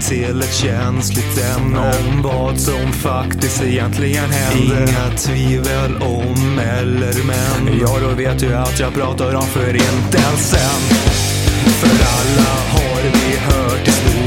till ett känsligt ämne om vad som faktiskt egentligen händer. Inga tvivel om eller men. Ja, då vet du att jag pratar om förintelsen. För alla har vi hört historierna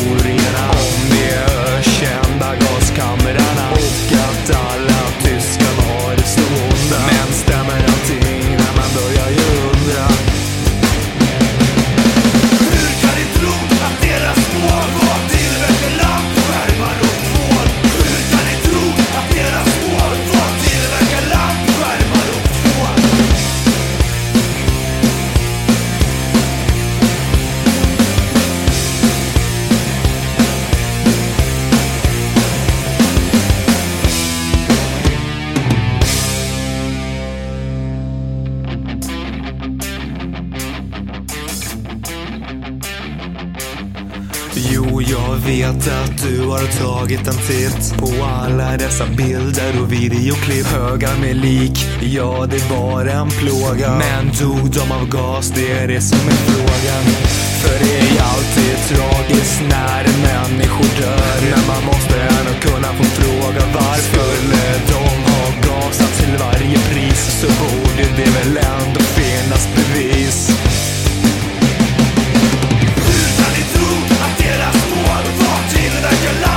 har tagit en titt på alla dessa bilder och videoklipp. Högar med lik, ja det var en plåga. Men dog de av gas, det är det som är frågan. För det är alltid tragiskt när människor dör. Men man måste ändå kunna få fråga varför. Skulle de ha gasat till varje pris så borde det väl ändå finnas bevis. your life.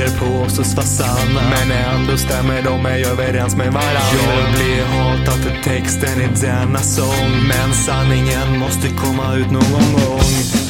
Vittneshistorier påstås vara sanna Men ändå stämmer de ej överens med varandra Jag blir hatad för texten i denna sång. Men sanningen måste komma ut någon gång.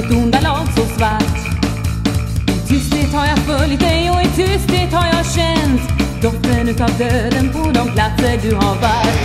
ditt onda lag så svart. I tysthet har jag följt dig och i tysthet har jag känt doften utav döden på de platser du har varit.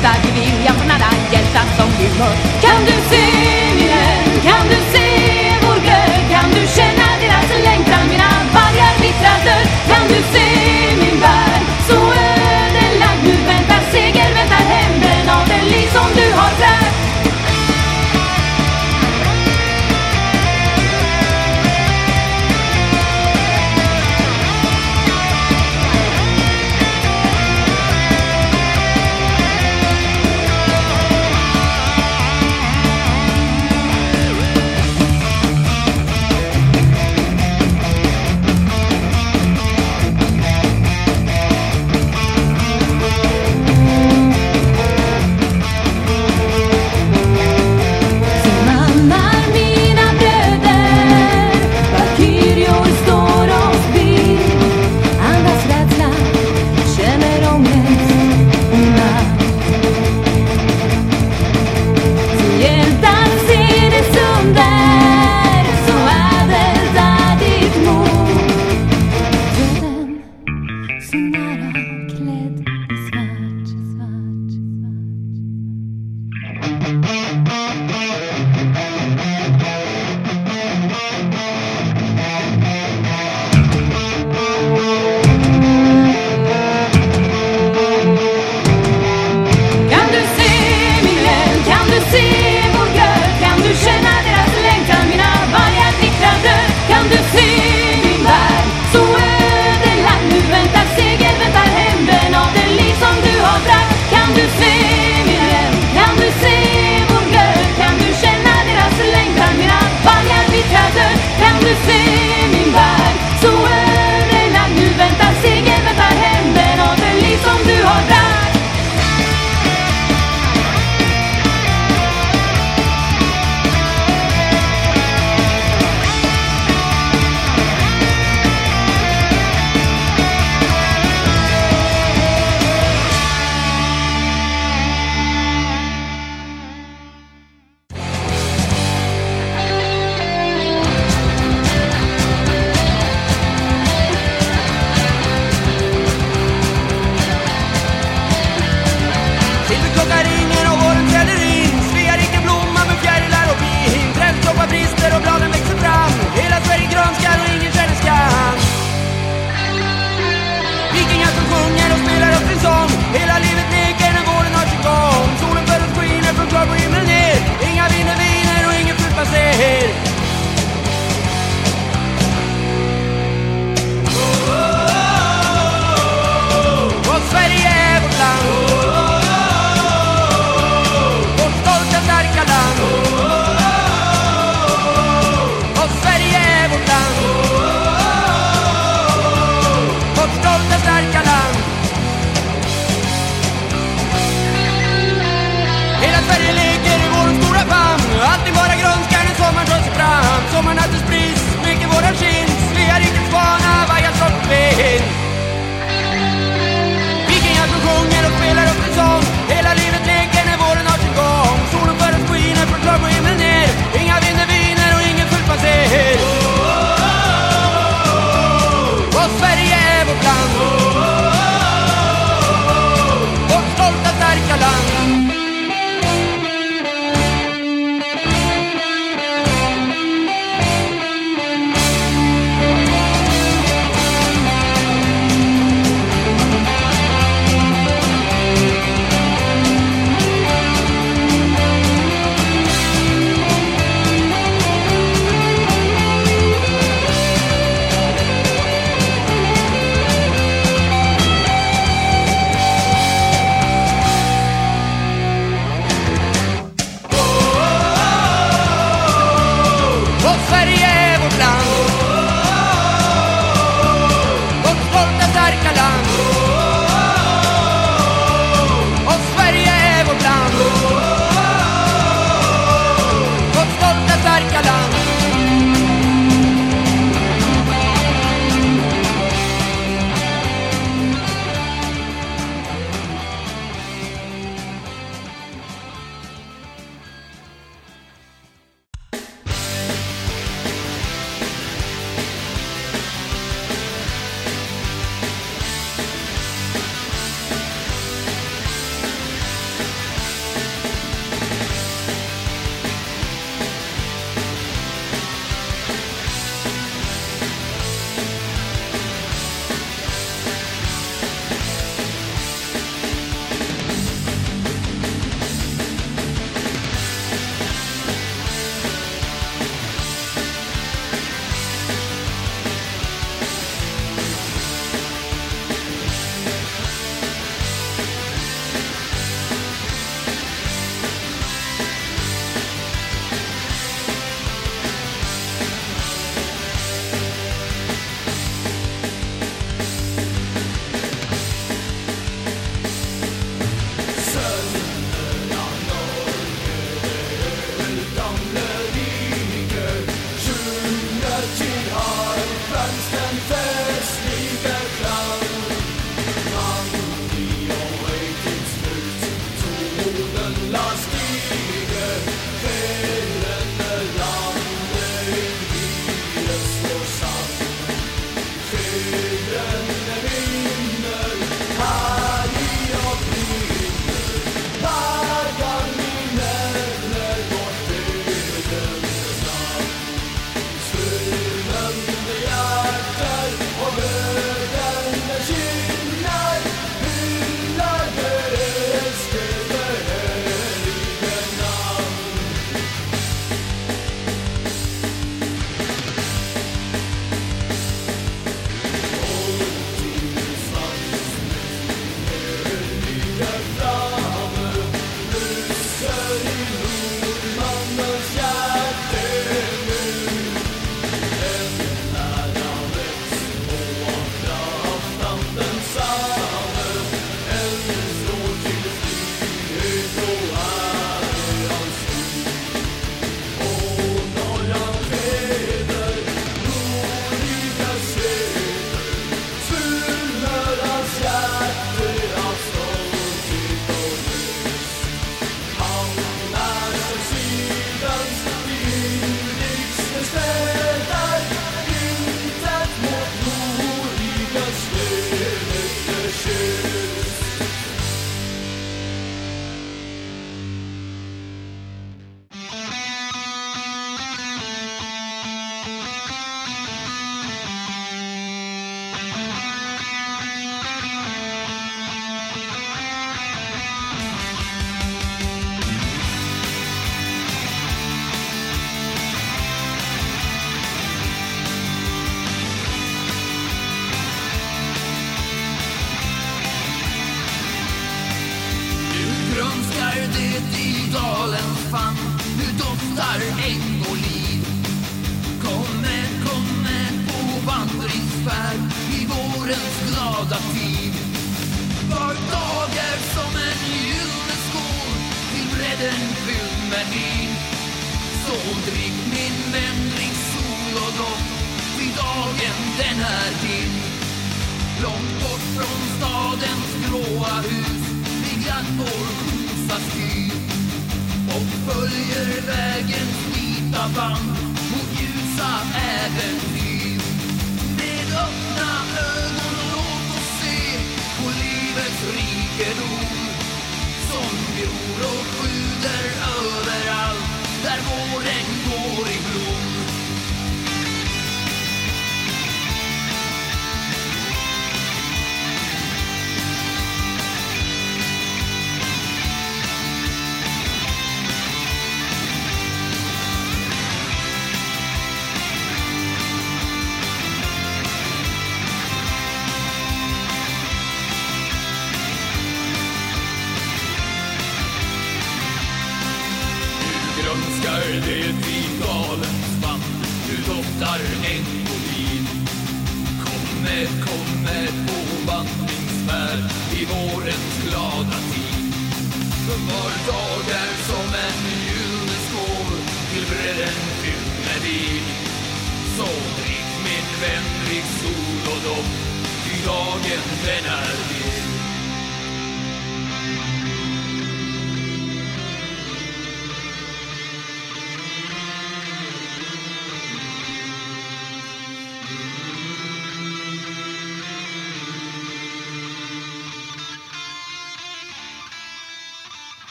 stark i viljan från alla hjältar som du mött Kan du se minnen, kan du se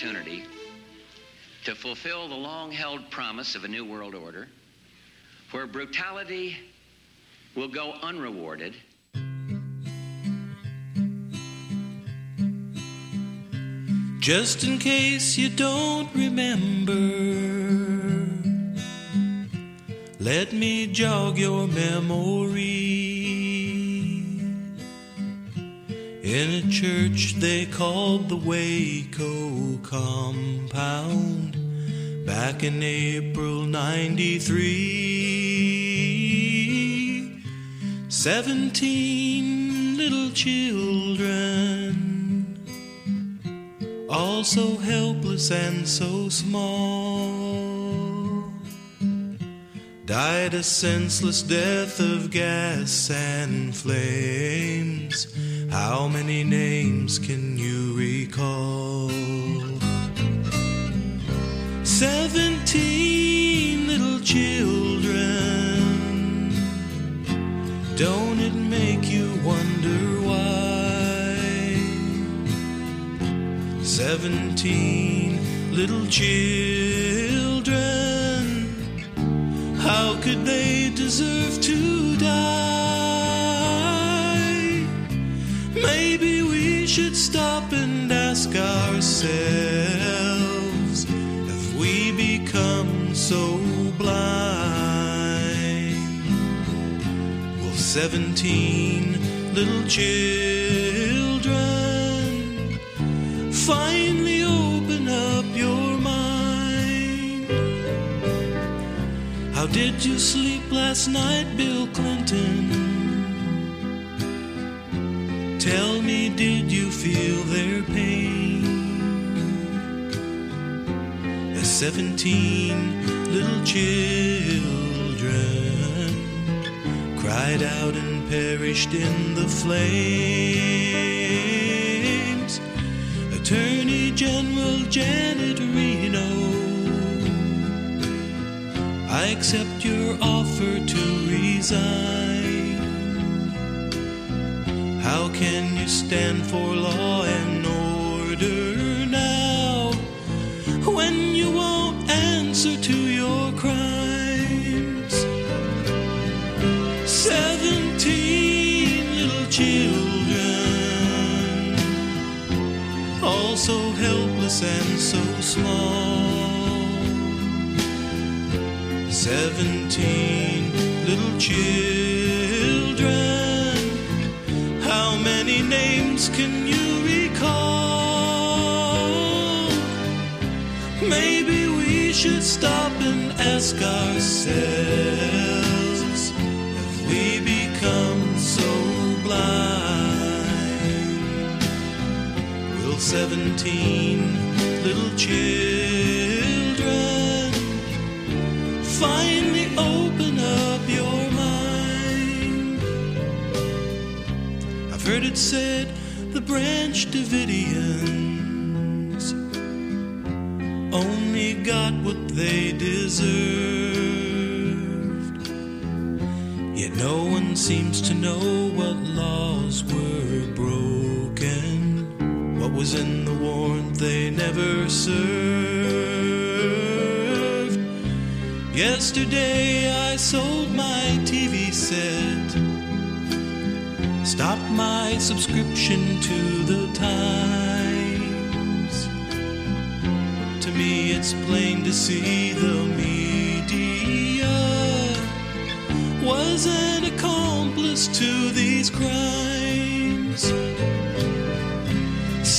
opportunity to fulfill the long held promise of a new world order where brutality will go unrewarded. Just in case you don't remember, let me jog your memory. compound back in April 93. Seventeen little children, all so helpless and so small, died a senseless death of gas and flames. How many names can ourselves have we become so blind? Will 17 little children finally open up your mind? How did you sleep last night, Bill Clinton? Tell me, did you feel their pain? Seventeen little children cried out and perished in the flames. Attorney General Janet Reno, I accept your offer to resign. How can you stand for law and order answer to your crimes? Seventeen little children, all so helpless and so small. Seventeen little children. How many names can you should stop and ask ourselves if we become so blind? Will 17 little children finally open up your mind? I've heard it said the Branch Davidians got what they deserved. Yet no one seems to know what laws were broken. What was in the warrant they never served. Yesterday I sold my TV set. Stop my subscription to the Times. Me, it's plain to see the media was an accomplice to these crimes.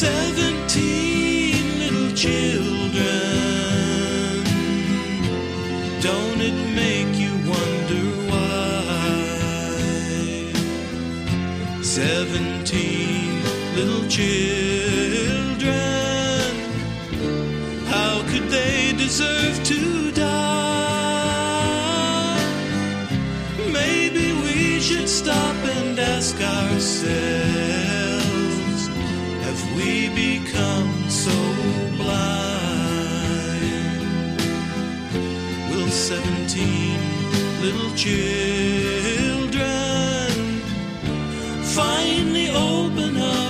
Seventeen little children. Don't it make you wonder why? Seventeen little children. Deserve to die? Maybe we should stop and ask ourselves Have we become so blind? Will 17 little children finally open up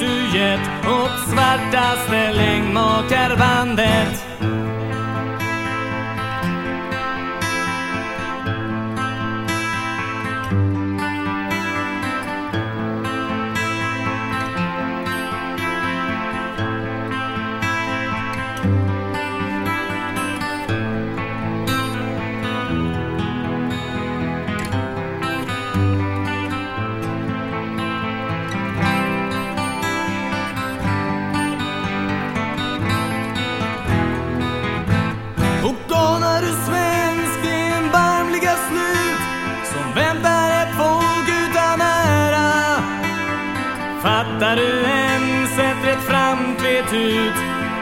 du gett. Åt svartaste längdmakarbandet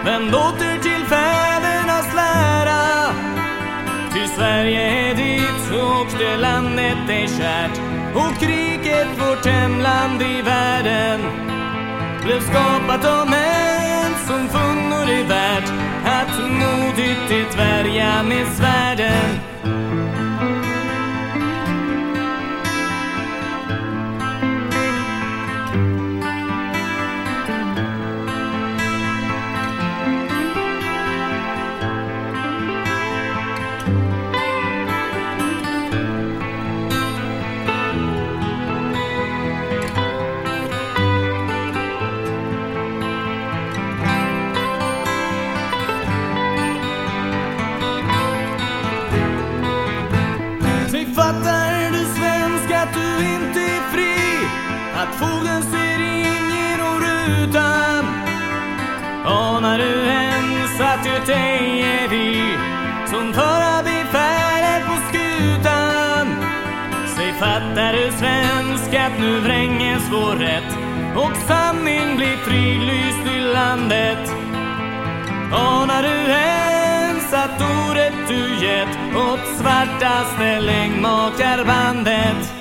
Men åter till fädernas lära. Till Sverige är ditt och det landet är kärt. Och kriget vårt hemland i världen Blev skapat av män som funnor är värt. Att modigt det dvärja med svärd att nu vränges vår rätt och sanning blir frilyst i landet. Anar du ens att ordet du gett åt svartaste längdmakarbandet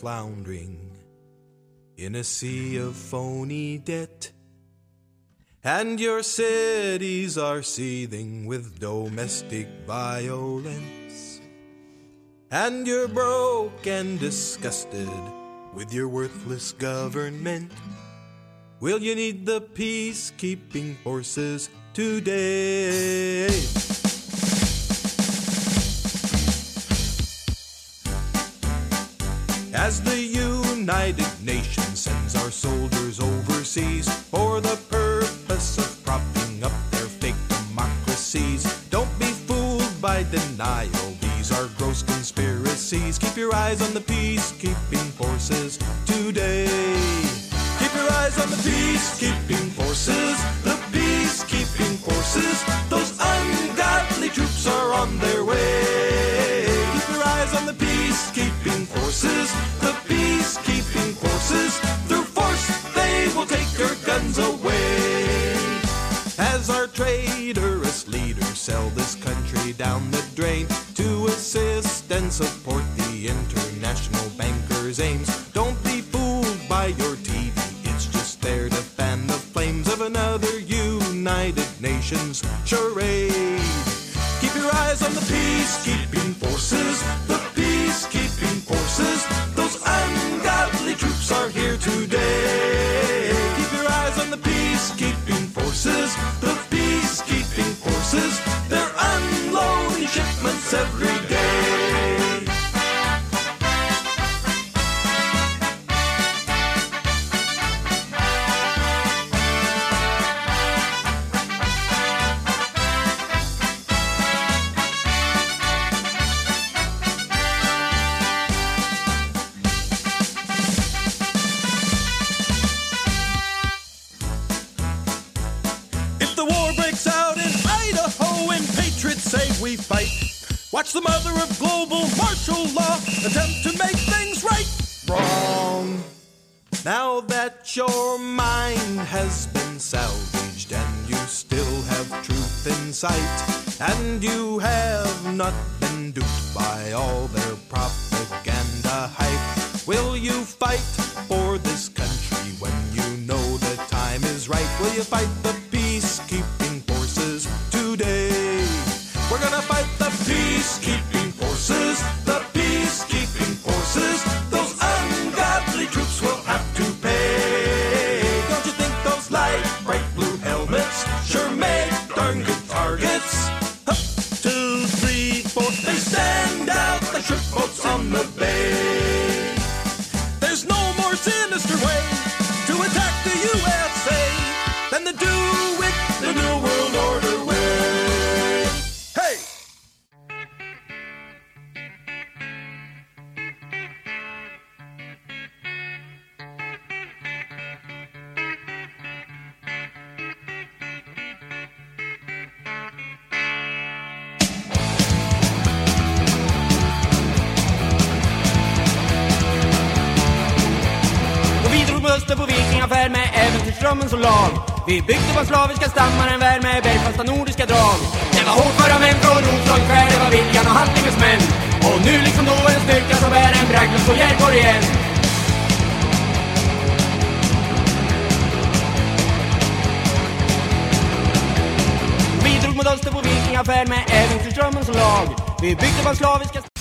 floundering in a sea of phony debt. And your cities are seething with domestic violence. And you're broke and disgusted with your worthless government. Will you need the peacekeeping forces today? United Nations sends our soldiers overseas for the purpose of propping up their fake democracies. Don't be fooled by denial, these are gross conspiracies. Keep your eyes on the peacekeeping forces today. Keep your eyes on the peacekeeping forces Vi bygger på slaviska...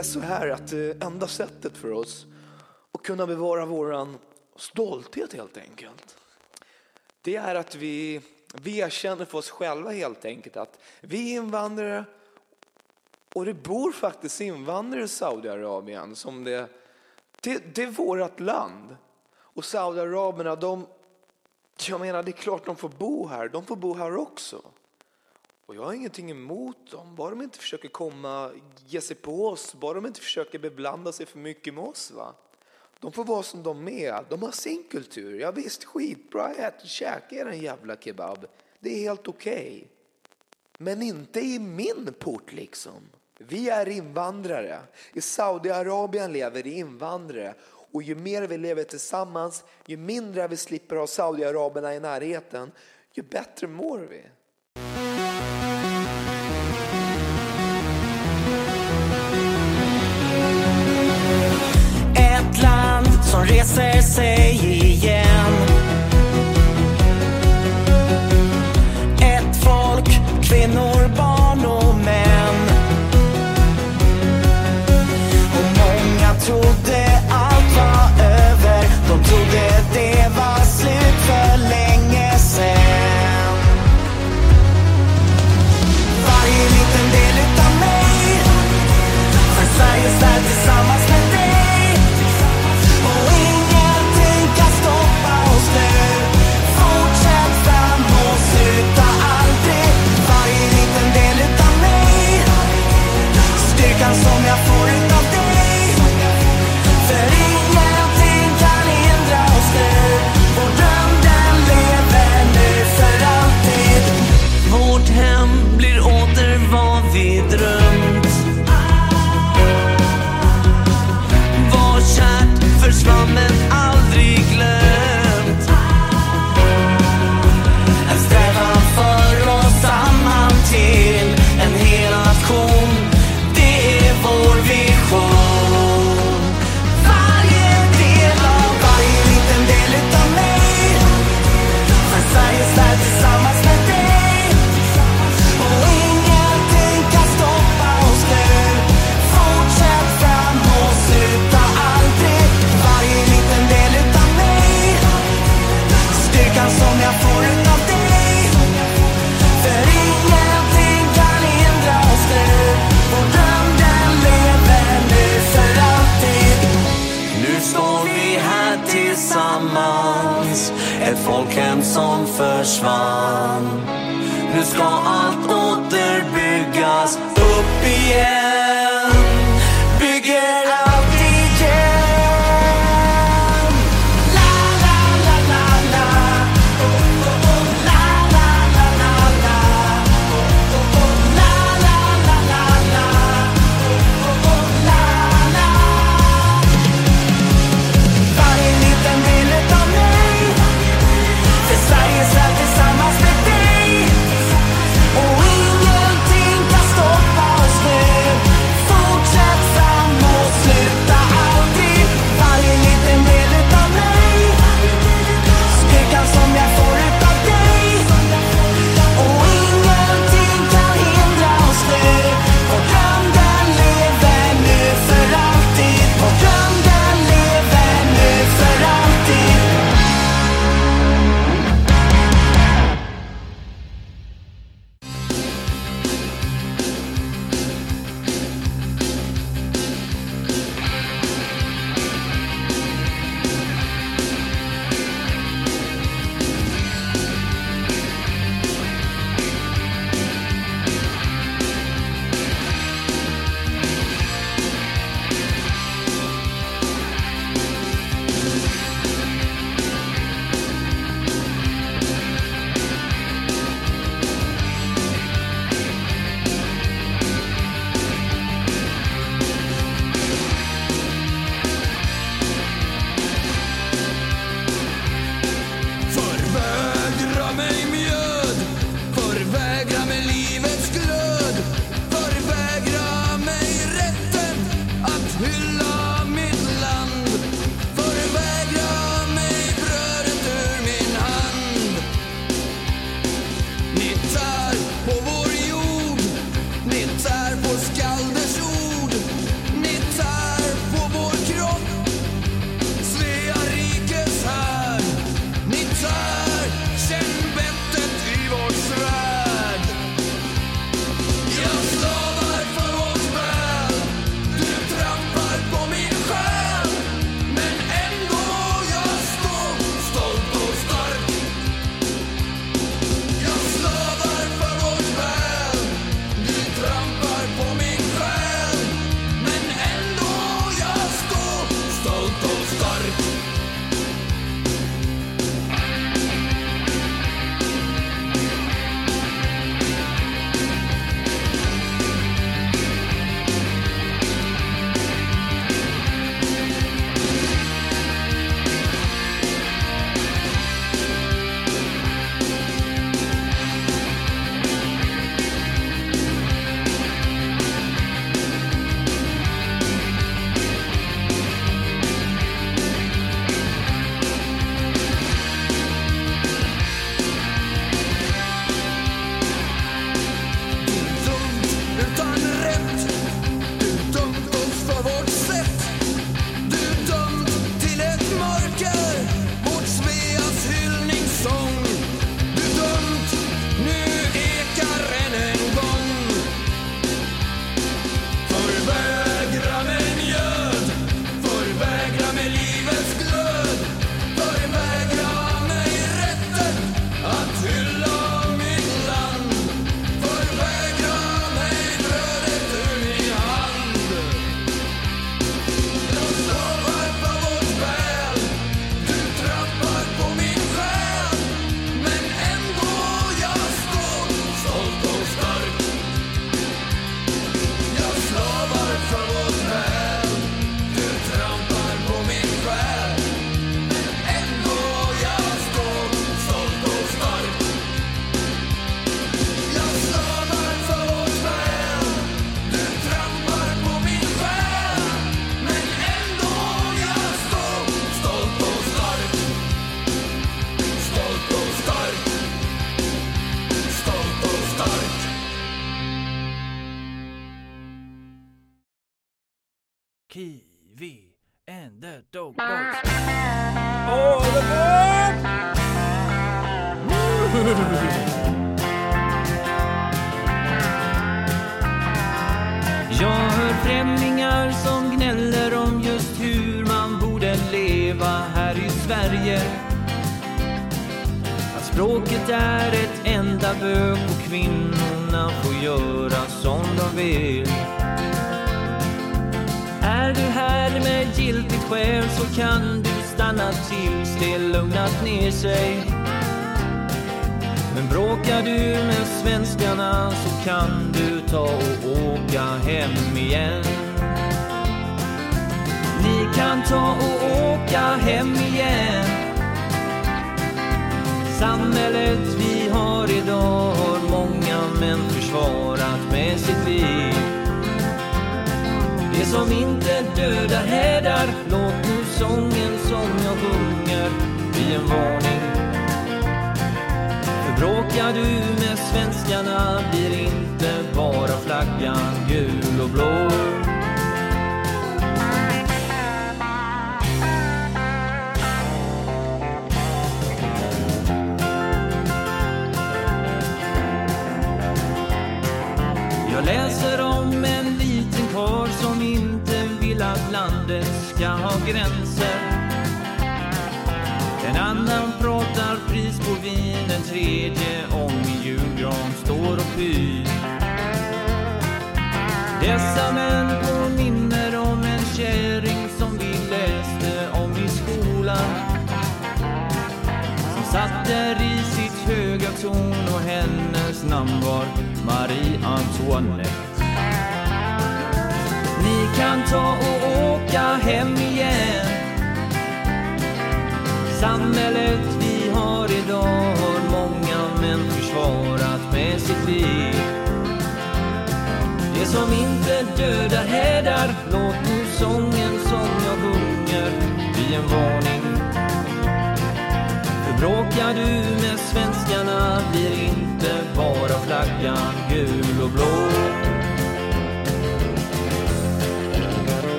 är så här att det enda sättet för oss att kunna bevara våran stolthet helt enkelt. Det är att vi, vi erkänner för oss själva helt enkelt att vi är invandrare och det bor faktiskt invandrare i Saudiarabien som det, det, det är vårt land. Och Saudiaraberna de, jag menar det är klart de får bo här, de får bo här också. Och jag har ingenting emot dem, bara de inte försöker komma, ge sig på oss, bara de inte försöker beblanda sig för mycket med oss. Va? De får vara som de är, de har sin kultur. Ja, visst, skitbra, ät och käka er en jävla kebab. Det är helt okej. Men inte i min port liksom. Vi är invandrare. I Saudiarabien lever det invandrare. Och ju mer vi lever tillsammans, ju mindre vi slipper ha Saudiaraberna i närheten, ju bättre mår vi. Som reser sig igen. Ett folk, kvinnor, barn och män.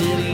Svenskarna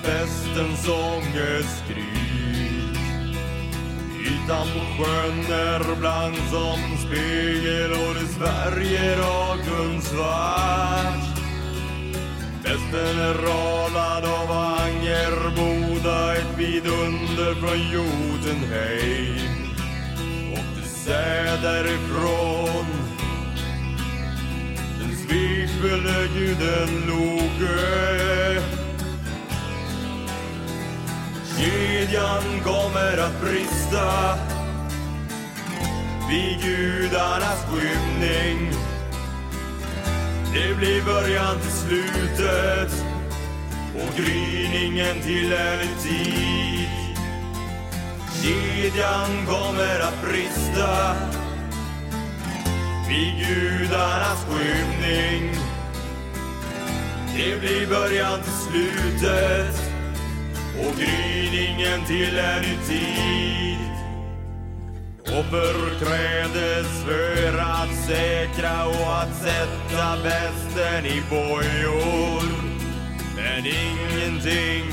älvorna till festens sångeskrik. Ytan på sjön är blank som spegel och det Sverige av guldsvart Festen är radad av Angerboda, ett vidunder från Jotunheim. Och du Säder kommer att brista vid gudarnas skymning. Det blir början till slutet och gryningen till evig tid. Kedjan kommer att brista vid gudarnas skymning. Det blir början till slutet och gryningen till en ny tid. Offer krävdes för att säkra och att sätta västen i bojor. Men ingenting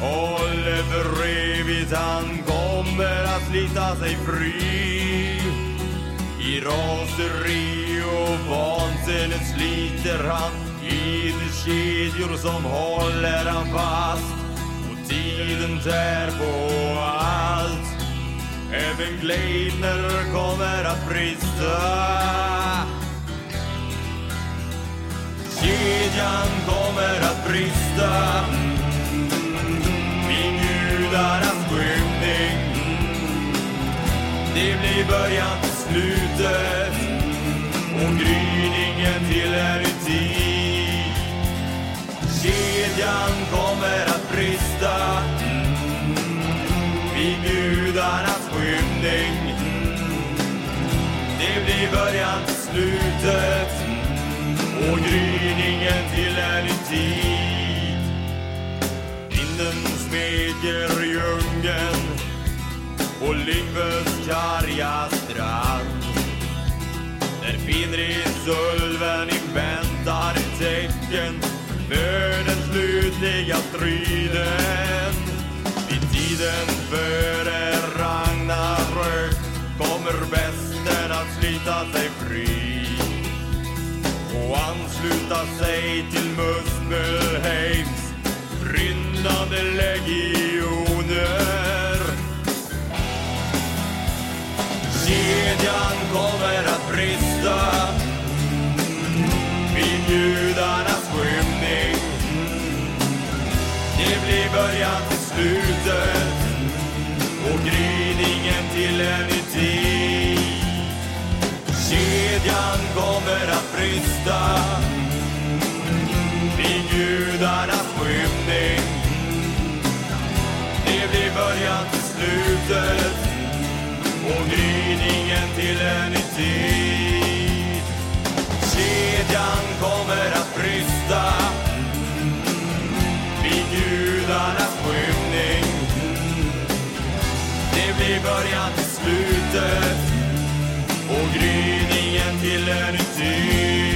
håller för evigt, han kommer att slita sig fri. I raseri och vansinne sliter han i de kedjor som håller han fast. Tiden tär på allt. Även Gleidner kommer att brista. Kedjan kommer att brista. i gudarnas skymning. Det blir början till slutet och gryningen till evig tid. Kedjan i början till slutet mm. och gryningen till en ny tid. Vinden smeker djungeln på Lyngves karga strand. Där Fenrisulven inväntar tecken för den slutliga striden. Vid tiden före Ragnarök kommer att sig fri och ansluta sig till Muspelheims brinnande legioner. Kedjan kommer att brista vid gudarnas skymning. Det blir början till slutet och gryningen till en ny tid. Kedjan kommer att brista vid gudarnas skymning. Det blir början till slutet och gryningen till en ny tid. Kedjan kommer att brista vid gudarnas skymning. Det blir början till slutet och gryningen till en ny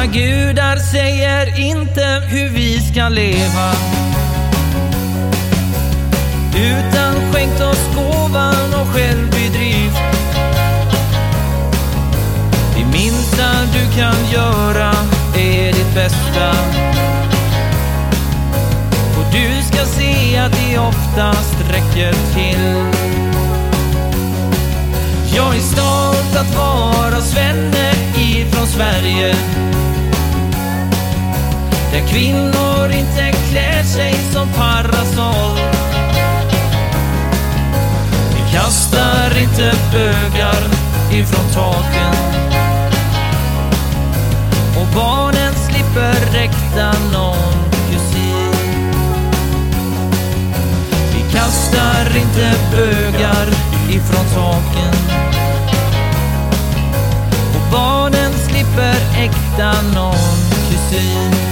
Våra gudar säger inte hur vi ska leva. Utan skänkt oss gåvan och självbedrift. Det minsta du kan göra är ditt bästa. Och du ska se att det oftast räcker till. Jag är stolt att vara svenne ifrån Sverige. Där kvinnor inte klär sig som parasoll. Vi kastar inte bögar ifrån taken. Och barnen slipper räkta någon kusin. Vi kastar inte bögar ifrån taken. Och barnen slipper äkta någon kusin.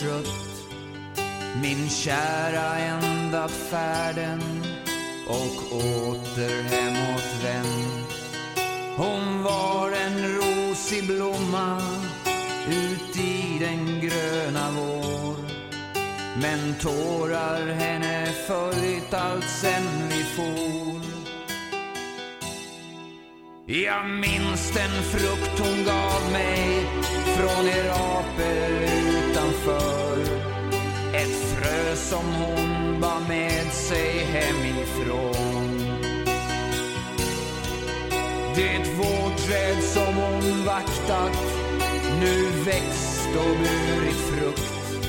Trött. Min kära ändat färden och åter hemåt vänd. Hon var en rosig blomma ut i den gröna vår. Men tårar henne följt allt sen vi for. Jag minns den frukt hon gav mig från er apor för Ett frö som hon bar med sig hemifrån. Det vårträd som hon vaktat nu växt och burit frukt.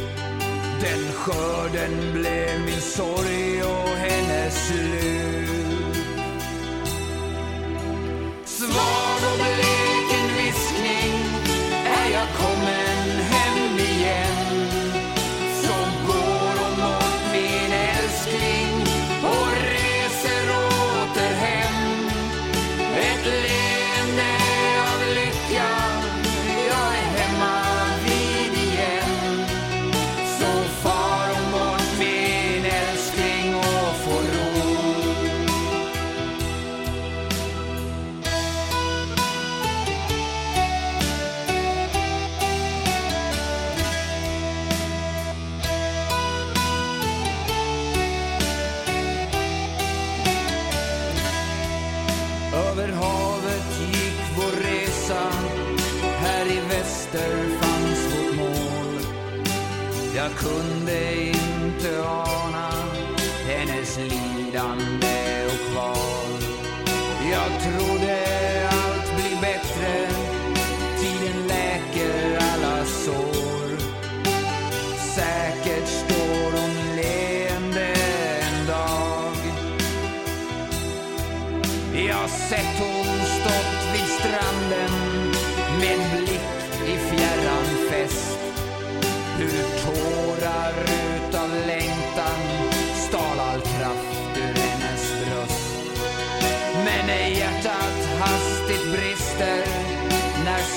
Den skörden blev min sorg och hennes slut. Svag och blek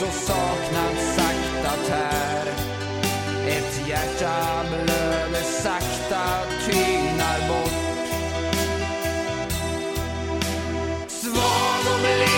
så saknad sakta tär. Ett hjärta blöder sakta, tynar bort Svag och blek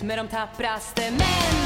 med de tappraste män.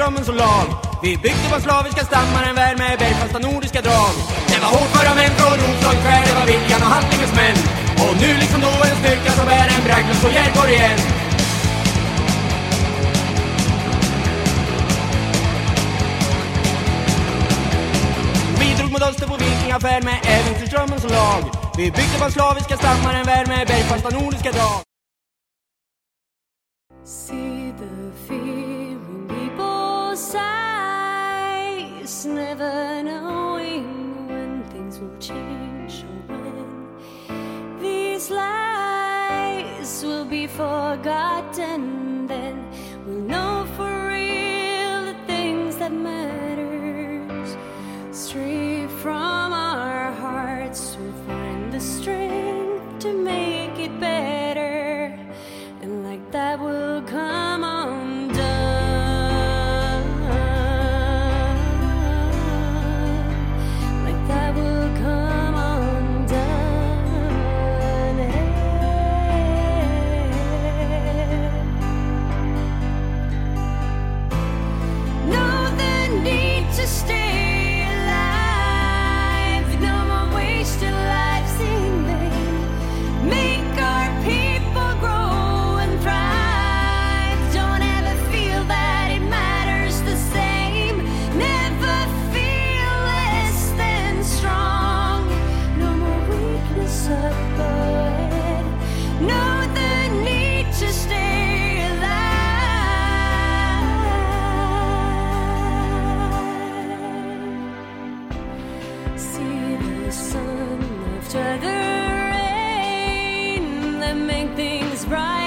Strömmen som lag Vi byggde vår slaviska stammar en värld med bergfasta nordiska drag Det var hårdföra män från Roslagen skär, det var viljan och handlingens män. Och nu liksom då en styrka som bär en bragd och Järborg igen. Vi drog mot öster på vikingaffär med äventyrsdrömmen som lag. Vi byggde vår slaviska stammar en värld med bergfasta nordiska drag see the sun after the rain that make things bright.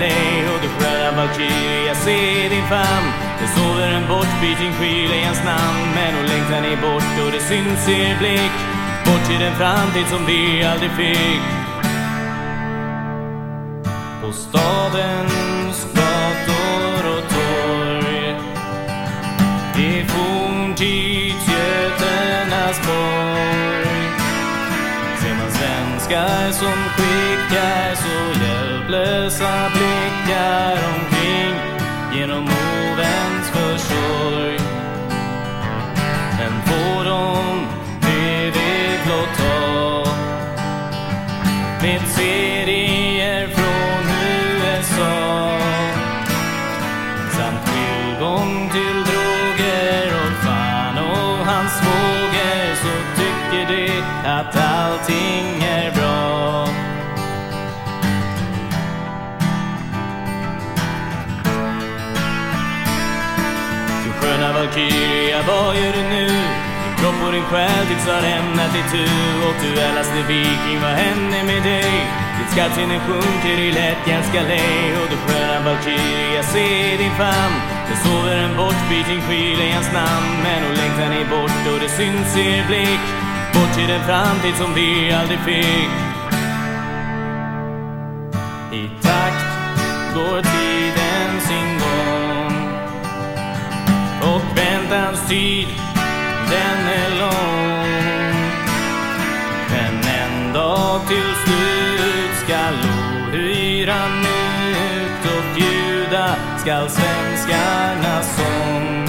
Lättjans Och du sköna Valkyria, se din famn. Det sover en bortbyting skyl i hans namn Men hon längtar ni bort och det syns i er blick. Bort till en framtid som vi aldrig fick. På stadens gator och torg i forntidsgöternas borg ser man svenskar som skickar så hjälplösa blickar omkring genom ovens försorg. Men får de själ tycks ha rämnat itu och du älaste viking, vad händer med dig? Ditt skattsinne sjunker i lättjans galej och du sköna Valkyria, se din famn. Det sover en bortbyting skyl i hans namn. Men hon längtar ni bort och det syns i er blick. Bort till en framtid som vi aldrig fick. I takt går tiden sin gång och väntans tid den är lång. Men en dag till slut skall ohyran ut och bjuda skall svenskarnas sång.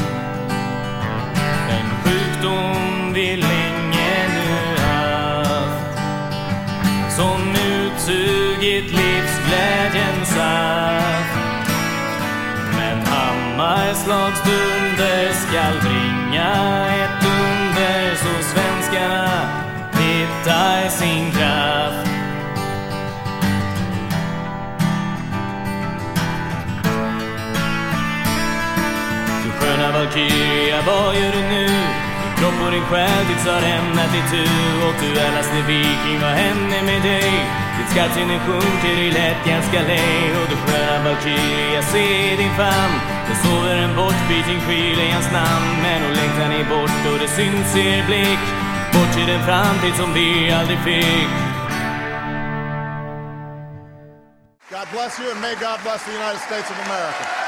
En sjukdom vi länge nu haft som utsugit livsglädjens saft men hammarslagsdunder skall bringa ett så svenskarna hittar sin kraft. Du sköna Valkyria, vad gör du nu? Din kropp och din själ tycks ha rämnat itu och du älaste viking, vad händer med dig? Ditt skattsinne sjunker i lättjans galej och du sköna Valkyria, se din famn Sover en bortbyting skyl i hans namn men längtar bort och det syns i er blick Bort till en framtid som vi aldrig fick God bless you and may God bless the United States of America.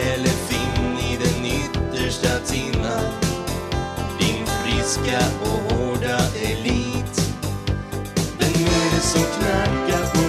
Eller finn i den yttersta tinnan. Din friska och hårda elit. Vem är det som knackar på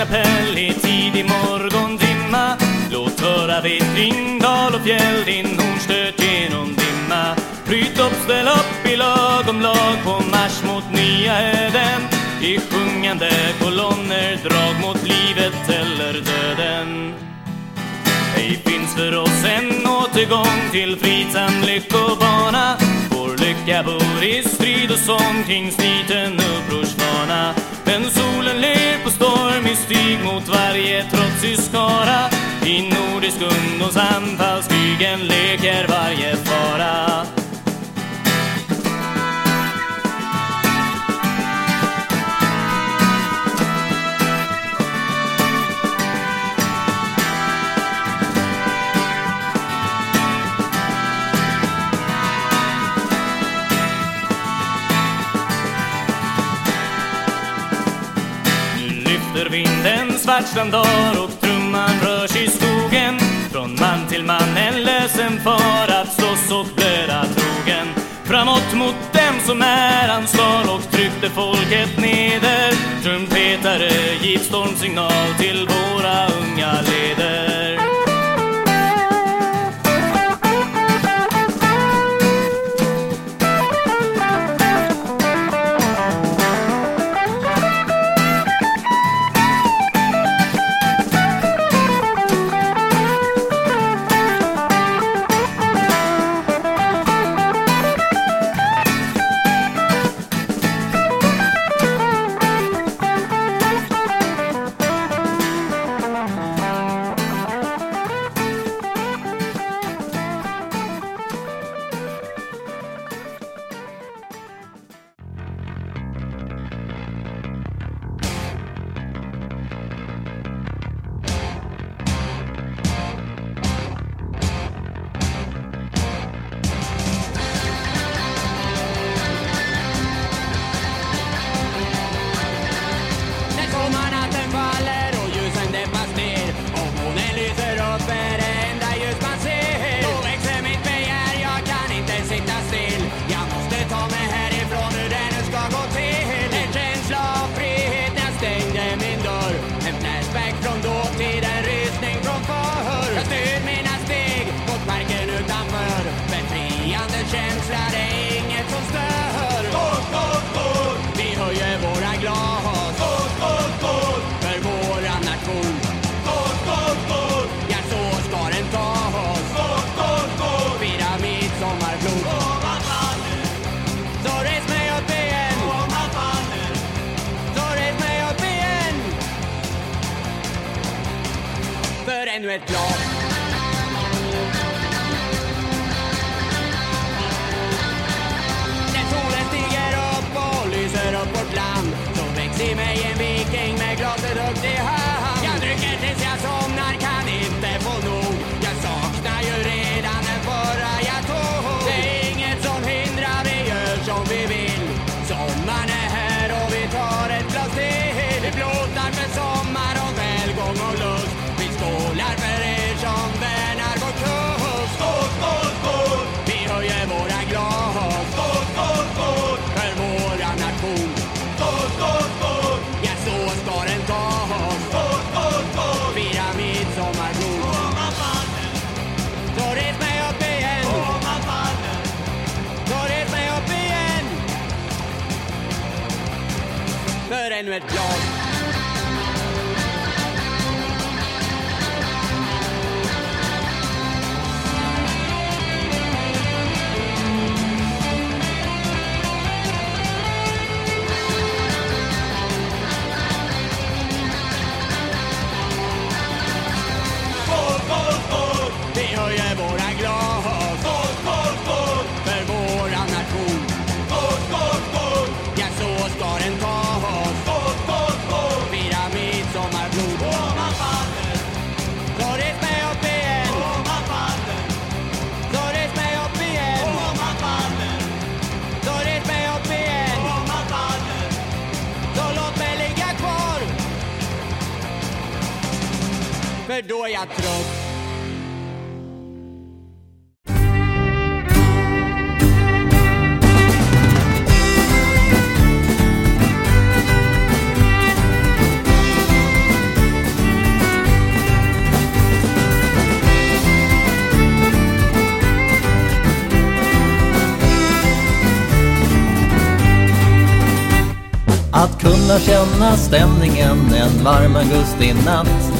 kapell i tidig morgondimma Låt höra vittring, dal och fjäll din hornstöt genom dimma. Bryt upp, ställ upp i lagom lag på marsch mot nya öden I sjungande kolonner, drag mot livet eller döden. Ej finns för oss en återgång till fridsam lyckobana. Vår lycka bor i strid och sång kring sniten mot varje trotsig skara. I nordisk ungdoms anfallskrig leker varje fara. buscando För ännu ett För då är jag trött. Att kunna känna stämningen en varm augustinatt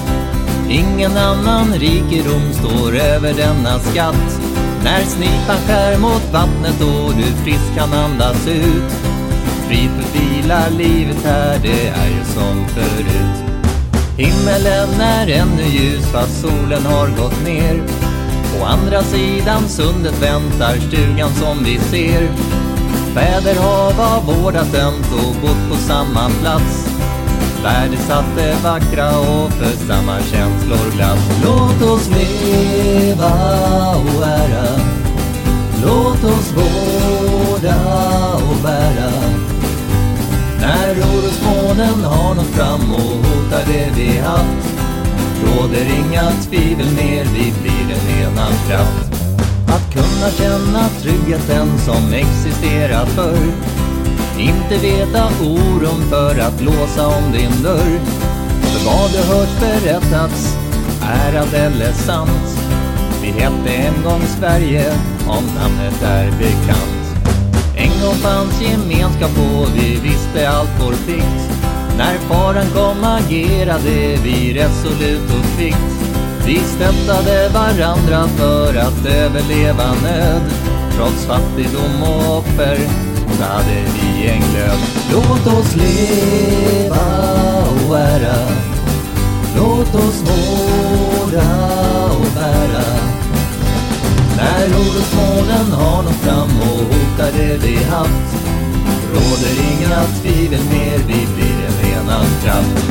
Ingen annan rikedom står över denna skatt. När snipan skär mot vattnet och du friskt kan andas ut. Fridfullt vilar livet här, det är ju som förut. Himmelen är ännu ljus fast solen har gått ner. På andra sidan sundet väntar stugan som vi ser. Fäder har vårdat ömt och bott på samma plats. Värdesatte, vackra och för samma känslor glatt. Låt oss leva och ära. Låt oss vårda och bära. När orosmolnen har nått fram och hotar det vi haft Råder inga tvivel mer, vi blir en enad kraft. Att kunna känna tryggheten som existerat förr inte veta oron för att låsa om din dörr. För vad du hört berättats, är eller sant. Vi hette en gång Sverige, om namnet är bekant. En gång fanns gemenskap och vi visste allt vår plikt. När faran kom agerade vi resolut och kvickt vi stöttade varandra för att överleva nöd. Trots fattigdom och offer så hade en glöd Låt oss leva och ära Låt oss vårda och bära. När orosmolnen har nått fram och hotar det vi haft Råder inga tvivel mer, vi blir en enad kraft.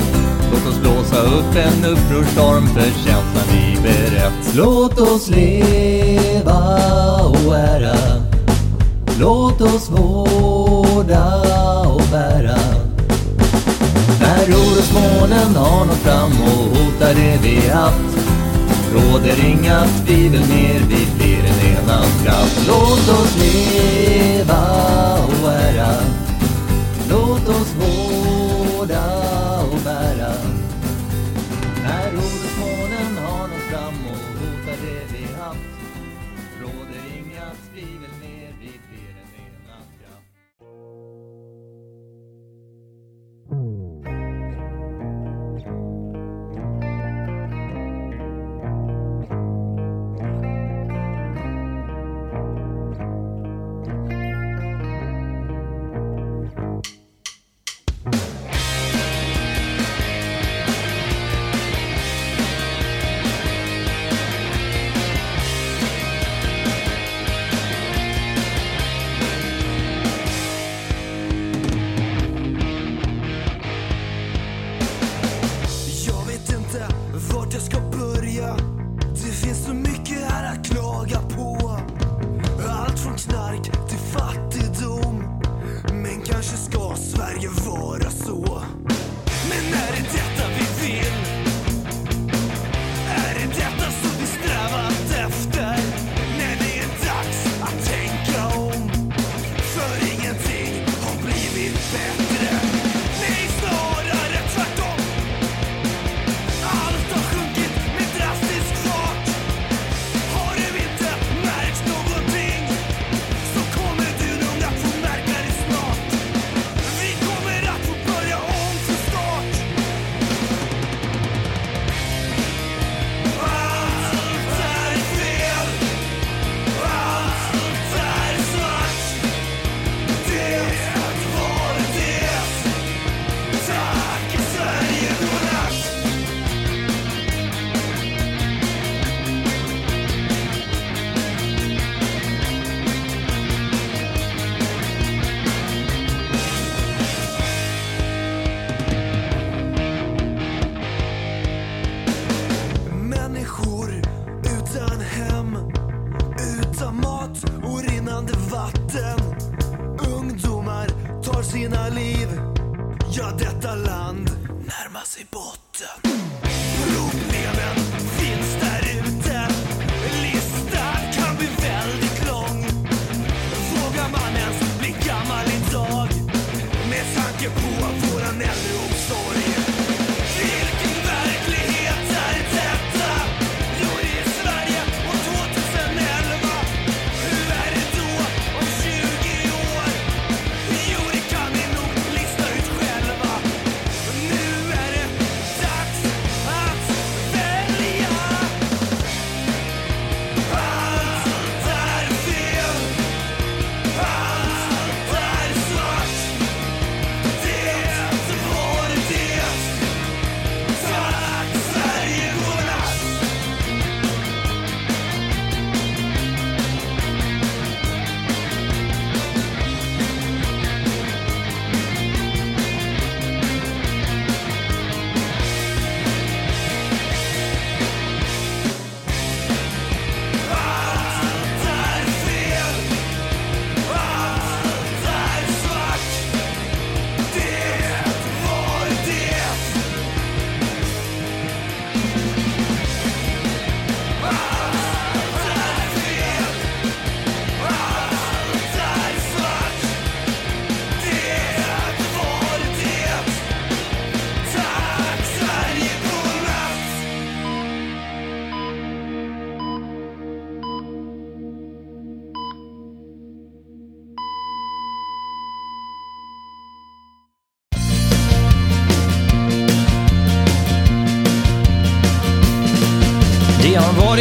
Låt oss blåsa upp en upprorstorm för känslan vi berätt. Låt oss leva och ära. Låt oss vårda och bära. När orosmolnen har nått fram och hotar det vi haft råder inga tvivel mer, vi blir en enad kraft. Låt oss leva och ära. Låt oss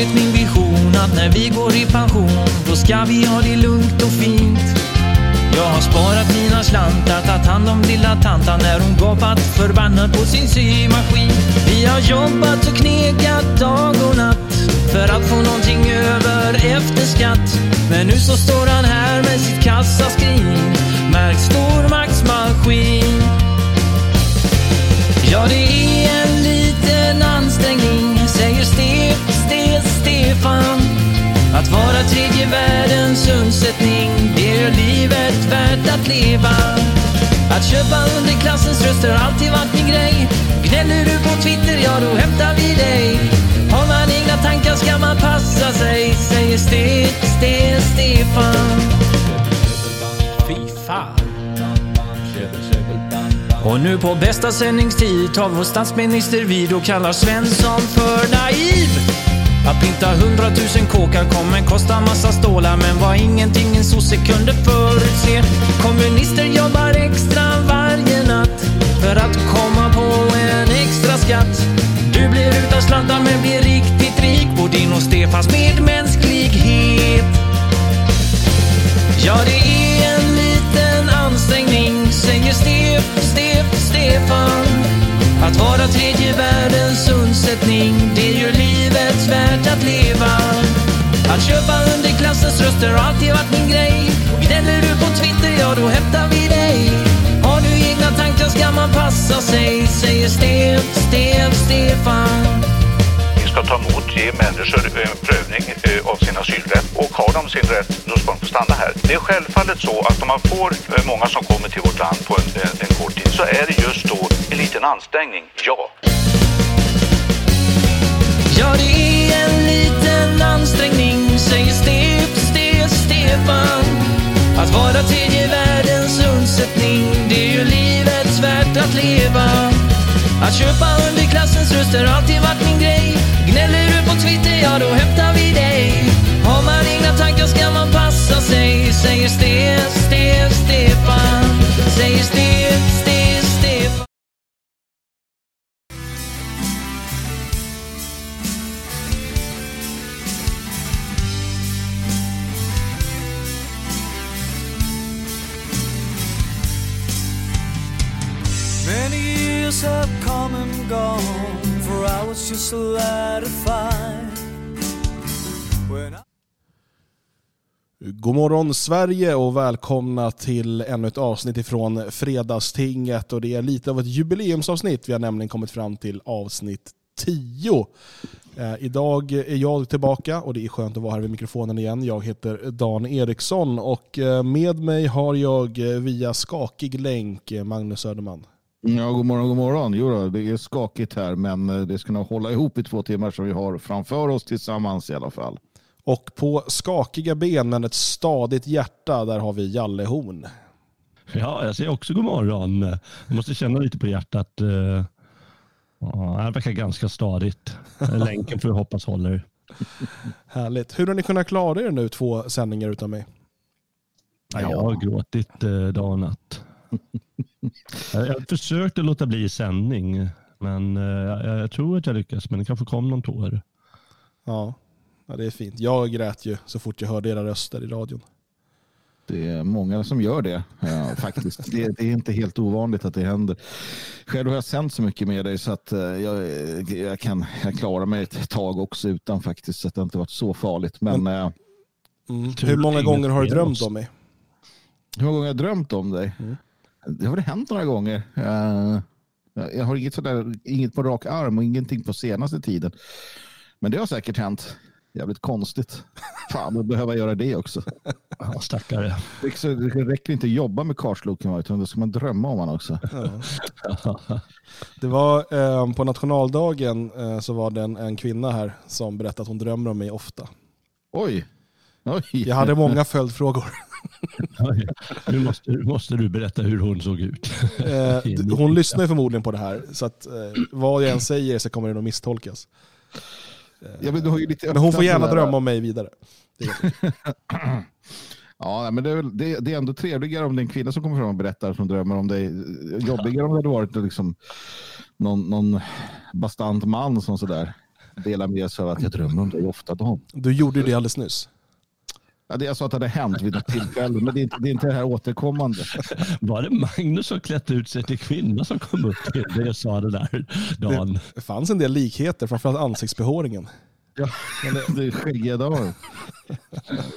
varit min vision att när vi går i pension, då ska vi ha det lugnt och fint. Jag har sparat mina slantar, tagit hand om lilla tantan när hon gapat förbannad på sin symaskin. Vi har jobbat och knegat dag och natt för att få någonting över efter skatt. Men nu så står han här med sitt kassaskrin, märkt stormaktsmaskin. Ja, det är en liten ansträngning, säger Sten soffan. Att vara tredje världens undsättning, det gör livet värt att leva. Att köpa underklassens röster har alltid varit min grej. Gnäller du på Twitter, ja då hämtar vi dig. Har man egna tankar ska man passa sig, säger Ste, Ste, Stefan. Och nu på bästa sändningstid tar vår statsminister vid och kallar Svensson för naiv. Att pynta hundratusen kåkar kommer kosta massa stålar men var ingenting en sosse kunde förutse. Kommunister jobbar extra varje natt för att komma på en extra skatt. Du blir utan slantar men blir riktigt rik på din och Stefans medmänsklighet. Ja, det är en liten ansträngning, säger Stef, Stef, Stefan. Att vara tredje världens undsättning, det gör livet värt att leva. Att köpa underklassens röster har alltid varit min grej. Gnäller du på Twitter, ja då hämtar vi dig. Har du egna tankar ska man passa sig, säger Stef, Stef, Stefan. Vi ska ta emot, ge människor en prövning eh, av sin asylrätt och har de sin rätt, då ska de få stanna här. Det är självfallet så att om man får eh, många som kommer till vårt land på en, en, en kort tid så är det just liten ansträngning, ja. Ja, det är en liten ansträngning, säger Stef, Stef, Stefan. Att vara tredje världens undsättning, det gör livet värt att leva. Att köpa underklassens röster har alltid varit min grej. Gnäller du på Twitter, ja då hämtar vi dig. Har man egna tankar ska man passa sig, säger Stef, Stef, Stefan. Säger Stef, Sverige och välkomna till ännu ett avsnitt ifrån Fredagstinget. Och det är lite av ett jubileumsavsnitt. Vi har nämligen kommit fram till avsnitt 10. Eh, idag är jag tillbaka och det är skönt att vara här vid mikrofonen igen. Jag heter Dan Eriksson och eh, med mig har jag eh, via skakig länk eh, Magnus Söderman. Ja, god morgon, god morgon. Jo då, det är skakigt här, men det ska nog hålla ihop i två timmar som vi har framför oss tillsammans i alla fall. Och på skakiga ben men ett stadigt hjärta, där har vi Jalle Horn. Ja, jag säger också god morgon. Jag måste känna lite på hjärtat. eh, Ja, det verkar ganska stadigt. Länken får vi hoppas håller. Härligt. Hur har ni kunnat klara er nu två sändningar utan mig? Ja, jag har gråtit eh, dag och natt. Jag, jag försökte låta bli sändning, men eh, jag, jag tror att jag lyckas. Men det kanske kom någon tår. Ja. Ja, det är fint. Jag grät ju så fort jag hörde era röster i radion. Det är många som gör det ja, faktiskt. Det, det är inte helt ovanligt att det händer. Själv har jag sänt så mycket med dig så att eh, jag, jag kan jag klarar mig ett tag också utan faktiskt. Så att det inte varit så farligt. Men, eh, Mm. Hur många gånger har du drömt om mig? Hur många gånger har jag drömt om dig? Det har väl hänt några gånger. Eh, jag har inget, sådär, inget på rak arm och ingenting på senaste tiden. Men det har säkert hänt. Jävligt konstigt. Fan, att behöva göra det också. Ja, stackare. Det räcker inte att jobba med karlsloken, va, utan då ska man drömma om honom också. Det var eh, på nationaldagen eh, så var det en, en kvinna här som berättade att hon drömmer om mig ofta. Oj. Oj. Jag hade många följdfrågor. Nu måste, måste du berätta hur hon såg ut. Eh, hon lyssnar förmodligen på det här, så att eh, vad jag än säger så kommer det nog misstolkas. Ja, men, du har ju lite Men hon får gärna drömma om mig vidare. Ja, men det är, väl, det, det är ändå trevligare om det är en kvinna som kommer fram och berättar som drömmer om dig. Jobbigare om det hade varit liksom någon, någon bastant man som sådär delar med sig av att jag drömmer om dig ofta. Dan. Du gjorde ju det alldeles nyss. Ja, det jag sa att det hade hänt vid något tillfälle, men det är inte det, är inte det här återkommande. Var det Magnus som klätt ut sig till kvinna som kom upp till dig och sa det där dagen? Det fanns en del likheter, framförallt ansiktsbehåringen. Ja, det är skäggiga dagar.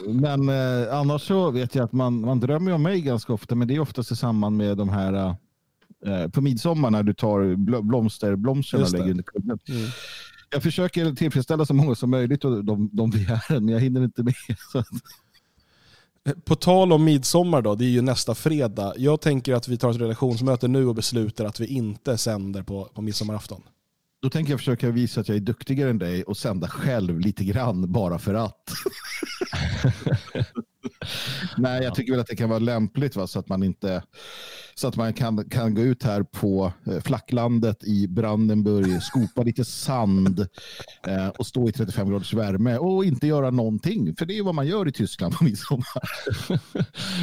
Men eh, annars så vet jag att man, man drömmer om mig ganska ofta, men det är oftast i samband med de här eh, på midsommar när du tar bl- blomsterblomsterna och lägger under kudden. Mm. Jag försöker tillfredsställa så många som möjligt och de, de begär den, men jag hinner inte med. Så att, På tal om midsommar då, det är ju nästa fredag. Jag tänker att vi tar ett redaktionsmöte nu och beslutar att vi inte sänder på, på midsommarafton. Då tänker jag försöka visa att jag är duktigare än dig och sända själv lite grann bara för att. Nej, jag tycker väl att det kan vara lämpligt va? så att man inte så att man kan, kan gå ut här på eh, flacklandet i Brandenburg, skopa lite sand eh, och stå i 35 graders värme och inte göra någonting. För det är vad man gör i Tyskland på midsommar.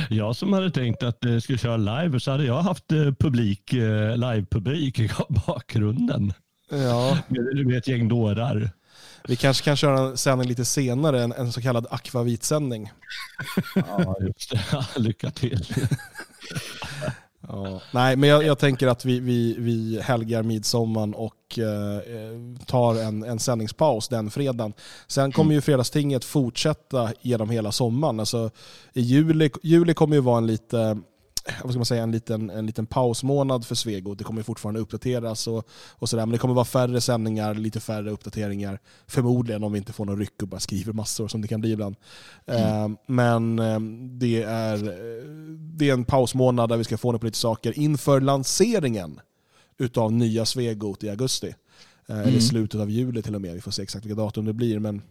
Jag som hade tänkt att det skulle köra live så hade jag haft eh, publik, eh, live-publik i bakgrunden. Ja. Med, med ett gäng dårar. Vi kanske kan köra en sändning lite senare, en, en så kallad akvavitsändning. Ja, just det. Lycka till. Ja. Nej, men jag, jag tänker att vi, vi, vi helgar midsommaren och eh, tar en, en sändningspaus den fredagen. Sen kommer ju Fredagstinget fortsätta genom hela sommaren. Alltså, I juli, juli kommer ju vara en lite vad ska man säga, en liten, en liten pausmånad för Svegot. Det kommer fortfarande uppdateras och, och sådär. Men det kommer vara färre sändningar, lite färre uppdateringar. Förmodligen om vi inte får någon ryck och bara skriver massor som det kan bli ibland. Eh, men eh, det, är, eh, det är en pausmånad där vi ska få ordning på lite saker inför lanseringen utav nya Svegot i augusti. Eh, Eller Mm. slutet av juli till och med. Vi får se exakt vilka datum det blir. Men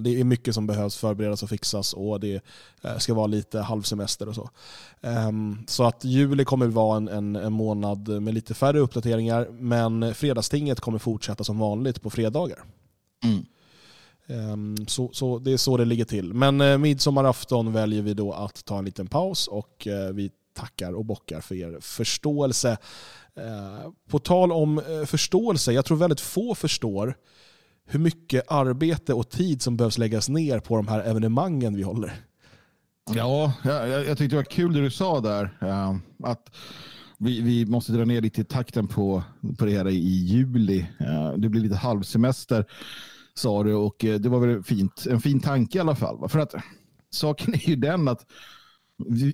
Det är mycket som behövs förberedas och fixas och det eh, ska vara lite halvsemester och så. Ehm, Så att juli kommer vara en, en, en månad med lite färre uppdateringar men fredagstinget kommer fortsätta som vanligt på fredagar. Ehm, Så, så det är så det ligger till. Men eh, midsommarafton väljer vi då att ta en liten paus och eh, vi tackar och bockar för er förståelse. Eh, På tal om eh, förståelse, jag tror väldigt få förstår hur mycket arbete och tid som behövs läggas ner på de här evenemangen vi håller. Ja, jag, jag tyckte det var kul det du sa där. Eh, att vi, vi måste dra ner lite i takten på, på det här i juli. Eh, det blir lite halvsemester sa du och eh, det var väl fint, en fin tanke i alla fall. För att saken är ju den att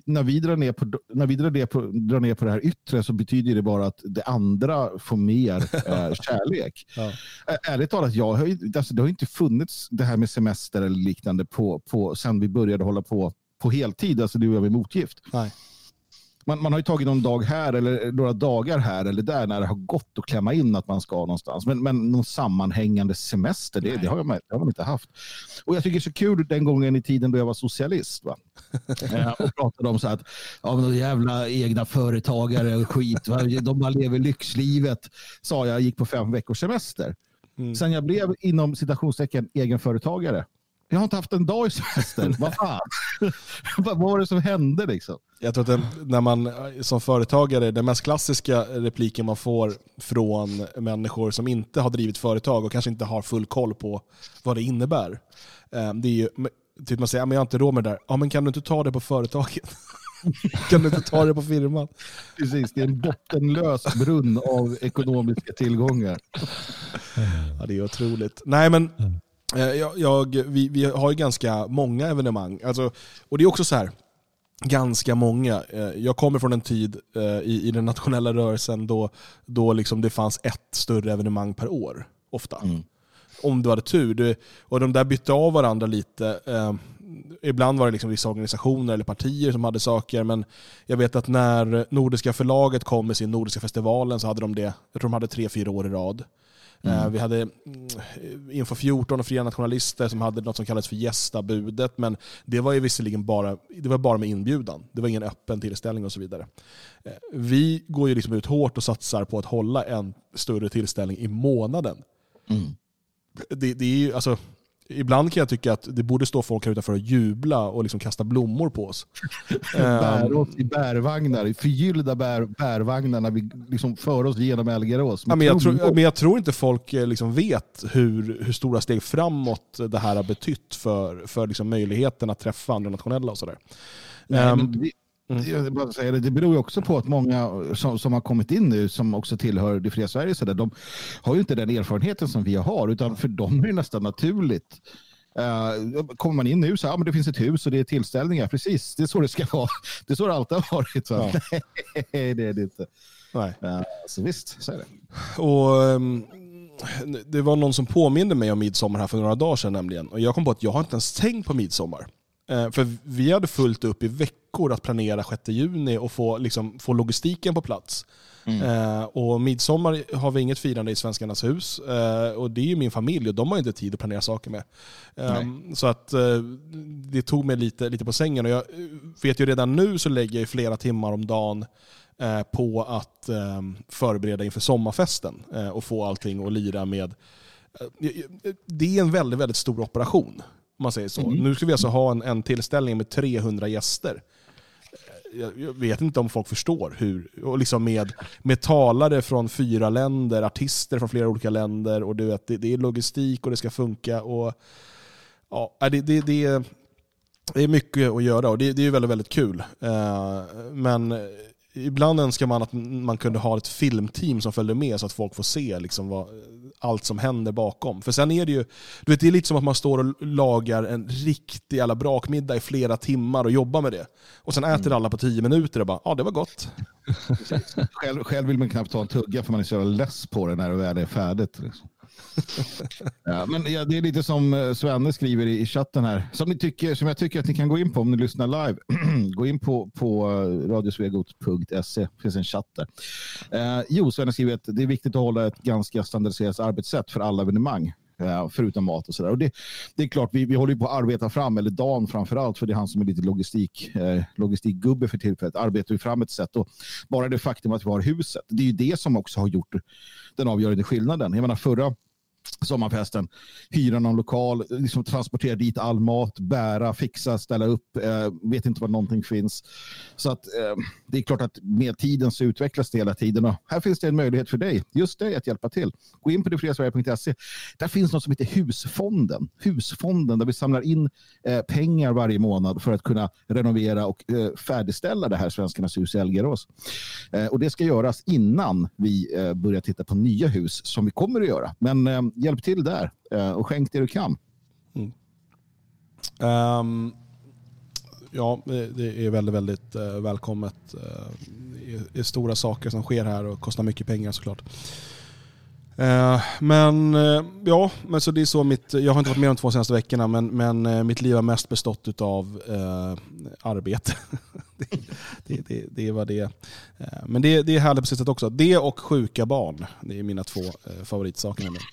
när vi, drar ner, på, när vi drar, ner på, drar ner på det här yttre så betyder det bara att det andra får mer eh, kärlek. Ja. Ärligt talat, jag har alltså, det har inte funnits det här med semester eller liknande på, på, sen vi började hålla på på heltid, alltså du och jag med motgift. Nej. Man, man har ju tagit någon dag här eller några dagar här eller där när det har gått att klämma in att man ska någonstans. Men, men någon sammanhängande semester, det, det, har man, det har man inte haft. Och jag tycker det är så kul den gången i tiden då jag var socialist. Va? Eh, och pratade om så att ja, men de jävla egna företagare och skit, va? de bara lever lyxlivet, sa jag, gick på fem veckors semester. Sen jag blev inom citationstecken egenföretagare, jag har inte haft en dag i semester. Vad fan? Vad var det som hände liksom? Jag tror att den, när man eh, som företagare, den mest klassiska repliken man får från människor som inte har drivit företag och kanske inte har full koll på vad det innebär. eh, Det är ju, typ man säger, "Ja, men jag har inte råd med det där. Ja, men kan du inte ta det på företaget? kan du inte ta det på firman? Precis, det är en bottenlös brunn av ekonomiska tillgångar. Ja, det är otroligt. Nej, men eh, jag, jag, vi, vi har ju ganska många evenemang. Alltså, och det är också så här, ganska många. Eh, Jag kommer från en tid eh, i, i den nationella rörelsen då, då liksom det fanns ett större evenemang per år, ofta. Om du hade tur. Du, och de där bytte av varandra lite. Eh, ibland var det liksom vissa organisationer eller partier som hade saker, men jag vet att när Nordiska förlaget kom med sin Nordiska festivalen så hade de det, jag tror de hade tre, fyra år i rad. Eh, Vi hade mm, Info 14 och Fria Nationalister som hade något som kallades för gästabudet, men det var ju visserligen bara, det var bara med inbjudan. Det var ingen öppen tillställning och så vidare. Eh, Vi går ju liksom ut hårt och satsar på att hålla en större tillställning i månaden. Det, det är ju, alltså, ibland kan jag tycka att det borde stå folk här utanför och jubla och liksom kasta blommor på oss. Bär oss i bärvagnar, förgyllda bär, bärvagnar när vi liksom för oss genom Elgarås. Ja, men, jag tror, men jag tror inte folk eh, liksom vet hur, hur stora steg framåt det här har betytt för, för liksom möjligheten att träffa andra nationella och sådär. Nej, Ehm, det, jag säga det, det beror ju också på att många som, som har kommit in nu, som också tillhör det fria Sverige, så där, de har ju inte den erfarenheten som vi har, utan för dem är det nästan naturligt. Uh, kommer man in nu så ja, men det finns ett hus och det är tillställningar, precis, det är så det ska vara. Det är så det alltid har varit. Så. Ja. Nej, det är det inte. Nej. Uh, så visst, så är det. Och, ehm, det var någon som påminde mig om midsommar här för några dagar sedan nämligen. Och jag kom på att jag har inte ens tänkt på midsommar. Eh, för vi hade fullt upp i veckor att planera 6 juni och få, liksom, få logistiken på plats. Mm. Eh, och midsommar har vi inget firande i Svenskarnas hus. Eh, och det är ju min familj och de har inte tid att planera saker med. Eh, så att det tog mig lite, lite på sängen. Och jag vet ju redan nu så lägger jag flera timmar om dagen på att eh, förbereda inför sommarfesten och få allting att lira med. Det är en väldigt, väldigt stor operation. Om man säger så. Mm. Nu ska vi alltså ha en, en tillställning med 300 gäster. Eh, Jag, vet inte om folk förstår hur. Och liksom med, med talare från fyra länder, artister från flera olika länder. och du vet, det, det är logistik och det ska funka. Och, ja, det, det, det, är, det är mycket att göra och det, det är väldigt, väldigt kul. Eh, men ibland önskar man att man kunde ha ett filmteam som följer med så att folk får se liksom vad, allt som händer bakom. För sen är det ju, du vet, det är lite som att man står och lagar en riktig jävla brakmiddag i flera timmar och jobbar med det. Och sen äter alla på tio minuter och bara, ja det var gott. Själv, själv vill man knappt ta en tugga för man är så jävla less på det när det väl är färdigt. Liksom. ja, men ja, det är lite som eh, Svenne skriver i, i chatten här, som, ni tycker, som jag tycker att ni kan gå in på om ni lyssnar live. gå in på, på eh, radiosvegot.se, det finns en chatt där. Eh, jo, Svenne skriver att det är viktigt att hålla ett ganska standardiserat arbetssätt för alla evenemang. eh, Förutom mat och sådär. Det, det är klart, vi, vi håller på att arbeta fram, eller Dan framför allt, för det är han som är lite logistik, eh, logistikgubbe för tillfället, arbetar vi fram ett sätt. Och bara det faktum att vi har huset, det är ju det som också har gjort den avgörande skillnaden. Jag menar förra sommarfesten, hyra någon lokal, liksom transportera dit all mat, bära, fixa, ställa upp, eh, vet inte var någonting finns. Så att eh, det är klart att med tiden så utvecklas det hela tiden och här finns det en möjlighet för dig, just dig att hjälpa till. Gå in på detfriasverige.se. Där finns något som heter Husfonden. Husfonden där vi samlar in eh, pengar varje månad för att kunna renovera och eh, färdigställa det här Svenskarnas hus i Elgerås. Eh, och det ska göras innan vi eh, börjar titta på nya hus som vi kommer att göra. Men eh, hjälp till där eh, och skänk det du kan. Mm. Ehm, ja, det är väldigt, väldigt eh, välkommet. Uh, det är stora saker som sker här och kostar mycket pengar såklart. Eh, men eh, ja, men så det är så mitt, jag har inte varit med de två senaste veckorna men, men eh, mitt liv har mest bestått av eh, arbete. det, det, det, det var det. Men det, det är härligt på sitt sätt också. Det och sjuka barn, det är mina två favoritsaker. nämligen.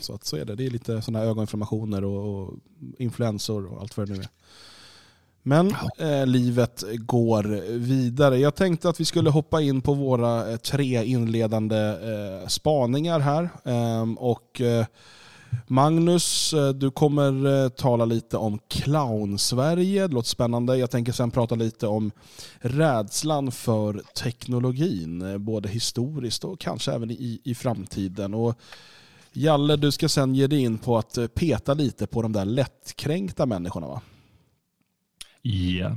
Så att så är det. Det är lite sådana här ögoninflammationer och, och influensor och allt vad det nu är. Men eh, livet går vidare. Jag tänkte att vi skulle hoppa in på våra eh, tre inledande eh, spaningar här. Ehm, och eh, Magnus, eh, du kommer tala lite om clown-Sverige. Det låter spännande. Jag tänker sen prata lite om rädslan för teknologin, både historiskt och kanske även i, i framtiden. Och Jalle, du ska sen ge dig in på att peta lite på de där lättkränkta människorna va? Ja.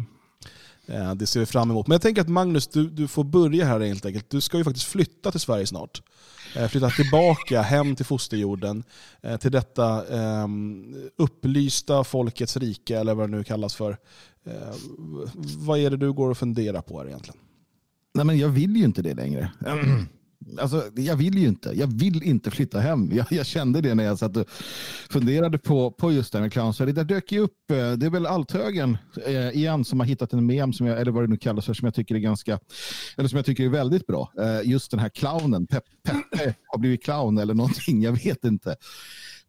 Eh, Det ser vi fram emot. Men jag tänker att Magnus, du, du får börja här helt enkelt. Du ska ju faktiskt flytta till Sverige snart. Eh, Flytta tillbaka hem till fosterjorden. eh, Till detta eh, upplysta folkets rike, eller vad det nu kallas för. Eh, Vad är det du går och funderar på här egentligen? Nej, men jag vill ju inte det längre. Alltså, jag vill ju inte. Jag vill inte flytta hem. Jag, jag kände det när jag satt och funderade på, på just det här med clownsverige. Det dök ju upp, eh, det är väl Althögen eh, igen som har hittat en mem, som jag, eller vad det nu kallas för, som jag tycker är ganska, eller som jag tycker är väldigt bra. Eh, just den här clownen, Pep, Peppe har blivit clown eller någonting, jag vet inte.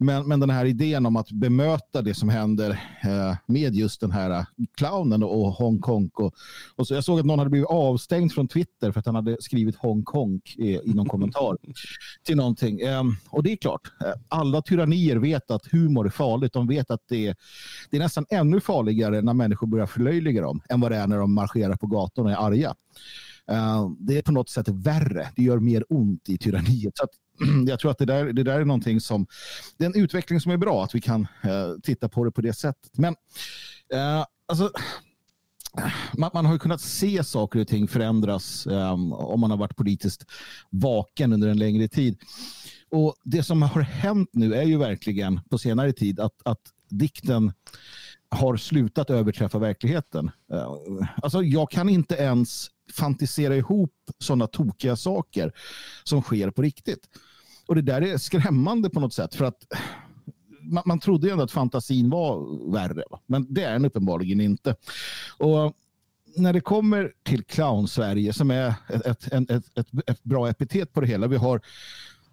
Men, men den här idén om att bemöta det som händer eh, med just den här eh, clownen och Hongkong. Och, och så jag såg att någon hade blivit avstängd från Twitter för att han hade skrivit Hongkong i, i någon kommentar till någonting. Eh, och det är klart, eh, alla tyrannier vet att humor är farligt. De vet att det är, det är nästan ännu farligare när människor börjar förlöjliga dem än vad det är när de marscherar på gatorna och är arga. Eh, det är på något sätt värre. Det gör mer ont i tyranniet. Så jag tror att det där, det där är någonting som, det är en utveckling som är bra, att vi kan eh, titta på det på det sättet. Men eh, alltså, man, man har ju kunnat se saker och ting förändras eh, om man har varit politiskt vaken under en längre tid. Och det som har hänt nu är ju verkligen på senare tid att, att dikten har slutat överträffa verkligheten. Eh, alltså jag kan inte ens fantisera ihop sådana tokiga saker som sker på riktigt. Och det där är skrämmande på något sätt för att man, man trodde ju ändå att fantasin var värre, va? men det är den uppenbarligen inte. Och när det kommer till clown-Sverige som är ett, ett, en- ett, ett, ett bra epitet på det hela. Vi har,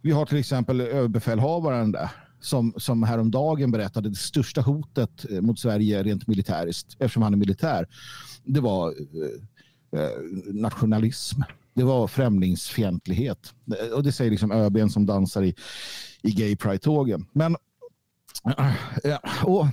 vi har till exempel överbefälhavaren där som, som häromdagen berättade det största hotet mot Sverige rent militäriskt, eftersom han är militär, det var eh, eh nationalism. Det var främlingsfientlighet. Och det säger liksom ÖBn som dansar i, i gay pride-tågen. Men äh, äh, och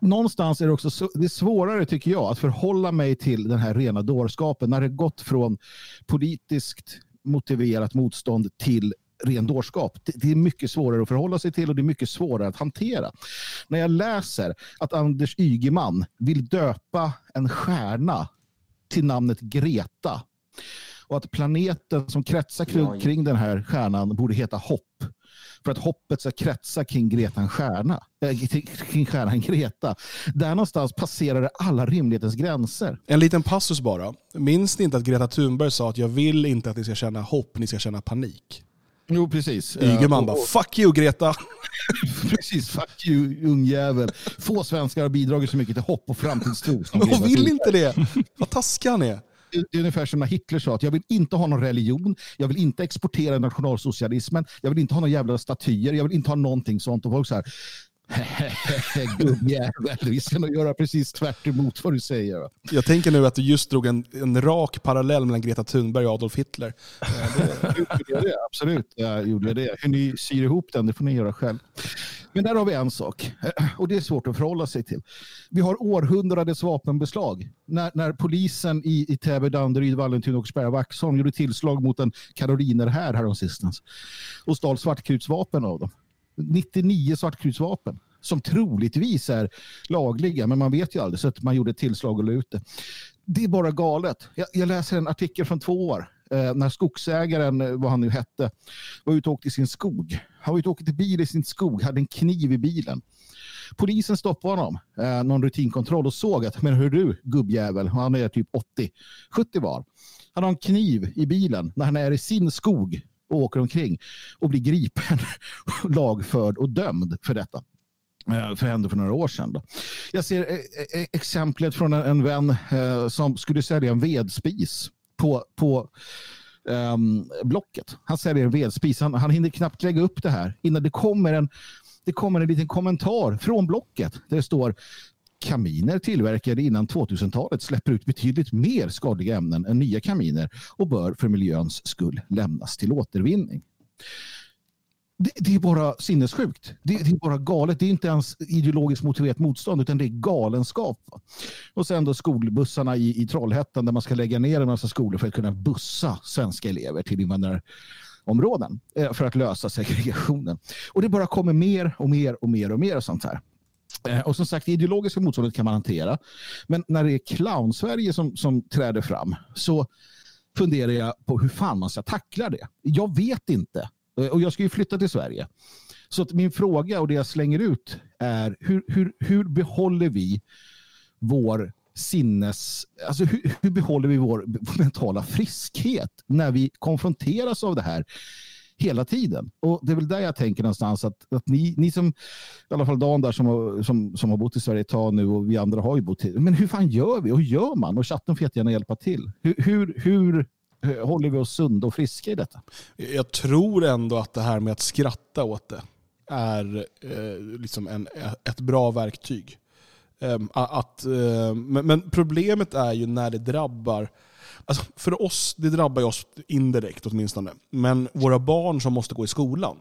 någonstans är det också det är svårare tycker jag att förhålla mig till den här rena dårskapen när det gått från politiskt motiverat motstånd till ren dårskap. Det är mycket svårare att förhålla sig till och det är mycket svårare att hantera. När jag läser att Anders Ygeman vill döpa en stjärna till namnet Greta och att planeten som kretsar kring, Ja, ja. kring den här stjärnan borde heta Hopp för att hoppet ska kretsa kring Gretan stjärna, äh, kring stjärnan Greta. Där någonstans passerar det alla rimlighetens gränser. En liten passus bara. Minns ni inte att Greta Thunberg sa att jag vill inte att ni ska känna hopp, ni ska känna panik? Jo, precis. Ygeman Eh, bara, och- fuck you Greta! Precis, fuck you ungjävel. Få svenskar har bidragit så mycket till hopp och framtidstro. som Men Greta hon vill inte det! Vad taskig han är. Det är ungefär som när Hitler sa att jag vill inte ha någon religion, jag vill inte exportera nationalsocialismen, jag vill inte ha några jävla statyer, jag vill inte ha någonting sånt. Och folk så här, gubbjävel, vi ska nog göra precis tvärt emot vad du säger. va?" Jag tänker nu att du just drog en, en rak parallell mellan Greta Thunberg och Adolf Hitler. Jag det? Absolut, jag gjorde det. Hur ni syr ihop den, det får ni göra själv. Men där har vi en sak, och det är svårt att förhålla sig till. Vi har århundradets vapenbeslag. När, när polisen i, i Täby, Danderyd, Vallentuna och Åkersberga Vaxholm gjorde tillslag mot en karoliner här häromsistens och stal svartkrutsvapen av dem. 99 svartkrutsvapen som troligtvis är lagliga, men man vet ju aldrig, så att man gjorde ett tillslag och la ut det. Det är bara galet. Jag, jag läser en artikel från två år eh, när skogsägaren, eh, vad han nu hette, var ute och åkte i sin skog. Han var ute och åkte bil i sin skog, hade en kniv i bilen. Polisen stoppade honom, eh, någon rutinkontroll och såg att, men hör du gubbjävel, han är typ 80, 70 var. Han har en kniv i bilen när han är i sin skog och åker omkring och blir gripen, lagförd och dömd för detta. Eh, för hände för några år sedan. Då. Jag ser eh, eh, exemplet från en, vän som skulle sälja en vedspis på, på um, Blocket. Han säljer en vedspis. Han, han hinner knappt lägga upp det här innan det kommer en, det kommer en liten kommentar från Blocket där det står kaminer tillverkade innan 2000-talet släpper ut betydligt mer skadliga ämnen än nya kaminer och bör för miljöns skull lämnas till återvinning. Det, det är bara sinnessjukt. Det, det är bara galet. Det är inte ens ideologiskt motiverat motstånd utan det är galenskap. Och sen då skolbussarna i, i Trollhättan där man ska lägga ner en massa skolor för att kunna bussa svenska elever till invandrarområden eh, för att lösa segregationen. Och det bara kommer mer och mer och mer och mer och sånt här. Eh, och som sagt, det ideologiska motståndet kan man hantera. Men när det är clown-Sverige som, som träder fram så funderar jag på hur fan man ska tackla det. Jag vet inte. Eh, och jag ska ju flytta till Sverige. Så att min fråga och det jag slänger ut är hur, hur, hur behåller vi vår sinnes... Alltså hur, hur behåller vi vår mentala friskhet när vi konfronteras av det här hela tiden? Och det är väl där jag tänker någonstans att, att ni, ni som, i alla fall Dan där som har, som, som har bott i Sverige ett tag nu och vi andra har ju bott i, men hur fan gör vi och hur gör man? Och chatten får jättegärna hjälpa till. Hur, hur, hur eh, håller vi oss sunda och friska i detta? Jag tror ändå att det här med att skratta åt det är eh, liksom en, ett bra verktyg. Eh, att, eh, men, men problemet är ju när det drabbar Alltså för oss, det drabbar ju oss indirekt åtminstone. Men våra barn som måste gå i skolan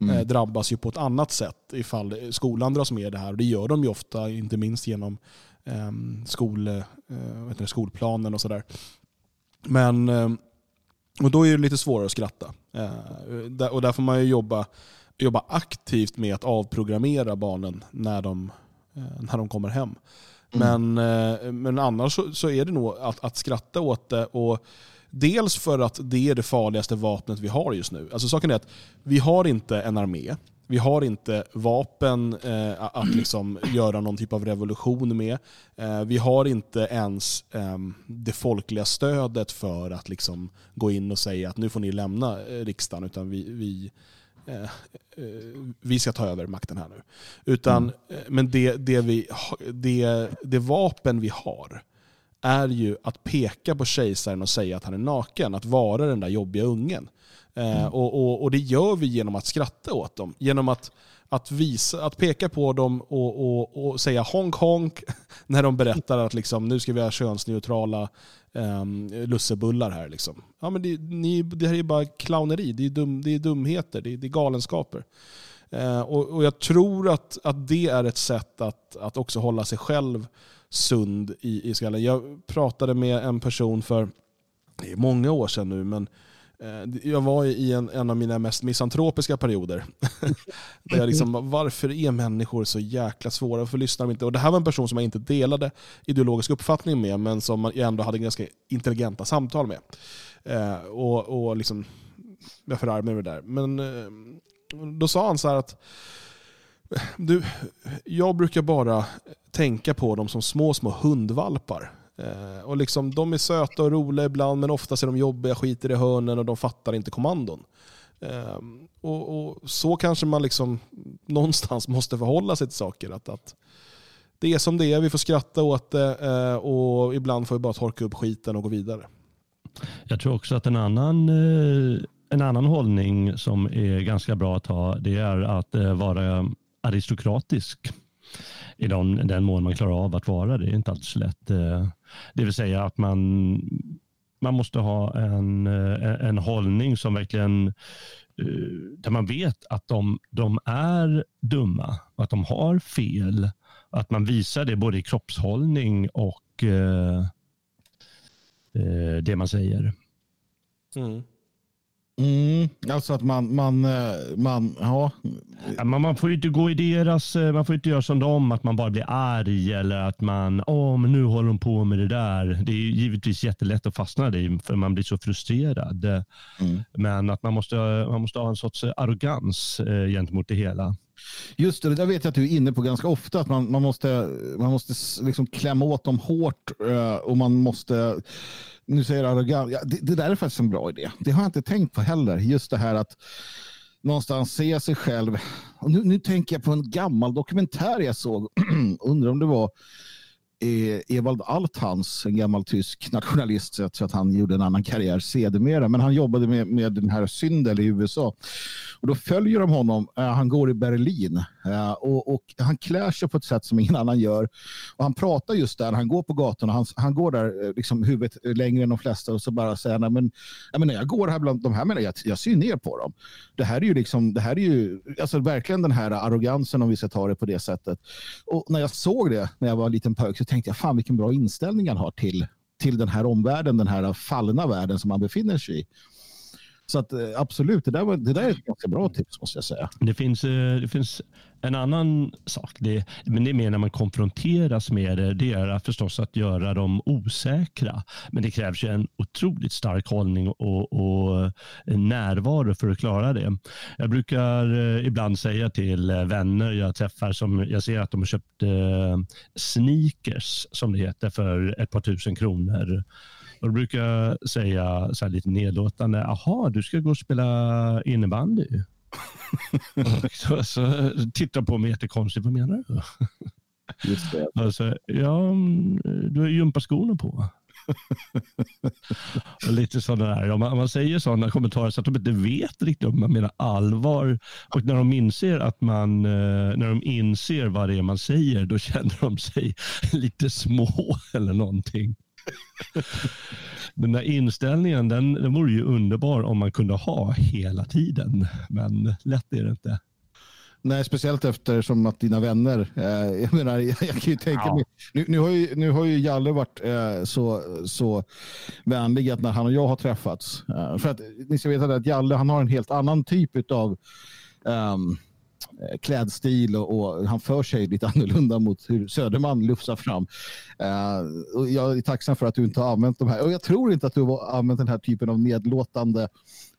eh, drabbas ju på ett annat sätt ifall skolan dras med i det här. Och det gör de ju ofta, inte minst genom eh, skol, eh, det, skolplanen och sådär. Men eh, och då är det lite svårare att skratta. Eh, och där får man ju jobba, jobba aktivt med att avprogrammera barnen när de, eh, när de kommer hem. Mm. Men, eh, men annars så, så är det nog att, att skratta åt det. Och dels för att det är det farligaste vapnet vi har just nu. Alltså saken är att vi har inte en armé. Vi har inte vapen eh, att liksom göra någon typ av revolution med. Eh, vi har inte ens eh, det folkliga stödet för att liksom gå in och säga att nu får ni lämna eh, riksdagen. Utan vi, vi, eh, vi ska ta över makten här nu. Utan, eh, men det, det, vi, det, det vapen vi har är ju att peka på kejsaren och säga att han är naken. Att vara den där jobbiga ungen. Eh, och, och, och det gör vi genom att skratta åt dem. Genom att, att, visa, att peka på dem och, och, och säga honk honk när de berättar att liksom, nu ska vi ha könsneutrala um, lussebullar här. Liksom. Ja, men det, ni, det här är bara clowneri, det är, dum, det är dumheter, det är, det är galenskaper. Uh, och, och jag tror att, att det är ett sätt att, att också hålla sig själv sund i, i skallen. Jag pratade med en person för det är många år sedan nu, men Eh, jag var i en, en av mina mest misantropiska perioder. Där jag liksom, varför är människor så jäkla svåra? Varför lyssnar de inte? Och det här var en person som jag inte delade ideologisk uppfattning med, men som jag ändå hade ganska intelligenta samtal med. Eh, och, och liksom, jag förargade mig där. Men eh, då sa han så här att du, jag brukar bara tänka på dem som små, små hundvalpar. Eh, och liksom, de är söta och roliga ibland, men oftast är de jobbiga, skiter i hörnen och de fattar inte kommandon. Eh, och, och Så kanske man liksom någonstans måste förhålla sig till saker. Att, att det är som det är, vi får skratta åt det eh, och ibland får vi bara torka upp skiten och gå vidare. Jag tror också att en annan, eh, en annan hållning som är ganska bra att ha, det är att eh, vara aristokratisk. I den, den mån man klarar av att vara det. Det är inte alltid så lätt. Eh, det vill säga att man, man måste ha en, eh, en hållning som verkligen eh, där man vet att de, de är dumma, att de har fel. Att man visar det både i kroppshållning och eh, det man säger. Mm, alltså att man, man, eh, man ja. Men man får ju inte gå i deras, eh, man får inte göra som dem, att man bara blir arg eller att man, åh men nu håller de på med det där. Det är givetvis jättelätt att fastna i för man blir så frustrerad. Eh, Men att man måste, man måste ha en sorts arrogans eh, gentemot det hela. Just det, det där vet jag att du är inne på ganska ofta. Att man, man måste, man måste liksom klämma åt dem hårt och man måste... Nu säger arrogant. Ja, det, det där är faktiskt en bra idé. Det har jag inte tänkt på heller. Just det här att någonstans se sig själv. Och nu, nu tänker jag på en gammal dokumentär jag såg. Undrar om det var Eh, Ewald Althans, en gammal tysk nationalist. så Jag tror att han gjorde en annan karriär sedermera. Men han jobbade med, med den här Syndel i USA. Och då följer de honom. Eh, han går i Berlin eh, och, och han klär sig på ett sätt som ingen annan gör. Och han pratar just där, han går på gatorna, han, han går där eh, liksom huvudet längre än de flesta och så bara säger han, men, jag menar, jag går här bland de här människorna, jag, jag ser ner på dem. Det här är ju liksom, det här är ju, alltså verkligen den här arrogansen om vi ska ta det på det sättet. Och när jag såg det när jag var en liten pojk så tänkte jag, fan vilken bra inställning han har till, till den här omvärlden, den här fallna världen som han befinner sig i. Så att eh, absolut, det där, var, det där är ett ganska bra tips måste jag säga. Det finns, eh, det finns en annan sak, det, men det är mer när man konfronteras med det. Det är förstås att göra dem osäkra. Men det krävs ju en otroligt stark hållning och, och närvaro för att klara det. Jag brukar eh, ibland säga till vänner jag träffar som jag ser att de har köpt sneakers, som det heter, för ett par tusen kronor. Och då brukar jag säga så här lite nedlåtande, jaha, du ska gå och spela innebandy? så, så tittar på mig jättekonstigt, vad menar du? Just det. Alltså, ja, mm, du har gympaskorna på. och lite sådana där. Om man, man säger sådana kommentarer så att de inte vet riktigt om man menar allvar. Och när de inser att man, eh, när de inser vad det är man säger, då känner de sig lite små eller någonting. Den där inställningen, den, den vore ju underbar om man kunde ha hela tiden. Men lätt är det inte. Nej, speciellt eftersom att dina vänner, eh, jag menar, jag, jag kan ju tänka Ja. mig, nu, nu, har ju, nu har ju Jalle varit eh, så, så vänlig att när han och jag har träffats, eh, för att ni ska veta det att Jalle han har en helt annan typ av ehm, eh, Eh, klädstil och, och han för sig lite annorlunda mot hur Söderman lufsar fram. Uh, och jag är tacksam för att du inte har använt de här. Och jag tror inte att du har använt den här typen av nedlåtande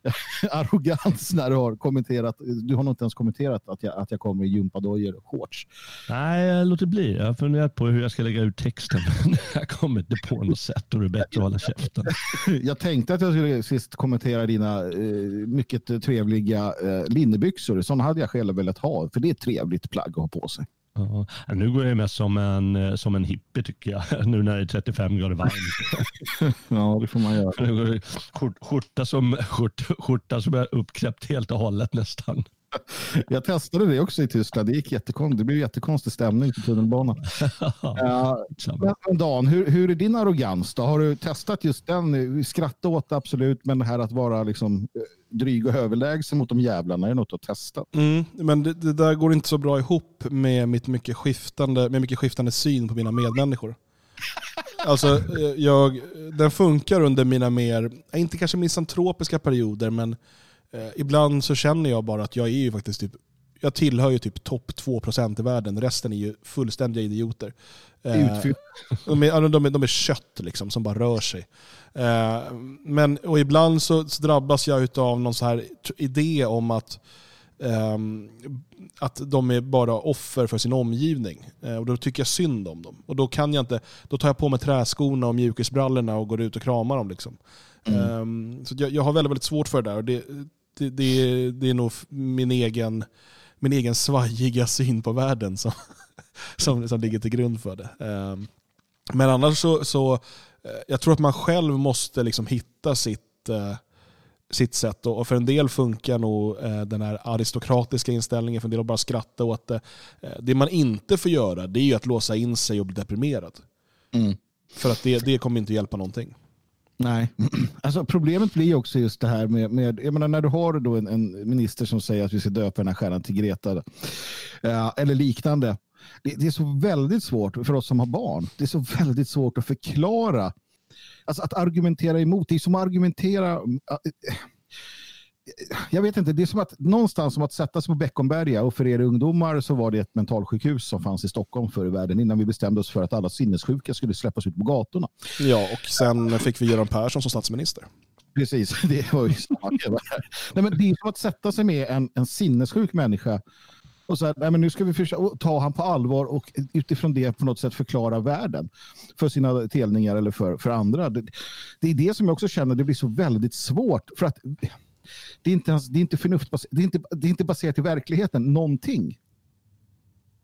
arrogans när du har kommenterat. Du har nog inte ens kommenterat att jag, att jag kommer i gympadojor och shorts. Nej, jag låter bli. Jag har funderat på hur jag ska lägga ut texten. Men jag kommer inte på något sätt och det är bättre att hålla käften. Jag tänkte att jag skulle sist kommentera dina eh, mycket trevliga eh, linnebyxor. Sådana hade jag själv velat ha, för det är ett trevligt plagg att ha på sig. Ja, nu går jag mest som en, eh, som en hippie tycker jag. Nu när det är 35 grader varmt. ja, det får man göra. Nu går skjorta, som, skjort, skjorta som är uppknäppt helt och hållet nästan. Jag testade det också i Tyskland. Det gick jättekonstigt. Det blev jättekonstig stämning på tunnelbanan. Men, men Dan, hur, hur är din arrogans då? Har du testat just den? Skratta åt absolut, men det här att vara liksom eh, dryg och överlägsen mot de jävlarna är något att testa. Mm, men det, det där går inte så bra ihop med mitt mycket skiftande, med mycket skiftande syn på mina medmänniskor. Alltså, eh, jag, den funkar under mina mer, inte kanske misantropiska perioder, men eh, ibland så känner jag bara att jag är ju faktiskt typ, jag tillhör ju typ topp 2% i världen, resten är ju fullständiga idioter. Eh, de, är, de, är, de är kött liksom, som bara rör sig. Eh, men, och ibland så, så drabbas jag av någon så här idé om att ehm, att de är bara offer för sin omgivning. Eh, och då tycker jag synd om dem. Och då kan jag inte, då tar jag på mig träskorna och mjukisbrallorna och går ut och kramar dem. Liksom. Ehm, så jag, jag har väldigt, väldigt svårt för det där. Och det, det, det, är- det är nog min egen, min egen svajiga syn på världen som, som, som ligger till grund för det. Ehm, men annars så, så eh, jag tror att man själv måste liksom hitta sitt, eh, sitt sätt. Och för en del funkar nog eh, den här aristokratiska inställningen, för en del att bara skratta åt det. Det man inte får göra det är ju att låsa in sig och bli deprimerad. Mm. För att det, det kommer inte hjälpa någonting. Nej, alltså problemet blir också just det här med, med jag menar när du har då en, en minister som säger att vi ska döpa den här stjärnan till Greta eh, eller liknande. Det, det är så väldigt svårt för oss som har barn. Det är så väldigt svårt att förklara. Alltså att argumentera emot. Det är som att argumentera. Äh, jag vet inte, det är som att någonstans som att sätta sig på Beckomberga och för er ungdomar så var det ett mentalsjukhus som fanns i Stockholm förr i världen innan vi bestämde oss för att alla sinnessjuka skulle släppas ut på gatorna. Ja, och sen fick vi Göran Persson som statsminister. Precis, det var ju här. Nej, men Det är som att sätta sig med en, en sinnessjuk människa och så här, nej, men nu ska vi försöka ta han på allvar och utifrån det på något sätt förklara världen för sina telningar eller för, för andra. Det, det är det som jag också känner, det blir så väldigt svårt för att det är inte, ens, det är inte förnuftbaserat, det är inte, det är inte baserat i verkligheten, någonting.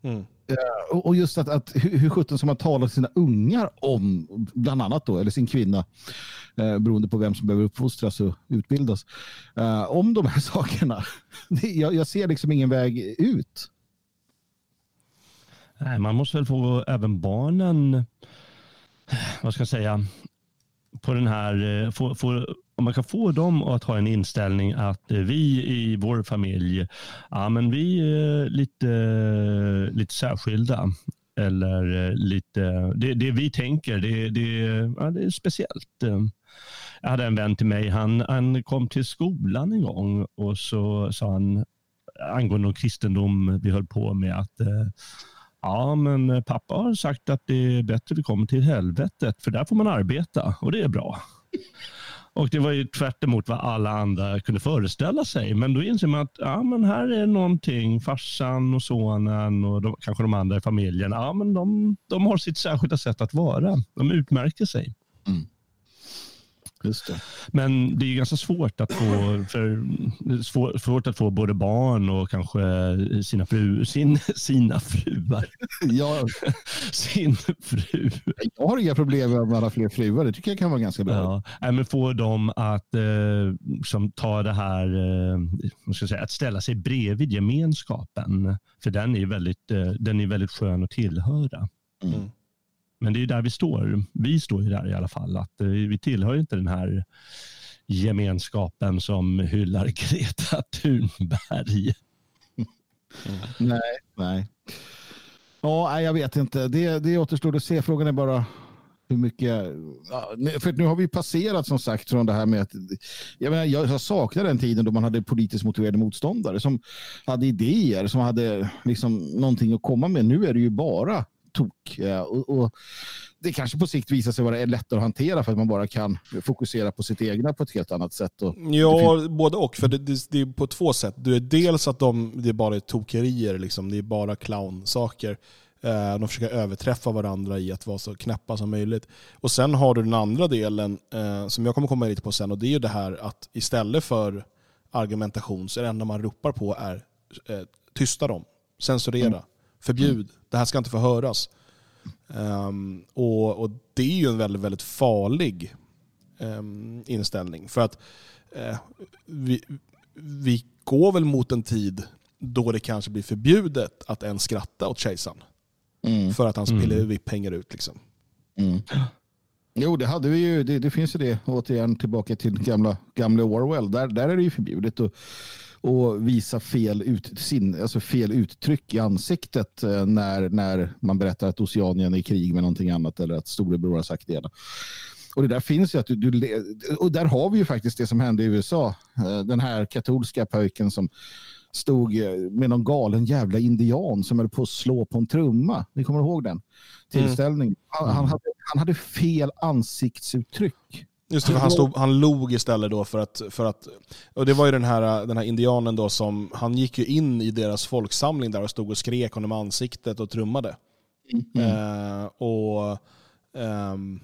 Mm. Eh, och just att, att hur, hur sjutton ska man tala till sina ungar om, bland annat då, eller sin kvinna, eh, beroende på vem som behöver uppfostras och utbildas, eh, om de här sakerna. Jag, jag ser liksom ingen väg ut. Nej, man måste väl få även barnen, vad ska jag säga, på den här, eh, få, få, om man kan få dem att ha en inställning att eh, vi i vår familj, ja men vi är lite, lite särskilda. Eller eh, lite, det, det vi tänker, det, det, ja, det är speciellt. Jag hade en vän till mig, han, han kom till skolan en gång och så sa han angående kristendom vi höll på med att eh, Ja, men pappa har sagt att det är bättre att vi kommer till helvetet, för där får man arbeta och det är bra. Och det var ju tvärt emot vad alla andra kunde föreställa sig. Men då inser man att ja, men här är någonting, farsan och sonen och de, kanske de andra i familjen. Ja, men de, de har sitt särskilda sätt att vara. De utmärker sig. Mm det. Men det är ganska svårt att få, för, svår, svårt att få både barn och kanske sina, fru, sin, sina fruar. Ja. Sin fru. Jag har inga problem med att har fler fruar, det tycker jag kan vara ganska bra. Ja, men få dem att eh, som ta det här, eh, ska säga, att ställa sig bredvid gemenskapen. För den är väldigt, eh, den är väldigt skön att tillhöra. Mm. Men det är där vi står. Vi står ju där i alla fall. Att eh, vi tillhör inte den här gemenskapen som hyllar Greta Thunberg. Nej, nej. Ja, jag vet inte. Det, det återstår att se. Frågan är bara hur mycket... För nu har vi passerat som sagt från det här med att... Jag, menar, jag saknar den tiden då man hade politiskt motiverade motståndare som hade idéer, som hade liksom någonting att komma med. Nu är det ju bara tok. Ja, och, och det kanske på sikt visar sig vara lättare att hantera för att man bara kan fokusera på sitt egna på ett helt annat sätt. Och Ja, både och. För det, det, det är på två sätt. Du är dels att de, det är bara är tokerier, liksom. det är bara clownsaker. Eh, De försöker överträffa varandra i att vara så knäppa som möjligt. Och sen har du den andra delen, eh, som jag kommer komma lite på sen, och det är ju det här att istället för argumentation så är det enda man ropar på är eh, tysta dem, censurera, Mm. förbjud, det här ska inte få höras. Ehm, och, och det är ju en väldigt, väldigt farlig ehm, inställning. För att eh, vi, vi går väl mot en tid då det kanske blir förbjudet att ens skratta åt kejsaren. För att hans Mm. pillevipp hänger ut. Liksom. Mm. Jo, det hade vi ju. Det, det finns ju det. Återigen tillbaka till gamla, gamla Orwell. Där, där är det ju förbjudet att, att visa fel, ut, sin, alltså fel uttryck i ansiktet eh, när, när man berättar att Oceanien är i krig med någonting annat eller att storebror har sagt det ena. Och det där finns ju att du, du, och där har vi ju faktiskt det som hände i USA. Eh, Den här katolska pojken som stod eh, med någon galen jävla indian som höll på att slå på en trumma. Ni kommer ihåg den tillställningen? Han, han, hade, han hade fel ansiktsuttryck. Just det, för han, stod, han log istället då för att, för att... Och det var ju den här, den här indianen då som... Han gick ju in i deras folksamling där och stod och skrek honom i ansiktet och trummade. Eh, och ehm,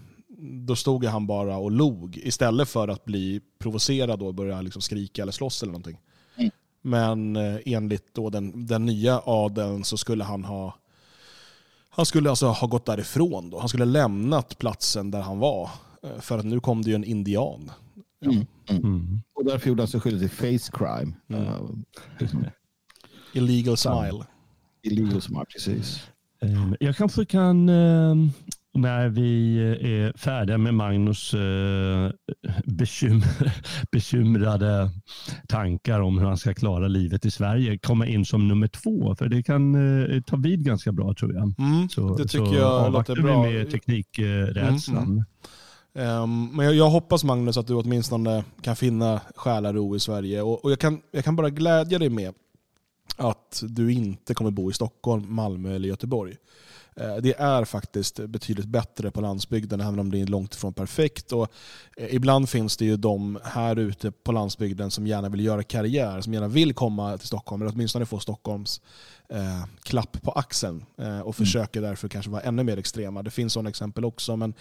Då stod han bara och log istället för att bli provocerad och börja liksom skrika eller slåss eller någonting. Men eh, enligt då den, den nya adeln så skulle han ha han skulle alltså ha gått därifrån. Då. Han skulle ha lämnat platsen där han var. Eh, För att nu kom det ju en indian. Mm. Mm. Och därför gjorde han sig skyldig till face crime. Uh, Illegal smile. Illegal smile, precis. Eh, Jag kanske kan, eh, när vi är färdiga med Magnus eh, bekym bekymrade tankar om hur han ska klara livet i Sverige, komma in som nummer två. För det kan eh, ta vid ganska bra tror jag. så, Mm, det tycker så jag låter bra. vi med teknikrädslan. Mm, Um, men jag, jag hoppas Magnus att du åtminstone kan finna själaro i Sverige. Och, och jag, kan, jag kan bara glädja dig med att du inte kommer bo i Stockholm, Malmö eller Göteborg. Eh, Det är faktiskt betydligt bättre på landsbygden, även om det är långt ifrån perfekt. Och eh, ibland finns det ju de här ute på landsbygden som gärna vill göra karriär, som gärna vill komma till Stockholm, eller åtminstone få Stockholms eh, klapp på axeln eh, och försöker därför kanske vara ännu mer extrema. Det finns sådana exempel också. Men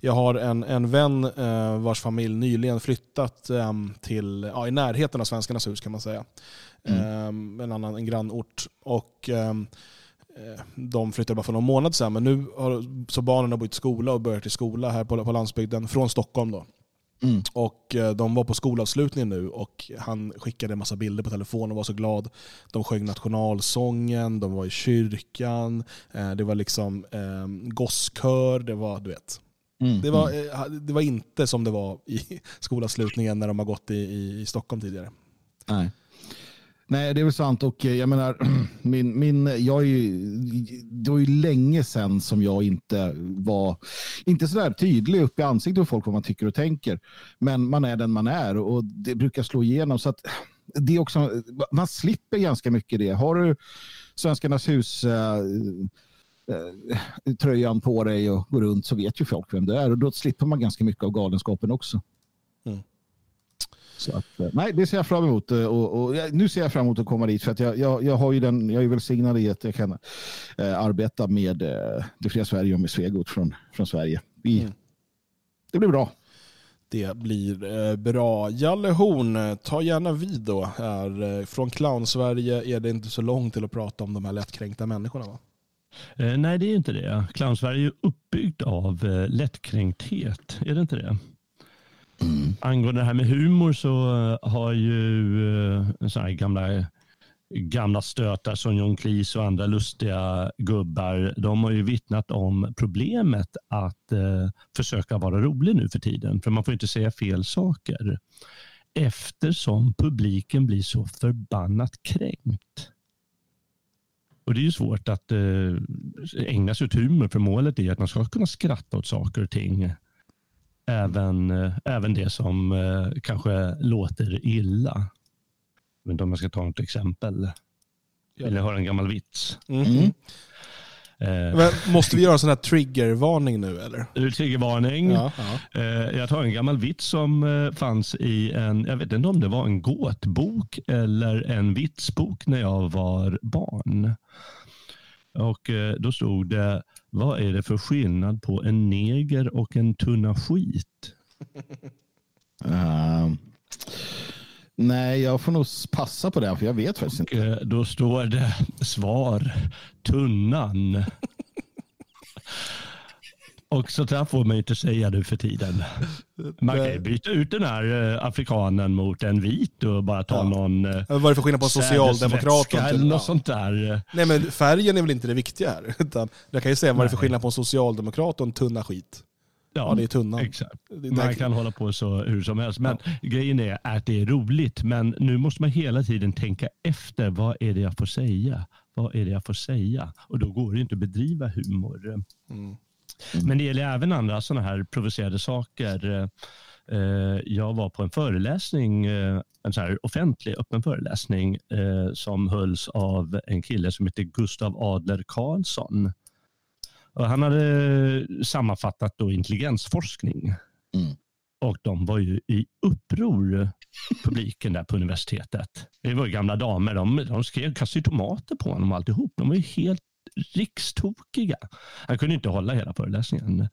jag har en, en vän eh, vars familj nyligen flyttat eh, till ja, i närheten av Svenskarnas hus kan man säga. Eh, en annan en grannort. Och, ehm, eh, de flyttade bara för någon månad sedan, men nu har så barnen har bytt skola och börjat i skola här på, på landsbygden från Stockholm. Då. Mm. Och eh, De var på skolavslutningen nu och han skickade en massa bilder på telefon och var så glad. De sjöng nationalsången, de var i kyrkan, eh, det var liksom eh, gosskör, det var du vet. Mm, Det, var, eh, det var inte som det var i skolavslutningen när de har gått i, i Stockholm tidigare. Nej. Nej, det är väl sant. Och eh, jag menar, min, min, jag är ju, det var ju länge sedan som jag inte var inte så där tydlig upp i ansiktet på folk vad man tycker och tänker. Men man är den man är och det brukar slå igenom. Så att det är också, man slipper ganska mycket det. Har du Svenskarnas hus eh, eh, tröjan på dig och går runt så vet ju folk vem du är och då slipper man ganska mycket av galenskapen också. Mm. Så att, eh, nej, det ser jag fram emot. eh, Och, och, nu ser jag fram emot att komma dit för att jag, jag, jag, har ju den, jag är välsignad i att jag kan eh, arbeta med eh, Det fria Sverige och med Svegot från, från Sverige. Vi, Det blir bra. Det blir eh, bra. Jalle Horn, ta gärna vid då. Här, från Clown-Sverige är det inte så långt till att prata om de här lättkränkta människorna va? Nej, det är inte det. Clownsverige är uppbyggt av lättkränkthet. Är det inte det? Mm. Angående det här med humor så eh, har ju eh, så här gamla, gamla stötar som John Cleese och andra lustiga gubbar, de har ju vittnat om problemet att eh, försöka vara rolig nu för tiden. För man får inte säga fel saker. Eftersom publiken blir så förbannat kränkt. Och det är ju svårt att eh, ägna sig åt humor för målet är att man ska kunna skratta åt saker och ting. Även, eh, även det som eh, kanske låter illa. Men om jag ska ta ett exempel. Ja. Eller höra en gammal vits. Mhm. Eh, Men måste vi göra en sån här triggervarning nu eller? Triggervarning. Ja, Eh, Jag tar en gammal vits som eh, fanns i en, jag vet inte om det var en gåtbok eller en vitsbok när jag var barn. Och eh, då stod det, vad är det för skillnad på en neger och en tunna skit? Ehm, nej, jag får nog passa på det, för jag vet faktiskt inte. Eh, Då står det svar, tunnan. Och så där får man ju inte säga nu för tiden. Man kan ju byta ut den här eh, afrikanen mot en vit och bara ta någon eh, Vad är det för skillnad på socialdemokrat eller något sånt där. Nej men färgen är väl inte det viktiga här. Utan jag kan ju säga vad det är för skillnad på en socialdemokrat och en tunna skit. Ja, det är tunnan. Exakt. Det- Man det- kan hålla på så hur som helst. Men grejen är att det är roligt. Men nu måste man hela tiden tänka efter. Vad är det jag får säga? Vad är det jag får säga? Och då går det inte att bedriva humor. Mm. Men det gäller även andra sådana här provocerade saker. Eh, Jag var på en föreläsning, eh, en så här offentlig öppen föreläsning eh, som hölls av en kille som heter Gustav Adler Karlsson. Och han hade sammanfattat då intelligensforskning. Och de var ju i uppror, publiken där på universitetet. Det var gamla damer, de, de skrev, kastade tomater på honom och alltihop. De var ju helt rikstokiga. Han kunde inte hålla hela föreläsningen.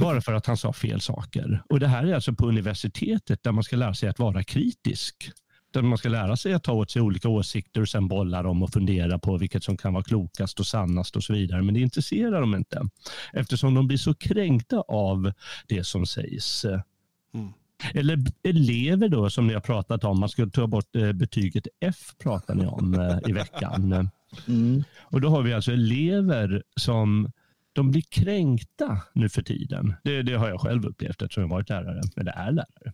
Bara för att han sa fel saker. Och det här är alltså på universitetet där man ska lära sig att vara kritisk. Där man ska lära sig att ta åt sig olika åsikter och sen bolla dem och fundera på vilket som kan vara klokast och sannast och så vidare. Men det intresserar dem inte. Eftersom de blir så kränkta av det som sägs. Eller b- elever då som ni har pratat om. Man ska ta bort eh, betyget F pratar ni om eh, i veckan. Och då har vi alltså elever som de blir kränkta nu för tiden. Det, det har jag själv upplevt eftersom jag varit lärare, eller är lärare.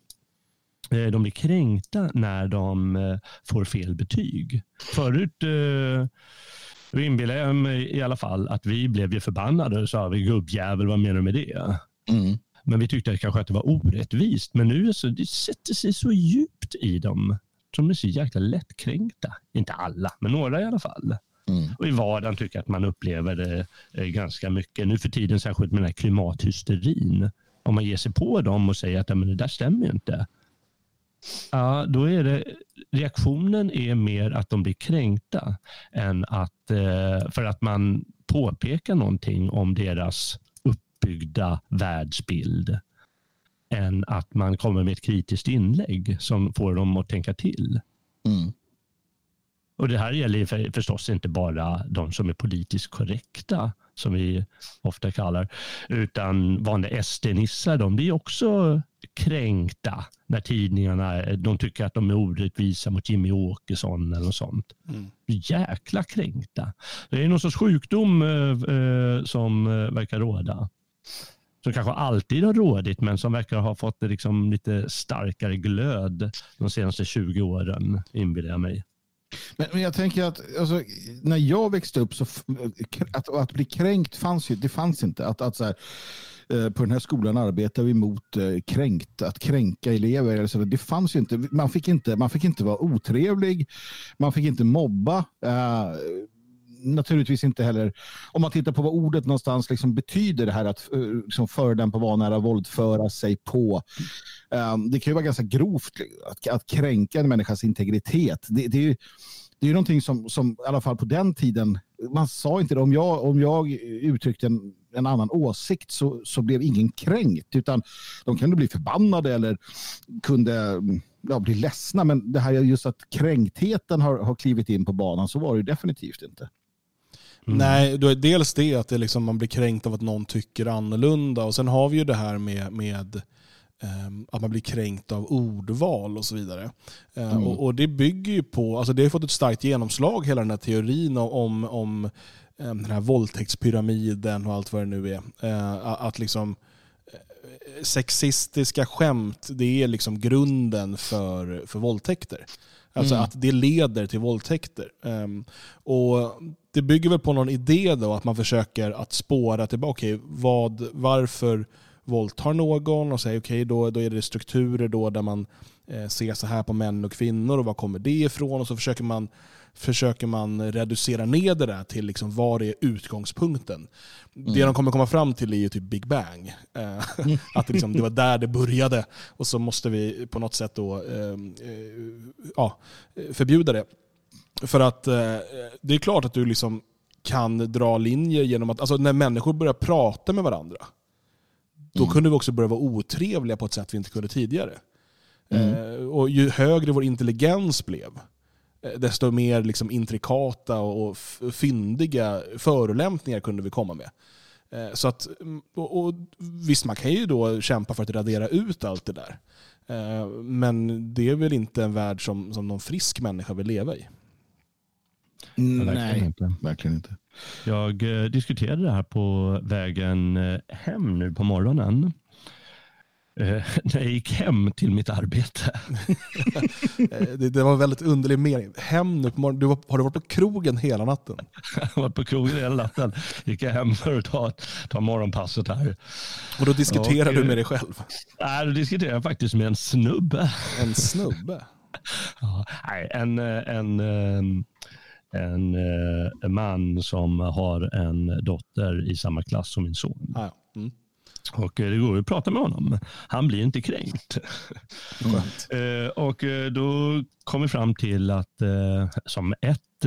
Eh, De blir kränkta när de eh, får fel betyg. Förut eh, inbillar jag mig i alla fall att vi blev ju förbannade och sa vi gubbjävel, vad menar du med det? Men vi tyckte kanske att det var orättvist. Men nu så, det sätter sig så djupt i dem. De är så jäkla lättkränkta. Inte alla, men några i alla fall. Och i vardagen tycker jag att man upplever det eh, ganska mycket. Nu för tiden särskilt med den här klimathysterin. Om man ger sig på dem och säger att "Ja, men det där stämmer ju inte. Ja, då är det, reaktionen är mer att de blir kränkta än att, eh, för att man påpekar någonting om deras uppbyggda världsbild än att man kommer med ett kritiskt inlägg som får dem att tänka till. Och Det här gäller för, förstås inte bara de som är politiskt korrekta, som vi ofta kallar, utan vanliga SD-nissar, de blir också kränkta när tidningarna de tycker att de är orättvisa mot Jimmy Åkesson eller något sånt. Jäkla kränkta. Det är någon sorts sjukdom eh, eh, som eh, verkar råda. Som kanske alltid har rådit men som verkar ha fått liksom lite starkare glöd de senaste 20 åren, inbillar jag mig. Men, men jag tänker att alltså, när jag växte upp så eh, att, att bli kränkt fanns ju, det fanns inte. Att, att så här, eh, på den här skolan arbetar vi mot eh, kränkt, att kränka elever. Eller så, det fanns ju inte. Man fick inte, man fick inte vara otrevlig, man fick inte mobba. Naturligtvis inte heller, om man tittar på vad ordet någonstans liksom betyder det här att uh, liksom förolämpa, vanära, våldföra sig på. Um, det kan ju vara ganska grovt att, att kränka en människas integritet. Det, det är ju det är ju någonting som, som i alla fall på den tiden, man sa inte det. Om jag, om jag uttryckte en, en annan åsikt så, så blev ingen kränkt. Utan de kunde bli förbannade eller kunde ja, bli ledsna. Men det här just att kränktheten har, har klivit in på banan, så var det ju definitivt inte. Nej, då är dels det att det liksom, man blir kränkt av att någon tycker annorlunda. Och sen har vi ju det här med, med ehm, att man blir kränkt av ordval och så vidare. Eh, Mm. och, och det bygger ju på, alltså det har fått ett starkt genomslag hela den här teorin om, om ehm, den här våldtäktspyramiden och allt vad det nu är. Att liksom eh, sexistiska skämt, det är liksom grunden för, för våldtäkter. Alltså Mm. att det leder till våldtäkter. Ehm, och det bygger väl på någon idé då att man försöker att spåra tillbaka. Vad, varför våldtar någon? Och säger okej, då, då är det strukturer då där man eh, ser så här på män och kvinnor och var kommer det ifrån? Och så försöker man försöker man reducera ner det där till liksom vad är utgångspunkten. Det Mm. de kommer komma fram till är ju typ Big Bang. Eh, att det, liksom, det var där det började och så måste vi på något sätt då, eh, eh, ja, förbjuda det. För att eh, det är klart att du liksom kan dra linjer genom att, alltså när människor börjar prata med varandra, då kunde vi också börja vara otrevliga på ett sätt vi inte kunde tidigare. Mm. Eh, och ju högre vår intelligens blev, eh, desto mer liksom intrikata och fyndiga förolämpningar kunde vi komma med. Eh, Så att, mm, och, och visst, man kan ju då kämpa för att radera ut allt det där. Eh, Men det är väl inte en värld som, som någon frisk människa vill leva i. Mm, verkligen nej, inte. verkligen inte. Jag eh, diskuterade det här på vägen eh, hem nu på morgonen. Eh, när jag gick hem till mitt arbete. Eh, det, det var en väldigt underlig mening. Hem nu på morgonen. Du var, har du varit på krogen hela natten? Jag har varit på krogen hela natten. Gick jag hem för att ta, ta morgonpasset här. Och då diskuterar Och, du med dig själv? Nej, då diskuterar jag faktiskt med en snubbe. En snubbe? ja, nej, en, eh, en, eh, en, eh, en man som har en dotter i samma klass som min son. Ah, ja. mm. Och eh, det går att prata med honom. Han blir inte kränkt. Eh, och då kom vi fram till att som ett,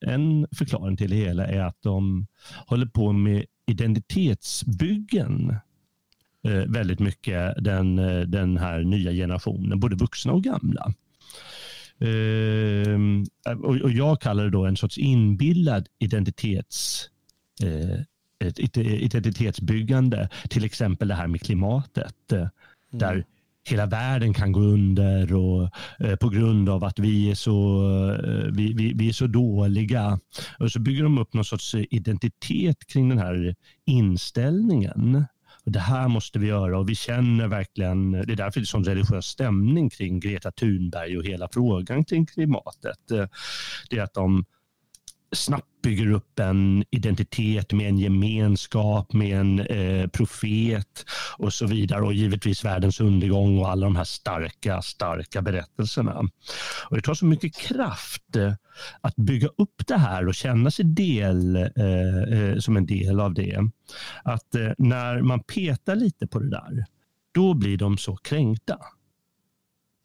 en förklaring till det hela är att de håller på med identitetsbyggen väldigt mycket, den, den här nya generationen, både vuxna och gamla. Eh, och, jag kallar det då en sorts inbillad identitets eh, identitetsbyggande, till exempel det här med klimatet, eh, där hela världen kan gå under och, eh, på grund av att vi är, så, eh, vi, vi, vi är så dåliga. Och så bygger de upp någon sorts identitet kring den här inställningen. Det här måste vi göra och vi känner verkligen, det är därför det är sån religiös stämning kring Greta Thunberg och hela frågan kring klimatet. Det är att de snabbt bygger upp en identitet med en gemenskap, med en eh, profet och så vidare och givetvis världens undergång och alla de här starka, starka berättelserna. Och det tar så mycket kraft eh, att bygga upp det här och känna sig del, eh, eh som en del av det. Att eh, när man petar lite på det där, då blir de så kränkta.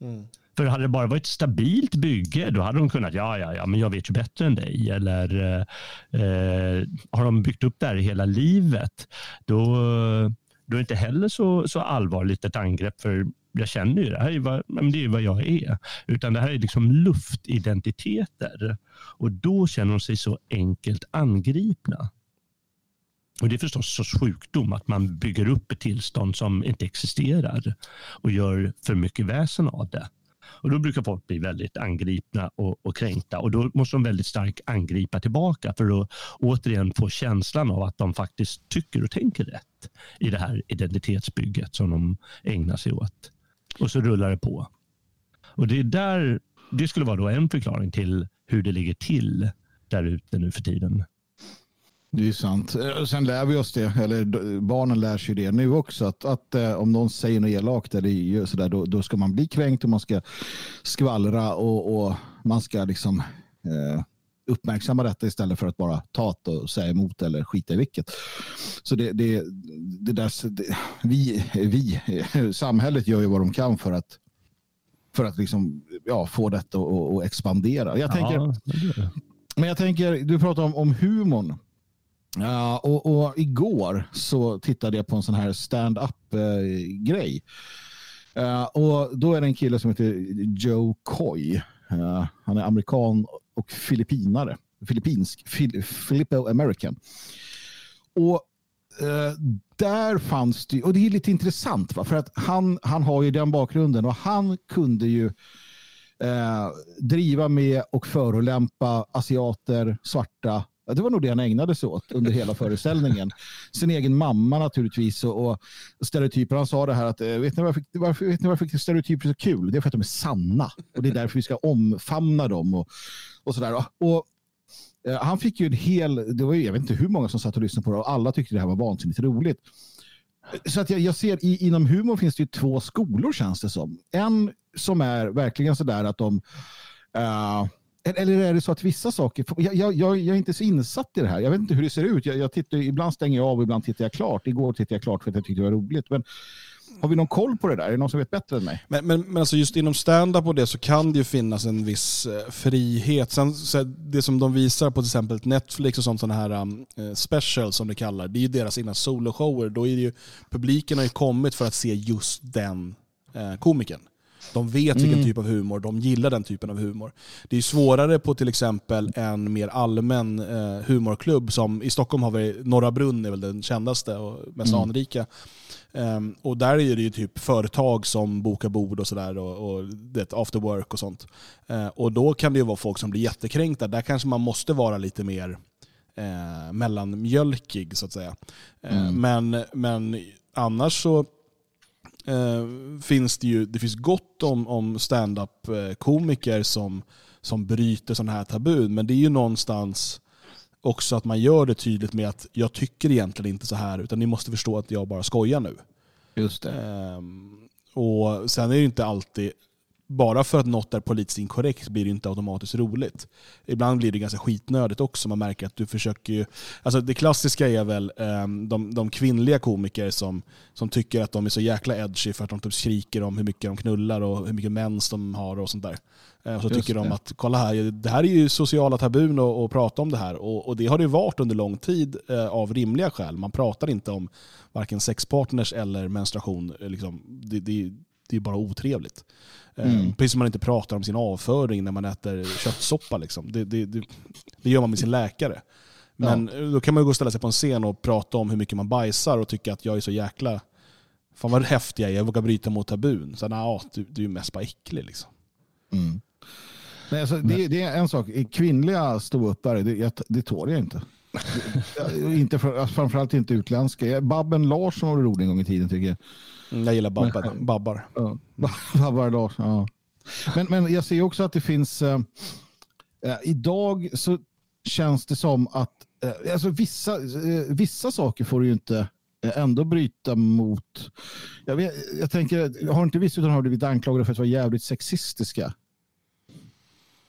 Mm. För hade det bara varit ett stabilt bygge, då hade de kunnat, ja, ja, ja, men jag vet ju bättre än dig. Eller eh, eh har de byggt upp det här hela livet, då, då är det inte heller så, så allvarligt ett angrepp. För jag känner ju det här är vad, men det är vad jag är. Utan det här är liksom luftidentiteter. Och då känner de sig så enkelt angripna. Och Det är förstås en sorts sjukdom att man bygger upp ett tillstånd som inte existerar och gör för mycket väsen av det. Och Då brukar folk bli väldigt angripna och, och kränkta och då måste de väldigt starkt angripa tillbaka för att återigen få känslan av att de faktiskt tycker och tänker rätt i det här identitetsbygget som de ägnar sig åt. Och så rullar det på. Och det där, det skulle vara då en förklaring till hur det ligger till där ute nu för tiden. Det är sant. Eh, Sen lär vi oss det, eller barnen lär sig det nu också, att, att eh, om någon säger något elakt eller sådär, då, då ska man bli kränkt och man ska skvallra och, och man ska liksom eh, uppmärksamma detta istället för att bara ta det och säga emot eller skita i vilket. Så det, det, det där, det, vi, vi, samhället gör ju vad de kan för att för att liksom, ja, få detta att expandera. Jag tänker, Ja, men jag tänker, du pratar om, om humorn. Ja, och, och igår så tittade jag på en sån här stand-up-grej. Eh, uh, eh, och då är det en kille som heter Joe Coy. Eh, han är amerikan och filippinare. Filippinsk, fil, Filippo-american. Och där fanns det, och det är lite intressant va? för att han, han har ju den bakgrunden och han kunde ju driva med och förolämpa asiater, svarta. Ja, Det var nog det han ägnade sig åt under hela föreställningen. Sin egen mamma naturligtvis och, och stereotyper. Han sa det här att eh, vet ni varför, varför, vet ni varför stereotyper är så kul? Det är för att de är sanna och det är därför vi ska omfamna dem och, och sådär. Och, eh, han fick ju en hel, det var ju, jag vet inte hur många som satt och lyssnade på det och alla tyckte det här var vansinnigt roligt. Så att jag, jag ser i, inom humor finns det ju två skolor känns det som. En som är verkligen sådär att de, eh, eller är det så att vissa saker... Jag, jag, jag, är inte så insatt i det här. Jag vet inte hur det ser ut. Jag, jag tittar, ibland stänger jag av och ibland tittar jag klart. Igår tittade jag klart för att jag tyckte det var roligt. Men har vi någon koll på det där? Är det någon som vet bättre än mig? Men, men, men alltså just inom stand-up och det så kan det ju finnas en viss eh, frihet. Sen, så det som de visar på till exempel Netflix och sånt sådana här um, eh, special som det kallar, det är ju deras egna soloshower. Då är det ju, publiken har ju kommit för att se just den uh, komikern. De vet vilken Mm. typ av humor, de gillar den typen av humor. Det är svårare på till exempel en mer allmän eh, humorklubb som i Stockholm har vi Norra Brunn är väl den kändaste och mest Mm. anrika. Ehm, och där är det ju typ företag som bokar bord och sådär och, och det, after work och sånt. Eh, och då kan det ju vara folk som blir jättekränkta. Där kanske man måste vara lite mer eh, mellanmjölkig så att säga. Eh, Mm. men, men annars så eh, finns det ju det finns gott om, om stand-up-komiker som, som bryter sådana här tabun. Men det är ju någonstans också att man gör det tydligt med att jag tycker egentligen inte så här utan ni måste förstå att jag bara skojar nu. Just Ehm, och Sen är det ju inte alltid, bara för att något är politiskt inkorrekt blir det inte automatiskt roligt. Ibland blir det ganska skitnödigt också. Man märker att du försöker ju... Alltså det klassiska är väl ehm, de, de kvinnliga komiker som, som tycker att de är så jäkla edgy för att de typ skriker om hur mycket de knullar och hur mycket mens de har och sånt där. Eh, Och så Just tycker de att kolla här, det här är ju sociala tabun att, att prata om det här. Och, och det har det varit under lång tid eh, av rimliga skäl. Man pratar inte om varken sexpartners eller menstruation. eh, Liksom, det, det, det är bara otrevligt. Eh, Mm. Precis som man inte pratar om sin avföring när man äter köttsoppa. Liksom. Det, det, det, det gör man med sin läkare. Men eh, då kan man ju gå och ställa sig på en scen och prata om hur mycket man bajsar och tycka att jag är så jäkla... Fan vad häftig jag är, jag vågar bryta mot tabun. Så nej, du, du är mest bara äcklig. Liksom. Mm. Nej, alltså, det, det är en sak. Kvinnliga ståuppare, det, det tål jag inte. Inte för, alltså, framförallt inte utländska. Babben Larsson var rolig en gång i tiden tycker jag. Mm, Jag gillar babben, babbar. Ja, Babbar Larsson, ja. Men, men jag ser också att det finns... Eh, eh, idag så känns det som att eh, alltså vissa, eh, vissa saker får du ju inte eh, ändå bryta mot. Jag, vet, jag tänker, har inte vissa utan har blivit anklagade för att vara jävligt sexistiska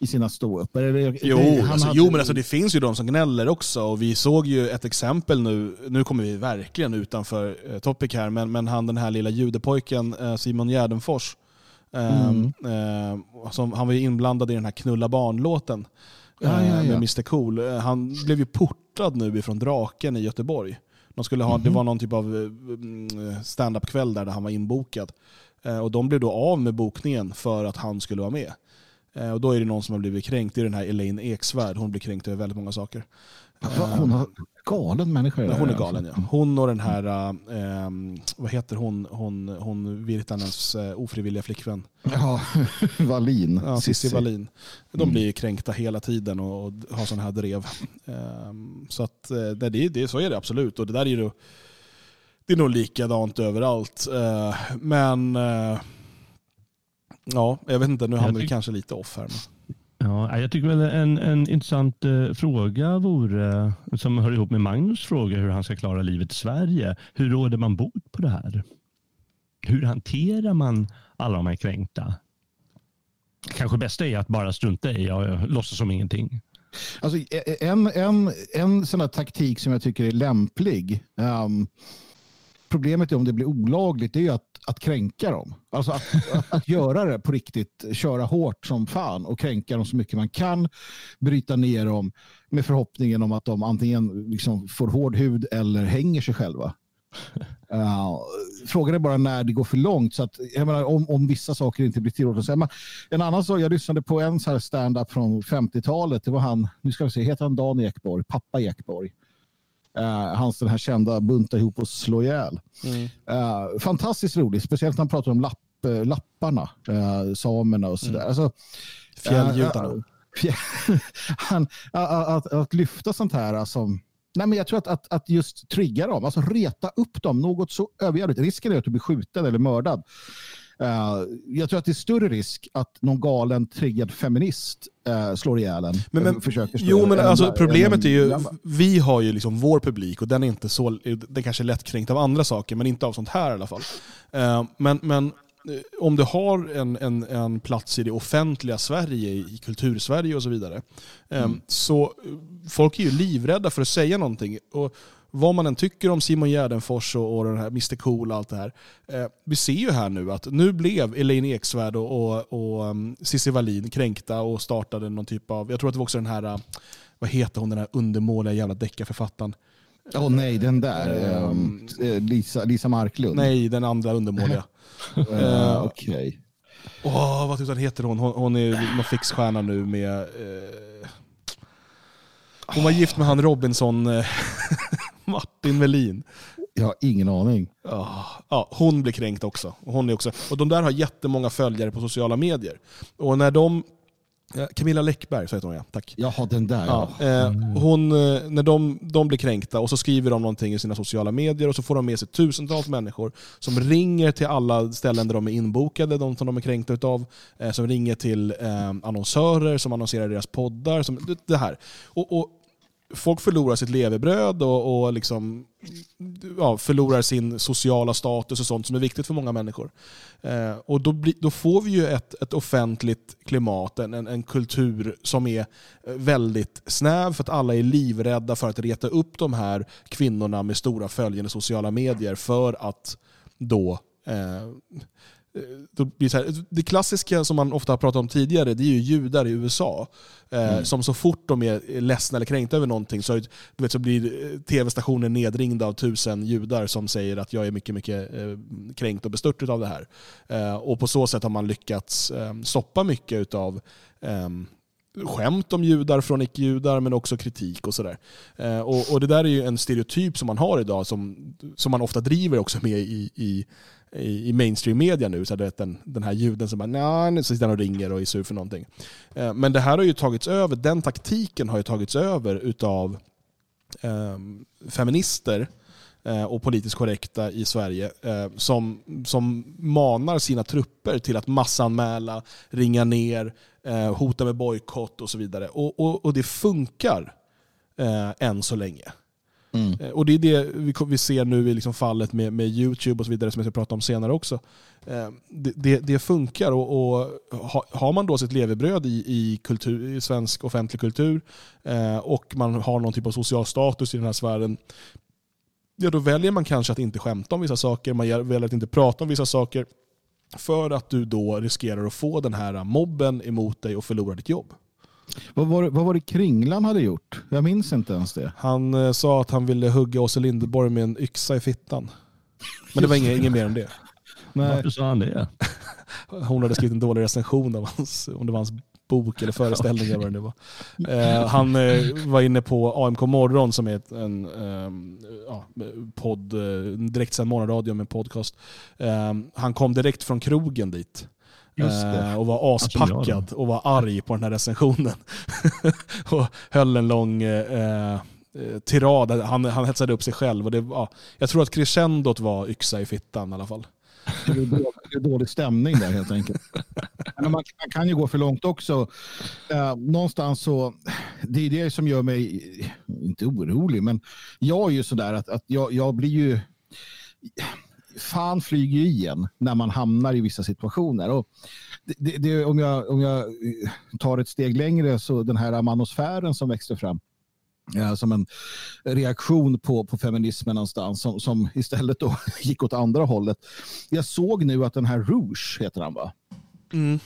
i sina ståuppar? Eller- Jo, han alltså, hade- jo, men alltså, det finns ju de som gnäller också. Och vi såg ju ett exempel nu, nu kommer vi verkligen utanför eh, topic här, men, men han den här lilla judepojken eh, Simon Gärdenfors, eh, Mm. eh, som, han var ju inblandad i den här Knulla barn-låten Ja, eh, ja, ja. med Mr Cool. Eh, han blev ju portad nu ifrån Draken i Göteborg. De skulle ha, Det Mhm. var någon typ av eh, mm, stand-up-kväll där, där han var inbokad. Och de blev då av med bokningen för att han skulle vara med. Eh, Och då är det någon som har blivit kränkt. Det är den här Elaine Eksvärd. Hon blir kränkt över väldigt många saker. Hon har galen människa. där, hon är galen ja. Hon och den här, ehm, vad heter hon, hon, hon Virtanens äh, ofrivilliga flickvän. Ja, Wallin. Ja, Cissi. Wallin. De Mm. blir kränkta hela tiden och, och har sådana här drev. Ehm, så att, eh, det, det, så är det absolut. Och det där är ju det är nog likadant överallt. Eh, men eh, ja, jag vet inte, nu hamnar vi kanske lite off här. Men. Ja, jag tycker väl en, en intressant eh, fråga vore, som hör ihop med Magnus fråga, hur han ska klara livet i Sverige. Hur råder man bot på det här? Hur hanterar man alla de här kränkta? Kanske bästa är att bara strunta i och låtsas som ingenting. Alltså, en, en, en sån här taktik som jag tycker är lämplig. ehm, problemet är om det blir olagligt, det är ju att, att kränka dem. Alltså att, att, göra det på riktigt, köra hårt som fan och kränka dem så mycket man kan. Bryta ner dem med förhoppningen om att de antingen liksom får hård hud eller hänger sig själva. Uh, frågan är bara när det går för långt. Så att, jag menar, om, om vissa saker inte blir tillåtna. En annan sak, jag lyssnade på en stand-up från 50-talet. Det var han, nu ska vi se, heter han Dan Ekborg? Pappa Ekborg. Uh, hans den här kända bunta ihop och slå ihjäl. Uh, fantastiskt roligt, speciellt när han pratar om lapp, eh, lapparna, uh, samerna och sådär. Mm. Alltså, Fjälljudarna. eh, fjäll- han, att, att, lyfta sånt här som Nej, men jag tror att, att, att just trigga dem, alltså reta upp dem, något så överjävligt. Risken är att du blir skjuten eller mördad. Eh, jag tror att det är större risk att någon galen triggad feminist uh, slår ihjäl en. Men, men, eh, försöker slå jo, men en- alltså, problemet är ju, vi har ju liksom vår publik och den är inte så, den kanske är lättkränkt av andra saker, men inte av sånt här i alla fall. Eh, men, men eh, om du har en, en, en plats i det offentliga Sverige, i kultursverige och så vidare, eh, så eh, folk är ju livrädda för att säga någonting. Och vad man än tycker om Simon Gärdenfors och, och den här Mr Cool och allt det här. Eh, vi ser ju här nu att nu blev Elaine Eksvärd och, och, och um, Cissi Wallin kränkta och startade någon typ av, jag tror att det var också den här, uh, vad heter hon, den här undermåliga jävla deckarförfattaren. Åh nej, den där. eh, Lisa, Lisa Marklund. Nej, den andra undermåliga. Eh, Okej. Åh, vad tusan heter hon? hon? Hon är någon fixstjärna nu med... Eh, hon var gift med han Robinson, eh, Martin Melin. Jag har ingen aning. Ja, ja, hon blir kränkt också. Och Hon är också. Och de där har jättemånga följare på sociala medier. Och när de... Camilla Läckberg, så heter hon ja. Tack. Jaha, den där Ja, ja. eh, hon, eh, när de, de blir kränkta och så skriver de någonting i sina sociala medier och så får de med sig tusentals människor som ringer till alla ställen där de är inbokade, de som de är kränkta utav, eh, som ringer till annonsörer som annonserar deras poddar. Som, det, det här. Och, och Folk förlorar sitt levebröd och, och liksom, ja, förlorar sin sociala status och sånt som är viktigt för många människor. Eh, och då, bli, då får vi ju ett, ett offentligt klimat, en, en, en kultur som är väldigt snäv för att alla är livrädda för att reta upp de här kvinnorna med stora följande sociala medier för att då eh, det, här, det klassiska som man ofta har pratat om tidigare, det är ju judar i USA. Eh, Mm. Som så fort de är ledsna eller kränkta över någonting så, du vet, så blir eh, tv-stationen nedringd av tusen judar som säger att jag är mycket, mycket eh, kränkt och bestört av det här. Eh, och på så sätt har man lyckats eh, stoppa mycket av skämt om judar från icke-judar men också kritik och sådär. Eh, och, och det där är ju en stereotyp som man har idag som, som man ofta driver också med i, i, i i mainstream-media nu. Så här, vet, den, den här juden som bara "Nja", nu sitter han och ringer och är sur för någonting. Eh, men det här har ju tagits över, den taktiken har ju tagits över utav eh, feminister eh, och politiskt korrekta i Sverige eh, som, som manar sina trupper till att massanmäla, ringa ner, eh, hota med bojkott och så vidare. Och, och, och det funkar eh, än så länge. Mm. Eh, och det är det vi, vi ser nu i liksom fallet med, med YouTube och så vidare som jag ska prata om senare också. Eh, det, det, det funkar och, och har man då sitt levebröd i, i, kultur, i svensk offentlig kultur eh, och man har någon typ av social status i den här sfären ja, då väljer man kanske att inte skämta om vissa saker, man väljer att inte prata om vissa saker för att du då riskerar att få den här mobben emot dig och förlora ditt jobb. Vad var, det- vad var det Kringlan hade gjort? Jag minns inte ens det. Han eh, sa att han ville hugga Åse Linderborg med en yxa i fittan. Men det var inget, inget mer än det. Varför sa han det? Hon hade skrivit en dålig recension av hans, om det var hans bok eller föreställning eller vad det nu var. Eh, han eh, var inne på AMK morgon som är ett, en ehm, ja, podd, eh, en direktsänd morgonradio med podcast. Eh, han kom direkt från krogen dit. Eh, och var aspackad och var arg på den här recensionen. och höll en lång eh, eh, tirad. Han, han hetsade upp sig själv. Och det, var- ja, jag tror att crescendot var yxa i fittan i alla fall. Det är dålig, det är dålig stämning där helt enkelt. Men man, man kan ju gå för långt också. Eh, någonstans så, det är det som gör mig, inte orolig, men jag är ju sådär att, att jag, jag blir ju, fan flyger ju i en när man hamnar i vissa situationer. Och det, det, det, om, jag, om jag eh, tar ett steg längre så den här manosfären som växte fram Ja, som en reaktion på, på feminismen någonstans som, som istället då gick åt andra hållet. Jag såg nu att den här Rouge heter han va? Mm.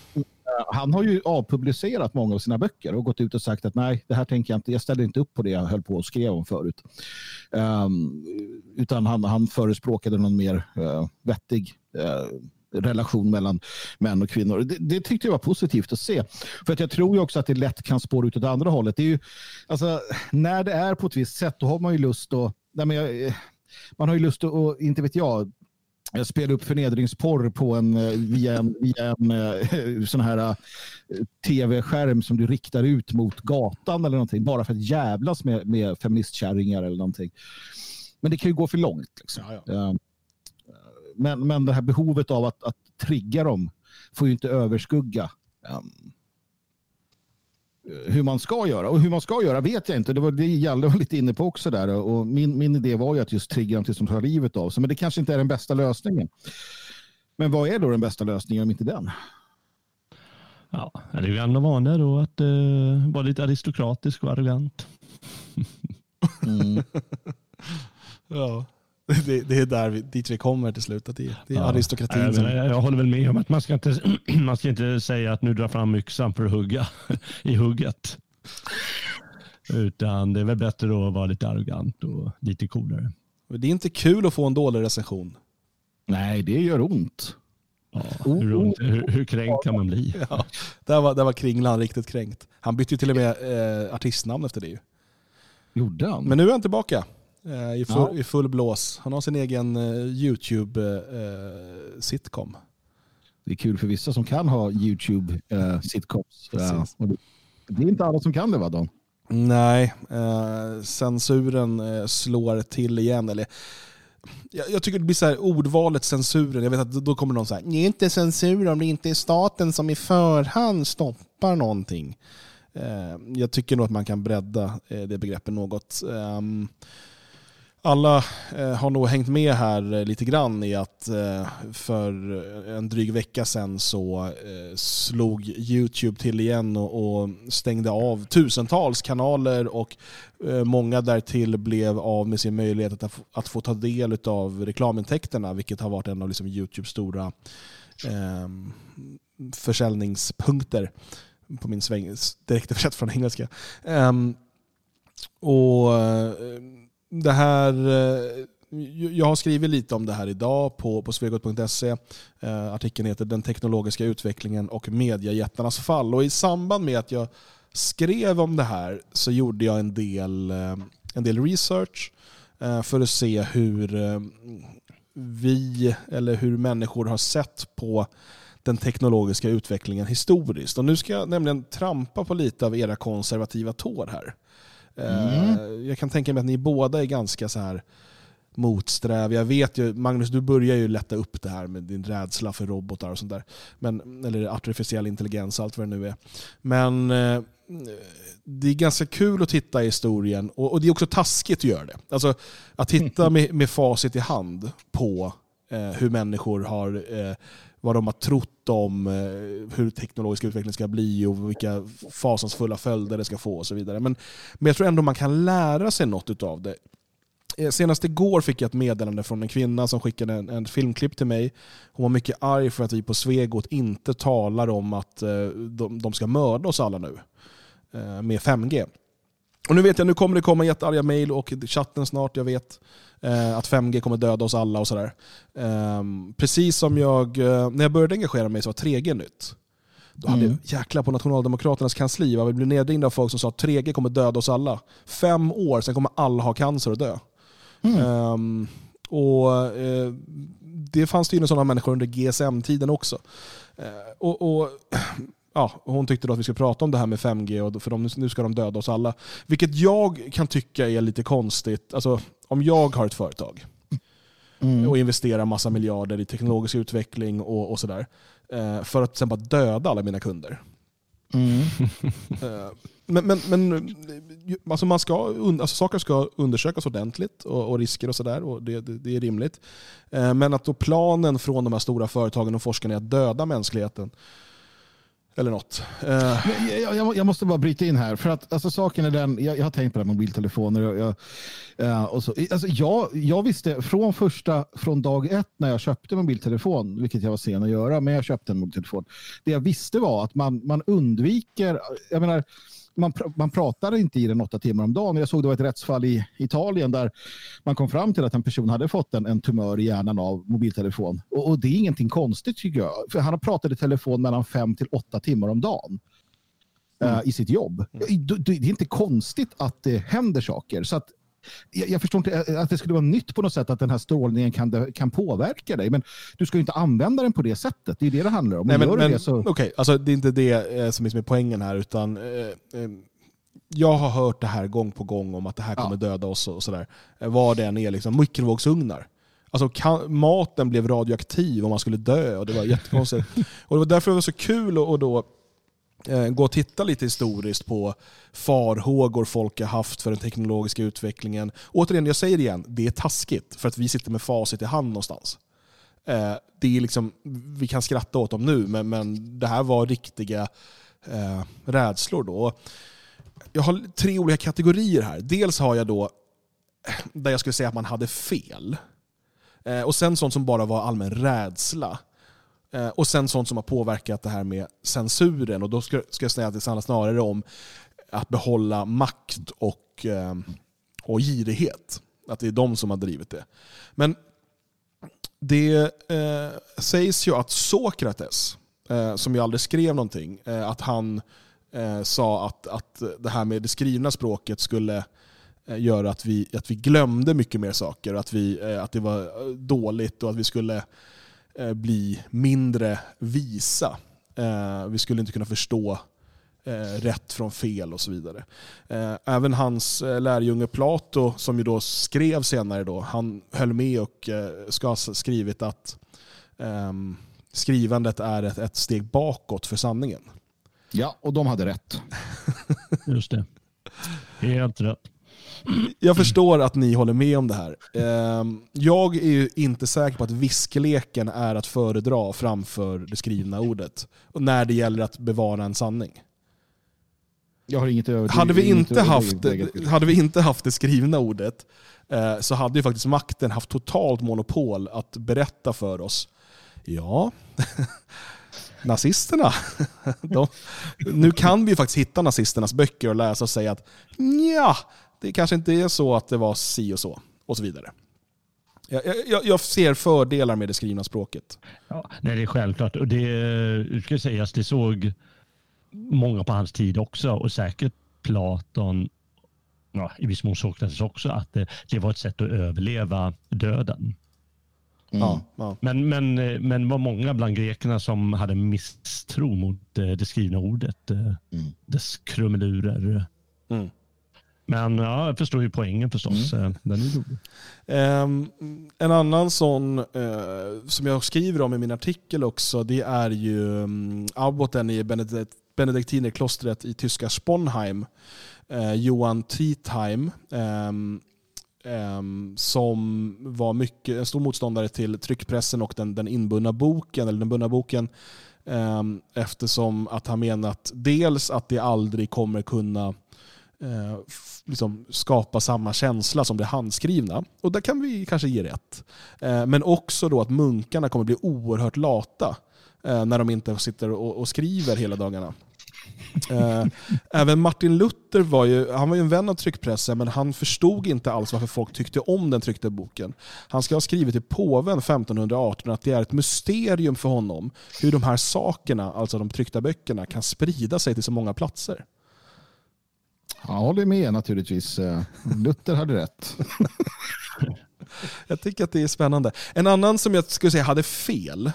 Eh, han har ju avpublicerat många av sina böcker och gått ut och sagt att nej, det här tänker jag inte, jag ställer inte upp på det jag höll på och skrev om förut. Um, utan han, han förespråkade någon mer uh, vettig uh, relation mellan män och kvinnor. Det, det tyckte jag var positivt att se. För att jag tror ju också att det lätt kan spåra ut åt andra hållet. Det är ju, alltså, när det är på ett visst sätt, då har man ju lust att... Nej, men jag, man har ju lust att, inte vet jag, jag spelar upp förnedringsporr på en, eh, via en, via en eh, sån här eh, tv-skärm som du riktar ut mot gatan eller någonting bara för att jävlas med, med feministkärringar eller någonting. Men det kan ju gå för långt. Liksom. Eh, Men, men det här behovet av att, att trigga dem får ju inte överskugga um, hur man ska göra. Och hur man ska göra vet jag inte. Det var det Jalle var lite inne på också där. Och min, min idé var ju att just trigga dem tills de tar livet av sig. Men det kanske inte är den bästa lösningen. Men vad är då den bästa lösningen om inte den? Ja, det är ju gamla vanor då att eh, vara lite aristokratisk och arrogant. Mm. Ja. Det, det är där vi, dit vi kommer till slut. Att det, det är Ja. aristokratin Jag, som... menar, jag håller väl med om att man ska inte, man ska inte säga att nu drar fram yxan för att hugga i hugget. Utan det är väl bättre att vara lite arrogant och lite coolare. Det är inte kul att få en dålig recension. Nej, det gör ont. Ja, hur, ont, hur, hur kränkt kan man bli? Ja, där, var, där var Kringlan riktigt kränkt. Han bytte ju till och med eh, artistnamn efter det. ju. Gjorde han? Men nu är han tillbaka i, full, Ja. i full blås. Han har sin egen eh, YouTube-sitcom. Det är kul för vissa som kan ha YouTube eh, sitcoms. Ja, Precis. och det, är inte alla som kan det va Don? Nej, eh, censuren eh, slår till igen. Eller, jag, jag tycker det blir så här ordvalet censuren. Jag vet att då kommer någon säga det är inte censur om det inte är staten som i förhand stoppar någonting. Eh, jag tycker nog att man kan bredda eh, det begreppet något. Ehm, alla eh, har nog hängt med här eh, lite grann i att eh, för en dryg vecka sedan så slog YouTube till igen och, stängde av tusentals kanaler och många därtill blev av med sin möjlighet att, få ta del av reklamintäkterna vilket har varit en av liksom YouTubes stora eh, försäljningspunkter på min sväng, direkt översatt från engelska. Ehm, och det här, eh, jag har skrivit lite om det här idag på, på svegot.se. Eh, artikeln heter Den teknologiska utvecklingen och mediajättarnas fall. Och I samband med att jag skrev om det här så gjorde jag en del, eh, en del research för att se hur vi, eller hur människor har sett på den teknologiska utvecklingen historiskt. Och nu ska jag nämligen trampa på lite av era konservativa tår här. Eh, Jag kan tänka mig att ni båda är ganska så här motsträviga. Jag vet ju, Magnus, du börjar ju lätta upp det här med din rädsla för robotar och sånt där. Men, eller artificiell intelligens, allt vad det nu är. Men eh, det är ganska kul att titta i historien och, och det är också taskigt att göra det. Alltså att titta med, med facit i hand på eh, hur människor har eh, vad de har trott om eh, hur teknologisk utveckling ska bli och vilka fasansfulla följder det ska få och så vidare. Men, men jag tror ändå man kan lära sig något av det. Eh, senast igår fick jag ett meddelande från en kvinna som skickade en, en filmklipp till mig. Hon var mycket arg för att vi på Svegot inte talar om att eh, de, de ska mörda oss alla nu med 5G. Och nu vet jag, nu kommer det komma jättearga mejl och chatten snart, jag vet eh, att 5G kommer döda oss alla och sådär. Ehm, precis som jag, eh, när jag började engagera mig så var 3G nytt. Då hade Mm. jag jäkla på Nationaldemokraternas kansli, va? vi blev nedringda av folk som sa att 3G kommer döda oss alla. Fem år, sen kommer alla ha cancer och dö. Ehm, och eh, Det fanns tydligen sådana människor under GSM-tiden också. Eh, och, och ja, hon tyckte då att vi skulle prata om det här med 5G, och för de, nu ska de döda oss alla. Vilket jag kan tycka är lite konstigt. Alltså, om jag har ett företag och investerar massa miljarder i teknologisk utveckling och, och sådär, eh, för att sen bara döda alla mina kunder. Eh, Men, men, men alltså man ska, alltså saker ska undersökas ordentligt och, och risker och sådär. och det, det, det är rimligt. Eh, Men att då planen från de här stora företagen och forskarna är att döda mänskligheten. Eller något. Eh, Jag, jag, jag, måste bara bryta in här. För att alltså, saken är den, jag, jag har tänkt på det här med mobiltelefoner. Och jag, eh, och så, alltså, jag, jag visste från första, från dag ett när jag köpte mobiltelefon, vilket jag var sen att göra, men jag köpte en mobiltelefon. Det jag visste var att man, man undviker, jag menar, man, pr- man pratar inte i den åtta timmar om dagen. Jag såg det var ett rättsfall i Italien där man kom fram till att en person hade fått en, en tumör i hjärnan av mobiltelefon. Och, och det är ingenting konstigt tycker jag. För han har pratat i telefon mellan fem till åtta timmar om dagen eh, i sitt jobb. Det, det är inte konstigt att det händer saker. Så att, jag, jag förstår inte eh, att det skulle vara nytt på något sätt att den här strålningen kan, kan påverka dig. Men du ska ju inte använda den på det sättet. Det är det det handlar om. Nej, Och men, men, det så... okej, alltså, det är inte det eh, som är poängen här. utan eh, eh, Jag har hört det här gång på gång om att det här kommer döda oss och sådär. Eh, vad det än är, liksom, mikrovågsugnar. Alltså, kan, maten blev radioaktiv och man skulle dö och det var jättekonstigt. och det var därför det var så kul då eh, Eh, gå och titta lite historiskt på farhågor folk har haft för den teknologiska utvecklingen. Återigen, jag säger det igen, det är taskigt för att vi sitter med facit i hand någonstans. Eh, det är liksom, vi kan skratta åt dem nu, men, men det här var riktiga eh, rädslor då. Jag har tre olika kategorier här. Dels har jag då där jag skulle säga att man hade fel. Eh, och sen sånt som bara var allmän rädsla. Eh, och sen sånt som har påverkat det här med censuren. Och då ska, ska jag säga att det handlar snarare om att behålla makt och, eh, och girighet. Att det är de som har drivit det. Men det eh, sägs ju att Sokrates, eh, som ju aldrig skrev någonting, eh, att han eh, sa att, att det här med det skrivna språket skulle eh, göra att vi, att vi glömde mycket mer saker. Att, vi, eh, att det var eh, dåligt och att vi skulle eh, bli mindre visa. Eh, vi skulle inte kunna förstå eh, rätt från fel och så vidare. Eh, även hans eh, lärjunge Plato, som ju då skrev senare, då, han höll med och eh, ska ha skrivit att ehm, skrivandet är ett, ett steg bakåt för sanningen. Ja, och de hade rätt. Just det. Helt rätt. Jag förstår att ni håller med om det här. Ehm, Jag är ju inte säker på att viskeleken är att föredra framför det skrivna ordet. Och när det gäller att bevara en sanning. Jag har inget över... Hade vi, inte haft, hade vi inte haft det skrivna ordet eh, så hade ju faktiskt makten haft totalt monopol att berätta för oss. Ja, nazisterna. De, nu kan vi ju faktiskt hitta nazisternas böcker och läsa och säga att ja, det kanske inte är så att det var si och så. Och så vidare. Jag, jag, jag ser fördelar med det skrivna språket. Ja, nej, det är självklart. Och det det ska sägas, det såg många på hans tid också och säkert Platon, ja, i viss mån Sokrates också, att det, det var ett sätt att överleva döden. Ja, ja. Men, men, eh, men det var många bland grekerna som hade misstro mot eh, det skrivna ordet, eh, dess krumelurer. Mm. Men ja, jag förstår ju poängen förstås. Eh, Den är rolig. Ehm, en annan sån eh, som jag skriver om i min artikel också, det är ju um, abboten i Benedikt, benediktinerklostret i tyska Sponheim, eh, Johan Tietheim, ehm, ehm, som var mycket, en stor motståndare till tryckpressen och den, den inbundna boken, eller den bundna boken, ehm, eftersom att han menat dels att det aldrig kommer kunna eh, liksom skapa samma känsla som det handskrivna. Och där kan vi kanske ge rätt. Eh, men också då att munkarna kommer bli oerhört lata eh, när de inte sitter och, och skriver hela dagarna. Eh, även Martin Luther var ju, han var ju en vän av tryckpressen men han förstod inte alls varför folk tyckte om den tryckta boken. Han ska ha skrivit till påven 1518 att det är ett mysterium för honom hur de här sakerna, alltså de tryckta böckerna, kan sprida sig till så många platser. Jag håller med naturligtvis. Eh, Luther hade rätt. Jag tycker att det är spännande. En annan som jag skulle säga hade fel,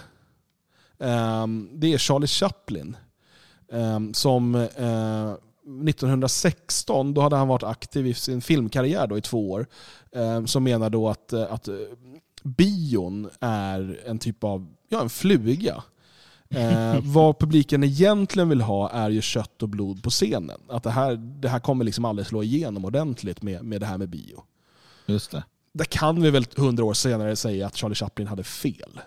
ehm, det är Charlie Chaplin. Ehm, som eh, 1916, då hade han varit aktiv i sin filmkarriär då i två år, ehm, som menar då att, eh, att bion är en typ av ja, en fluga. Eh, vad publiken egentligen vill ha är ju kött och blod på scenen. Att det här, det här kommer liksom aldrig slå igenom ordentligt med, med det här med bio. Just det. Där kan vi väl hundra år senare säga att Charlie Chaplin hade fel.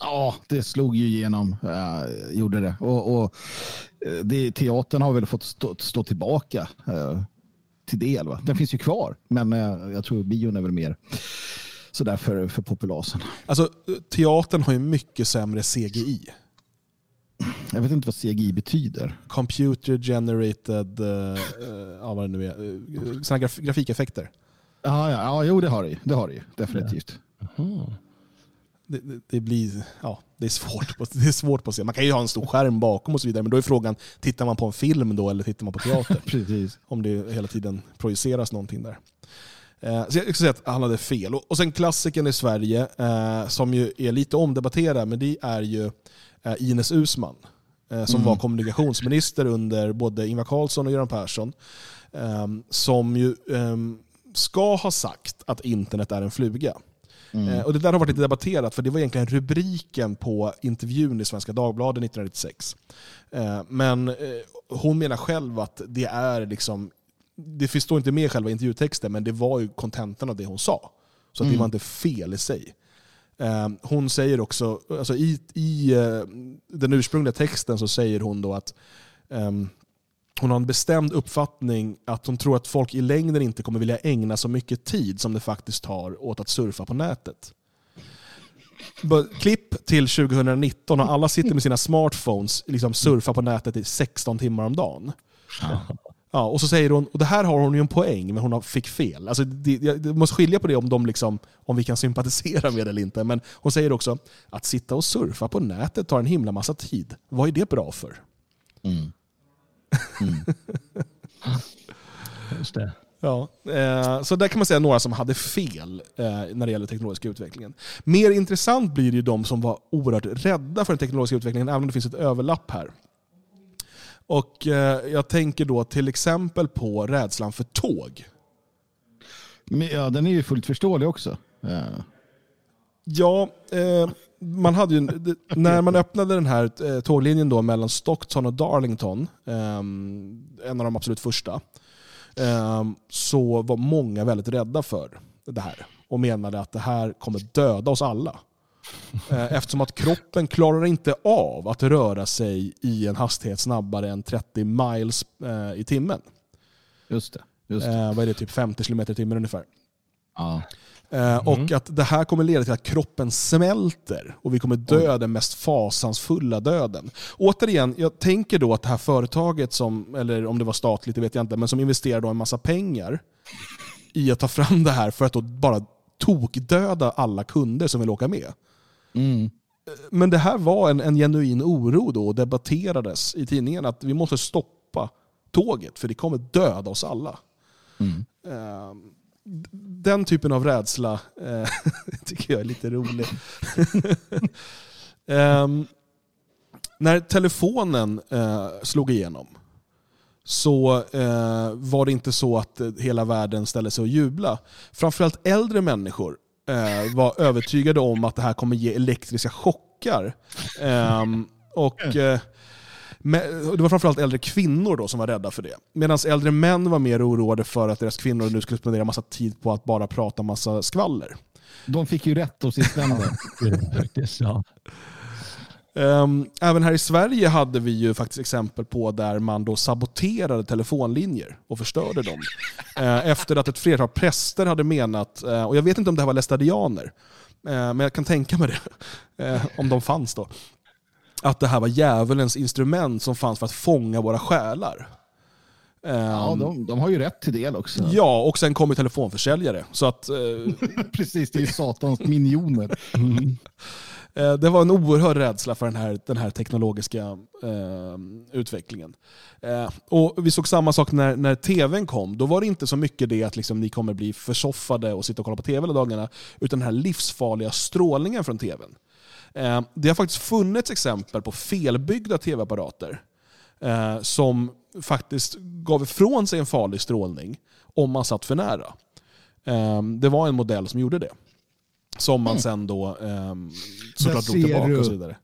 Ja, det slog ju igenom. eh, gjorde det. Och, och eh, det, teatern har väl fått stå, stå tillbaka eh, till del. Va? Den finns ju kvar, men eh, jag tror bion är väl mer sådär för, för populasen. Alltså, teatern har ju mycket sämre CGI. Jag vet inte vad CGI betyder. Computer generated, uh, ja, vad det nu är, uh, såna graf grafikeffekter. Ja, ja, ja, jo det har det ju. Det har det ju, definitivt. Det, det, det blir, ja, det är svårt. På, det är svårt på att se. Man kan ju ha en stor skärm bakom och så vidare, men då är frågan, tittar man på en film då eller tittar man på teater? Precis. Om det hela tiden projiceras någonting där. Eh, Så jag skulle säga att han hade fel. Och sen klassikern i Sverige, eh, som ju är lite omdebatterad, men det är ju eh, Ines Usman. Som Mm. var kommunikationsminister under både Ingvar Carlsson och Göran Persson. eh, Som ju eh, ska ha sagt att internet är en fluga. Mm. Och Det där har varit lite debatterat, för det var egentligen rubriken på intervjun i Svenska Dagbladet 1996. Eh, Men hon menar själv att det är liksom det finns- inte med i själva intervjutexten, men det var ju kontentan av det hon sa. Så att det Mm. var inte fel i sig. Eh, hon säger också, alltså i, i eh, den ursprungliga texten så säger hon då att ehm, hon har en bestämd uppfattning att hon tror att folk i längden inte kommer vilja ägna så mycket tid som det faktiskt tar åt att surfa på nätet. Klipp till 2019 och alla sitter med sina smartphones liksom surfar på nätet i 16 timmar om dagen. Ja, och så säger hon, och det här har hon ju en poäng, men hon har- fick fel. Alltså, det, jag det måste skilja på det om, de liksom, om vi kan sympatisera med det eller inte. Men hon säger också att sitta och surfa på nätet tar en himla massa tid. Vad är det bra för? Just det. Ja, eh, så där kan man säga några som hade fel eh, när det gäller teknologisk utvecklingen. Mer intressant blir det ju de som var oerhört rädda för den teknologiska utvecklingen, även om det finns ett överlapp här. Och eh, Jag tänker då till exempel på rädslan för tåg. Men, ja, den är ju fullt förståelig också. Ja. Ja, eh, man hade ju, när man öppnade den här eh, tåglinjen då mellan Stockton och Darlington, eh, en av de absolut första, eh, så var många väldigt rädda för det här och menade att det här kommer döda oss alla. Eh, Eftersom att kroppen klarar inte av att röra sig i en hastighet snabbare än 30 miles eh, i timmen. Just det. Just det. Eh, vad är det, typ 50 km i timmen ungefär. Ja. Eh, Och att det här kommer leda till att kroppen smälter och vi kommer dö den mest fasansfulla döden. Återigen, jag tänker då att det här företaget, som, eller om det var statligt, det vet jag inte, men som investerar då en massa pengar i att ta fram det här för att då bara tokdöda alla kunder som vill åka med. Mm. Men det här var en, en genuin oro då och debatterades i tidningen att vi måste stoppa tåget för det kommer döda oss alla. Eh, den typen av rädsla eh, tycker jag är lite rolig. Ehm, när telefonen eh, slog igenom så eh, var det inte så att hela världen ställde sig och jubla. Framförallt äldre människor eh, var övertygade om att det här kommer ge elektriska chockar. Ehm, och, eh, och det var framförallt äldre kvinnor då som var rädda för det. Medan äldre män var mer oroade för att deras kvinnor nu skulle spendera massa tid på att bara prata massa skvaller. De fick ju rätt hos sistnämnda. Ehm, Även här i Sverige hade vi ju faktiskt exempel på där man då saboterade telefonlinjer och förstörde dem. Eh, Efter att ett flertal präster hade menat, eh, och jag vet inte om det här var lästadianer, eh, men jag kan tänka mig det, om de fanns då, att det här var djävulens instrument som fanns för att fånga våra själar. Ja, Ehm, de, de har ju rätt till del också. Ja, och sen kom ju telefonförsäljare. Så att, Precis, det är ju satans minioner. Eh, Eh, det var en oerhörd rädsla för den här, den här teknologiska eh, utvecklingen. Eh, och Vi såg samma sak när, när tvn kom. Då var det inte så mycket det att liksom, ni kommer bli försoffade och sitta och kolla på tv hela dagarna, utan den här livsfarliga strålningen från tvn. Eh, det har faktiskt funnits exempel på felbyggda tv-apparater eh, som faktiskt gav ifrån sig en farlig strålning om man satt för nära. Eh, det var en modell som gjorde det. Som man sen då ehm, såklart drog tillbaka du. och så vidare.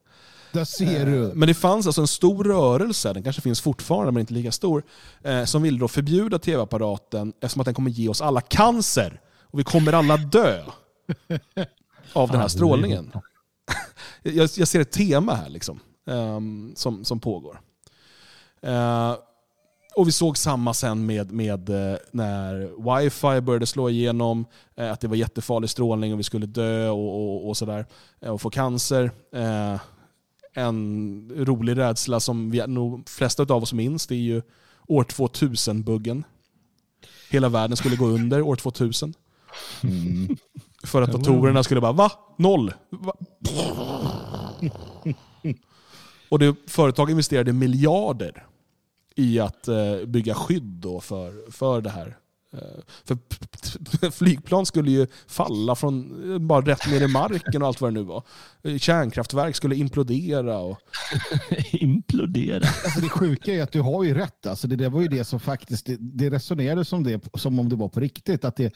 Där ser Eh, du. Men det fanns alltså en stor rörelse, den kanske finns fortfarande men inte lika stor, eh, som ville då förbjuda tv-apparaten eftersom att den kommer ge oss alla cancer. Och vi kommer alla dö av den här strålningen. jag, jag ser ett tema här liksom, ehm, som, som pågår. Eh, och vi såg samma sen med, med eh, när wifi började slå igenom, eh, att det var jättefarlig strålning och vi skulle dö och, och, och sådär. eh, Och få cancer. En rolig rädsla som vi nog flesta av oss minns, det är ju år 2000-buggen. Hela världen skulle gå under år 2000. För att datorerna skulle bara va? Noll? Va? Och det, företag investerade miljarder i att eh, bygga skydd då för, för det här. Eh, för flygplan skulle ju falla från eh, bara rätt ner i marken och allt vad det nu var. Eh, Kärnkraftverk skulle implodera. Och... implodera? Alltså det sjuka är att du har ju rätt. Alltså det där var ju det som faktiskt, det, det resonerades som det som om det var på riktigt. Att det,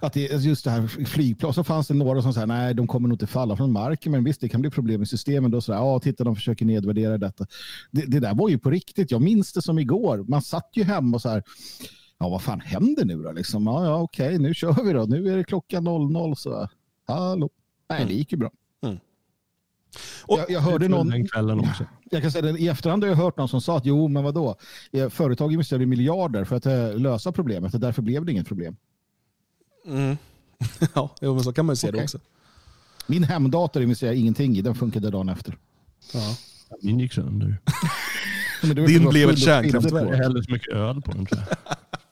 att det just det här flygplan, så fanns det några som sa nej de kommer nog inte falla från marken, men visst det kan bli problem i systemen. Då så här, ja titta de försöker nedvärdera detta. Det, det där var ju på riktigt, jag minns det som igår. Man satt ju hemma och så här, ja vad fan händer nu då? Liksom, ja, ja okej, nu kör vi då. Nu är det klockan 00 så, hallå. Nej, det gick ju bra. Mm. jag, jag hörde någon... Den kvällen också. Jag kan säga det, I efterhand har jag hört någon som sa att jo, men vadå? Eh, Företag investerade miljarder för att eh, lösa problemet och därför blev det inget problem. Mm. ja, men så kan man ju se det Okej. också. Min hemdator investerade jag ingenting i, den funkade dagen efter. Ja. Min gick sönder. Det Din för att blev det ett kärnkraftverk. Jag hällde så mycket öl på den tror jag.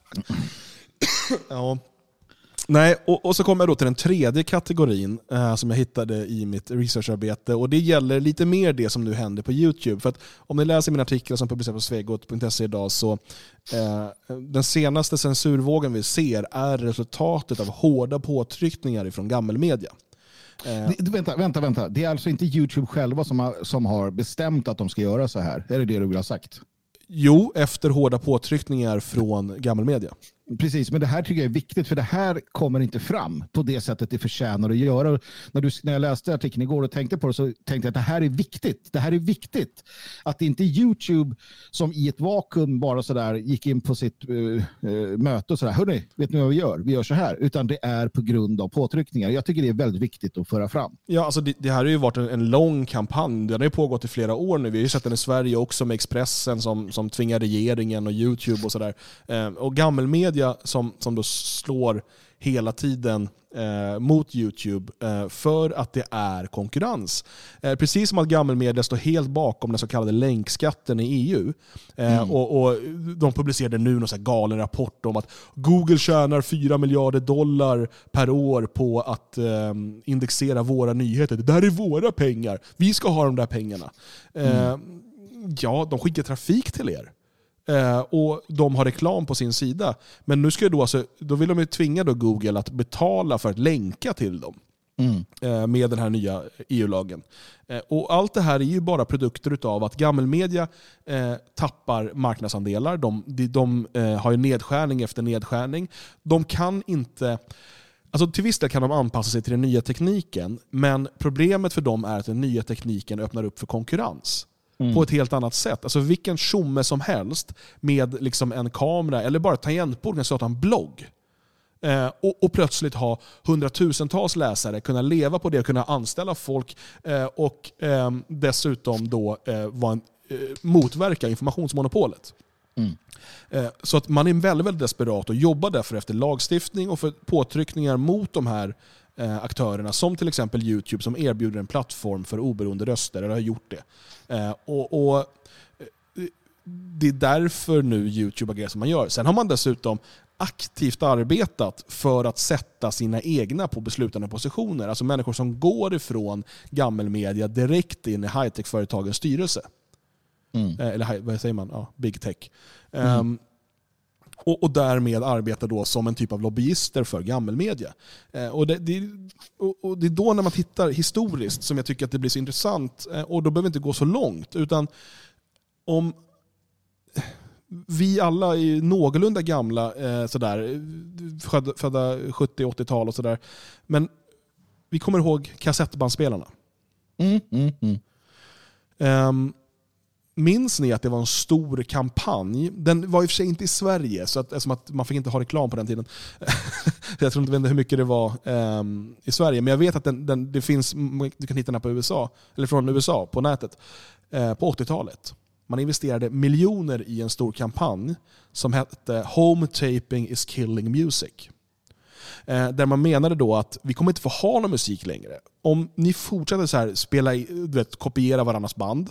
Ja. Nej, och, och så kommer jag då till den tredje kategorin eh, som jag hittade i mitt researcharbete. Och Det gäller lite mer det som nu händer på YouTube. För att Om ni läser min artikel som publiceras på svegot.se idag så eh, den senaste censurvågen vi ser är resultatet av hårda påtryckningar från gammelmedia. Eh, Det, vänta, vänta, vänta. Det är alltså inte YouTube själva som har, som har bestämt att de ska göra så här? Är det det du vill ha sagt? Jo, efter hårda påtryckningar från gammelmedia. Precis, men det här tycker jag är viktigt för det här kommer inte fram på det sättet det förtjänar att göra. När, du, när jag läste artikeln igår och tänkte på det så tänkte jag att det här är viktigt. Det här är viktigt. Att det inte är YouTube som i ett vakuum bara sådär gick in på sitt uh, uh, möte och sådär, hörni, vet ni vad vi gör? Vi gör så här. Utan det är på grund av påtryckningar. Jag tycker det är väldigt viktigt att föra fram. Ja, alltså det, det här har ju varit en, en lång kampanj. Den har ju pågått i flera år nu. Vi har ju sett den i Sverige också med Expressen som, som tvingar regeringen och YouTube och sådär. Eh, och gammelmedia som, som då slår hela tiden eh, mot YouTube eh, för att det är konkurrens. Eh, precis som att gammelmedia står helt bakom den så kallade länkskatten i EU. Eh, och, och De publicerade nu någon så galen rapport om att Google tjänar 4 miljarder dollar per år på att eh, indexera våra nyheter. Det där är våra pengar. Vi ska ha de där pengarna. Eh, Ja, de skickar trafik till er. Eh, och de har reklam på sin sida. Men nu ska då, alltså, då vill de ju tvinga då Google att betala för att länka till dem. eh, med den här nya EU-lagen. Eh, och allt det här är ju bara produkter av att gammelmedia eh, tappar marknadsandelar. De, de, de eh, har ju nedskärning efter nedskärning. De kan inte Alltså till viss del kan de anpassa sig till den nya tekniken, men problemet för dem är att den nya tekniken öppnar upp för konkurrens. Mm. På ett helt annat sätt. Alltså vilken tjomme som helst med liksom en kamera eller bara ett tangentbord kan starta en blogg. Eh, och, och plötsligt ha hundratusentals läsare, kunna leva på det, kunna anställa folk eh, och eh, dessutom då eh, vara en, eh, motverka informationsmonopolet. Eh, Så att man är väldigt, väldigt desperat och jobbar därför efter lagstiftning och för påtryckningar mot de här aktörerna som till exempel YouTube som erbjuder en plattform för oberoende röster, eller har gjort det. Eh, och, och eh, Det är därför nu YouTube agerar som man gör. Sen har man dessutom aktivt arbetat för att sätta sina egna på beslutande positioner. Alltså människor som går ifrån gammelmedia direkt in i high-tech-företagens styrelse. Eh, Eller vad säger man? Ja, big tech. Ehm, och, och därmed arbetar då som en typ av lobbyister för gammelmedia. Eh, och, det, det, och, och det är då när man tittar historiskt som jag tycker att det blir så intressant. Eh, och då behöver vi inte gå så långt. Utan om vi alla är någorlunda gamla, eh, sådär, födda, födda 70-80-tal och sådär. Men vi kommer ihåg kassettbandspelarna. Mm, mm, mm. Ehm, minns ni att det var en stor kampanj? Den var i och för sig inte i Sverige, så att, eftersom att man fick inte ha reklam på den tiden. jag tror inte vet hur mycket det var um, i Sverige, men jag vet att den, den, det finns, du kan hitta den här på USA, eller från USA på nätet, eh, på 80-talet. Man investerade miljoner i en stor kampanj som hette Home Taping is Killing Music. Eh, där man menade då att vi kommer inte få ha någon musik längre. Om ni fortsätter så här, spela, du vet, kopiera varandras band,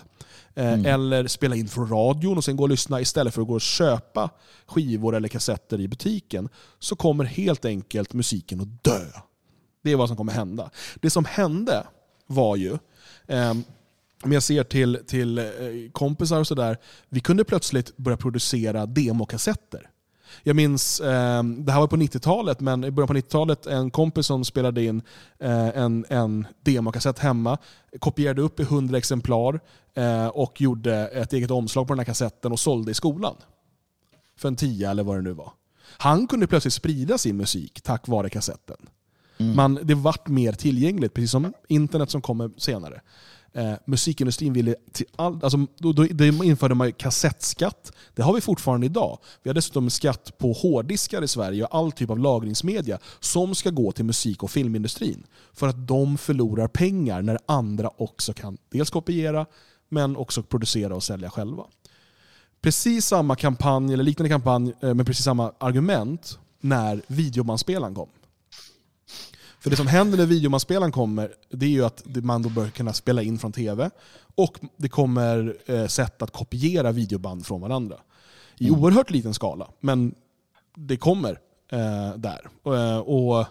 eh, eller spela in från radion och sen gå och lyssna istället för att gå och köpa skivor eller kassetter i butiken, så kommer helt enkelt musiken att dö. Det är vad som kommer hända. Det som hände var ju, ehm, om jag ser till, till eh, kompisar och sådär, vi kunde plötsligt börja producera demokassetter. Jag minns, eh, det här var på 90-talet, men i början på 90-talet, en kompis som spelade in eh, en, en demokassett hemma, kopierade upp i 100 exemplar eh, och gjorde ett eget omslag på den här kassetten och sålde i skolan. För en tia eller vad det nu var. Han kunde plötsligt sprida sin musik tack vare kassetten. Man, det vart mer tillgängligt, precis som internet som kommer senare. Eh, musikindustrin ville till all, alltså, då, då, då införde man ju kassettskatt. Det har vi fortfarande idag. Vi har dessutom skatt på hårddiskar i Sverige och all typ av lagringsmedia som ska gå till musik och filmindustrin. För att de förlorar pengar när andra också kan dels kopiera men också producera och sälja själva. Precis samma kampanj, eller liknande kampanj eh, med precis samma argument när videobandspelaren kom. För det som händer när videobandspelaren kommer, det är ju att man då bör kunna spela in från tv och det kommer eh, sätt att kopiera videoband från varandra. I oerhört liten skala, men det kommer eh, där. Eh, och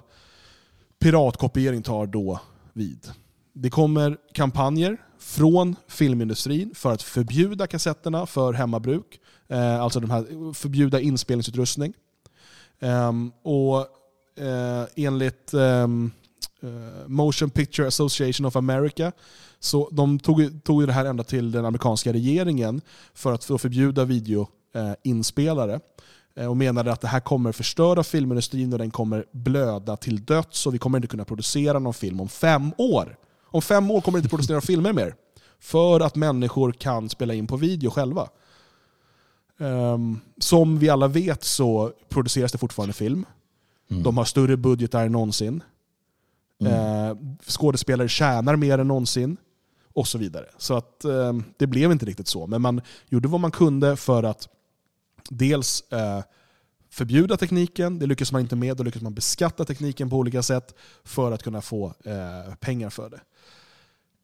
piratkopiering tar då vid. Det kommer kampanjer från filmindustrin för att förbjuda kassetterna för hemmabruk. Eh, alltså de här, förbjuda inspelningsutrustning. Ehm, och eh, enligt ehm, eh, Motion Picture Association of America så de tog, tog det här ända till den amerikanska regeringen för att förbjuda videoinspelare. Eh, och menade att det här kommer förstöra filmindustrin och den kommer blöda till döds och vi kommer inte kunna producera någon film om fem år. Om fem år kommer det inte producera filmer mer. För att människor kan spela in på video själva. Ehm, som vi alla vet så produceras det fortfarande film. De har större budgetar än någonsin. Eh, skådespelare tjänar mer än någonsin. Och så vidare. Så att eh, det blev inte riktigt så. Men man gjorde vad man kunde för att dels eh, förbjuda tekniken, det lyckas man inte med. Då lyckas man beskatta tekniken på olika sätt för att kunna få eh, pengar för det.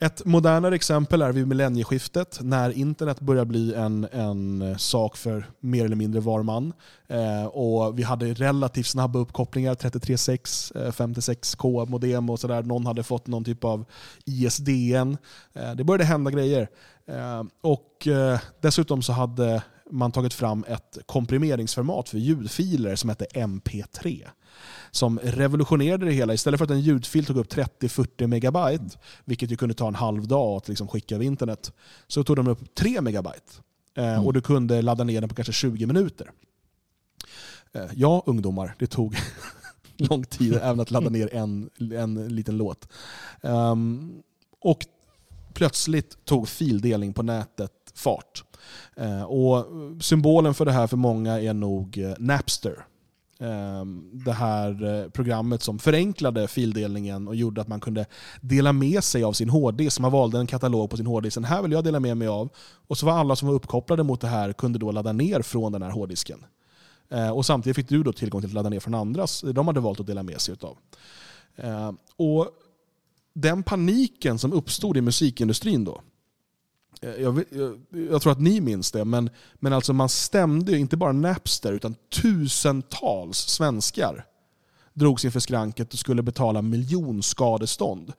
Ett modernare exempel är vid millennieskiftet när internet börjar bli en, en sak för mer eller mindre var man. Eh, och vi hade relativt snabba uppkopplingar, 33.6, 56k eh, modem och sådär. Någon hade fått någon typ av ISDN. Eh, det började hända grejer. Eh, och eh, dessutom så hade man tagit fram ett komprimeringsformat för ljudfiler som hette MP3 som revolutionerade det hela. Istället för att en ljudfil tog upp 30-40 megabyte, vilket ju kunde ta en halv dag att liksom skicka över internet, så tog de upp 3 megabyte. Eh, Och du kunde ladda ner den på kanske 20 minuter. Eh, ja, ungdomar, det tog lång tid även att ladda ner en, en liten låt. Ehm, och plötsligt tog fildelning på nätet fart. Eh, och symbolen för det här för många är nog Napster. Ehm, det här eh, programmet som förenklade fildelningen och gjorde att man kunde dela med sig av sin hårddisk. Man valde en katalog på sin hårddisk. Den här vill jag dela med mig av. Och så var alla som var uppkopplade mot det här kunde då ladda ner från den här hårddisken. Ehm, och samtidigt fick du då tillgång till att ladda ner från andras. Eh, de hade valt att dela med sig av. Ehm, och den paniken som uppstod i musikindustrin då, jag, vet- jag, jag tror att ni minns det, men, men alltså man stämde inte bara Napster utan tusentals svenskar drogs inför skranket och skulle betala miljonskadestånd.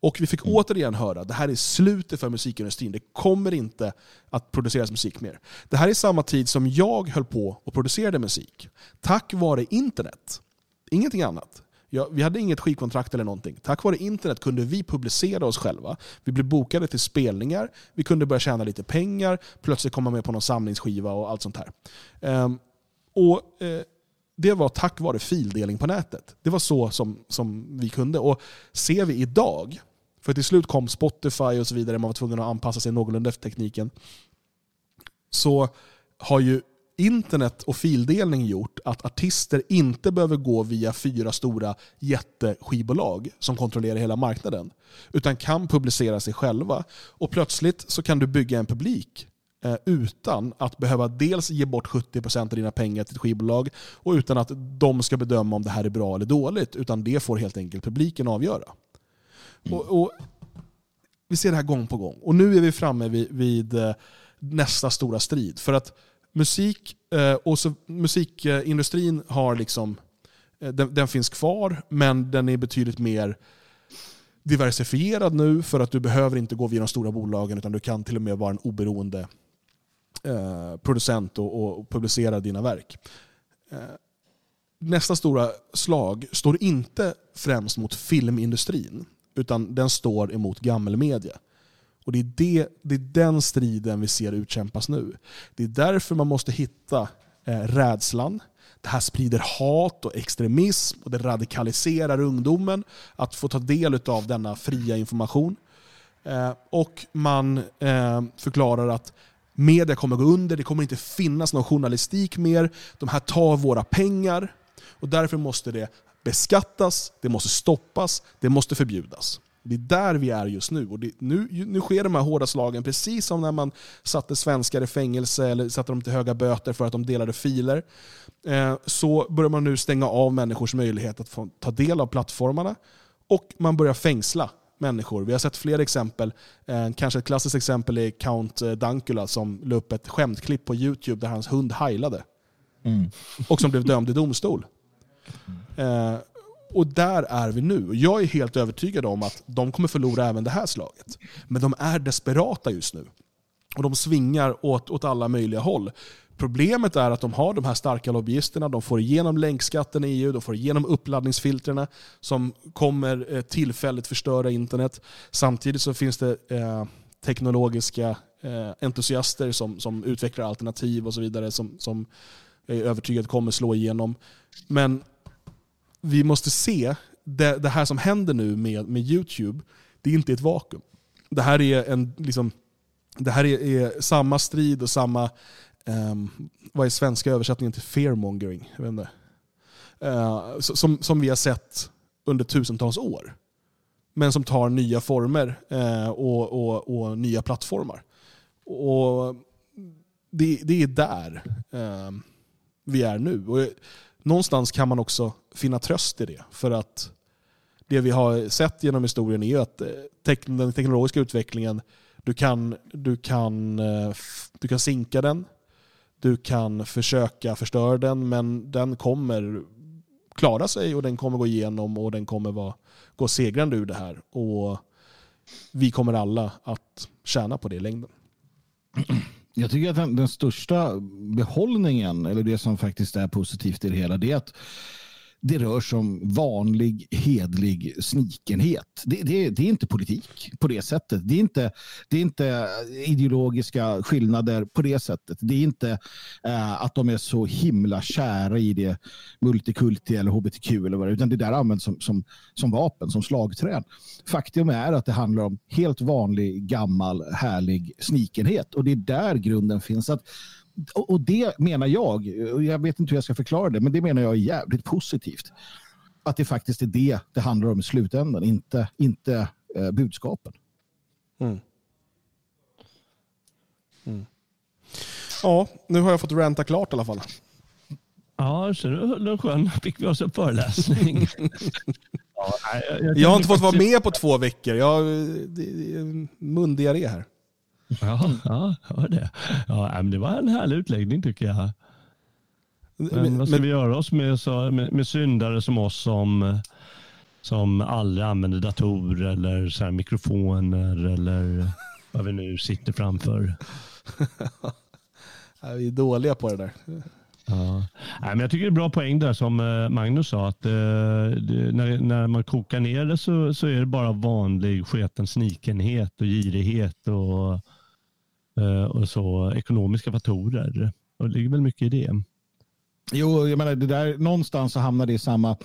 Och vi fick återigen höra att det här är slutet för musikindustrin. Det kommer inte att produceras musik mer. Det här är samma tid som jag höll på och producerade musik. Tack vare internet. Ingenting annat. Ja, vi hade inget skivkontrakt eller någonting. Tack vare internet kunde vi publicera oss själva. Vi blev bokade till spelningar, vi kunde börja tjäna lite pengar, plötsligt komma med på någon samlingsskiva och allt sånt här. Um, och uh, Det var tack vare fildelning på nätet. Det var så som, som vi kunde. Och ser vi idag, för till slut kom Spotify och så vidare, man var tvungen att anpassa sig någorlunda efter tekniken, så har ju internet och fildelning gjort att artister inte behöver gå via fyra stora jätteskivbolag som kontrollerar hela marknaden. Utan kan publicera sig själva. Och plötsligt så kan du bygga en publik eh, utan att behöva dels ge bort 70% av dina pengar till ett skivbolag och utan att de ska bedöma om det här är bra eller dåligt. Utan det får helt enkelt publiken avgöra. Och, och vi ser det här gång på gång. Och nu är vi framme vid, vid eh, nästa stora strid. För att musik eh, och så, musikindustrin har liksom, eh, den, den finns kvar, men den är betydligt mer diversifierad nu för att du behöver inte gå via de stora bolagen utan du kan till och med vara en oberoende eh, producent och, och publicera dina verk. Eh, nästa stora slag står inte främst mot filmindustrin utan den står emot gammelmedia. Och det är, det, det är den striden vi ser utkämpas nu. Det är därför man måste hitta eh, rädslan. Det här sprider hat och extremism och det radikaliserar ungdomen att få ta del av denna fria information. Eh, och man eh, förklarar att media kommer gå under, det kommer inte finnas någon journalistik mer, de här tar våra pengar och därför måste det beskattas, det måste stoppas, det måste förbjudas. Det är där vi är just nu. Och det, nu, nu sker de här hårda slagen, precis som när man satte svenskar i fängelse eller satte dem till höga böter för att de delade filer. Eh, så börjar man nu stänga av människors möjlighet att få ta del av plattformarna. Och man börjar fängsla människor. Vi har sett fler exempel. Eh, kanske ett klassiskt exempel är Count eh, Dankula som la upp ett skämtklipp på YouTube där hans hund heilade. Mm. Och som blev dömd i domstol. Eh, och där är vi nu. Jag är helt övertygad om att de kommer förlora även det här slaget. Men de är desperata just nu. Och de svingar åt, åt alla möjliga håll. Problemet är att de har de här starka lobbyisterna, de får igenom länkskatten i EU, de får igenom uppladdningsfiltren som kommer eh, tillfälligt förstöra internet. Samtidigt så finns det eh, teknologiska eh, entusiaster som, som utvecklar alternativ och så vidare som, som eh, jag är övertygad kommer slå igenom. Men vi måste se det, det här som händer nu med, med YouTube, det är inte ett vakuum. Det här är, en, liksom, det här är, är samma strid och samma, um, vad är svenska översättningen till fearmongering? Jag vet inte. Uh, som, som vi har sett under tusentals år. Men som tar nya former uh, och, och, och, nya plattformar. Och det, det är där uh, vi är nu. Och någonstans kan man också finna tröst i det. För att det vi har sett genom historien är att eh, den teknologiska utvecklingen, du kan, du kan, eh, du kan sinka den, du kan försöka förstöra den, men den kommer klara sig och den kommer gå igenom och den kommer vara, gå segrande ur det här. Och vi kommer alla att tjäna på det i längden. Jag tycker att den, den, största behållningen, eller det som faktiskt är positivt i det hela, det är att det rör sig om vanlig, hedlig snikenhet. Det, det, det, är inte politik på det sättet. Det är inte, det är inte eh, ideologiska skillnader på det sättet. Det är inte eh, att de är så himla kära i det multikulti eller hbtq eller vad det utan det där används som, som, som vapen, som slagträn. Faktum är att det handlar om helt vanlig, gammal, härlig snikenhet och det är där grunden finns. Att och det menar jag, och jag vet inte hur jag ska förklara det, men det menar jag är jävligt positivt. Att det faktiskt är det det handlar om i slutändan, inte, inte eh, budskapen. Mm. Mm. Ja, nu har jag fått ranta klart i alla fall. Ja, så nu höll en skön, fick vi oss en föreläsning. ja, jag, jag, jag, har inte fått vara med på två veckor. Jag har mundiarré här. Ja, ja, hör det. Ja, det var en härlig utläggning tycker jag. Men, vad ska men, vi göra oss med, med, med syndare som oss som, som aldrig använder datorer eller så mikrofoner eller vad vi nu sitter framför? vi är dåliga på det där. Ja. Nej, men jag tycker det är bra poäng där som eh, Magnus sa. att eh, det, när, när man kokar ner det så, så är det bara vanlig sketen snikenhet och girighet och, Eh, och så ekonomiska faktorer. Och det ligger väl mycket i det. Jo, jag menar det där någonstans så hamnar det i samma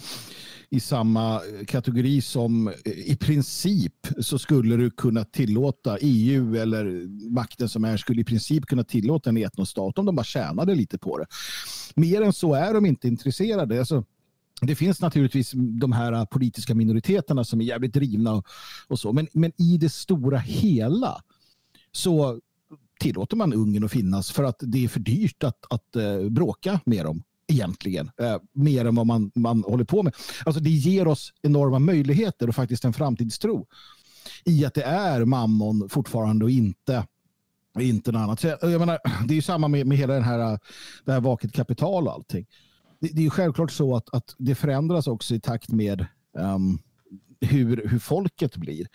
i samma kategori som eh, i princip så skulle du kunna tillåta EU eller makten som är skulle i princip kunna tillåta en etnostat om de bara tjänade lite på det. Mer än så är de inte intresserade. Alltså, det finns naturligtvis de här politiska minoriteterna som är jävligt drivna och, och så. Men, men i det stora hela så tillåter man Ungern att finnas för att det är för dyrt att, att uh, bråka med dem egentligen. Eh, mer än vad man, man håller på med. Alltså det ger oss enorma möjligheter och faktiskt en framtidstro i att det är mammon fortfarande och inte inte något annat. Så jag menar, det är ju samma med, med hela den här, eh, det här vaket kapital och allting. Det, det är ju självklart så att, att det förändras också i takt med um, hur, hur folket blir.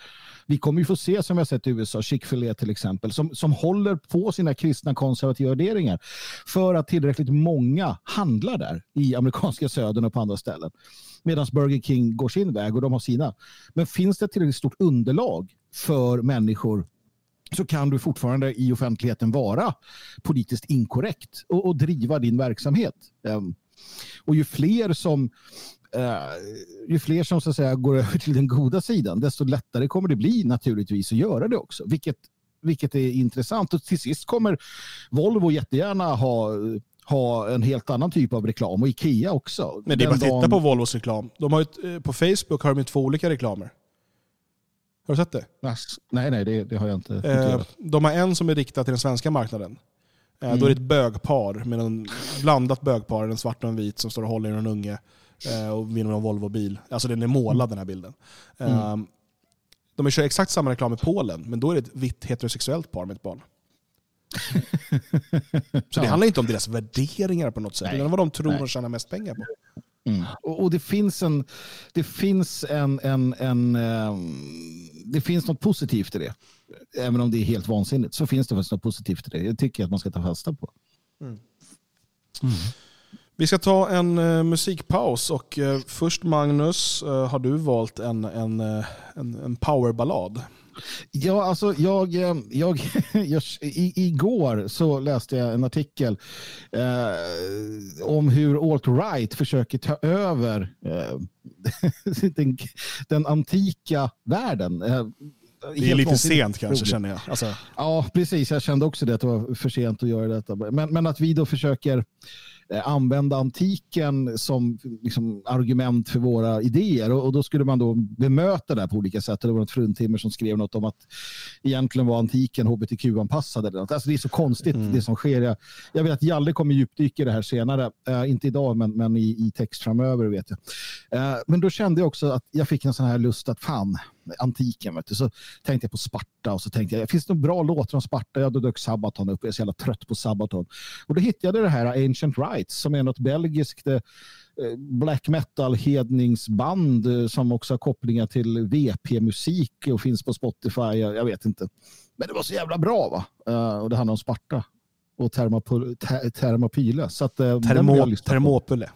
Vi kommer ju få se som vi har sett i USA, Chick-fil-A till exempel, som, som håller på sina kristna konservativa värderingar för att tillräckligt många handlar där i amerikanska södern och på andra ställen. Medan Burger King går sin väg och de har sina. Men finns det tillräckligt stort underlag för människor så kan du fortfarande i offentligheten vara politiskt inkorrekt och, och driva din verksamhet. Um, och ju fler som ju fler som så att säga, går över till den goda sidan, desto lättare kommer det bli naturligtvis att göra det också. Vilket, vilket är intressant. Och till sist kommer Volvo jättegärna ha, ha en helt annan typ av reklam och Ikea också. Men det är bara att titta dagen- på Volvos reklam. De har ju, eh, på Facebook har de två olika reklamer. Har du sett det? Nej, nej, det, det har jag inte Eh, de har en som är riktad till den svenska marknaden. Eh, Mm. Då är det ett bögpar, med en blandat bögpar, en svart och en vit som står och håller i en unge eh, och vid någon Volvo-bil. Alltså den är målad den här bilden. Mm. Eh, De kör exakt samma reklam i Polen, men då är det ett vitt heterosexuellt par med ett barn. Så det Ja. handlar inte om deras värderingar på något sätt, Nej. utan vad de tror Nej. de tjänar mest pengar på. Mm. Och, och det finns en, det finns en, en, en ehm, det finns något positivt i det. Även om det är helt vansinnigt så finns det faktiskt något positivt i det. Jag tycker att man ska ta fasta på. Vi ska ta en eh, musikpaus och eh, först Magnus eh, har du valt en, en, en, en powerballad. Ja, alltså jag, jag, jag, i, igår så läste jag en artikel eh, om hur alt-right försöker ta över eh, den, den antika världen. Eh, Det är lite sent kanske roligt. känner jag. Alltså, Ja, precis. Jag kände också det att det var för sent att göra detta. Men, men att vi då försöker använda antiken som liksom, argument för våra idéer. Och, och då skulle man då bemöta det här på olika sätt. Det var ett fruntimmer som skrev något om att egentligen var antiken hbtq-anpassad. Eller något. Alltså, det är så konstigt det som sker. Jag, jag vet att Jalle kommer djupdyka i det här senare. Eh, inte idag, men, men i, i text framöver vet jag. Eh, men då kände jag också att jag fick en sån här lust att fan, antiken. Vet du. Så tänkte jag på Sparta och så tänkte jag, finns det några bra låtar om Sparta? Ja, då dök Sabaton upp. Jag är så jävla trött på Sabaton. Och då hittade jag det här Ancient Rights som är något belgiskt eh, black metal hedningsband eh, som också har kopplingar till VP-musik och finns på Spotify. Jag, jag vet inte. Men det var så jävla bra va? Eh, och det handlar om Sparta och Thermopyl- Ter- Thermopyle. Så att, den vill jag termo, lyssna på. termopyle.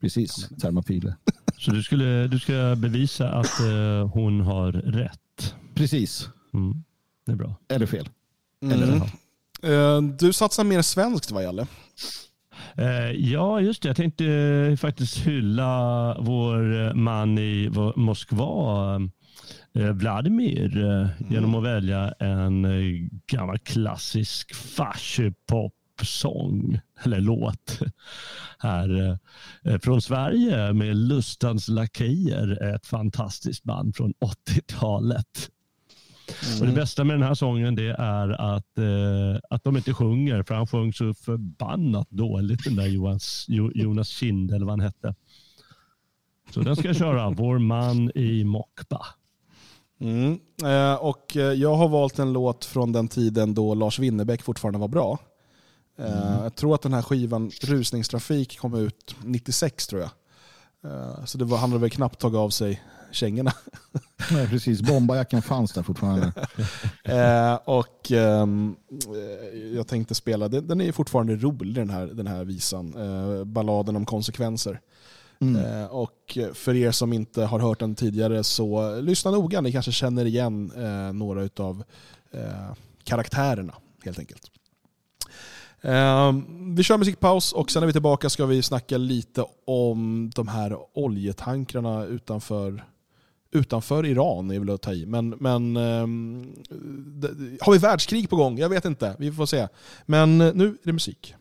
Precis, Thermopyle. Så du, skulle, du ska bevisa att eh, hon har rätt? Precis. Mm. Det är bra. Eller fel. Mm. Eh, Du satsar mer svenskt va Jalle? Eh, ja, just det. Jag tänkte eh, faktiskt hylla vår eh, man i Va- Moskva, eh, Vladimir, eh, genom att välja en eh, gammal klassisk fascipop-sång, eller låt, här eh, från Sverige med Lustans Lakejer, ett fantastiskt band från 80-talet. Och Det bästa med den här sången det är att, eh, att de inte sjunger, för han sjöng så förbannat dåligt, den där Johans, jo, Jonas Kind eller vad han hette. Så den ska jag köra, Vår man i Mokba. Mm. Eh, och eh, jag har valt en låt från den tiden då Lars Winnerbäck fortfarande var bra. Eh, Jag tror att den här skivan Rusningstrafik kom ut 96 tror jag. Eh, så det var, han hade väl knappt tagit av sig kängorna. Nej, precis. Bombajackan fanns där fortfarande. Eh, och ehm, eh, jag tänkte spela, den, den är fortfarande rolig den här, den här visan. Eh, balladen om konsekvenser. Mm. Och för er som inte har hört den tidigare så lyssna noga, ni kanske känner igen några av karaktärerna helt enkelt. Eh, vi kör musikpaus och sen när vi är tillbaka ska vi snacka lite om de här oljetankrarna utanför utanför Iran är väl att ta i. Men, men ehm, har vi världskrig på gång? Jag vet inte. Vi får se. Men nu är det musik.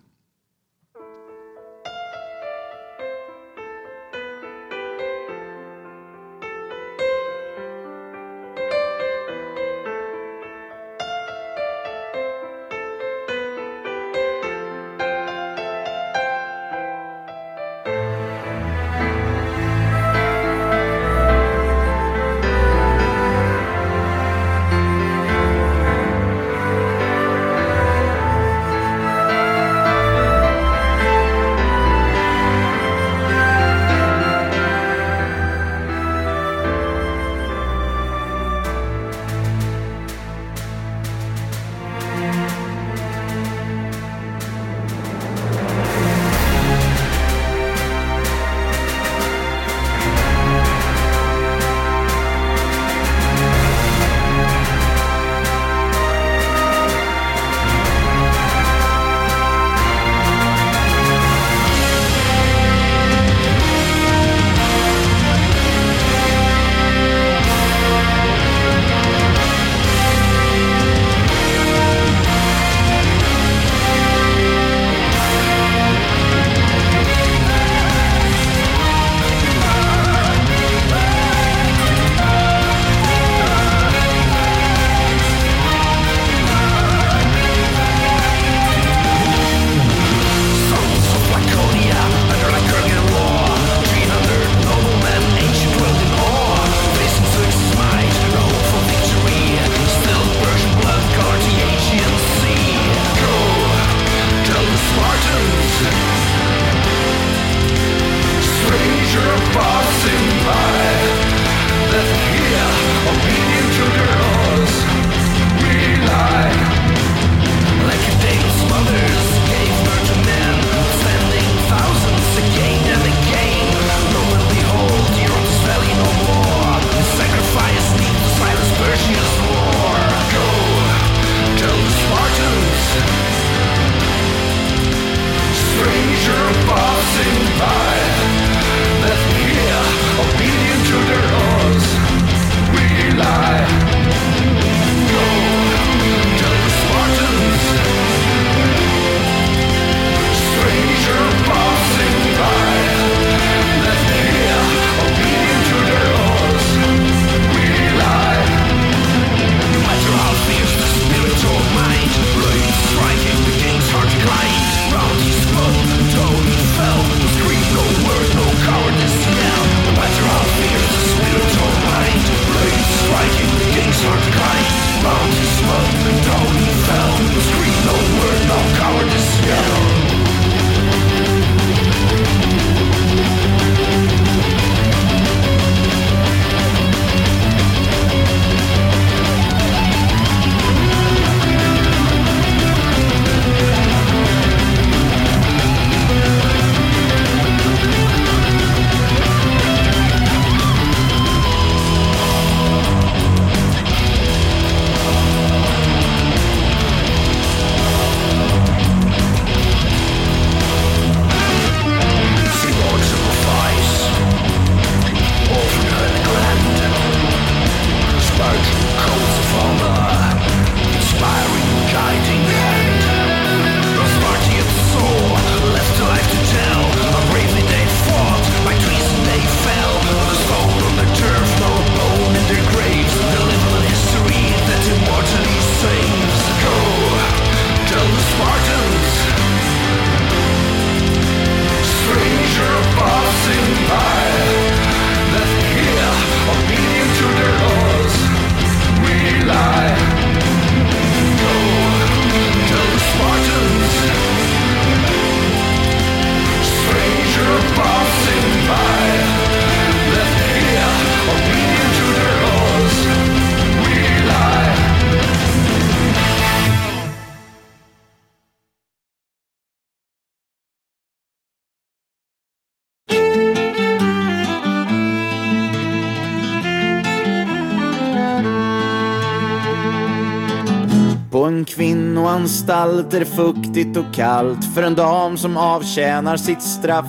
Kvinnoanstalt är det fuktigt och kallt för en dam som avtjänar sitt straff.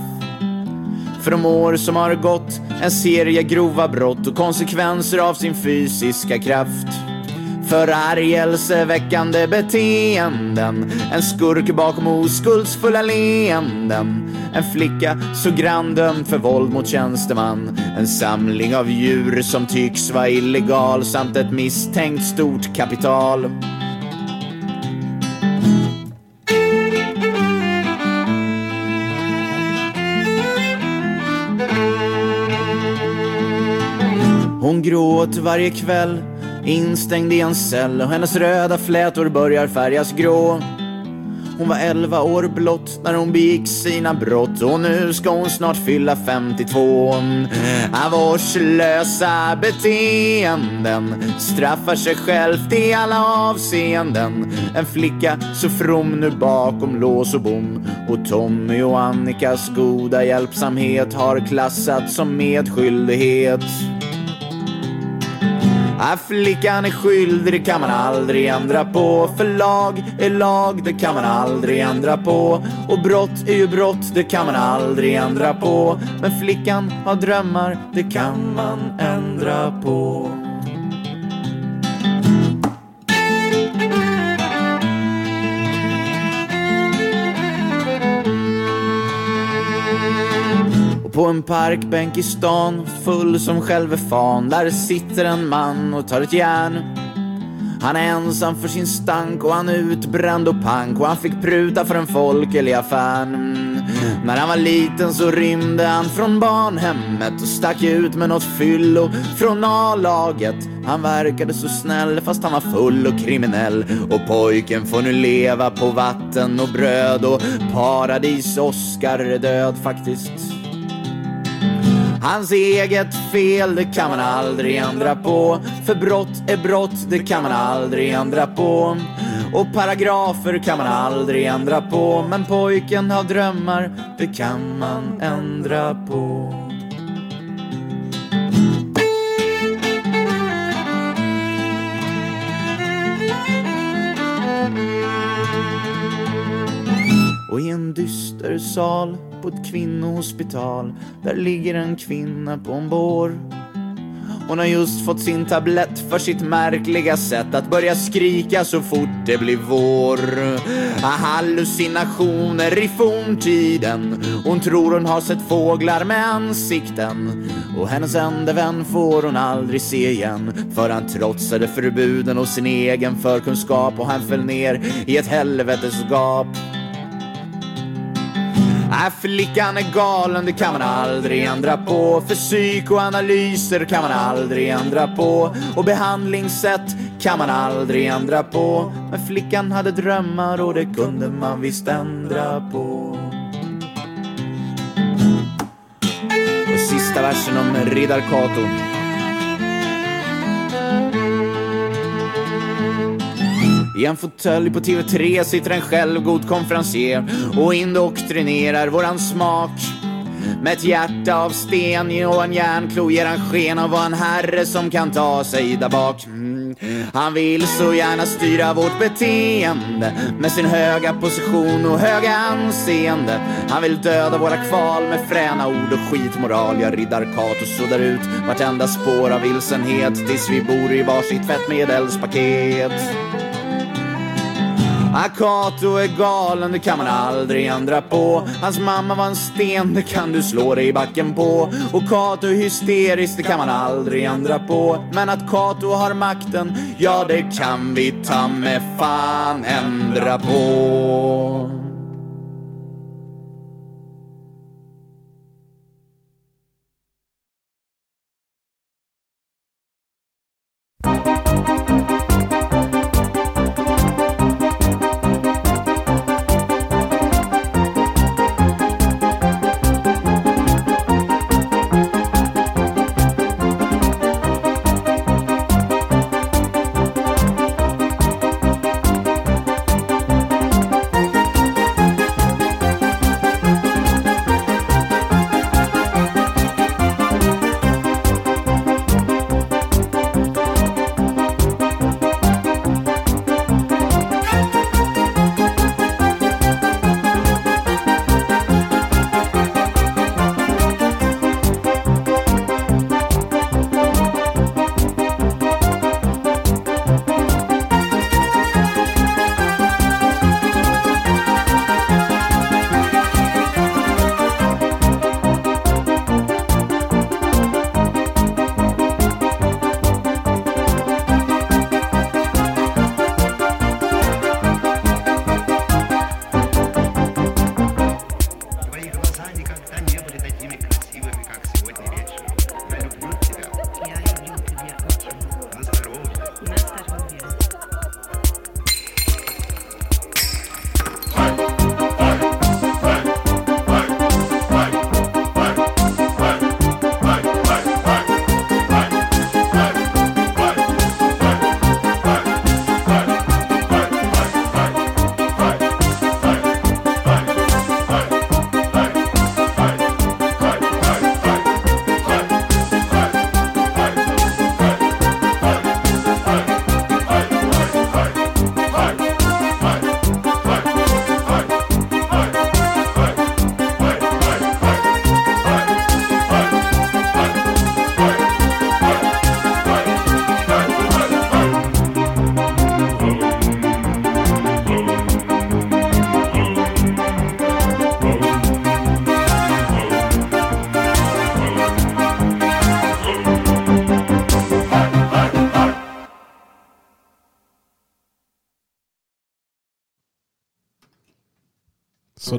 För de år som har gått, en serie grova brott och konsekvenser av sin fysiska kraft. Förargelseväckande beteenden, en skurk bakom oskuldsfulla leenden. En flicka så grann för våld mot tjänsteman. En samling av djur som tycks vara illegal samt ett misstänkt stort kapital. Gråt varje kväll, instängd i en cell och hennes röda flätor börjar färgas grå. Hon var 11 år blott när hon begick sina brott och nu ska hon snart fylla 52. Vårdslösa beteenden straffar sig självt i alla avseenden. En flicka så from nu bakom lås och bom och Tommy och Annikas goda hjälpsamhet har klassats som medskyldighet. Att flickan är skyldig, det kan man aldrig ändra på. För lag är lag, det kan man aldrig ändra på. Och brott är ju brott, det kan man aldrig ändra på. Men flickan har drömmar, det kan man ändra på. På en parkbänk i stan, full som själve fan, där sitter en man och tar ett järn. Han är ensam för sin stank och han är utbränd och pank och han fick pruta för en folkelig affären. Mm. När han var liten så rymde han från barnhemmet och stack ut med något fyllo från A-laget. Han verkade så snäll fast han var full och kriminell och pojken får nu leva på vatten och bröd och paradis Oscar är död faktiskt. Hans eget fel, det kan man aldrig ändra på. För brott är brott, det kan man aldrig ändra på. Och paragrafer kan man aldrig ändra på. Men pojken har drömmar, det kan man ändra på. Och i en dyster sal på ett kvinnohospital där ligger en kvinna på en bår. Hon har just fått sin tablett för sitt märkliga sätt att börja skrika så fort det blir vår. Hallucinationer i forntiden. Hon tror hon har sett fåglar med ansikten. Och hennes enda vän får hon aldrig se igen. För han trotsade förbuden och sin egen förkunskap och han föll ner i ett helvetes gap. Äh, flickan är galen, det kan man aldrig ändra på. För psykoanalyser kan man aldrig ändra på. Och behandlingssätt kan man aldrig ändra på. Men flickan hade drömmar och det kunde man visst ändra på. Och sista versen om Riddar Kato. I en fåtölj på TV3 sitter en självgod konferencier och indoktrinerar våran smak. Med ett hjärta av sten och en järnklo ger han sken av vad en herre som kan ta sig där bak. Mm. Han vill så gärna styra vårt beteende med sin höga position och höga anseende. Han vill döda våra kval med fräna ord och skitmoral. Jag riddar Kato suddar ut vartenda spår av vilsenhet tills vi bor i varsitt tvättmedelspaket. Akato är galen, det kan man aldrig ändra på. Hans mamma var en sten, det kan du slå dig i backen på. Och Kato är hysterisk, det kan man aldrig ändra på. Men att Kato har makten, ja det kan vi ta med fan ändra på.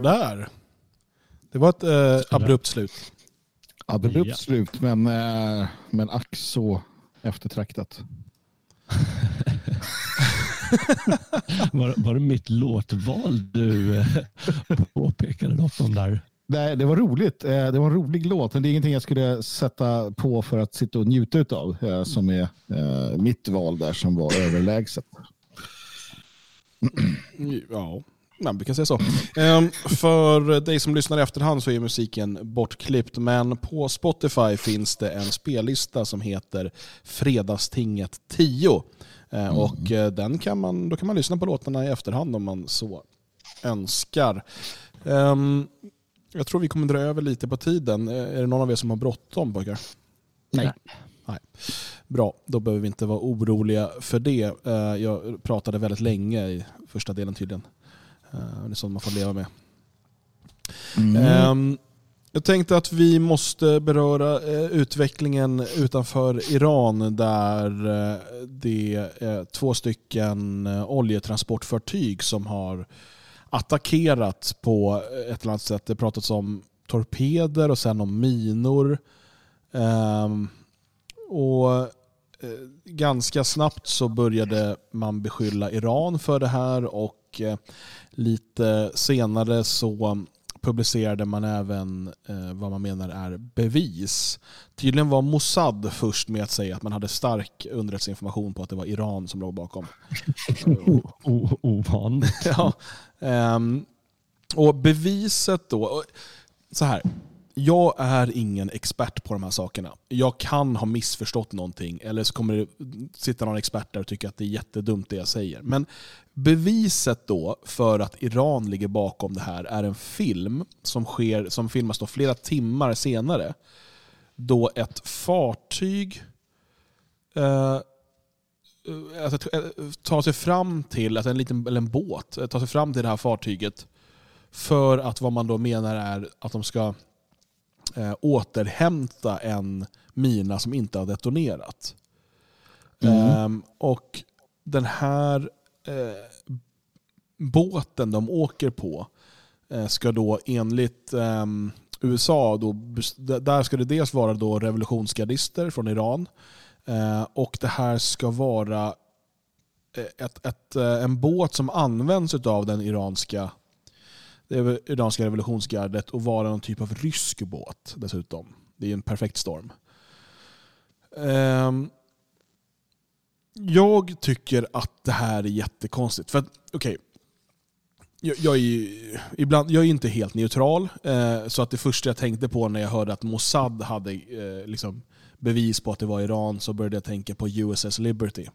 Sådär. Det var ett eh, abrupt slut. Abrupt Ja. slut, men, eh, men ack så eftertraktat. Var, var det mitt låtval du eh, påpekade något om där? Nej, det var roligt. Eh, Det var en rolig låt, men det är ingenting jag skulle sätta på för att sitta och njuta av, eh, som är mitt val där som var överlägset. Ja, vi kan säga så. Ehm, för dig som lyssnar i efterhand så är musiken bortklippt, men på Spotify finns det en spellista som heter Fredagstinget 10. Eh, Och eh, den kan man, då kan man lyssna på låtarna i efterhand om man så önskar. Ehm, jag tror vi kommer dra över lite på tiden. Eh, Är det någon av er som har bråttom pojkar? Nej. Nej. Bra, då behöver vi inte vara oroliga för det. Eh, Jag pratade väldigt länge i första delen tydligen. Eh, Det är sånt man får leva med. Ehm, Jag tänkte att vi måste beröra eh, utvecklingen utanför Iran där eh, det är två stycken oljetransportfartyg som har attackerat på ett eller annat sätt. Det pratats om torpeder och sen om minor. Ehm, och ganska snabbt så började man beskylla Iran för det här och eh, lite senare så publicerade man även eh, vad man menar är bevis. Tydligen var Mossad först med att säga att man hade stark underrättelseinformation på att det var Iran som låg bakom. Ovanligt. ja, ehm, och beviset då, och så här. Jag är ingen expert på de här sakerna. Jag kan ha missförstått någonting eller så kommer det sitta någon expert där och tycka att det är jättedumt det jag säger. Men beviset då för att Iran ligger bakom det här är en film som, sker, som filmas då flera timmar senare. Då ett fartyg eh, eh tar sig fram till, alltså en liten eller en båt, eh, tar sig fram till det här fartyget för att vad man då menar är att de ska eh, återhämta en mina som inte har detonerat. Ehm, och den här eh, båten de åker på eh, ska då enligt ehm, USA, då, där ska det dels vara då revolutionsgardister från Iran eh, och det här ska vara eh, ett, ett, eh, en båt som används av den iranska det iranska revolutionsgardet och vara någon typ av rysk båt dessutom. Det är en perfekt storm. Ehm, jag tycker att det här är jättekonstigt. För att, okay, jag, jag, är, ju- ibland, jag är inte helt neutral, eh, så att det första jag tänkte på när jag hörde att Mossad hade eh, liksom bevis på att det var Iran så började jag tänka på USS Liberty.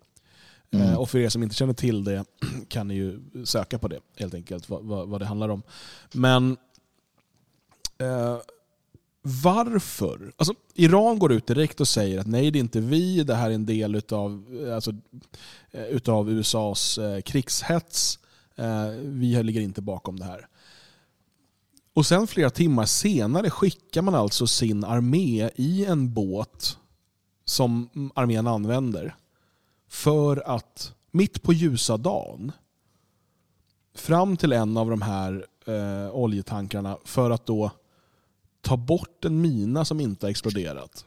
Mm. Eh, och för er som inte känner till det kan ni ju söka på det helt enkelt, vad, vad, vad det handlar om. Men eh, varför? Alltså, Iran går ut direkt och säger att nej, det är inte vi, det här är en del utav, eh, alltså, eh, utav USAs krigshets. Vi ligger inte bakom det här. Och sen flera timmar senare skickar man alltså sin armé i en båt som armén använder för att mitt på ljusa dagen fram till en av de här eh, oljetankarna för att då ta bort en mina som inte har exploderat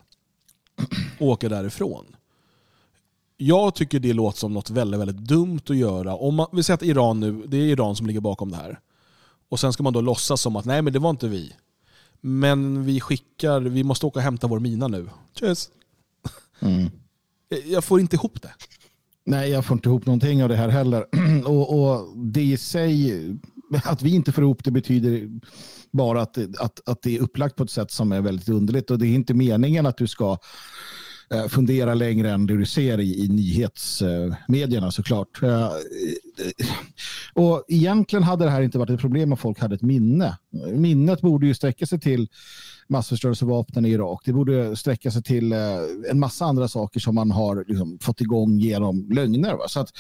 och åka därifrån. Jag tycker det låter som något väldigt, väldigt dumt att göra. Om man, vi säger att Iran nu, det är Iran som ligger bakom det här. Och sen ska man då låtsas som att nej men det var inte vi. Men vi skickar, vi måste åka och hämta vår mina nu. Cheers. Mm. Jag får inte ihop det. Nej, jag får inte ihop någonting av det här heller. och, och det i sig, att vi inte får ihop det betyder bara att, att, att det är upplagt på ett sätt som är väldigt underligt. Och det är inte meningen att du ska eh, fundera längre än det du ser i, i nyhetsmedierna eh, såklart. Eh, och egentligen hade det här inte varit ett problem om folk hade ett minne. Minnet borde ju sträcka sig till massförstörelsevapnen i Irak. Det borde sträcka sig till eh, en massa andra saker som man har liksom, fått igång genom lögner. Va? Så att,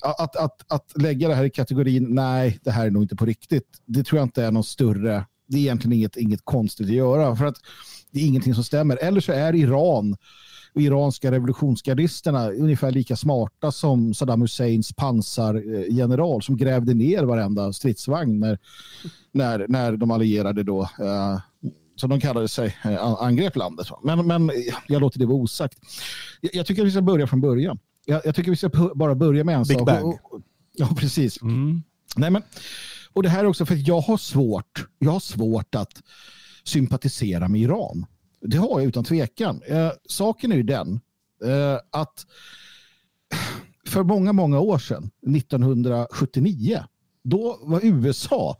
att, att, att lägga det här i kategorin nej, det här är nog inte på riktigt. Det tror jag inte är någon större, det är egentligen inget, inget konstigt att göra. För att det är ingenting som stämmer. Eller så är Iran och iranska revolutionsgardisterna ungefär lika smarta som Saddam Husseins pansargeneral som grävde ner varenda stridsvagn när, när, när de allierade då eh, som de kallade sig, eh, an- angrep landet. Men, men jag låter det vara osagt. Jag, jag tycker att vi ska börja från början. Jag, jag tycker vi ska bara börja med en Big sak. Bang. Och- och- Ja, precis. Nej, men, och det här är också för att jag har svårt, jag har svårt att sympatisera med Iran. Det har jag utan tvekan. Eh, saken är ju den eh, att för många, många år sedan, 1979, då var USA,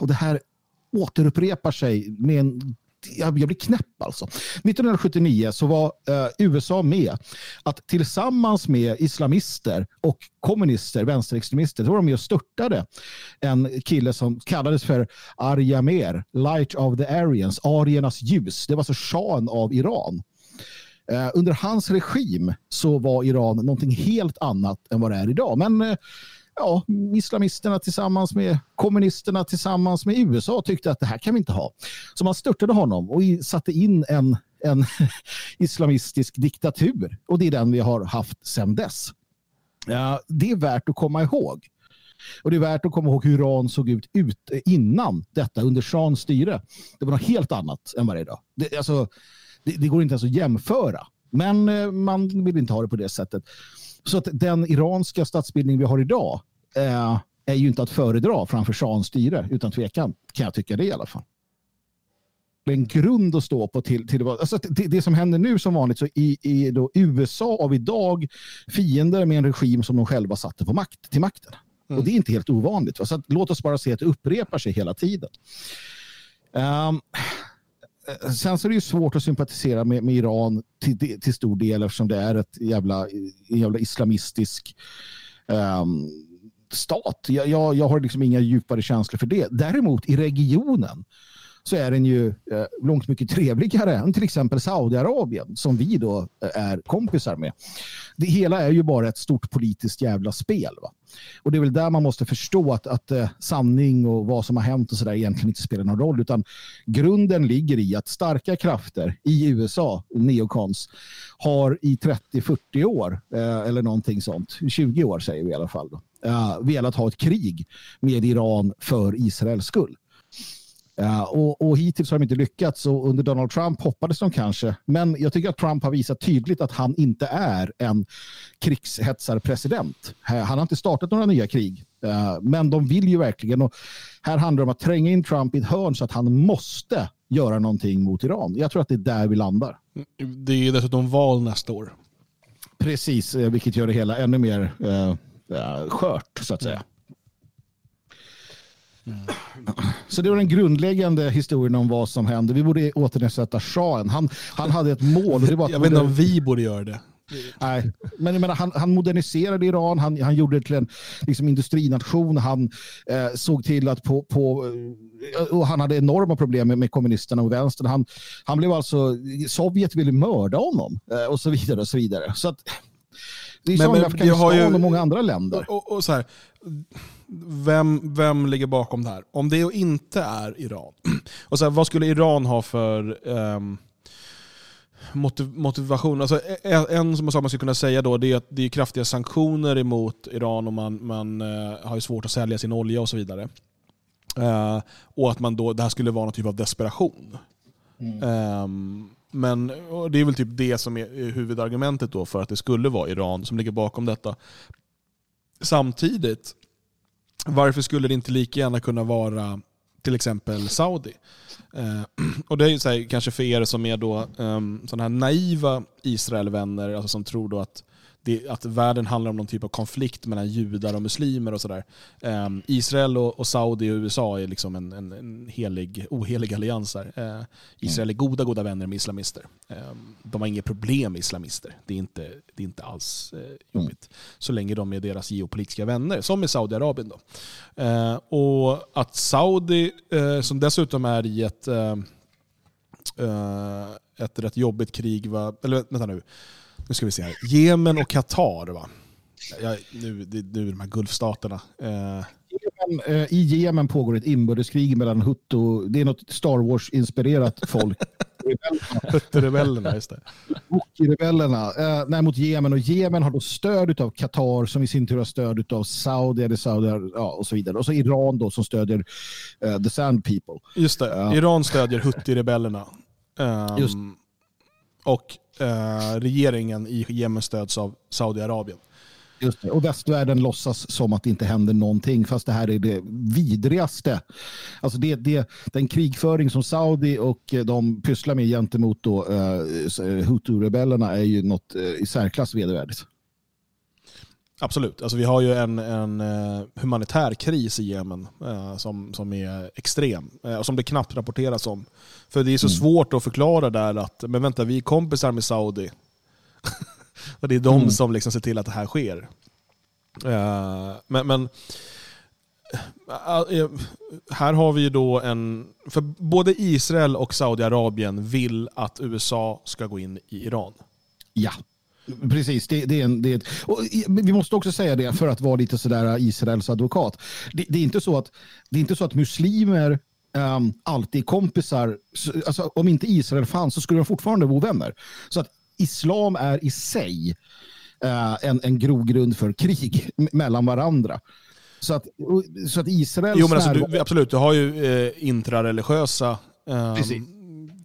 och det här återupprepar sig med en jag, blir knäpp alltså. 1979 så var eh, USA med att tillsammans med islamister och kommunister, vänsterextremister, så var de med och störtade en kille som kallades för Aryamer, Light of the Aryans, ariernas ljus. Det var alltså shahen av Iran. Eh, under hans regim så var Iran någonting helt annat än vad det är idag. Men eh, ja, islamisterna tillsammans med kommunisterna tillsammans med USA tyckte att det här kan vi inte ha. Så man störtade honom och satte in en, en islamistisk diktatur. Och det är den vi har haft sedan dess. Ja, det är värt att komma ihåg. Och det är värt att komma ihåg hur Iran såg ut, ut innan detta, under shahens styre. Det var något helt annat än vad det är idag. Det, alltså, det, det går inte ens att jämföra. Men eh, man vill inte ha det på det sättet. Så att den iranska statsbildning vi har idag eh, är ju inte att föredra framför shahens styre, utan tvekan kan jag tycka det i alla fall. En grund att stå på till, till alltså det, det som händer nu som vanligt så i, i då USA av idag fiender med en regim som de själva satte på makt, till makten. Och det är inte helt ovanligt. Va? Så att, låt oss bara se att det upprepar sig hela tiden. Um, Eh, sen så är det ju svårt att sympatisera med, med Iran till, till stor del eftersom det är ett jävla, en jävla islamistisk um, stat. Jag, jag, jag har liksom inga djupare känslor för det. Däremot i regionen så är den ju eh, långt mycket trevligare än till exempel Saudiarabien som vi då eh, är kompisar med. Det hela är ju bara ett stort politiskt jävla spel. Va? Och det är väl där man måste förstå att, att eh, sanning och vad som har hänt och sådär egentligen inte spelar någon roll utan grunden ligger i att starka krafter i USA, neokons, har i 30-40 år eh, eller någonting sånt, 20 år säger vi i alla fall, då, eh, velat ha ett krig med Iran för Israels skull. Ja, och, och hittills har de inte lyckats och under Donald Trump hoppades de kanske. Men jag tycker att Trump har visat tydligt att han inte är en krigshetsarpresident. Han har inte startat några nya krig. Eh, Men de vill ju verkligen. Och här handlar det om att tränga in Trump i ett hörn så att han måste göra någonting mot Iran. Jag tror att det är där vi landar. Det är dessutom val nästa år. Precis, eh, vilket gör det hela ännu mer eh, eh, skört så att säga. Så det var den grundläggande historien om vad som hände. Vi borde återinsätta shahen. Han, han hade ett mål. Och det var Jag vet inte om vi borde göra det. Nej, men jag menar, han, han moderniserade Iran, han, han gjorde det till en liksom, industrination, han eh, såg till att på, på eh, och han hade enorma problem med, med kommunisterna och vänstern. Han, han blev alltså, Sovjet ville mörda honom eh, och så vidare och så vidare. Så att, det är Men- som med men vi Afghanistan ju- och många andra länder. Och, och så här, vem, vem ligger bakom det här? Om det inte är Iran, och så här, vad skulle Iran ha för motiv, motivation? Alltså, en, en sak man skulle kunna säga då det är att det är kraftiga sanktioner emot Iran och man, man eh, har ju svårt att sälja sin olja och så vidare. Eh, och att man då, det här skulle vara någon typ av desperation. Ehm, men och det är väl typ det som är huvudargumentet då för att det skulle vara Iran som ligger bakom detta. Samtidigt, varför skulle det inte lika gärna kunna vara till exempel Saudi? Eh, och det är ju så här, kanske för er som är då ehm, um, sådana här naiva Israelvänner, alltså som tror då att, det, att världen handlar om någon typ av konflikt mellan judar och muslimer och sådär. Um, Israel och, och Saudi och USA är liksom en, en, en helig, ohelig allians här. Eh, Israel är goda, goda vänner med islamister. Um, de har inget problem med islamister. Det är inte, det är inte alls eh, jobbigt. Så länge de är deras geopolitiska vänner, som i Saudiarabien. Då. Eh, och att Saudi, eh, som dessutom är i ett, eh, eh, ett rätt jobbigt krig, va? eller vänta nu, nu ska vi se här. Jemen och Qatar va? Ja, nu, det, nu de här Gulfstaterna. Eh, eh, I Jemen pågår ett inbördeskrig mellan Hutu, det är något Star Wars-inspirerat folk Hutterebellerna, just det. Houthi-rebellerna, eh, nej, mot Jemen. Och Jemen har då stöd av Qatar som i sin tur har stöd av Saudi, Saudi ja, och så vidare. Och så Iran då som stödjer eh, the Sand People. Just det, Iran stödjer Houthi-rebellerna. Ehm, Just. Och eh, regeringen i Jemen stöds av Saudiarabien. Just det. Och västvärlden låtsas som att det inte händer någonting fast det här är det vidrigaste. Alltså det, det, den krigföring som Saudi och de pysslar med gentemot då, eh, Hutu-rebellerna är ju något eh, i särklass vedervärdigt. Absolut. Alltså vi har ju en, en eh, humanitär kris i Jemen eh, som, som är extrem eh, och som det knappt rapporteras om. För det är så svårt att förklara där att men vänta, vi är kompisar med Saudi. och det är de Mm. som liksom ser till att det här sker. Eh, men men eh, eh, här har vi ju då en... För både Israel och Saudiarabien vill att USA ska gå in i Iran. Ja, precis. Det, det är en, det är ett, och vi måste också säga det för att vara lite sådär Israels advokat. Det, det, är, inte så att, det är inte så att muslimer ehm, alltid är kompisar. Så- Alltså, om inte Israel fanns så skulle de fortfarande vara vänner. Så att islam är i sig eh, en, en grogrund för krig mellan varandra. Så att, så att Israels Jo men alltså, du, absolut, du har ju eh, intrareligiösa eh.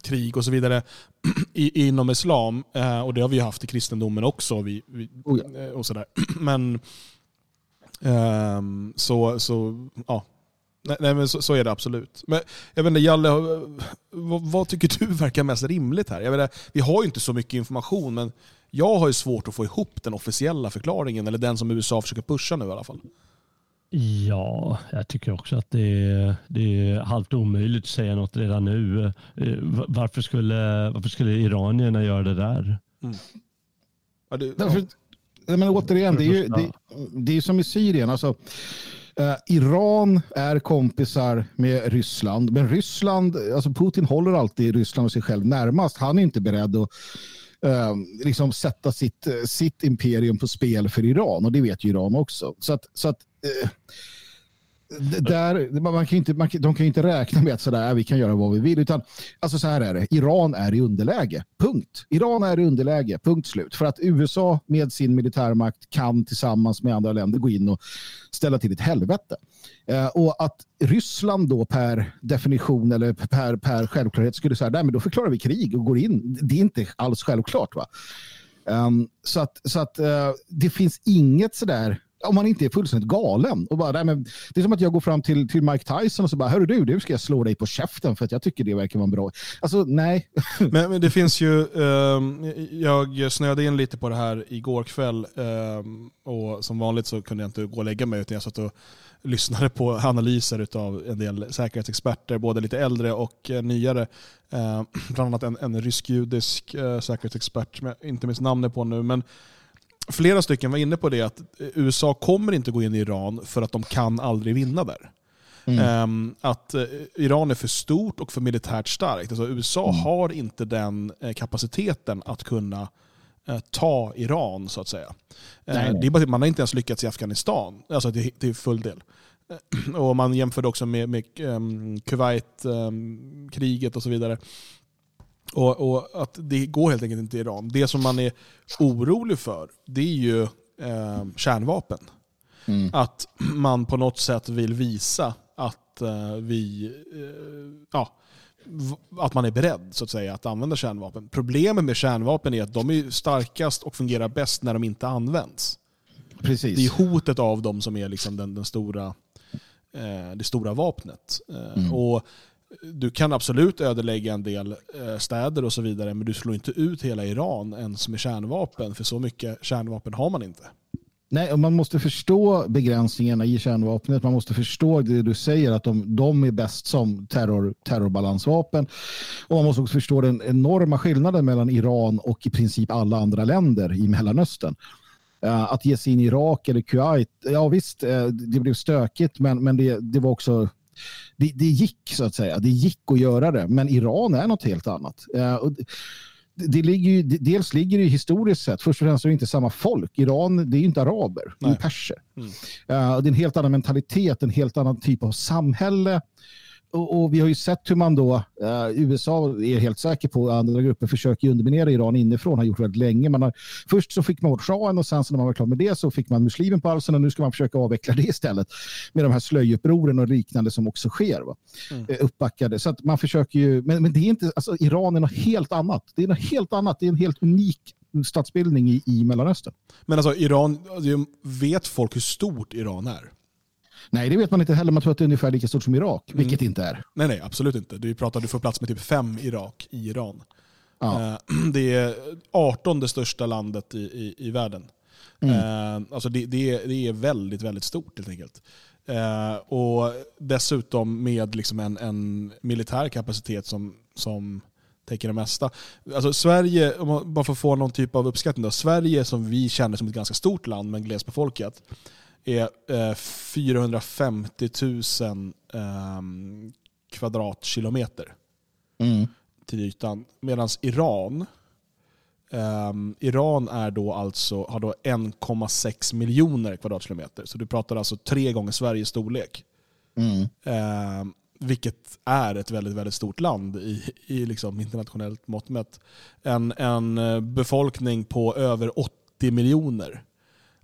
Krig och så vidare i, inom islam. Eh, och det har vi haft i kristendomen också. Vi, vi, Oh eh, och sådär. Men ehm, så, så, ja. Nej, nej men så, så är det absolut. Men jag vet inte, Jalle, vad, vad tycker du verkar mest rimligt här? Jag vet inte, vi har ju inte så mycket information, men jag har ju svårt att få ihop den officiella förklaringen, eller den som USA försöker pusha nu i alla fall. Ja, jag tycker också att det är, det är halvt omöjligt att säga något redan nu. Eh, va- Varför skulle, varför skulle iranierna göra det där? Ja, det, Därför, nej, men återigen, det är ju det, det är som i Syrien. Alltså, eh, Iran är kompisar med Ryssland, men Ryssland, alltså Putin håller alltid Ryssland och sig själv närmast. Han är inte beredd att eh, liksom sätta sitt, sitt imperium på spel för Iran och det vet ju Iran också. Så att, så att Eh, eh, där, man kan inte, man de kan ju inte räkna med att sådär, vi kan göra vad vi vill. Utan, alltså så här är det, Iran är i underläge. Punkt. Iran är i underläge. Punkt slut. För att USA med sin militärmakt kan tillsammans med andra länder gå in och ställa till ett helvete. Eh, och att Ryssland då per definition eller per, per självklarhet skulle säga, nej men då förklarar vi krig och går in. Det är inte alls självklart. va? Um, så att, så att uh, det finns inget sådär, om man inte är fullständigt galen. Och bara, nej, men, det är som att jag går fram till, till Mike Tyson och så bara, hörru du, nu ska jag slå dig på käften för att jag tycker det verkar vara bra. Alltså nej. Men, men det finns ju, ehm, jag snöade in lite på det här igår kväll ehm, och som vanligt så kunde jag inte gå och lägga mig utan jag satt och lyssnade på analyser av en del säkerhetsexperter, både lite äldre och eh, nyare. Eh, bland annat en, en rysk-judisk eh, säkerhetsexpert som jag inte minns namnet på nu. Men flera stycken var inne på det att USA kommer inte gå in i Iran för att de kan aldrig vinna där. Ehm, att eh, Iran är för stort och för militärt starkt. Alltså, USA har inte den eh, kapaciteten att kunna eh, ta Iran, så att säga. Nej. Det är bara att man har inte ens lyckats i Afghanistan, alltså till, till full del. Och man jämförde också med, med um, Kuwait-kriget och så vidare. Och, och att det går helt enkelt inte i Iran. Det som man är orolig för, det är ju eh, kärnvapen. Att man på något sätt vill visa att eh, vi, eh, ja, att man är beredd så att säga att använda kärnvapen. Problemet med kärnvapen är att de är starkast och fungerar bäst när de inte används. Precis. Det är hotet av dem som är liksom den, den stora, eh, det stora vapnet. Eh, Mm. och du kan absolut ödelägga en del eh, städer och så vidare, men du slår inte ut hela Iran ens med kärnvapen, för så mycket kärnvapen har man inte. Nej, och man måste förstå begränsningarna i kärnvapnet. Man måste förstå det du säger, att de, de är bäst som terror, terrorbalansvapen. Och man måste också förstå den enorma skillnaden mellan Iran och i princip alla andra länder i Mellanöstern. Eh, att ge sig in i Irak eller Kuwait, ja visst, eh, det blev stökigt, men, men det, det var också det, det gick så att säga. Det gick att göra det, men Iran är något helt annat. Eh, och det, ligger ju, dels ligger det ju historiskt sett, först och främst är det inte samma folk. Iran, det är ju inte araber, det är perser. Mm. Eh, det är en helt annan mentalitet, en helt annan typ av samhälle. Och, och vi har ju sett hur man då, eh, USA är helt säker på, andra grupper försöker underminera Iran inifrån, har gjort väldigt länge. Man har, först så fick man bort shahen och sen så när man var klar med det så fick man muslimen på halsen och nu ska man försöka avveckla det istället med de här slöjupproren och liknande som också sker. Va? Mm. Eh, Uppbackade. Så att man försöker ju, men, men det är inte, alltså Iran är något helt annat. Det är något helt annat, det är en helt unik statsbildning i, i Mellanöstern. Men alltså Iran, alltså, vet folk hur stort Iran är? Nej, det vet man inte heller. Man tror att det är ungefär lika stort som Irak, vilket Mm. inte är. Nej, nej, absolut inte. Du pratar, du får plats med typ fem Irak i Iran. Ja. Eh, Det är 18 det största landet i, i, i världen. Mm. Eh, Alltså det, det, är, det är väldigt, väldigt stort helt enkelt. Eh, Och dessutom med liksom en, en militär kapacitet som, som täcker det mesta. Alltså Sverige, om man bara får få någon typ av uppskattning då. Sverige som vi känner som ett ganska stort land men glesbefolkat är eh, 450 000 ehm, kvadratkilometer Mm. till ytan. Medan Iran, ehm, Iran är då alltså, har då 1,6 miljoner kvadratkilometer. Så du pratar alltså tre gånger Sveriges storlek. Mm. Ehm, vilket är ett väldigt, väldigt stort land i, i liksom internationellt mått mätt. En, en eh, befolkning på över 80 miljoner.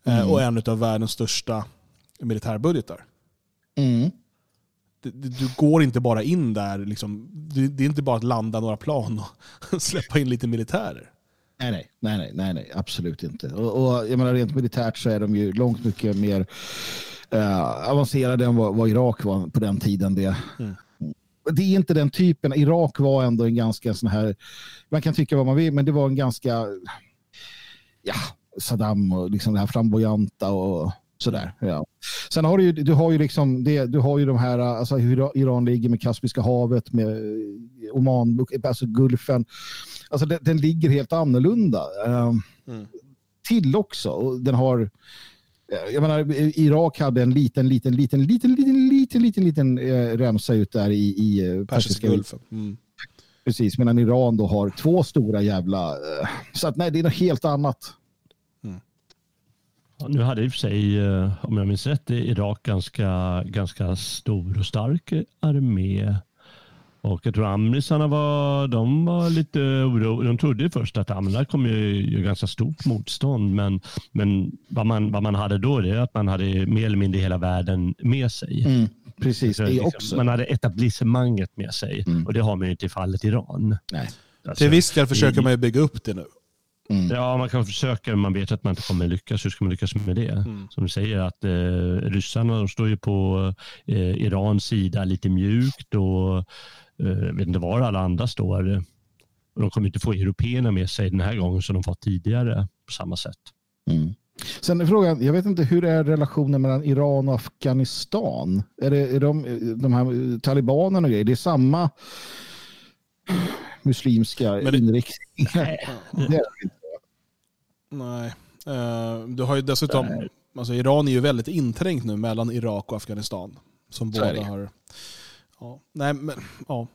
Eh, Mm. Och en av världens största militärbudgetar. Mm. Du går inte bara in där, liksom, det, är inte bara att landa några plan och släppa in lite militärer. Nej, nej, nej, nej, nej, nej absolut inte. Och, och jag menar, rent militärt så är de ju långt mycket mer eh, avancerade än vad, vad Irak var på den tiden. Det. Mm. det är inte den typen. Irak var ändå en ganska sån här, man kan tycka vad man vill, men det var en ganska, ja, Saddam och liksom det här flamboyanta och sådär. Ja. Sen har du ju, du har ju liksom det, du har ju de här, alltså hur Iran ligger med Kaspiska havet, med Oman, alltså Gulfen. Alltså den, den ligger helt annorlunda. Um, Till också. Den har, eh, jag menar, Irak hade en liten, liten, liten, liten, liten, liten, liten, liten eh, remsa ut där i, i eh, Persiska gulfen. Mm. Precis, medan Iran då har två stora jävla... eh, Så att nej, det är något helt annat. Nu hade i och för sig, eh, om jag minns rätt, Irak ganska, ganska stor och stark armé. Och jag tror amrisarna var, de var lite oroliga. De trodde först att amrisarna kommer ju göra ganska stort motstånd. Men, men vad, man, vad man hade då det är att man hade mer eller mindre hela världen med sig. Mm, precis, det liksom, också. Mm. Man hade etablissemanget med sig. Och det har man ju inte i fallet Iran. Nej. Till viss del försöker man ju bygga upp det nu. Mm. Ja, man kan försöka, men man vet att man inte kommer lyckas. Hur ska man lyckas med det? Som du säger, att eh, ryssarna de står ju på eh, Irans sida lite mjukt och eh, jag vet inte var alla andra står. Och de kommer inte få européerna med sig den här gången som de fått tidigare på samma sätt. Mm. Sen är frågan, jag vet inte hur är relationen mellan Iran och Afghanistan? Är det är de, de här talibanerna och grejer, det är samma muslimska inriktning? Det är det inte. Nej. Eh, du har ju dessutom, alltså Iran är ju väldigt inträngt nu mellan Irak och Afghanistan. Som Så båda har... Ja, nej, men, ja.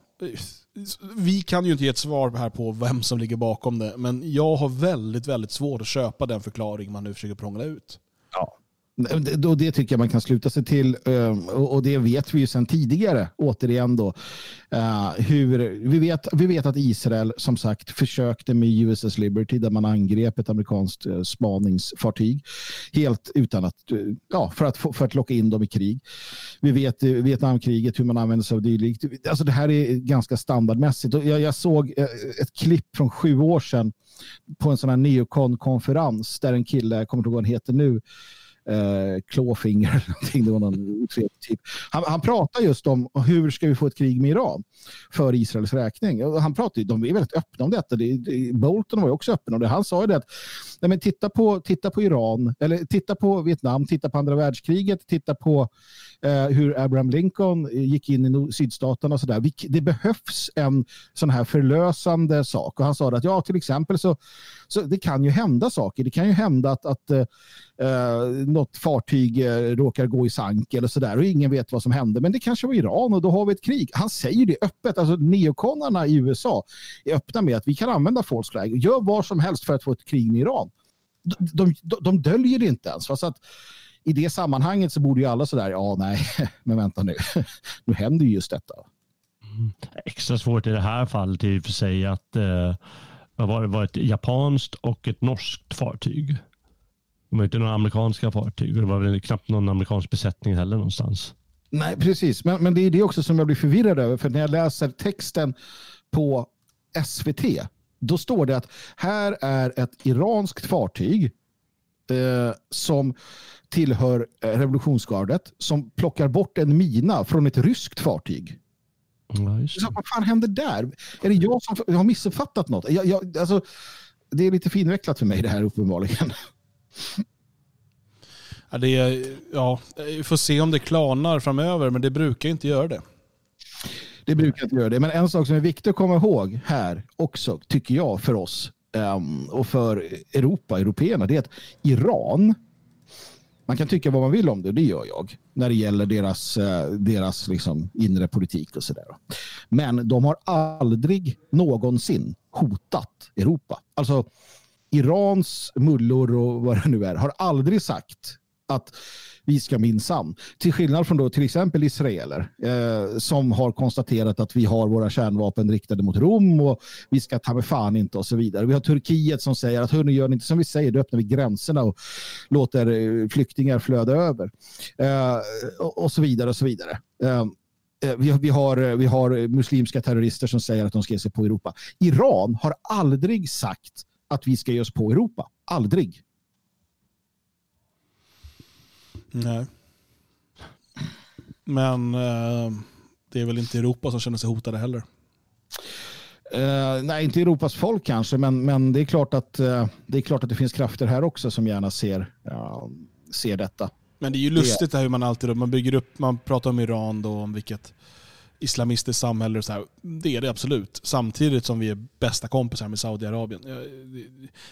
Vi kan ju inte ge ett svar här på vem som ligger bakom det, men jag har väldigt, väldigt svårt att köpa den förklaring man nu försöker prångla ut. Det, och det tycker jag man kan sluta sig till. Ehm, och det vet vi ju sedan tidigare, återigen då. Eh, hur, vi, vet, vi vet att Israel som sagt försökte med USS Liberty där man angrep ett amerikanskt eh, spaningsfartyg. Helt utan att, eh, ja, för att, för att locka in dem i krig. Vi vet Vietnamkriget, hur man använder sig av dylikt. Alltså det här är ganska standardmässigt. Jag, jag såg ett klipp från sju år sedan på en sån här neokon-konferens där en kille, jag kommer inte ihåg vad han heter nu, eh, klåfinger eller någonting. Det var någon otrevlig typ. Han, han pratar just om hur ska vi få ett krig med Iran för Israels räkning. Och han pratar, de är väldigt öppna om detta. Det, det, Bolton var ju också öppen om det. Han sa ju det att nej men titta, på, titta på Iran, eller titta på Vietnam, titta på andra världskriget, titta på Eh, hur Abraham Lincoln gick in i sydstaterna och sådär. Det behövs en sån här förlösande sak. Och han sa att ja, till exempel så, så det kan ju hända saker. Det kan ju hända att, att eh, eh något fartyg eh, råkar gå i sank eller sådär och ingen vet vad som hände. Men det kanske var Iran och då har vi ett krig. Han säger det öppet. Alltså neokonarna i USA är öppna med att vi kan använda false flag. Gör vad som helst för att få ett krig med Iran. De, de, de, de döljer det inte ens. Fast att i det sammanhanget så borde ju alla sådär, ja nej, men vänta nu. nu händer ju just detta. Extra svårt i det här fallet är i och för sig att eh, det var, var ett japanskt och ett norskt fartyg. Det var inte några amerikanska fartyg och det var väl knappt någon amerikansk besättning heller någonstans. Nej, precis. Men, men det är det också som jag blir förvirrad över. För när jag läser texten på SVT, då står det att här är ett iranskt fartyg eh, som tillhör eh, revolutionsgardet som plockar bort en mina från ett ryskt fartyg. Så, vad fan händer där? Är det jag som har missuppfattat något? Jag, jag, alltså, det är lite finvecklat för mig det här uppenbarligen. Ja, det är, ja, vi får se om det klarnar framöver, men det brukar inte göra det. Det brukar inte göra det. Men en sak som är viktig att komma ihåg här också, tycker jag, för oss Ehm, och för Europa, européerna, det är att Iran, man kan tycka vad man vill om det, och det gör jag, när det gäller deras, eh, deras liksom inre politik och sådär. Men de har aldrig någonsin hotat Europa. Alltså, Irans mullor och vad det nu är har aldrig sagt att vi ska minsann. Till skillnad från då till exempel israeler eh, som har konstaterat att vi har våra kärnvapen riktade mot Rom och vi ska ta med fan inte och så vidare. Vi har Turkiet som säger att hörni, gör ni inte som vi säger, då öppnar vi gränserna och låter eh, flyktingar flöda över. Eh, och, och så vidare och så vidare. Eh, eh vi, har- vi, har, vi har muslimska terrorister som säger att de ska ge sig på Europa. Iran har aldrig sagt att vi ska ge oss på Europa. Aldrig. Nej. Men eh, det är väl inte Europa som känner sig hotade heller. Eh, nej, inte Europas folk kanske, men, men det, är klart att, eh, det är klart att det finns krafter här också som gärna ser, ja, ser detta. Men det är ju lustigt det här hur man alltid man bygger upp, man pratar om Iran då, om vilket islamistiskt samhälle och så här. Det är det absolut. Samtidigt som vi är bästa kompisar med Saudiarabien. Ja,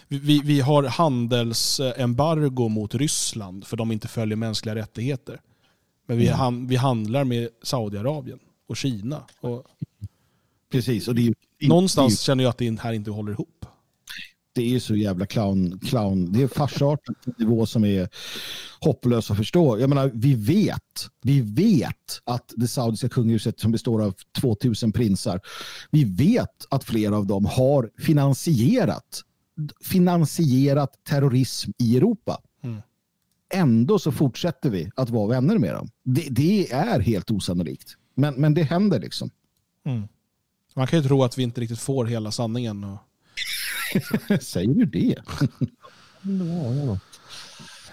Vi, vi, vi har handelsembargo mot Ryssland för de inte följer mänskliga rättigheter. Men vi, Mm. han, vi handlar med Saudiarabien och Kina. Och Precis, och det är någonstans det är känner jag att det här inte håller ihop. Det är ju så jävla clown. clown. Det är farsartat på nivå som är hopplös att förstå. Jag menar, vi vet, vi vet att det saudiska kungahuset som består av 2000 prinsar, vi vet att flera av dem har finansierat finansierat terrorism i Europa. Mm. Ändå så fortsätter vi att vara vänner med dem. Det, det är helt osannolikt. Men, men det händer liksom. Mm. Man kan ju tro att vi inte riktigt får hela sanningen. Och... Säger du det?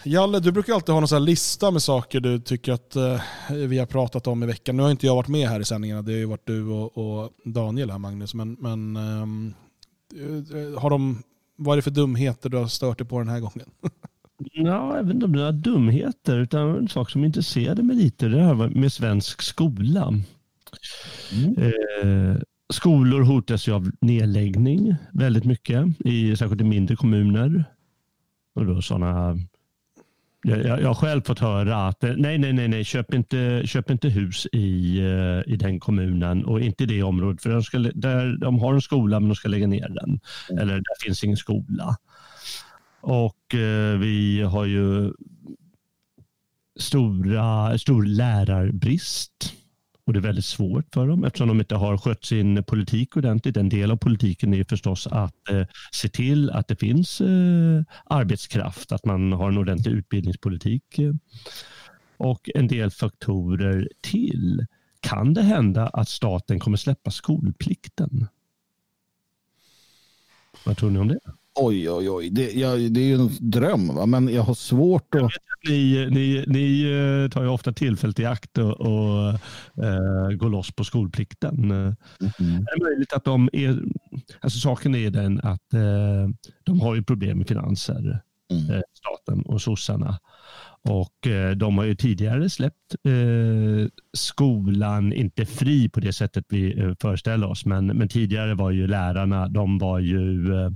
Jalle, du brukar alltid ha någon sån här lista med saker du tycker att eh, vi har pratat om i veckan. Nu har inte jag varit med här i sändningarna, det har ju varit du och, och Daniel här Magnus. Men, men ehm, eh, har de, vad är det för dumheter du har stört dig på den här gången? Ja, jag vet inte om det är några dumheter, utan en sak som intresserade mig lite, det här med svensk skola. Eh, skolor hotas ju av nedläggning väldigt mycket, i, särskilt i mindre kommuner. Och då såna, jag, jag, har själv fått höra att eh, nej, nej, nej, nej köp, inte, köp inte hus i, eh, i den kommunen och inte i det området. För de, ska, där, de har en skola men de ska lägga ner den. Eller där finns ingen skola. Och eh, vi har ju stora, stor lärarbrist. Och det är väldigt svårt för dem eftersom de inte har skött sin politik ordentligt. En del av politiken är förstås att eh, se till att det finns eh, arbetskraft, att man har en ordentlig utbildningspolitik. eh. Och en del faktorer till. Kan det hända att staten kommer släppa skolplikten? Vad tror ni om det? Oj, oj, oj. Det, ja, det är ju en dröm, va? men jag har svårt att... Ni, ni, ni eh, tar ju ofta tillfället i akt och, och eh, går loss på skolplikten. Är det möjligt att de är... Alltså saken är den att eh, de har ju problem med finanser, eh, staten och sossarna. Och eh, de har ju tidigare släppt eh, skolan, inte fri på det sättet vi eh, föreställer oss, men, men tidigare var ju lärarna, de var ju eh,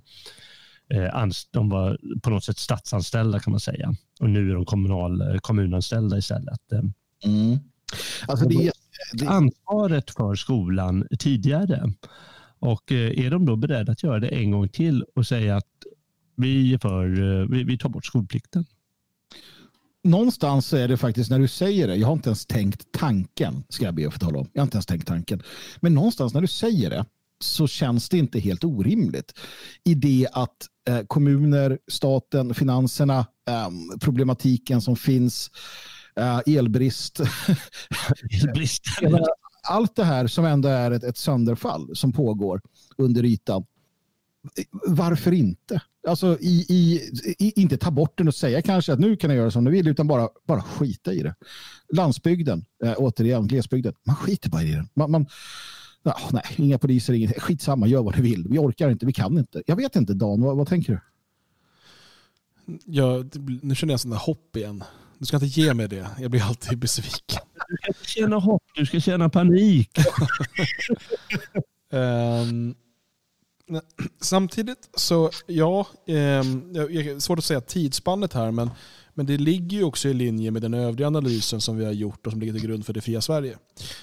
de var på något sätt statsanställda kan man säga. Och nu är de kommunal, eh, kommunanställda istället. Eh, Alltså det, det... Ansvaret för skolan tidigare. Och eh, är de då beredda att göra det en gång till och säga att vi, för, eh, vi, vi tar bort skolplikten? någonstans är det faktiskt när du säger det, jag har inte ens tänkt tanken, ska jag be att få tala om. Jag har inte ens tänkt tanken. Men någonstans när du säger det så känns det inte helt orimligt i det att eh, kommuner, staten, finanserna, eh, problematiken som finns, eh, elbrist. Menar, Allt det här som ändå är ett, ett sönderfall som pågår under ytan. Varför inte? Alltså i, i, i, inte ta bort den och säga kanske att nu kan jag göra som du vill, utan bara, bara skita i det. Landsbygden, eh, återigen, glesbygden, man skiter bara i den. Man, man, ja, nej, inga poliser, inget. Skitsamma, gör vad du vill. Vi orkar inte, vi kan inte. Jag vet inte, Dan, vad, vad tänker du? Jag, nu känner jag sån där hopp igen. Du ska inte ge mig det. Jag blir alltid besviken. Du ska inte känna hopp, du ska känna panik. Nej, samtidigt så, ja, um, jag, jag, svårt att säga tidsspannet här, men, men det ligger ju också i linje med den övriga analysen som vi har gjort och som ligger till grund för det fria Sverige.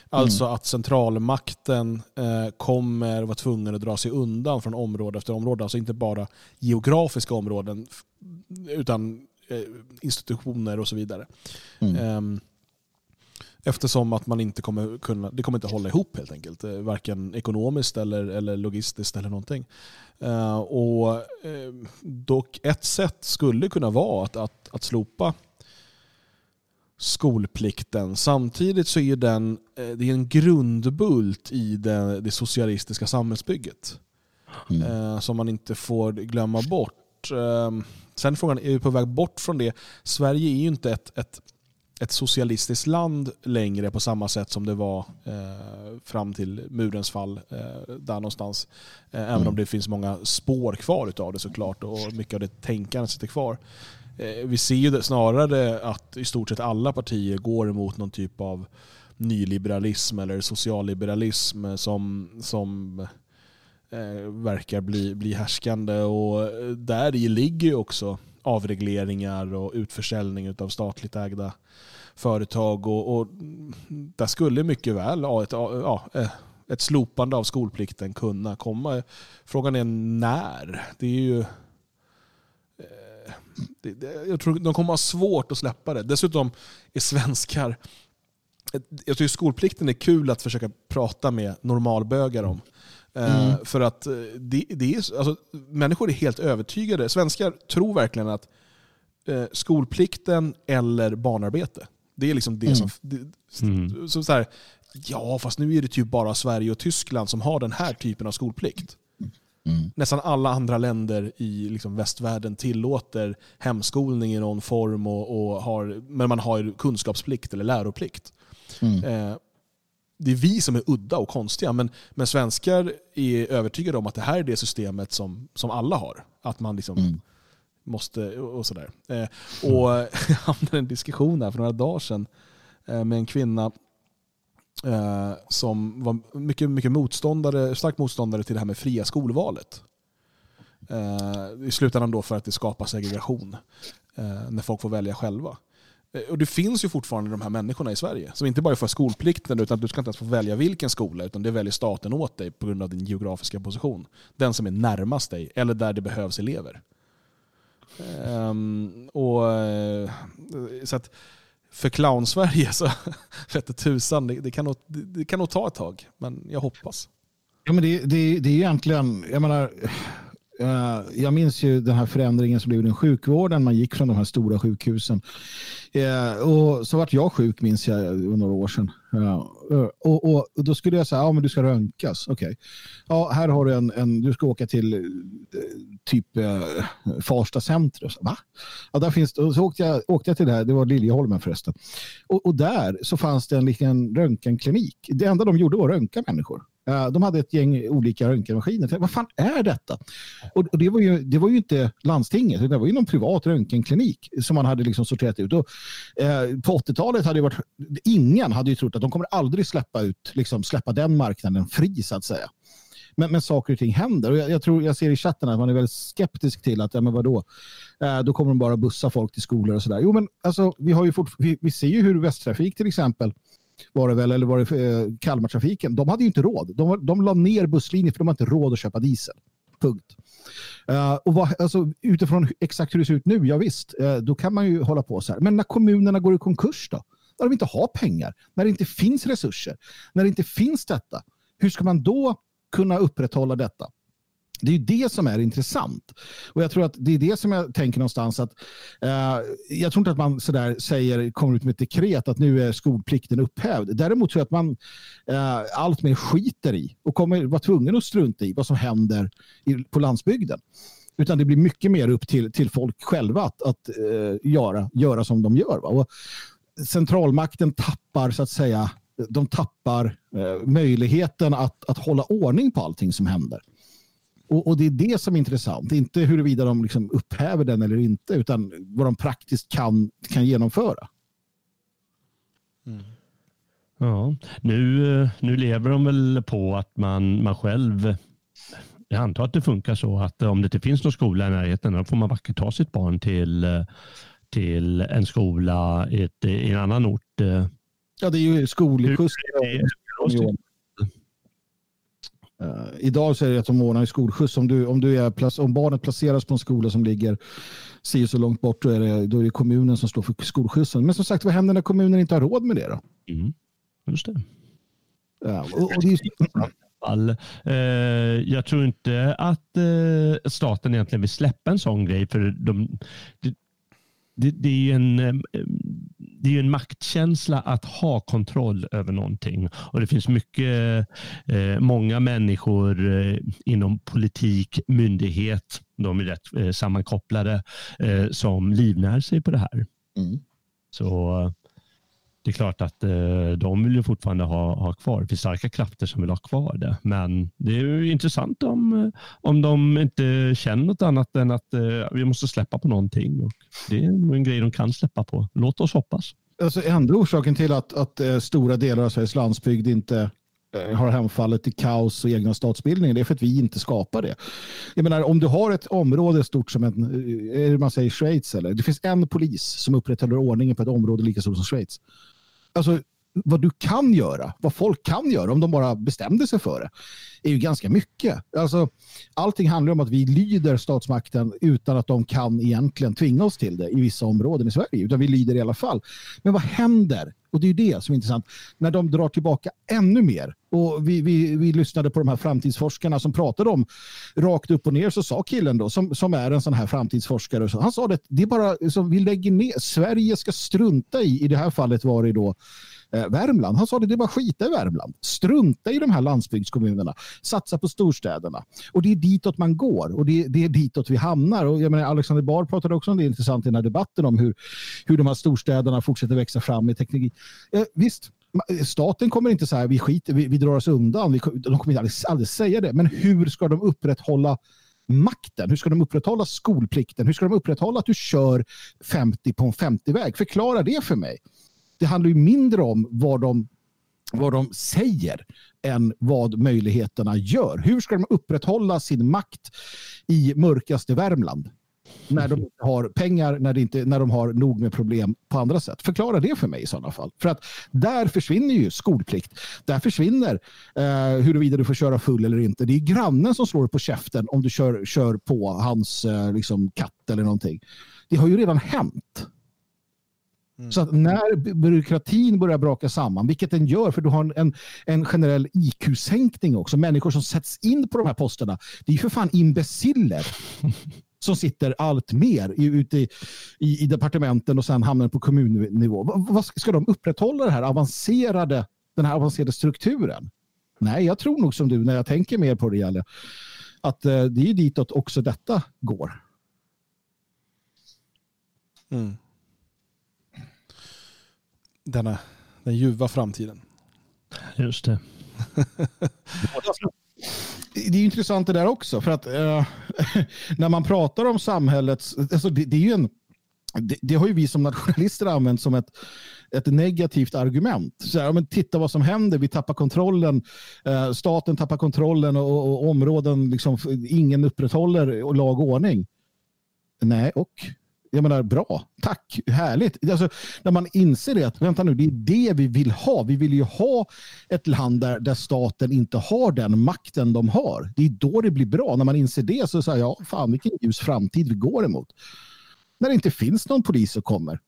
Alltså att centralmakten eh, kommer vara tvungen att dra sig undan från område efter område. Alltså inte bara geografiska områden, utan eh, institutioner och så vidare. Ehm, Eftersom att man inte kommer kunna, det kommer inte hålla ihop helt enkelt. eh, Varken ekonomiskt eller, eller logistiskt eller någonting. Eh, och, eh, dock ett sätt skulle kunna vara att, att, att slopa skolplikten. Samtidigt så är den det är en grundbult i det, det socialistiska samhällsbygget. Eh, som man inte får glömma bort. Sen frågan, är vi på väg bort från det? Sverige är ju inte ett, ett, ett socialistiskt land längre på samma sätt som det var eh, fram till murens fall. Eh, där någonstans. Eh, Även om det finns många spår kvar utav det såklart och mycket av det tänkandet sitter kvar. Eh, vi ser ju snarare att i stort sett alla partier går emot någon typ av nyliberalism eller socialliberalism som, som eh, verkar bli, bli härskande. Och där i ligger ju också avregleringar och utförsäljning av statligt ägda företag. Och, och där skulle mycket väl ja, ett, ja, eh, ett slopande av skolplikten kunna komma. Frågan är när. Det är ju det, det, jag tror de kommer ha svårt att släppa det. Dessutom är svenskar... Jag tycker skolplikten är kul att försöka prata med normalbögar om. Eh, Mm. För att eh, det, det är, alltså, människor är helt övertygade. Svenskar tror verkligen att eh, skolplikten eller barnarbete, det är liksom det Mm. som... Det, så, så här, ja, fast nu är det typ bara Sverige och Tyskland som har den här typen av skolplikt. Nästan alla andra länder i liksom västvärlden tillåter hemskolning i någon form, och, och har, men man har kunskapsplikt eller läroplikt. Eh, det är vi som är udda och konstiga, men, men svenskar är övertygade om att det här är det systemet som, som alla har. Att man liksom måste och sådär. Eh, och jag hamnade i en diskussion här för några dagar sedan eh, med en kvinna eh, som var mycket, mycket motståndare, stark motståndare till det här med fria skolvalet. Eh, I slutändan då för att det skapar segregation eh, när folk får välja själva. Eh, och det finns ju fortfarande de här människorna i Sverige som inte bara får skolplikten utan du ska inte ens få välja vilken skola utan det väljer staten åt dig på grund av din geografiska position. Den som är närmast dig eller där det behövs elever. Um, och, eh, så att för clown-Sverige så vette tusan, det, det, kan nog, det, det kan nog ta ett tag. Men jag hoppas. Ja, men det, det, det är egentligen, jag menar, eh, jag minns ju den här förändringen som blev inom sjukvården. Man gick från de här stora sjukhusen. Eh, och så vart jag sjuk minns jag för några år sedan. Ja, och, och, och då skulle jag säga, ja men du ska röntgas. Okej. Ja, här har du en, en, du ska åka till eh, typ eh, Farsta centrum. Va? Ja, där finns det. Och så åkte jag, åkte jag till det här, det var Liljeholmen förresten. Och, och där så fanns det en liten röntgenklinik. Det enda de gjorde var att röntga människor. Eh, de hade ett gäng olika röntgenmaskiner. Tänkte, Vad fan är detta? Och och det var ju, det var ju inte landstinget, det var ju någon privat röntgenklinik som man hade liksom sorterat ut. Och, eh, på 80-talet hade det varit, ingen hade ju trott att de kommer aldrig släppa ut, liksom släppa den marknaden fri så att säga. Men, men saker och ting händer. Och jag, jag, tror, jag ser i chatten att man är väldigt skeptisk till att, ja men vadå, eh, då kommer de bara bussa folk till skolor och sådär. Jo men alltså, vi, har ju fort, vi, vi ser ju hur Västtrafik till exempel var det väl, eller var det eh, Kalmartrafiken, de hade ju inte råd. De, de la ner busslinjer för de hade inte råd att köpa diesel. Punkt. Uh, och vad, alltså, utifrån exakt hur det ser ut nu, ja visst, uh, då kan man ju hålla på så här. Men när kommunerna går i konkurs då? När de inte har pengar, när det inte finns resurser, när det inte finns detta, hur ska man då kunna upprätthålla detta? Det är ju det som är intressant. Och jag tror att det är det som jag tänker någonstans att eh, jag tror inte att man sådär säger, kommer ut med ett dekret att nu är skolplikten upphävd. Däremot tror jag att man eh, allt mer skiter i och kommer vara tvungen att strunta i vad som händer i, på landsbygden. Utan det blir mycket mer upp till, till folk själva att, att eh, göra, göra som de gör. Va? Och centralmakten tappar så att säga de tappar eh, möjligheten att, att hålla ordning på allting som händer. Och, och det är det som är intressant. Inte huruvida de liksom upphäver den eller inte, utan vad de praktiskt kan, kan genomföra. Ja, nu, eh, nu lever de väl på att man, man själv jag antar att det funkar så att om det inte finns någon skola i närheten då får man vackert ta sitt barn till, eh, till en skola i, ett, i en annan ort. eh. Ja, det är ju skolskjuts. Uh, idag så är det att de ordnar ju skolskjuts. Om, du, om, du är, om barnet placeras på en skola som ligger si så långt bort, då är, det, då är det kommunen som står för skolskjutsen. Men som sagt, vad händer när kommunen inte har råd med det? Då? Mm. Just det. Ja, och, och det fall. Eh, jag tror inte att eh, staten egentligen vill släppa en sån grej. För de, det, det, är en, det är ju en maktkänsla att ha kontroll över någonting. Och det finns mycket, eh, många människor eh, inom politik, myndighet, de är rätt eh, sammankopplade, eh, som livnär sig på det här. Så eh, det är klart att eh, de vill ju fortfarande ha, ha kvar. Det finns starka krafter som vill ha kvar det. Men det är ju intressant om, eh, om de inte känner något annat än att eh, vi måste släppa på någonting. Och det är en grej de kan släppa på. Låt oss hoppas. alltså, enda orsaken till att, att eh, stora delar av Sveriges landsbygd inte Eh, har hemfallit i kaos och egna statsbildningar, det är för att vi inte skapar det. Jag menar, om du har ett område stort som en, eh, är det man säger Schweiz eller? Det finns en polis som upprätthåller ordningen på ett område lika stort som Schweiz. Alltså, vad du kan göra, vad folk kan göra om de bara bestämde sig för det, är ju ganska mycket. Alltså, allting handlar om att vi lyder statsmakten utan att de kan egentligen tvinga oss till det i vissa områden i Sverige, utan vi lyder i alla fall. Men vad händer? Och det är ju det som är intressant. När de drar tillbaka ännu mer. Och vi, vi, vi lyssnade på de här framtidsforskarna som pratade om rakt upp och ner så sa killen då som, som är en sån här framtidsforskare. Så, han sa det, det är bara som vi lägger ner. Sverige ska strunta i, i det här fallet var det då eh, Värmland. Han sa det, det är bara skita i Värmland. Strunta i de här landsbygdskommunerna. Satsa på storstäderna. Och det är ditåt man går och det, det är ditåt vi hamnar. Och jag menar, Alexander Bard pratade också om det intressant i den här debatten om hur, hur de här storstäderna fortsätter växa fram i teknologi. Eh, visst, staten kommer inte säga vi skiter, vi, vi drar oss undan. Vi, de kommer aldrig, aldrig säga det. Men hur ska de upprätthålla makten? Hur ska de upprätthålla skolplikten? Hur ska de upprätthålla att du kör 50 på en 50-väg? Förklara det för mig. Det handlar ju mindre om vad de, vad de säger än vad möjligheterna gör. Hur ska de upprätthålla sin makt i mörkaste Värmland? När de inte har pengar, när, inte, när de har nog med problem på andra sätt. Förklara det för mig i sådana fall. För att där försvinner ju skolplikt. Där försvinner eh, huruvida du får köra full eller inte. Det är grannen som slår på käften om du kör, kör på hans eh, liksom, katt eller någonting. Det har ju redan hänt. Så att när by- byråkratin börjar braka samman, vilket den gör, för du har en, en generell IQ-sänkning också. Människor som sätts in på de här posterna, det är ju för fan imbeciller som sitter allt mer i, ute i, i, i departementen och sen hamnar på kommunnivå. Vad, ska- de upprätthålla det här avancerade, den här avancerade strukturen? Nej, jag tror nog som du när jag tänker mer på det, Jalle, att eh, det är ditåt också detta går. Mm. Denna, den ljuva framtiden. Just det. det är intressant det där också. För att eh, när man pratar om samhällets... Alltså det, det, är ju en, det, det har ju vi som nationalister använt som ett, ett negativt argument. Så här, men titta vad som händer, vi tappar kontrollen, eh, staten tappar kontrollen och, och, och områden, liksom, ingen upprätthåller och lag och ordning. Nej, och jag menar, bra, tack, härligt. Alltså, när man inser det, att vänta nu, det är det vi vill ha. Vi vill ju ha ett land där, där staten inte har den makten de har. Det är då det blir bra. När man inser det så säger jag, ja, fan vilken ljus framtid vi går emot. När det inte finns någon polis som kommer.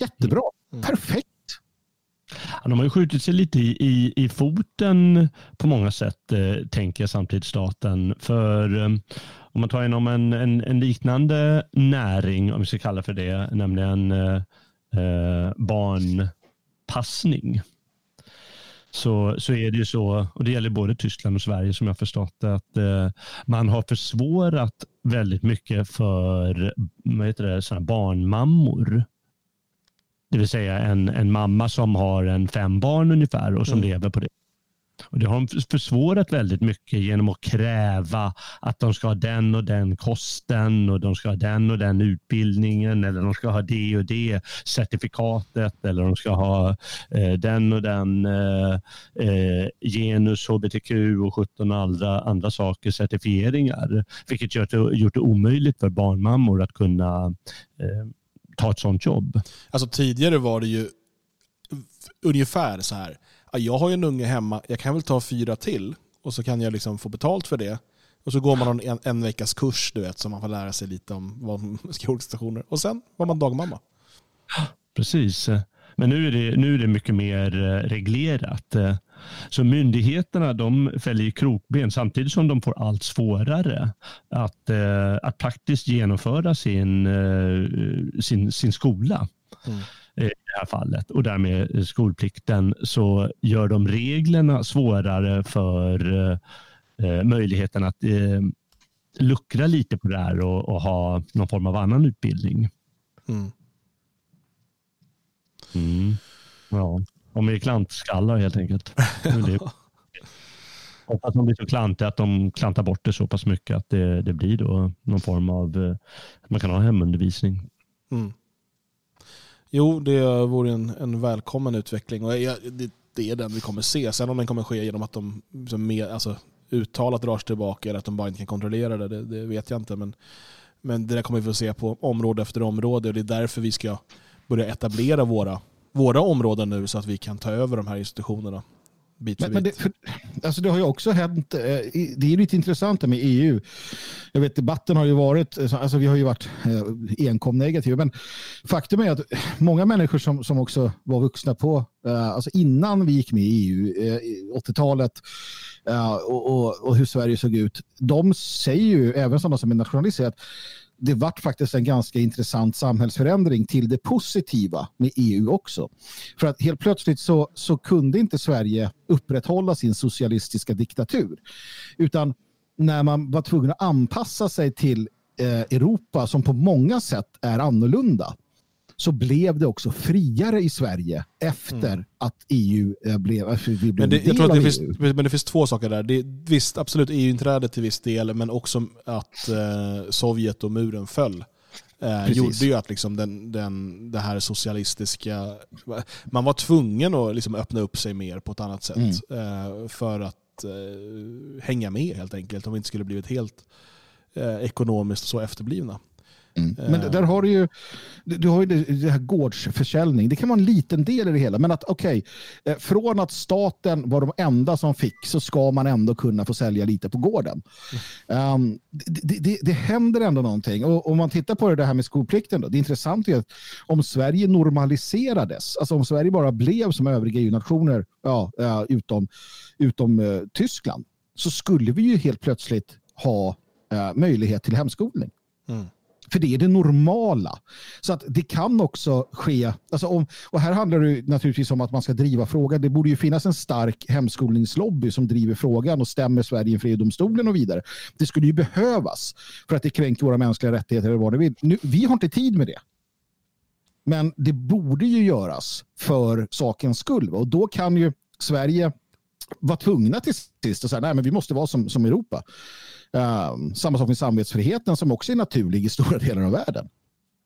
Jättebra, perfekt. Ja, de har ju skjutit sig lite i, i, i foten på många sätt, eh, tänker jag samtidigt staten. För eh, om man tar inom en, en, en liknande näring, om vi ska kalla för det, nämligen eh, eh, barnpassning. Så, så är det ju så, och det gäller både Tyskland och Sverige som jag förstått att eh, man har försvårat väldigt mycket för vad heter det, såna barnmammor. Det vill säga en, en mamma som har en fem barn ungefär och som Mm. lever på det. Och Det har de försvårat väldigt mycket genom att kräva att de ska ha den och den kosten och de ska ha den och den utbildningen eller de ska ha det och det certifikatet eller de ska ha eh, den och den eh, eh, genus, hbtq och 17 andra, andra saker, certifieringar. Vilket gör det, gjort det omöjligt för barnmammor att kunna eh, ta ett sånt jobb. Alltså tidigare var det ju ungefär så här. "Ja, Jag har ju en unge hemma, jag kan väl ta fyra till och så kan jag liksom få betalt för det. Och så går man en, en veckas kurs du vet, så man får lära sig lite om vad skolstationer. Och sen var man dagmamma. Precis. Men nu är det, nu är det mycket mer eh, reglerat. Eh, Så myndigheterna de fäller i krokben samtidigt som de får allt svårare att, eh, att praktiskt genomföra sin, sin, sin skola. Mm. I det här fallet och därmed skolplikten så gör de reglerna svårare för eh, eh, möjligheten att eh, luckra lite på det här och, och ha någon form av annan utbildning. Mm. Mm. Ja, de är klantskallar helt enkelt. Hoppas de blir så klantiga att de klantar bort det så pass mycket att det, det blir då någon form av, eh, att man kan ha hemundervisning. Mm. Jo, det vore en, en välkommen utveckling och jag, det, det är den vi kommer se. Sen om den kommer ske genom att de liksom, mer, alltså, uttalat drar sig tillbaka eller att de bara inte kan kontrollera det, det, det vet jag inte. Men, men det där kommer vi få se på område efter område och det är därför vi ska börja etablera våra, våra områden nu så att vi kan ta över de här institutionerna bit för Men, men bit. det, för, alltså det har ju också hänt, eh, det är lite intressant det med EU. Jag vet debatten har ju varit, eh, alltså vi har ju varit eh, enkom negativa, men faktum är att många människor som, som också var vuxna på, alltså innan vi gick med i EU, eh, i 80-talet eh, och, och, och hur Sverige såg ut, de säger ju, även sådana som är nationalister, att det vart faktiskt en ganska intressant samhällsförändring till det positiva med EU också. För att helt plötsligt så, så kunde inte Sverige upprätthålla sin socialistiska diktatur. Utan när man var tvungen att anpassa sig till eh, Europa som på många sätt är annorlunda så blev det också friare i Sverige efter att EU eh, blev, att vi blev Mm. Men det, en jag del tror att det finns, EU. men det finns två saker där. Det är, visst, absolut EU-inträde till viss del, men också att eh, Sovjet och muren föll. Eh, gjorde ju att liksom den, den, det här socialistiska... Man var tvungen att liksom öppna upp sig mer på ett annat sätt Mm. eh, för att eh, hänga med helt enkelt. Om vi inte skulle blivit helt eh, ekonomiskt så efterblivna. Men Eh, där har du ju, du har ju det, här gårdsförsäljning. Det kan vara en liten del i det hela. Men att okej, eh, från att staten var de enda som fick så ska man ändå kunna få sälja lite på gården. Um, det, det, det händer ändå någonting. Och om man tittar på det här med skolplikten, då, det intressanta är att om Sverige normaliserades, alltså om Sverige bara blev som övriga EU-nationer, ja, utom, utom eh, Tyskland, så skulle vi ju helt plötsligt ha eh, möjlighet till hemskolning. Mm. För det är det normala. Så att det kan också ske, alltså om, och här handlar det naturligtvis om att man ska driva frågan. Det borde ju finnas en stark hemskolningslobby som driver frågan och stämmer Sverige inför EU-domstolen och vidare. Det skulle ju behövas för att det kränker våra mänskliga rättigheter eller vad det vill. Nu, vi har inte tid med det. Men det borde ju göras för sakens skull. Och då kan ju Sverige vara tvungna till sist att säga nej men vi måste vara som, som Europa. Um, samma sak med samvetsfriheten som också är naturlig i stora delar av världen.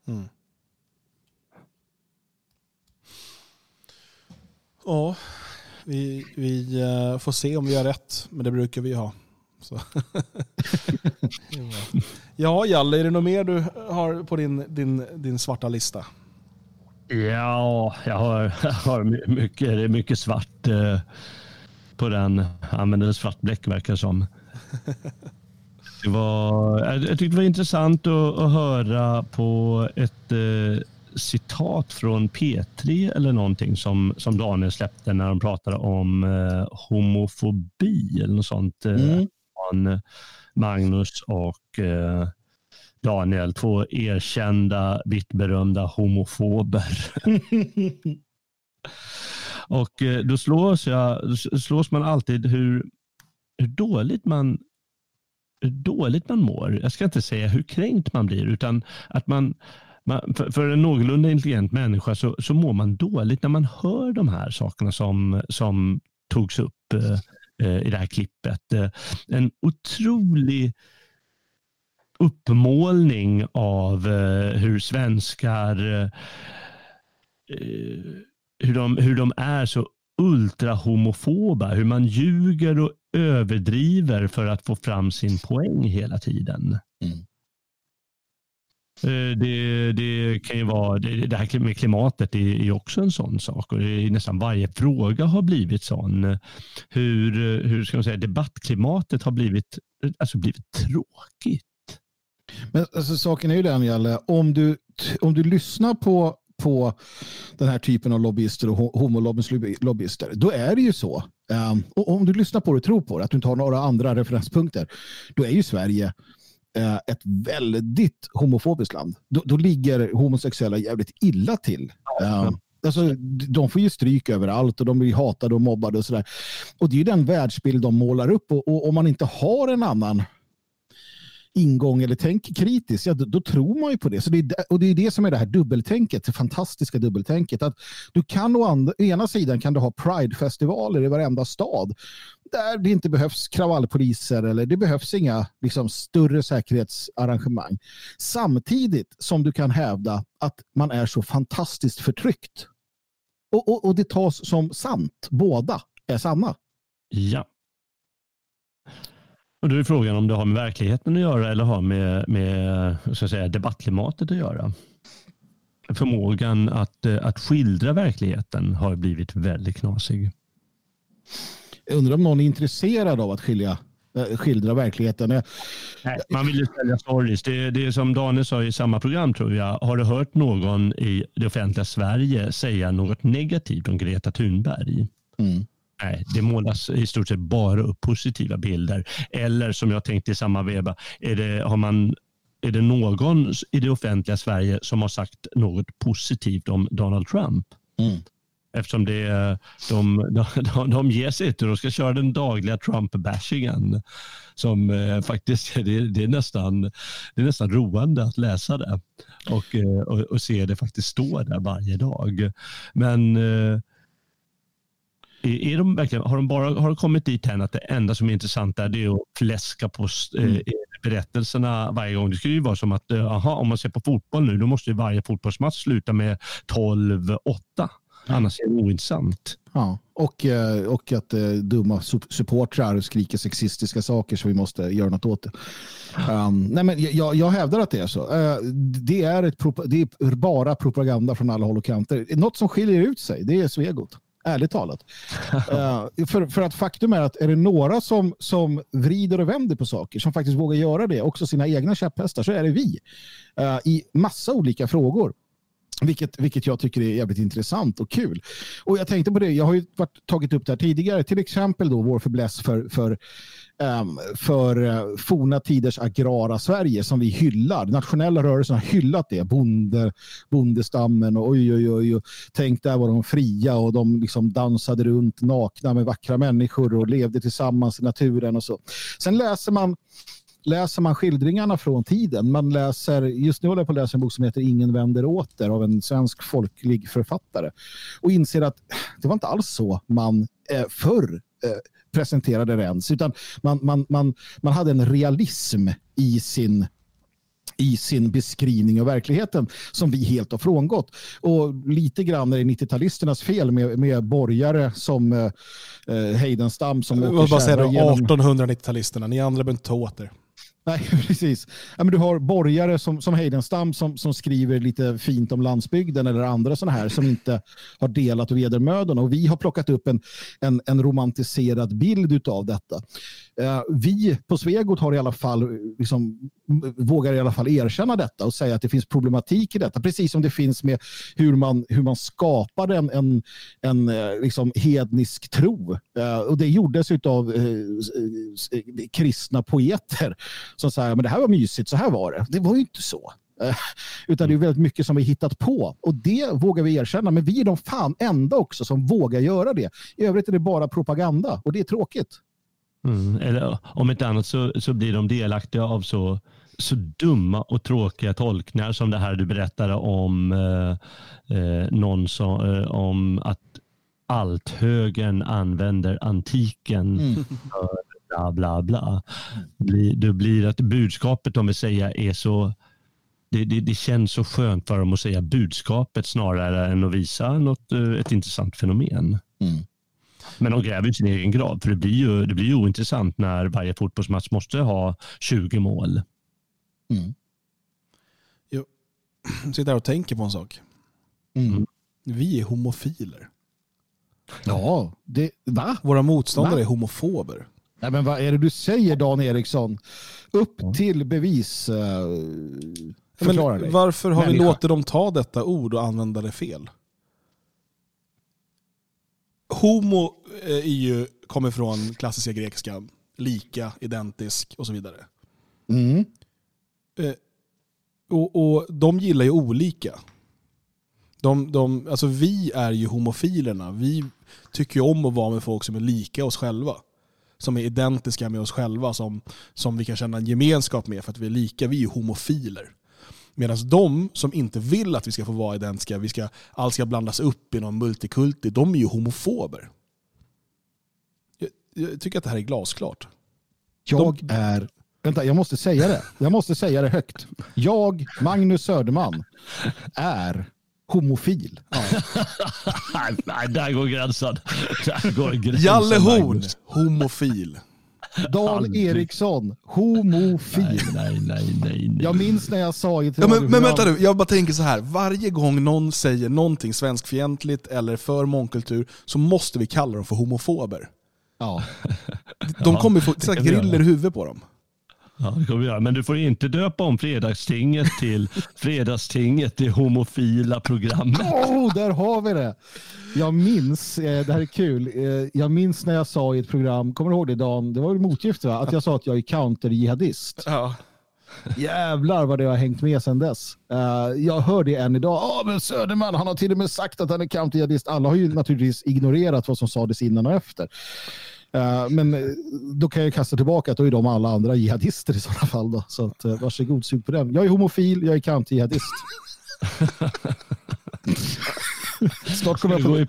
Mm. Ja, vi, vi eh, får se om vi har rätt, men det brukar vi ha. Så. Ja, Jalle, är det något mer du har på din, din, din svarta lista? Ja, jag har, jag har my- mycket, det är mycket svart eh, på den. En svart bläck verkar som. Det var, jag, tyckte det var intressant att, att höra på ett eh, citat från P3 eller någonting som, som Daniel släppte när de pratade om eh, homofobi eller något sånt. Eh, Mm. från Magnus och eh, Daniel, två erkända, vitt berömda homofober. och eh, då slås, jag, slås man alltid hur, hur dåligt man hur dåligt man mår. Jag ska inte säga hur kränkt man blir, utan att man, man för, för en någorlunda intelligent människa så, så mår man dåligt när man hör de här sakerna som, som togs upp eh, eh i det här klippet. Eh, en otrolig uppmålning av eh, hur svenskar eh, hur, de, hur de är så ultrahomofoba, hur man ljuger och överdriver för att få fram sin poäng hela tiden. Eh, Det, det kan ju vara, det, här med klimatet är är också en sån sak och det är nästan varje fråga har blivit sån. Hur, hur ska man säga, debattklimatet har blivit, alltså blivit tråkigt. Men alltså, saken är ju den, Jalle, om du, om du lyssnar på, på den här typen av lobbyister och homolobbyister, homolobbyns lobbyister, då är det ju så. Um, och om du lyssnar på det och tror på det, att du inte har några andra referenspunkter, då är ju Sverige uh, ett väldigt homofobiskt land. Då, då ligger homosexuella jävligt illa till. Um, Alltså, de får ju stryk överallt och de blir hatade och mobbade och sådär. Och det är ju den världsbild de målar upp och, och om man inte har en annan ingång eller tänker kritiskt, ja, då, då tror man ju på det. Så det är, och det är det som är det här dubbeltänket, det fantastiska dubbeltänket. Att du kan å, and, å ena sidan kan du ha Pride-festivaler i varenda stad där det inte behövs kravallpoliser eller det behövs inga liksom, större säkerhetsarrangemang. Samtidigt som du kan hävda att man är så fantastiskt förtryckt. Och, och, och det tas som sant. Båda är sanna. Ja. Och då är frågan om det har med verkligheten att göra eller har med, med jag säga, debattklimatet att göra. Förmågan att, eh, att skildra verkligheten har blivit väldigt knasig. Jag undrar om någon är intresserad av att skilja, äh, skildra verkligheten. Jag- Nej, man vill ju sälja stories. Det, det är som Daniel sa i samma program tror jag. Har du hört någon i det offentliga Sverige säga något negativt om Greta Thunberg? Mm. Nej, det målas i stort sett bara upp positiva bilder. Eller som jag tänkte i samma veva, är det, har man, är det någon i det offentliga Sverige som har sagt något positivt om Donald Trump? Mm. Eftersom det, de, de, de ger sig inte. De ska köra den dagliga Trump-bashingen. Som eh, faktiskt, det, det, är nästan, det är nästan roande att läsa det. Och, eh, och, och se det faktiskt stå där varje dag. Men eh, är, de verkligen, har de bara har de kommit dit än att det enda som är intressant där det är att fläska på eh, berättelserna varje gång. Det skulle ju vara som att eh, aha, om man ser på fotboll nu, då måste ju varje fotbollsmatch sluta med 12-8. Annars är det ointressant. Ja, och, eh, och att dumma sup- supportrar skriker sexistiska saker så vi måste göra något åt det. Um, nej men jag, jag hävdar att det är så. Eh, det, är ett, det är bara propaganda från alla håll och kanter. Något som skiljer ut sig, det är Svegot. Ärligt talat. uh, för, för att faktum är att är det några som, som vrider och vänder på saker, som faktiskt vågar göra det, också sina egna käpphästar, så är det vi. Uh, I massa olika frågor. Vilket, vilket jag tycker är jävligt intressant och kul. Och jag tänkte på det, jag har ju varit, tagit upp det här tidigare, till exempel då vår fäbless för, för, um, för uh, forna tiders agrara Sverige som vi hyllar. Nationella rörelsen har hyllat det, bonde, bondestammen och oj oj oj. Och tänk där var de fria och de liksom dansade runt nakna med vackra människor och levde tillsammans i naturen och så. Sen läser man läser man skildringarna från tiden. Man läser, just nu håller jag på att läsa en bok som heter Ingen vänder åter av en svensk folklig författare och inser att det var inte alls så man eh, förr eh, presenterade det ens, utan man, man, man, man hade en realism i sin i sin beskrivning av verkligheten som vi helt har frångått. Och lite grann är det 90-talisternas fel med, med borgare som eh, eh, Heidenstam som Jag åker bara säga kärra det, genom- 1890-talisterna, ni andra behöver inte ta åt er. Nej, precis. Ja, men du har borgare som, som Heidenstam som, som skriver lite fint om landsbygden eller andra sådana här som inte har delat vedermödorna. Och vi har plockat upp en, en, en romantiserad bild av detta. Eh, vi på Svegot har i alla fall, eh, liksom, vågar i alla fall erkänna detta och säga att det fins problematik i detta. Precis som det finns med hur man, hur man skapar en, en, en eh, liksom hednisk tro. Eh, och det gjordes av eh, kristna poeter som säger men det här var mysigt, så här var det. Det var ju inte så. Utan det är väldigt mycket som vi hittat på. Och det vågar vi erkänna. Men vi är de fan enda också som vågar göra det. I övrigt är det bara propaganda och det är tråkigt. Mm. Eller om inte annat så, så blir de delaktiga av så, så dumma och tråkiga tolkningar som det här du berättade om eh, eh, någon som, eh, om att allt högern använder antiken Mm. för bla bla bla. Det blir att budskapet de vill säga är så det, det, det känns så skönt för dem att säga budskapet snarare än att visa något, eh, ett intressant fenomen. Men de gräver sin egen grav, för det blir ju, det blir ju ointressant när varje fotbollsmatch måste ha 20 mål. Jag sitter här och tänker på en sak. Mm. Vi är homofiler. Ja, det, va? Våra motståndare Va? är homofober. Nej, men vad är det du säger Dan Eriksson? Upp till bevis. Uh, förklara Men dig. varför har vi Människa. låtit dem ta detta ord och använda det fel? Homo eh, är ju, kommer från klassiska grekiskan. Lika, identisk och så vidare. Mm. Eh, och, och de gillar ju olika. De, de, alltså vi är ju homofilerna. Vi tycker ju om att vara med folk som är lika oss själva. Som är identiska med oss själva, som, som vi kan känna en gemenskap med för att vi är lika. Vi är ju homofiler. Medan de som inte vill att vi ska få vara identiska, vi ska, allt ska blandas upp i någon multikulti, de är ju homofober. Jag, jag tycker att det här är glasklart. Jag är... Vänta, jag måste säga det. Jag måste säga det högt. Jag, Magnus Söderman, är homofil. Nej, där går gränsen. Där går gränsen Jalle Horn, homofil. Dan. Eriksson, homofil. Nej, nej, nej, nej. Jag minns när jag sa i Ja, men, men vänta nu, jag bara tänker så här. Varje gång någon säger någonting svenskfientligt eller för mångkultur så måste vi kalla dem för homofober. Ja. De kommer få griller i huvudet på dem. Ja, det kommer vi göra. Men du får inte döpa om Fredagstinget till Fredagstinget, det homofila programmet. Oh, där har vi det! Jag minns, eh, det här är kul, eh, jag minns när jag sa i ett program, kommer du ihåg det Dan? Det var väl motgift va? Att jag sa att jag är counter-jihadist. Ja. Jävlar vad det har hängt med sedan dess. Eh, jag hör det än idag. Ja, men Söderman, han har till och med sagt att han är counter-jihadist. Alla har ju naturligtvis ignorerat vad som sades innan och efter. Eh, men eh, då kan jag kasta tillbaka att då är de alla andra jihadister i sådana fall. Då. Så att, uh, varsågod, sug på den. Jag är homofil, jag är counter-jihadist. Snart kommer jag få i.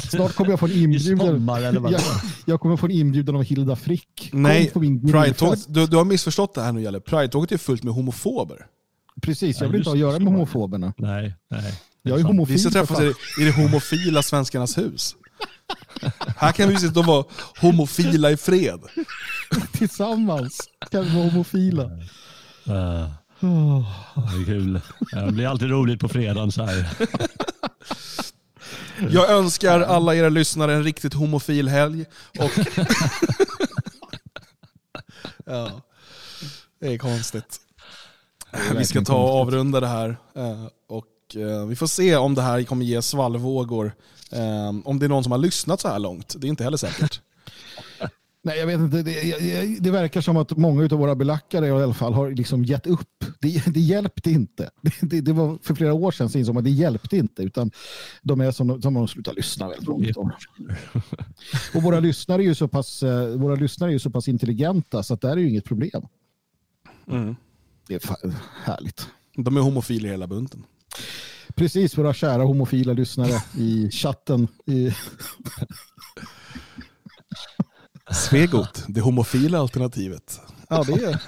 Snart kommer jag få en inbjudan. sommar, jag, jag kommer få en inbjudan av Hilda Frick. Nej, Pride-tåget, du, du har missförstått det här nu Jalle. Pride-tåget är fullt med homofober. Precis, jag Ja, vill inte ha att göra med homofoberna. Nej, nej. Jag är homofil. Vi ska träffas fan. i det, i det homofila Svenskarnas hus. Här kan vi sitta och vara homofila i fred. Tillsammans kan vi vara homofila. Uh, det är kul. Det blir alltid roligt på fredagen så här. Jag önskar alla era lyssnare en riktigt homofil helg. Och ja, det är konstigt. Vi ska ta och avrunda det här. eh, Och eh, vi får se om det här kommer ge svallvågor. Eh, Om det är någon som har lyssnat så här långt. Det är inte heller säkert. Nej, jag vet inte. Det, det, det verkar som att många av våra belackare i alla fall har liksom gett upp. Det, det hjälpte inte. Det, var för flera år sedan så insåg man att det hjälpte inte. Utan de är som, som de slutar lyssna väldigt långt. Och våra lyssnare är ju så pass, eh, våra lyssnare är ju så pass intelligenta så att det här är ju inget problem. Mm. Det är härligt. De är homofiler hela bunten. Precis, våra kära homofila lyssnare i chatten. I... Svegot, det homofila alternativet. Ja, det är...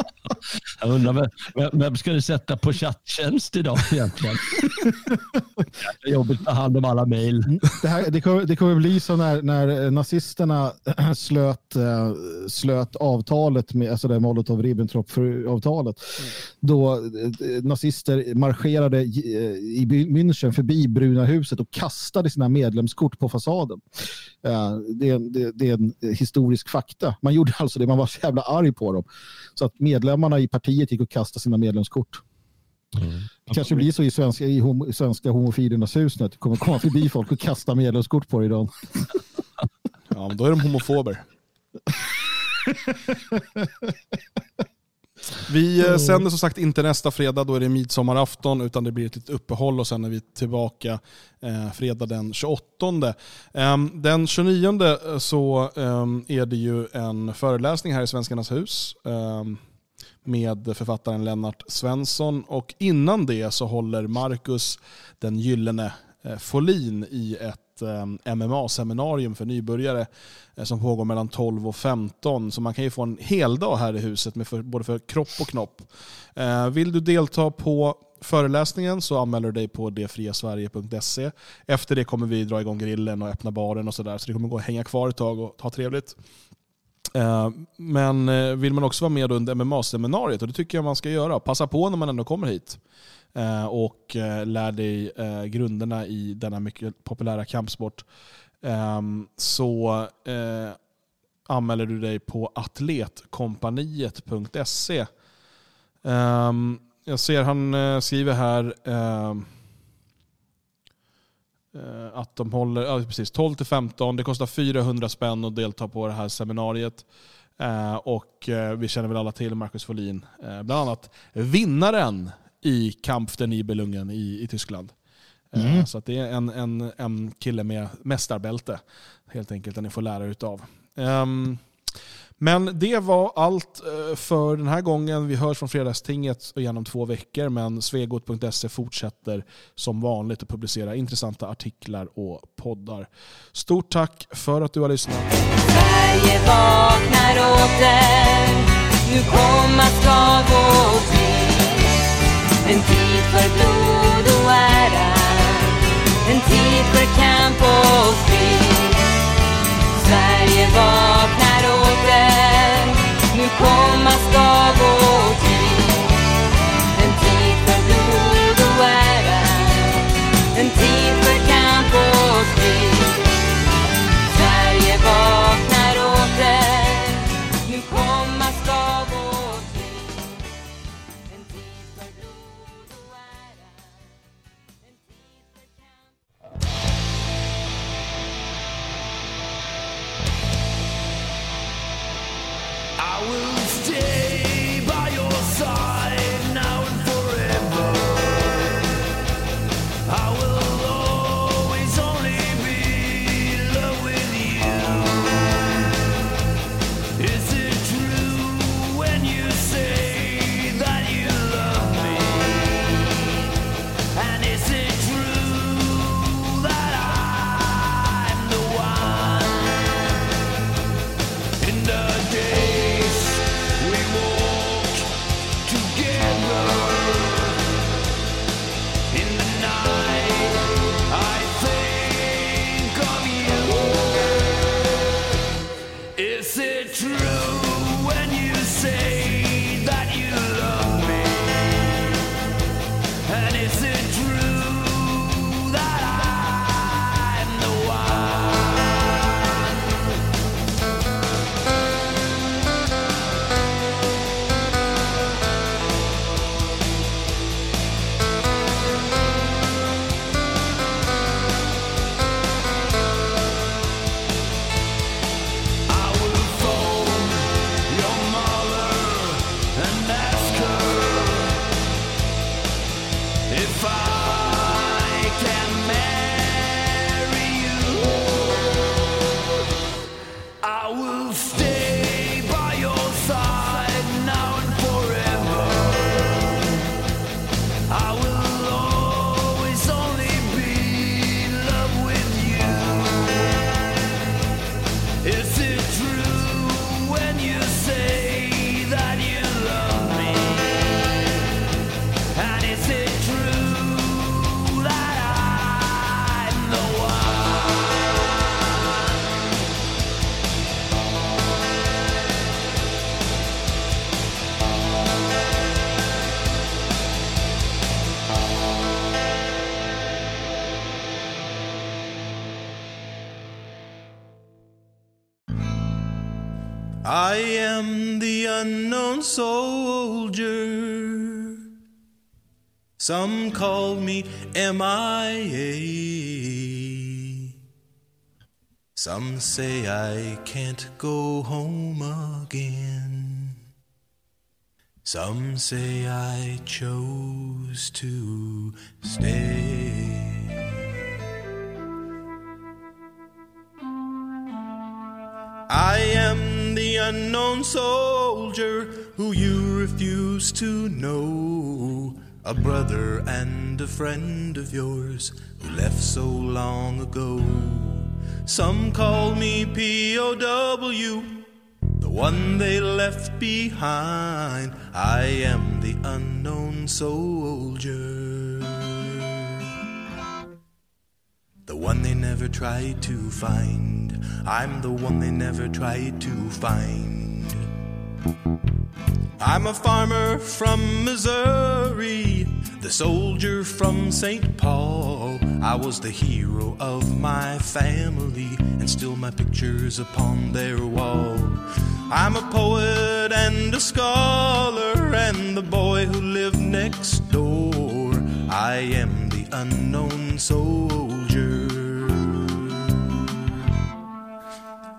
Jag undrar vem, vem, ska du sätta på chatttjänst idag egentligen? Det är jobbigt att ta hand om alla mejl. Det, här, det, kommer, det kommer bli så när, när nazisterna slöt, eh, slöt avtalet med alltså det Molotov-Ribbentrop-avtalet. Då eh, nazister marscherade i, eh, i München förbi Bruna huset och kastade sina medlemskort på fasaden. Eh, det, är, en- det, det är en historisk fakta. Man gjorde alltså det, man var så jävla arg på dem. Så att medlemmarna i partiet gick och kastade sina medlemskort. Det kanske blir så i svenska, i homo, svenska homofilernas hus nu, att det kommer komma förbi folk och kasta medlemskort på dig idag. Ja, men då är de homofober. Vi eh, sänder som sagt inte nästa fredag, då är det midsommarafton, utan det blir ett litet uppehåll och sen är vi tillbaka eh, fredag den 28. Ehm, den 29 så ehm, är det ju en föreläsning här i Svenskarnas hus ehm, med författaren Lennart Svensson. Och innan det så håller Marcus den gyllene eh, Folin i ett ett eh, MMA-seminarium för nybörjare eh, som pågår mellan 12 och 15. Så man kan ju få en hel dag här i huset med för, både för kropp och knopp. Eh, vill du delta på föreläsningen så anmäler du dig på detfriasverige.se. Efter det kommer vi dra igång grillen och öppna baren och sådär. Så det kommer gå att hänga kvar ett tag och ha trevligt. Men vill man också vara med under MMA-seminariet, och det tycker jag man ska göra, passa på när man ändå kommer hit Eh, och eh, lär dig eh, grunderna i denna mycket populära kampsport, ehm, så anmäler du dig på atletkompaniet.se. Ehm, jag ser han skriver här ehm, att de håller ja, precis, 12 till 15. Det kostar 400 spänn att delta på det här seminariet. Och vi känner väl alla till Marcus Folin, bland annat vinnaren i Kampf der Nibelungen i, i Tyskland. Eh, Mm. Så att det är en, en, en kille med mästarbälte helt enkelt, där ni får lära utav. Ehm, men det var allt eh, för den här gången. Vi hörs från Fredagstinget igen om två veckor, men svegot.se fortsätter som vanligt att publicera intressanta artiklar och poddar. Stort tack för att du har lyssnat. Sverige vaknar åter Nu komma ska vår en tid för blod och ära. En tid för kamp och frid. Sverige vaknar åter. Nu komma ska vår tid En tid för blod och ära. En tid för kamp och strid Sverige vaknar I will am the unknown soldier. Some call me MIA. Some say I can't go home again. Some say I chose to stay. I am the unknown soldier who you refuse to know. A brother and a friend of yours who left so long ago. Some call me POW, the one they left behind. I am the unknown soldier. The one they never tried to find. I'm the one they never tried to find. I'm a farmer from Missouri, the soldier from St. Paul. I was the hero of my family, and still my picture's upon their wall. I'm a poet and a scholar, and the boy who lived next door. I am the unknown soldier.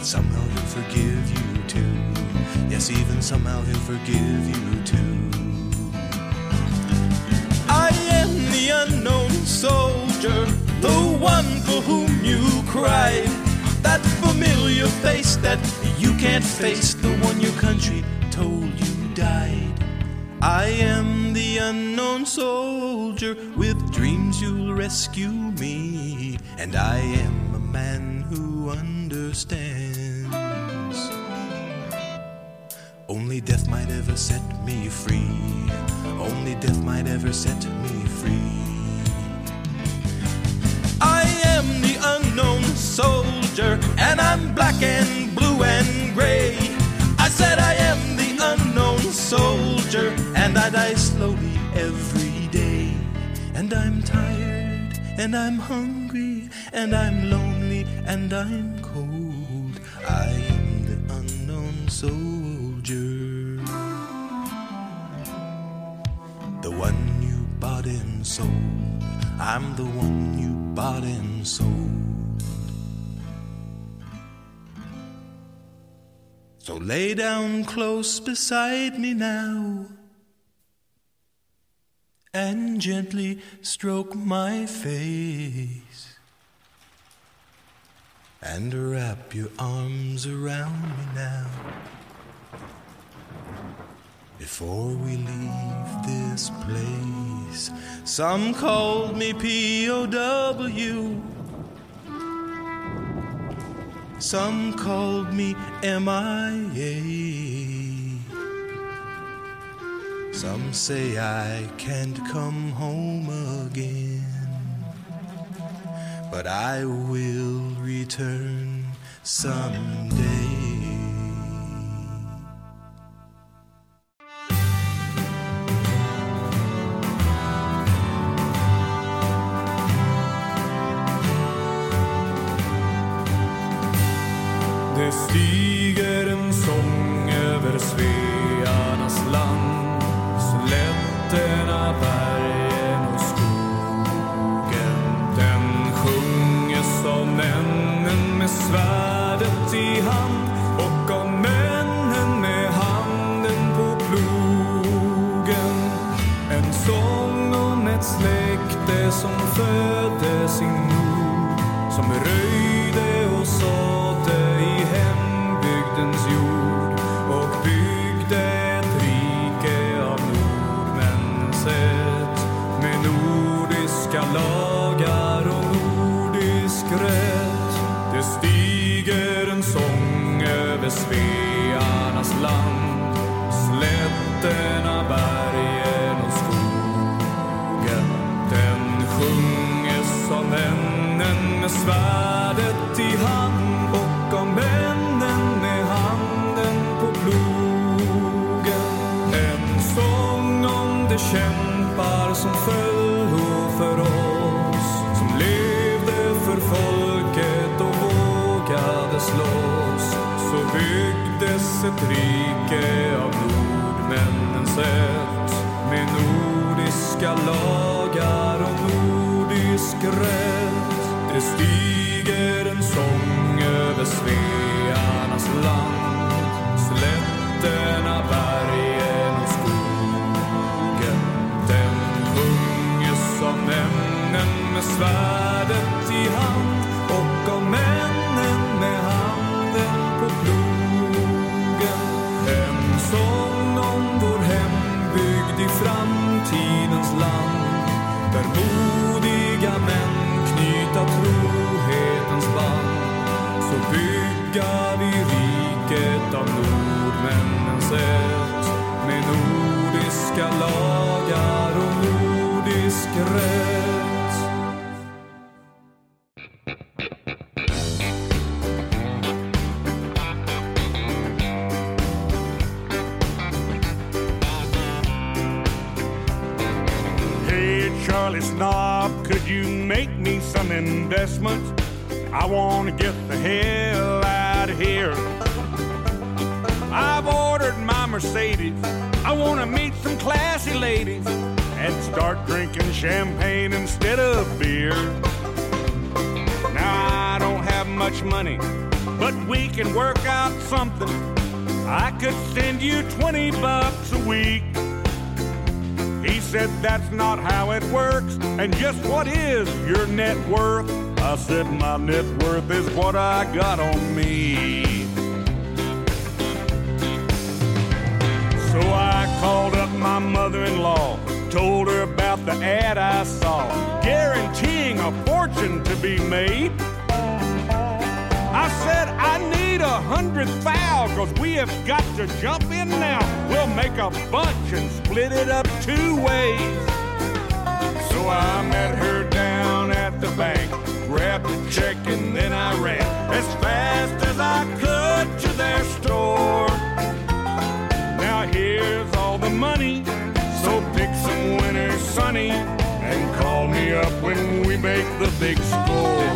that somehow He'll forgive you too. Yes, even somehow He'll forgive you too. I am the unknown soldier, the one for whom you cried. That familiar face that you can't face, the one your country told you died. I am the unknown soldier with dreams you'll rescue me, and I am a man who understands. Only death might ever set me free. Only death might ever set me free. I am the unknown soldier, and I'm black and blue and gray. I said I am the unknown soldier, and I die slowly every day. And I'm tired, and I'm hungry, and I'm lonely, and I'm cold. I am the unknown soldier. The one you bought and sold. I'm the one you bought and sold. So lay down close beside me now and gently stroke my face and wrap your arms around me now before we leave this place. Some called me POW. Some called me MIA. Some say I can't come home again. But I will return someday. det stiger en sång över Svearnas land. Slätterna, bergen och skogen. Den sjunges av männen med svärdet i hand och av männen med handen på plogen. En sång om ett släkte som födde sin mor, som röjde svärdet i hand och av männen med handen på plogen. En sång om de kämpar som föll för oss, som levde för folket och vågade slåss. Så byggdes ett rike av nordmännens ett med nordiska lagar och nordisk rätt. Över Svearnas land. Slätterna, bergen och skogen. Den sjunges av männen med svärdet i hand och av männen med handen på plogen. En sång om vår hembygd i framtidens land där bygga vi riket av nordmännens ett med nordiska lagar och nordisk rätt. Drinking champagne instead of beer. Now, I don't have much money, but we can work out something. I could send you 20 bucks a week. He said that's not how it works. And just what is your net worth? I said my net worth is what I got on me. So I called up my mother-in-law, told her the ad I saw, guaranteeing a fortune to be made. I said I need a hundred thou, cause we have got to jump in now. We'll make a bunch and split it up two ways. So I met her down at the bank, grabbed the check and then I ran as fast as I could to their store. Now here's all the money, pick some winner, Sonny, and call me up when we make the big score.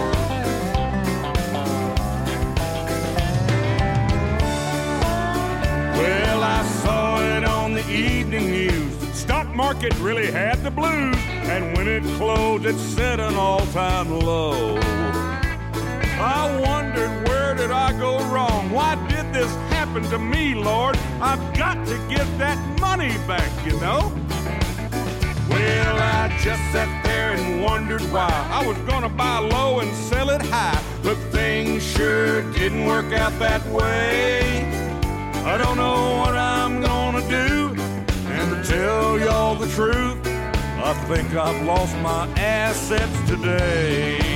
Well, I saw it on the evening news. Stock market really had the blues, and when it closed, it set an all-time low. I wondered where did I go wrong? Why did this happen to me, Lord? I've got to get that money back, you know. Well, I just sat there and wondered why I was gonna buy low and sell it high, but things sure didn't work out that way. I don't know what I'm gonna do, and to tell y'all the truth, I think I've lost my assets today.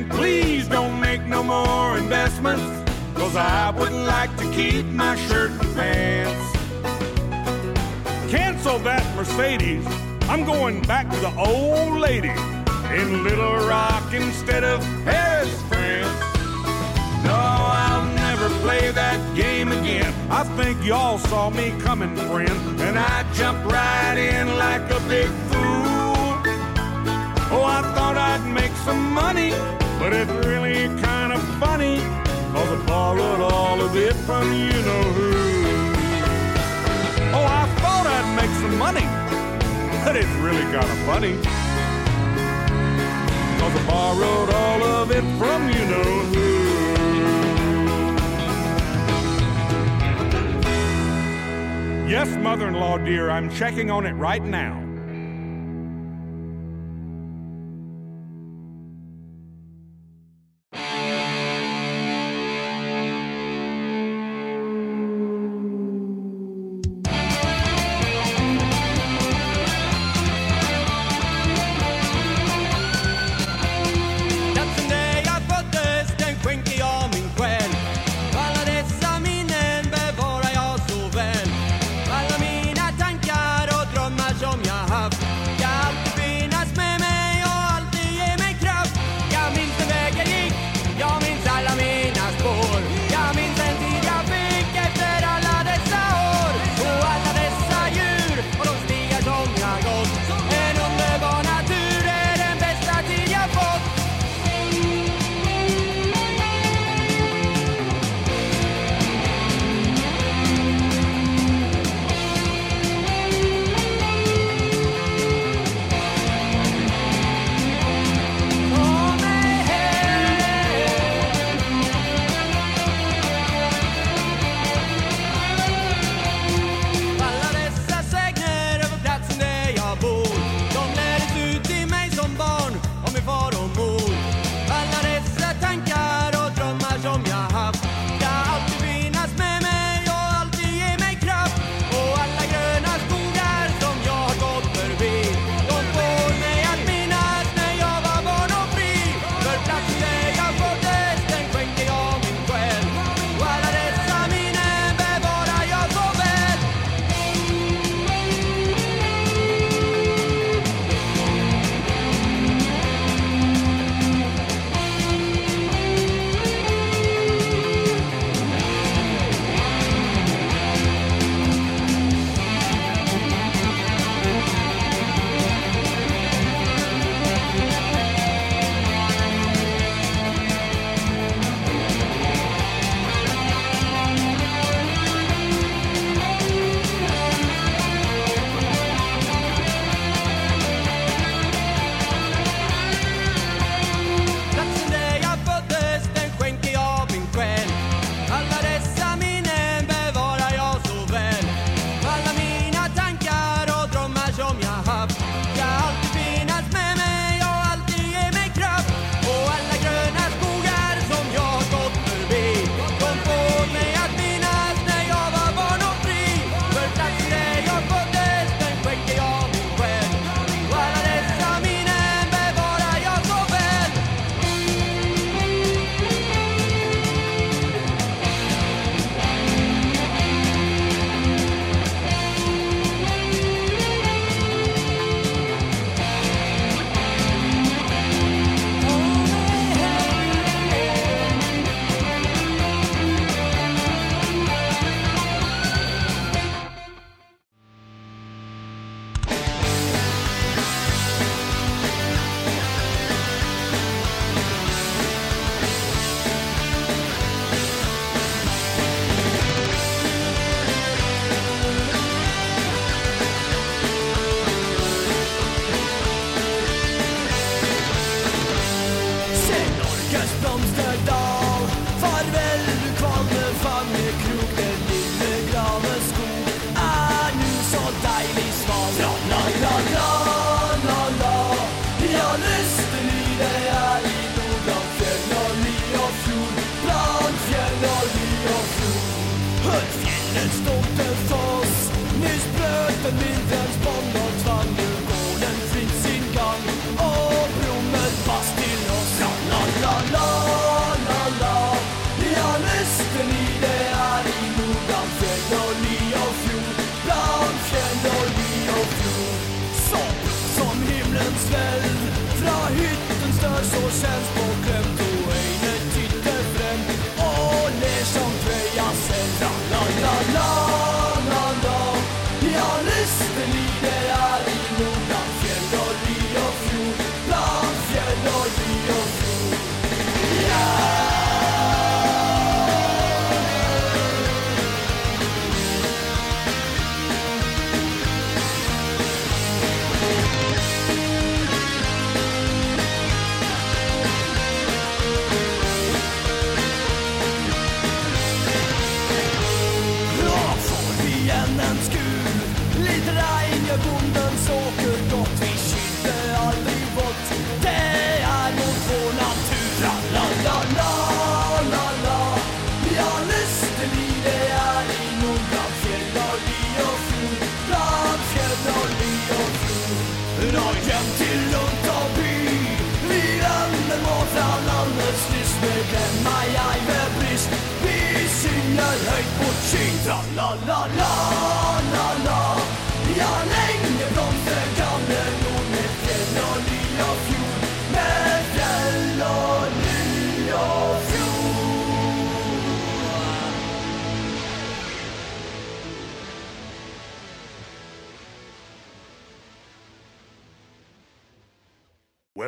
Man, please don't make no more investments, cause I wouldn't like to keep my shirt and pants. Cancel that Mercedes. I'm going back to the old lady in Little Rock instead of Paris, France. No, I'll never play that game again. I think y'all saw me coming, friend, and I jumped right in like a big fool. Oh, I thought I'd make some money, but it's really kind of funny, cause I borrowed all of it from you know who. Oh, I thought I'd make some money, but it's really kind of funny. Cause I borrowed all of it from you know who. Yes, mother in law, dear, I'm checking on it right now.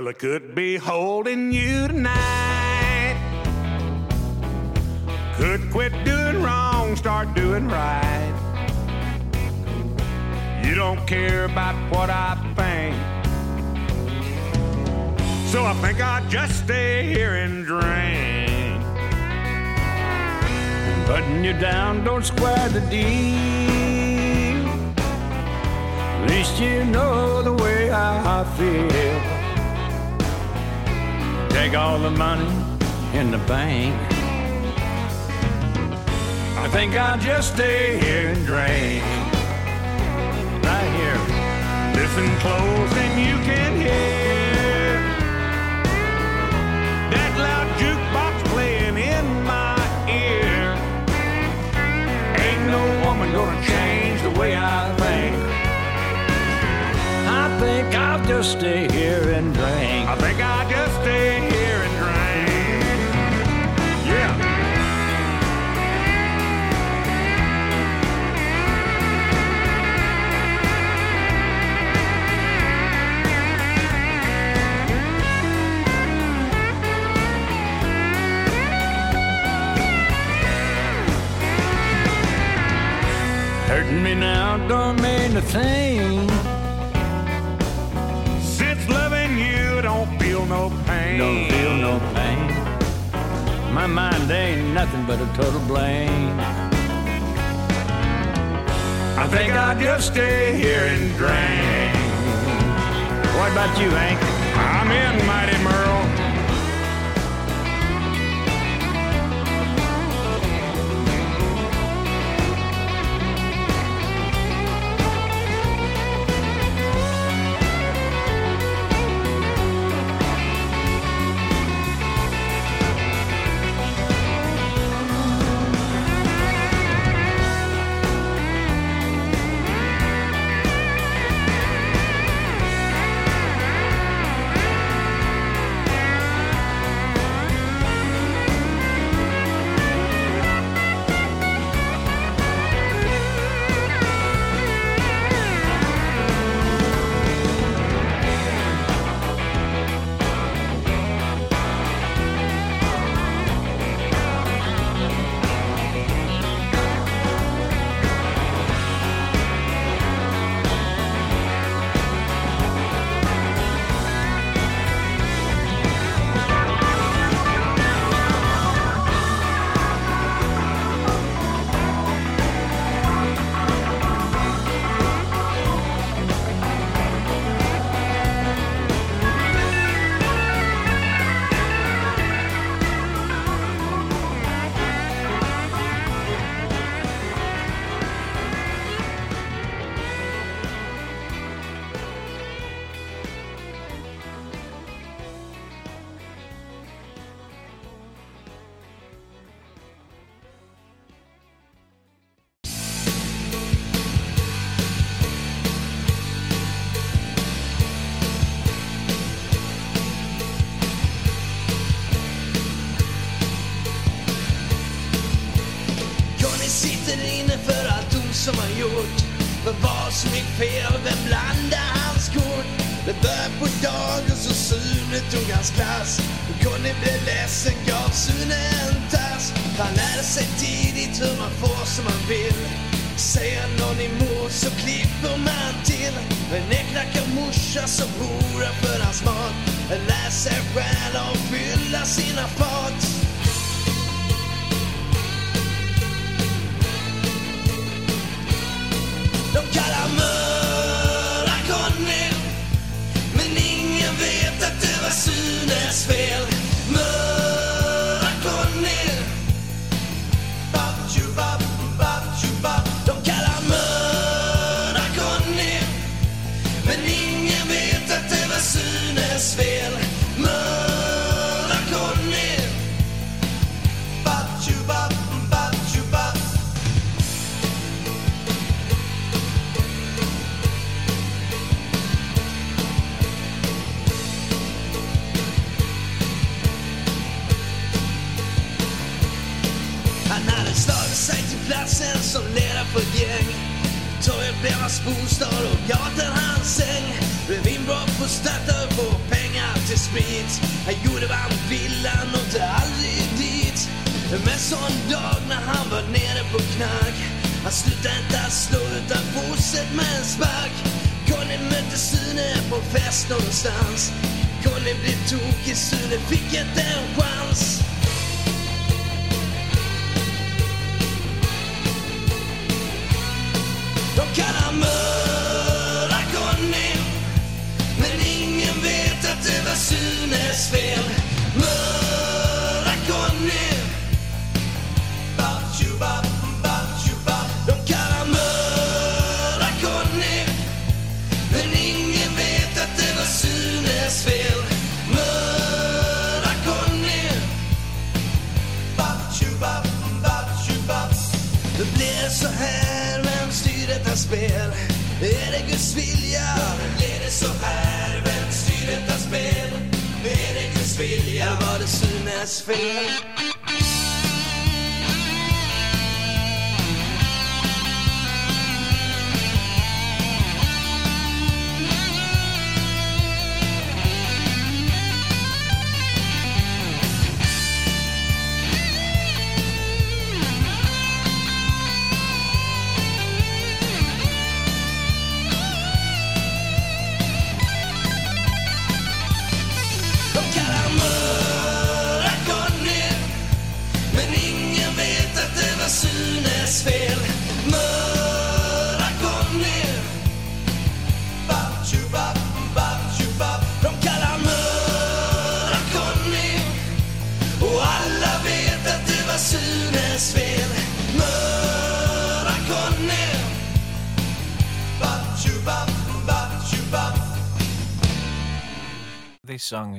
Well, I could be holding you tonight. Could quit doing wrong, start doing right. You don't care about what I think. So I think I'll just stay here and drink. Putting you down, don't square the deal. At least you know the way I feel. All the money in the bank. I think I'll just stay here and drink. Right here. Listen close and you can hear that loud jukebox playing in my ear. Ain't no woman gonna change the way I think. I think I'll just stay here and drink. I think I'll just stay me now don't mean a thing. Since loving you, don't feel no pain. Don't feel no pain. My mind ain't nothing but a total blame. I think I'll just stay here and drink. What about you, Hank? I'm in, Mighty Merle.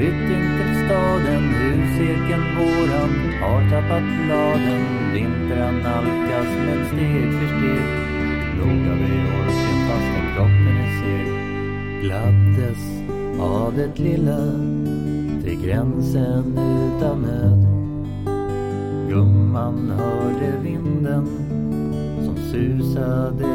Flytt in till staden, huseken våran har tappat bladen. Vintern nalkas med steg för steg. Låga vi orken fastän kroppen är seg. Gladdes av det lilla till gränsen utan nöd. Gumman hörde vinden som susade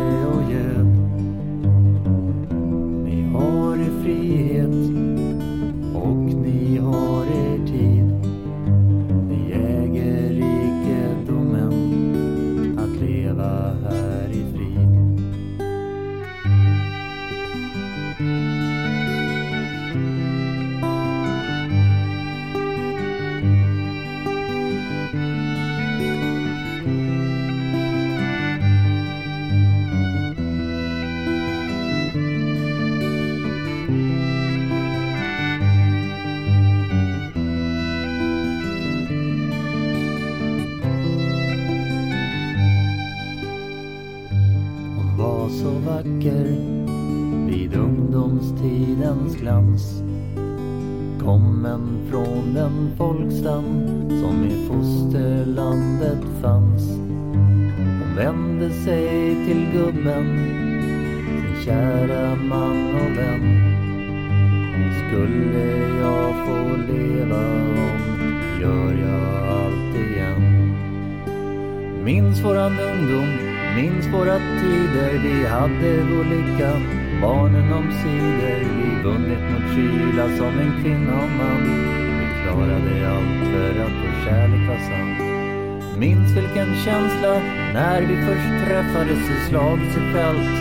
känsla när vi först träffades i slagfält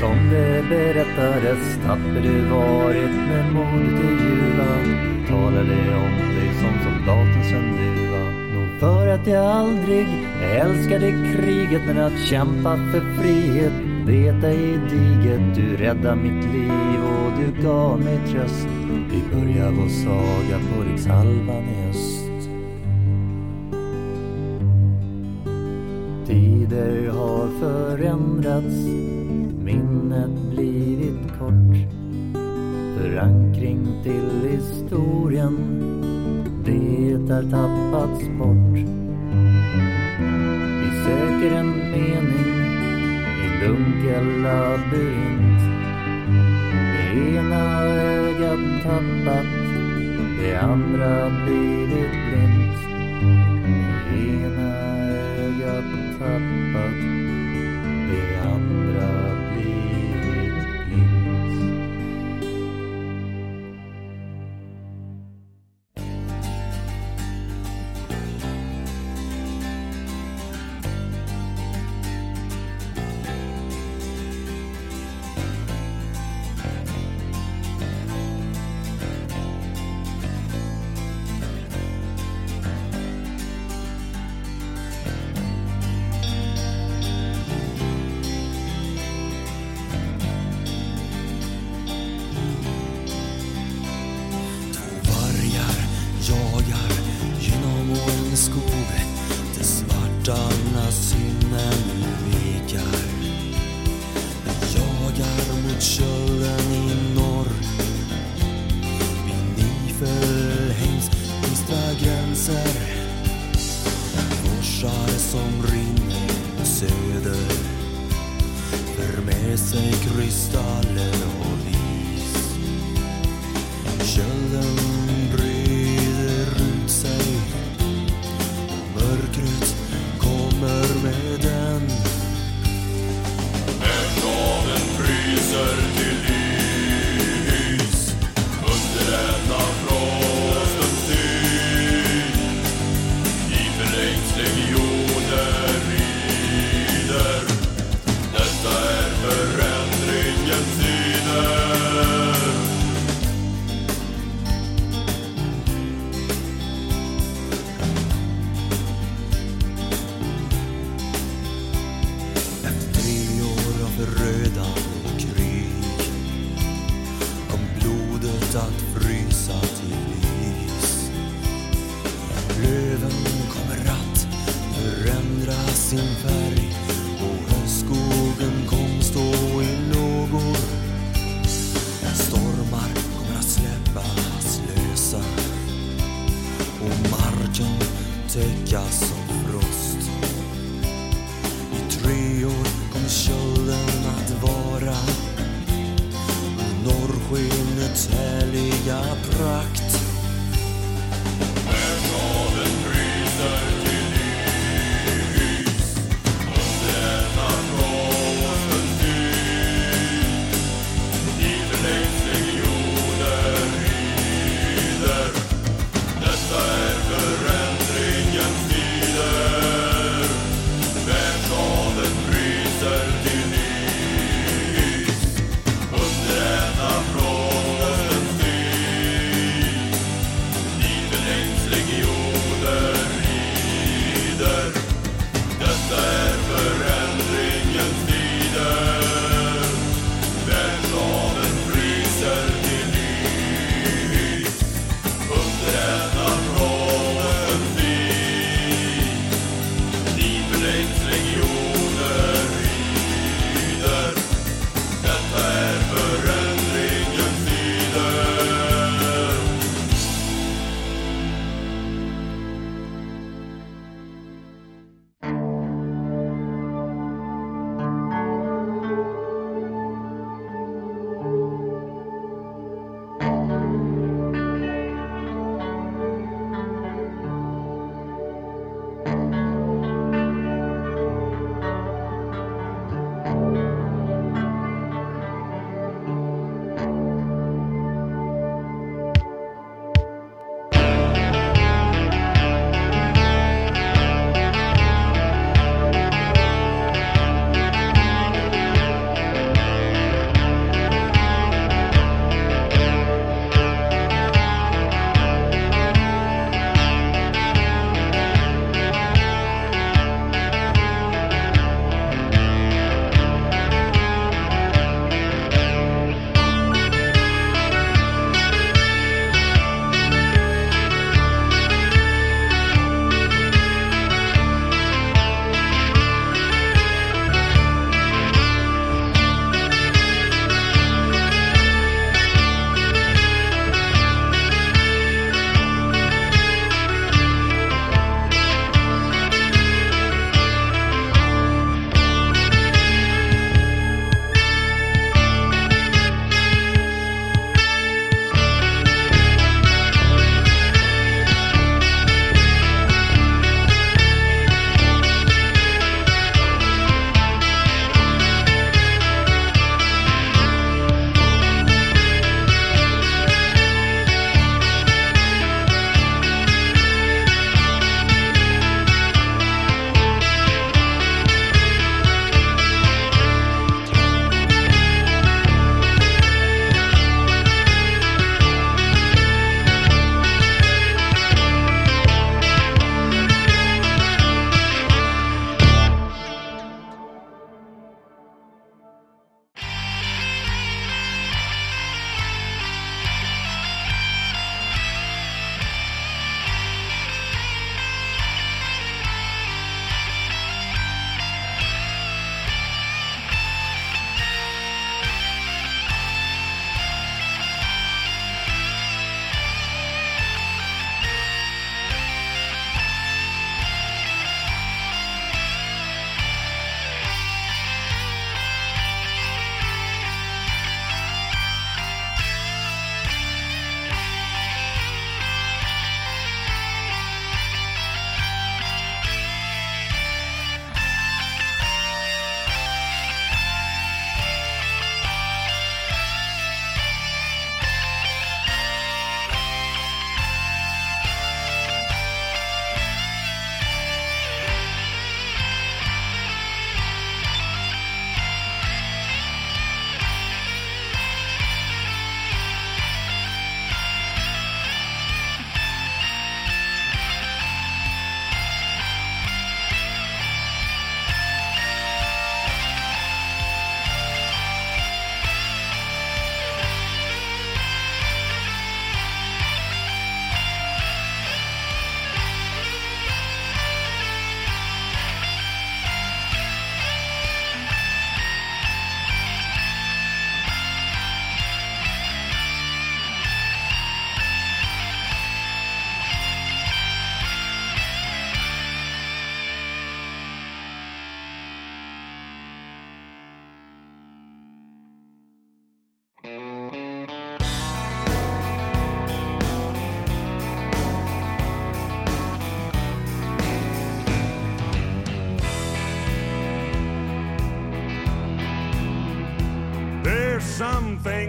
Som det berättades tapper du varit med modet i ljuva Talade om dig som soldatens du duva Nog för att jag aldrig älskade kriget men att kämpa för frihet vet jag är diget. Du räddade mitt liv och du gav mig tröst. Vi börjar vår saga på rikshalvan igen. Förändrats, minnet blivit kort. Förankring till historien, det har tappats bort. Vi söker en mening i dunkel labyrint. Det ena ögat tappar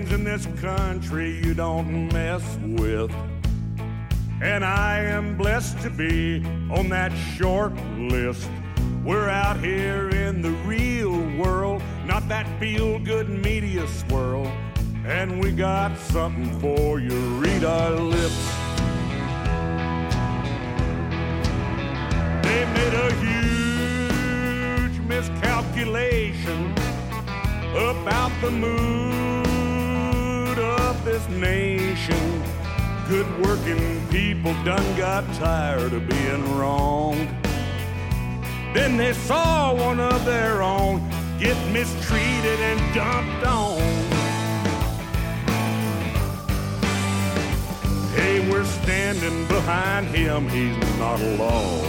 things in this country you don't mess with. And I am blessed to be on that short list. We're out here in the real world, not that feel good media swirl. And we got something for you. Read our lips. They made a huge miscalculation about the mood Good working people done got tired of being wronged. Then they saw one of their own get mistreated and dumped on. Hey, we're standing behind him, he's not alone.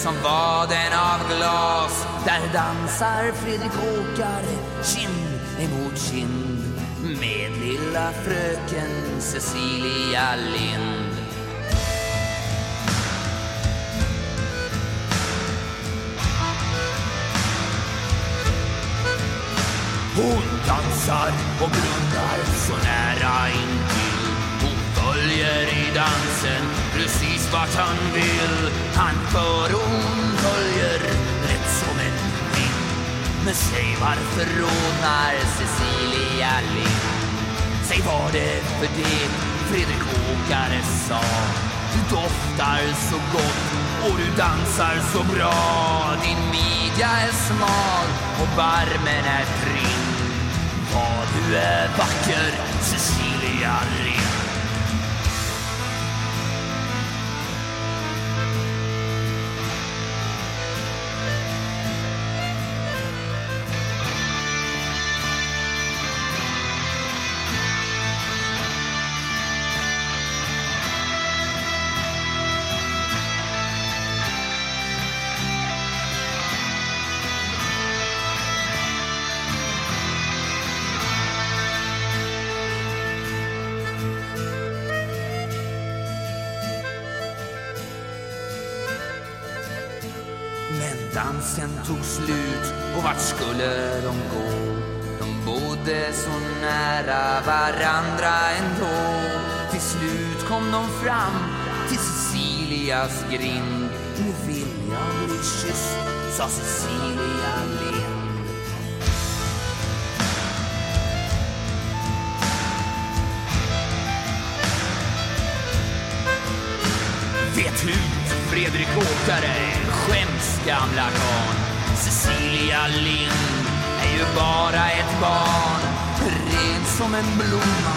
Som vaden av glas. Där dansar Fredrik Åkare kind emot kind med lilla fröken Cecilia Lind. Hon dansar och blundar så nära intill. Hon följer i dansen precis vart han vill. Han för hon följer lätt som en vind. Men säg varför rodnar Cecilia Lind? Säg vad det för det Fredrik Åkare sa. Du doftar så gott och du dansar så bra. Din midja är smal och barmen är prim. Vad du är vacker, Cecilia Lind. tog slut och vart skulle de gå? De bodde så nära varandra ändå. Till slut kom de fram till Cecilias grind. Nu vill jag bli kysst, sa Cecilia Lind. Vet hut, Fredrik Åkare, skäms gamla karln. Cecilia Lind är ju bara ett barn. Ren som en blomma,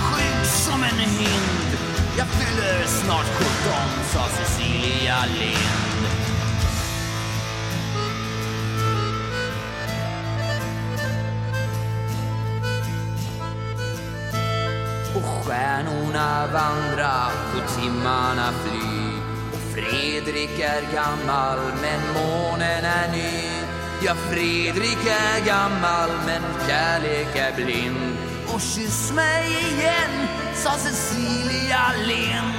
skygg som en hind. Jag fyller snart 17, sa Cecilia Lind. Och stjärnorna vandra och timmarna flyr Fredrik är gammal men månen är ny. Ja, Fredrik är gammal men kärlek är blind. Och kyss mig igen, sa Cecilia Lind.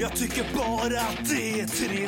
Jag tycker bara att det är trevligt.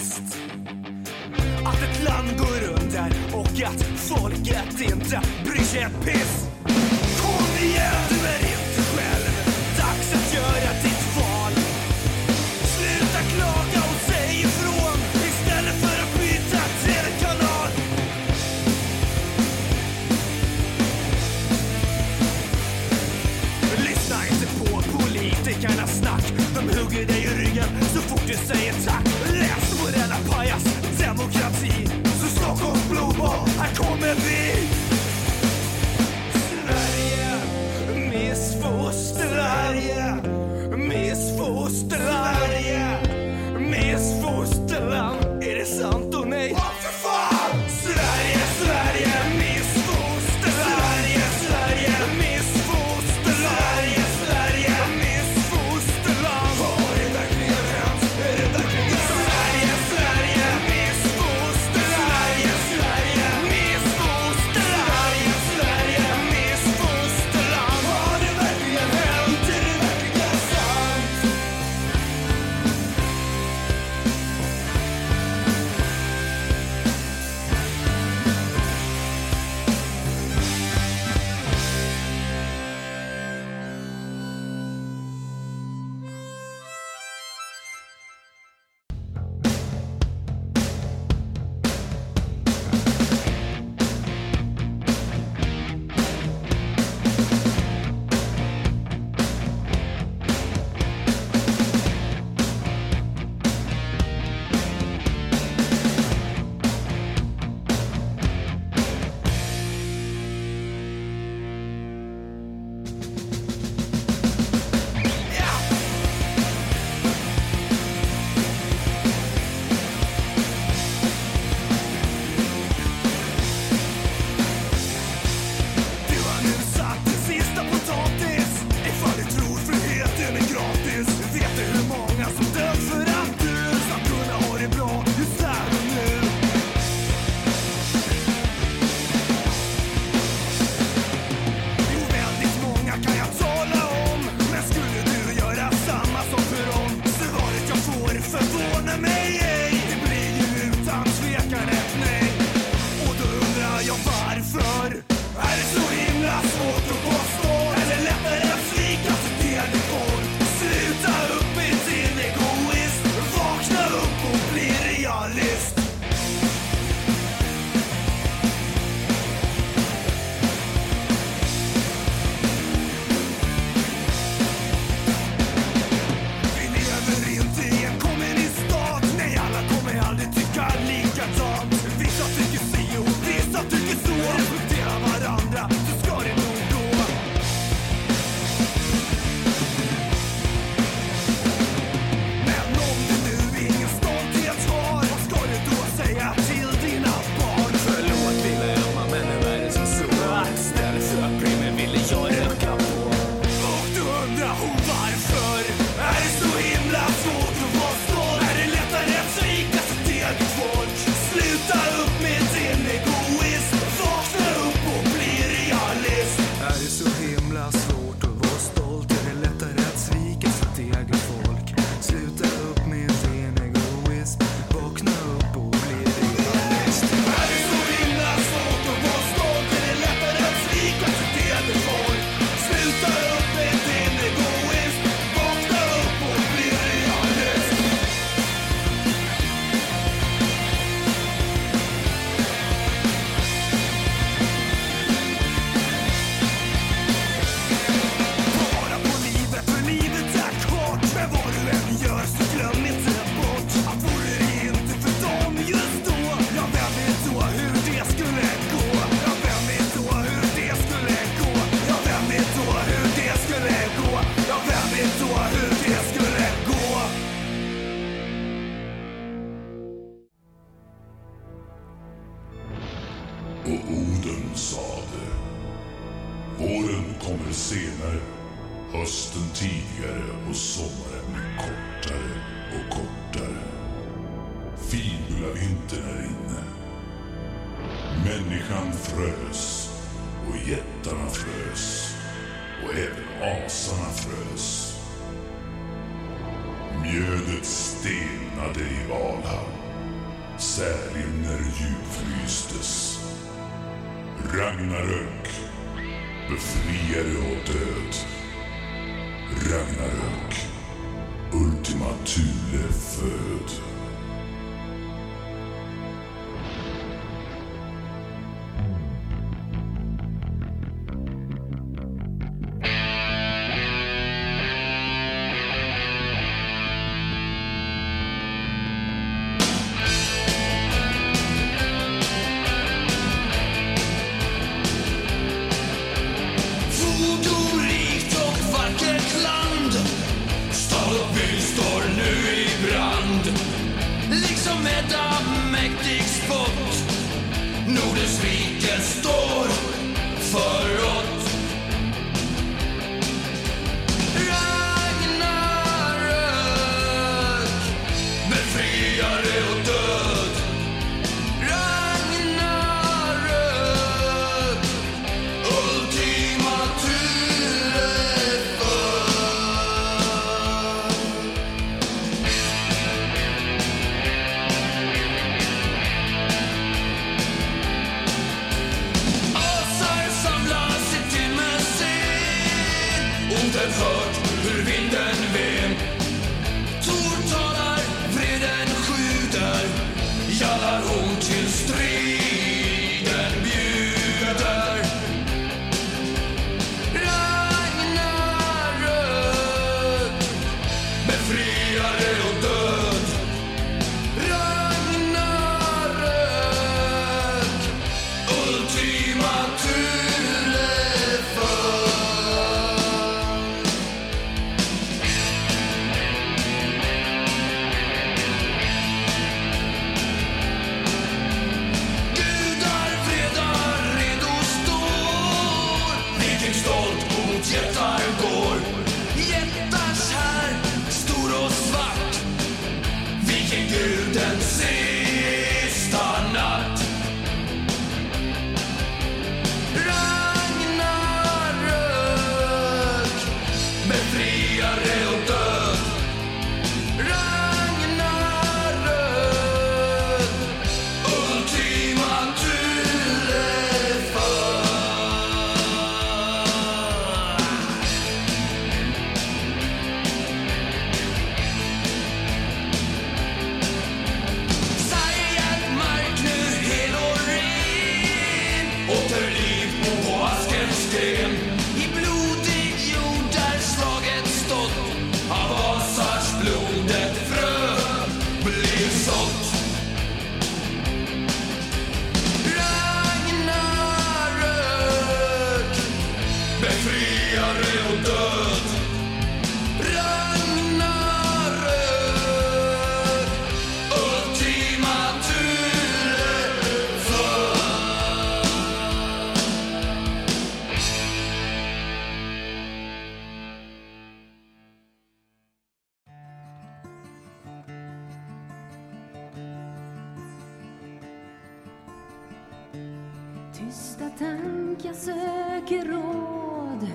Tysta tankar söker råd.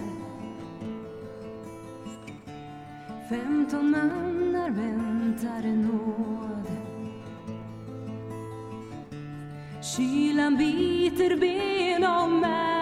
Femton mannar väntar nåd. Kylan biter ben och märg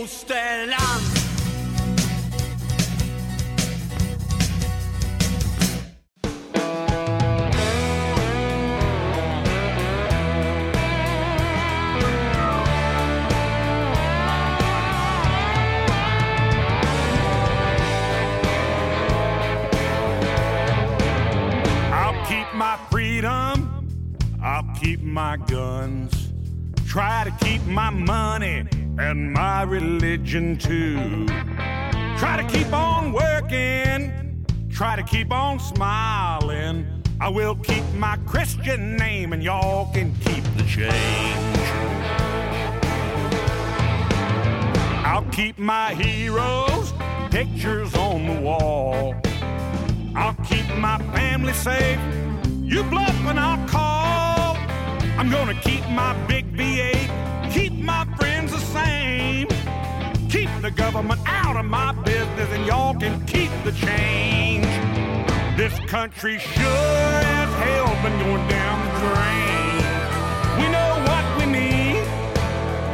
fosterland. country sure as hell been going down the drain. We know what we need,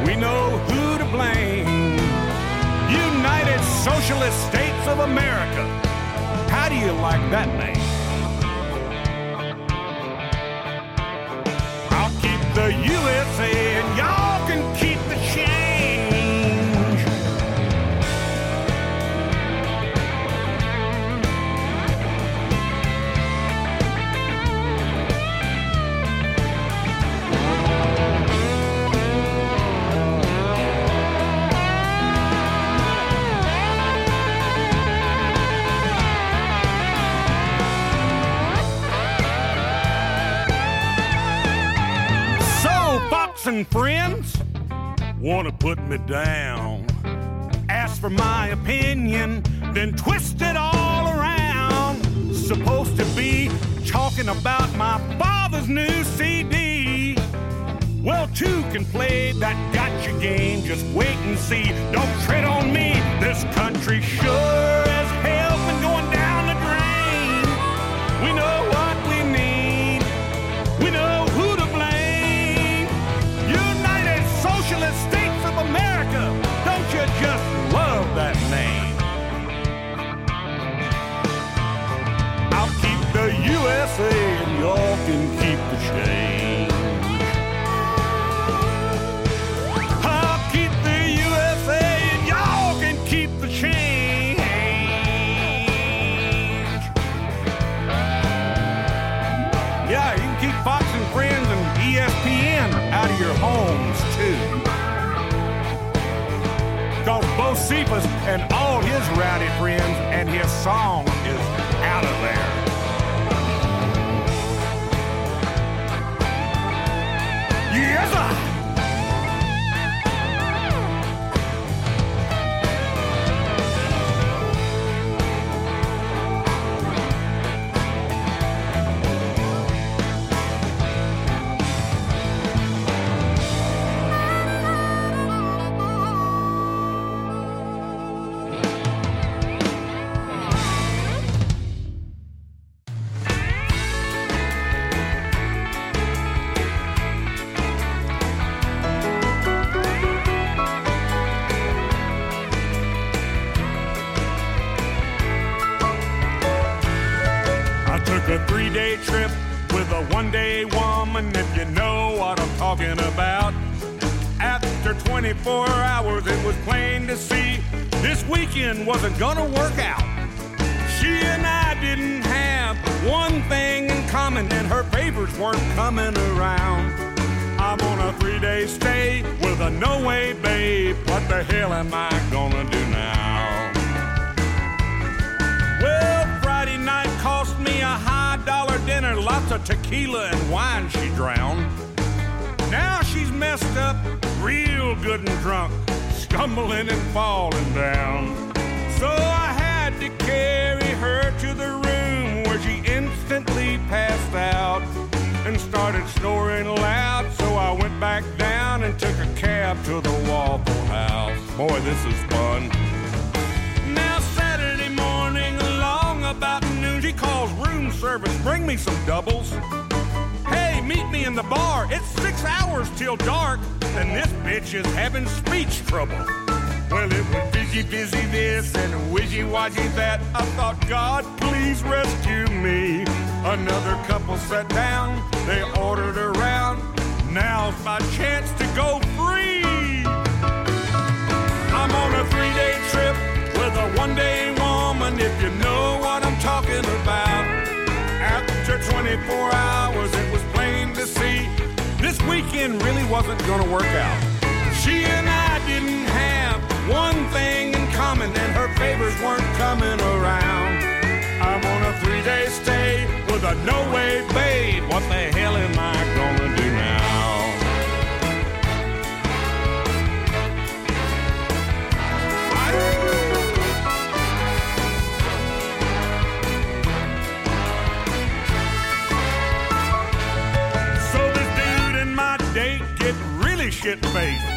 we know who to blame. United Socialist States of America, how do you like that name? put me down. Asked for my opinion, then twist it all around. Supposed to be talking about my father's new CD. Well, two can play that gotcha game. Just wait and see. Don't tread on me. This country sure. Out of your homes, too. Because Bocephus and all his rowdy friends and his song is out of there. Yes, having speech trouble. Well, it was busy, busy this and wishy washy that. I thought, God, please rescue me. Another couple sat down, they ordered around. Now's my chance to go free. I'm on a three day trip with a one day woman, if you know what I'm talking about. After 24 hours, it was plain to see this weekend really wasn't gonna work out. She and I didn't have one thing in common, and her favors weren't coming around. I'm on a three day stay with a no way babe. What the hell am I gonna do now? So this dude and my date get really shit faced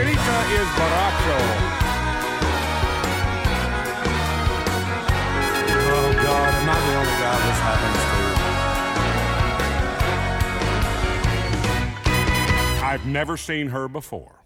senorita is Baracho. Oh God, am I the only guy this happens to? I've never seen her before.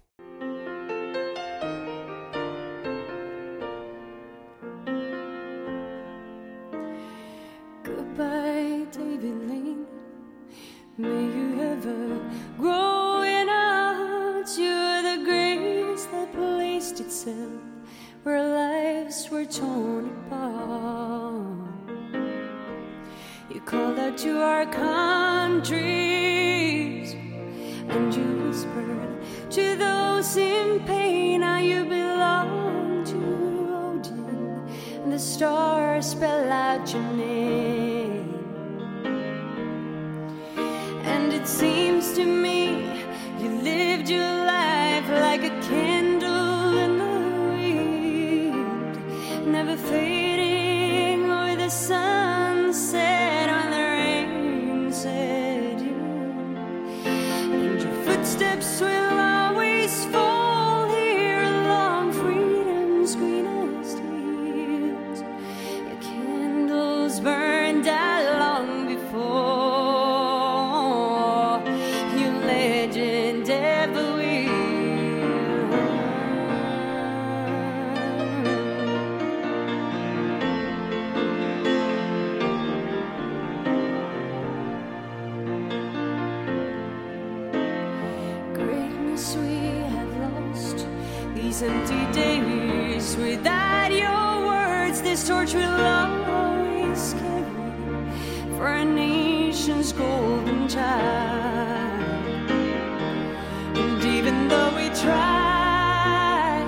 try.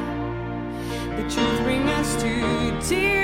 The truth Bring us to tears.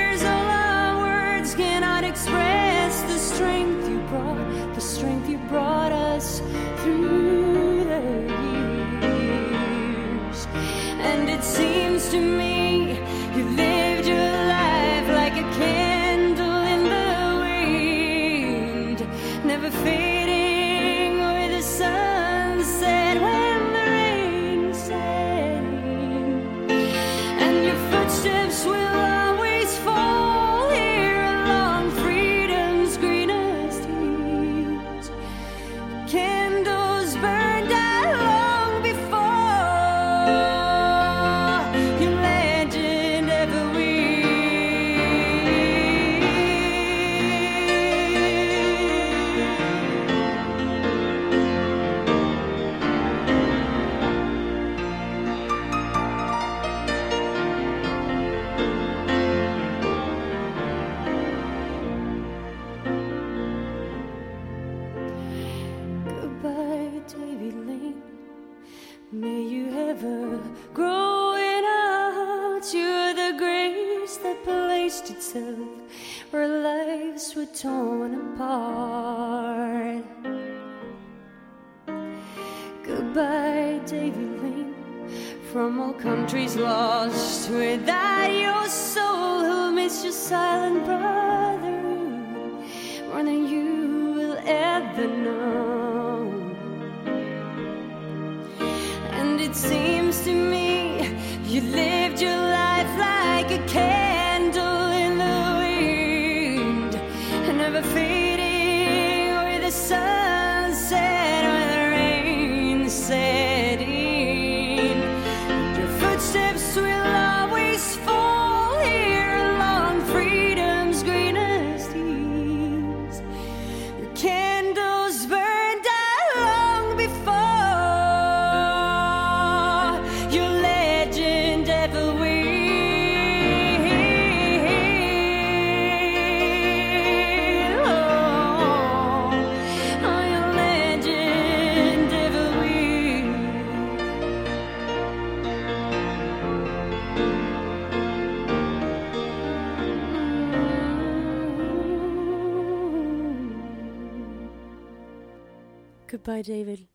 Goodbye David,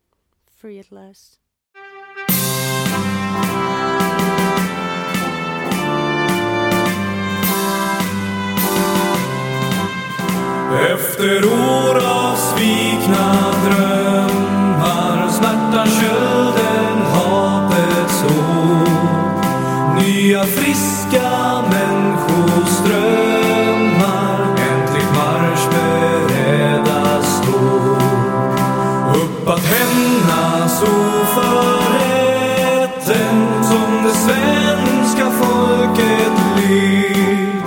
free at last. Efter år av svikna drömmar, smärtan, kölden, hatets ord. Nya friska förrätten som det svenska folket led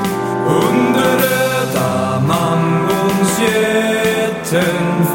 under röda mammonsjätten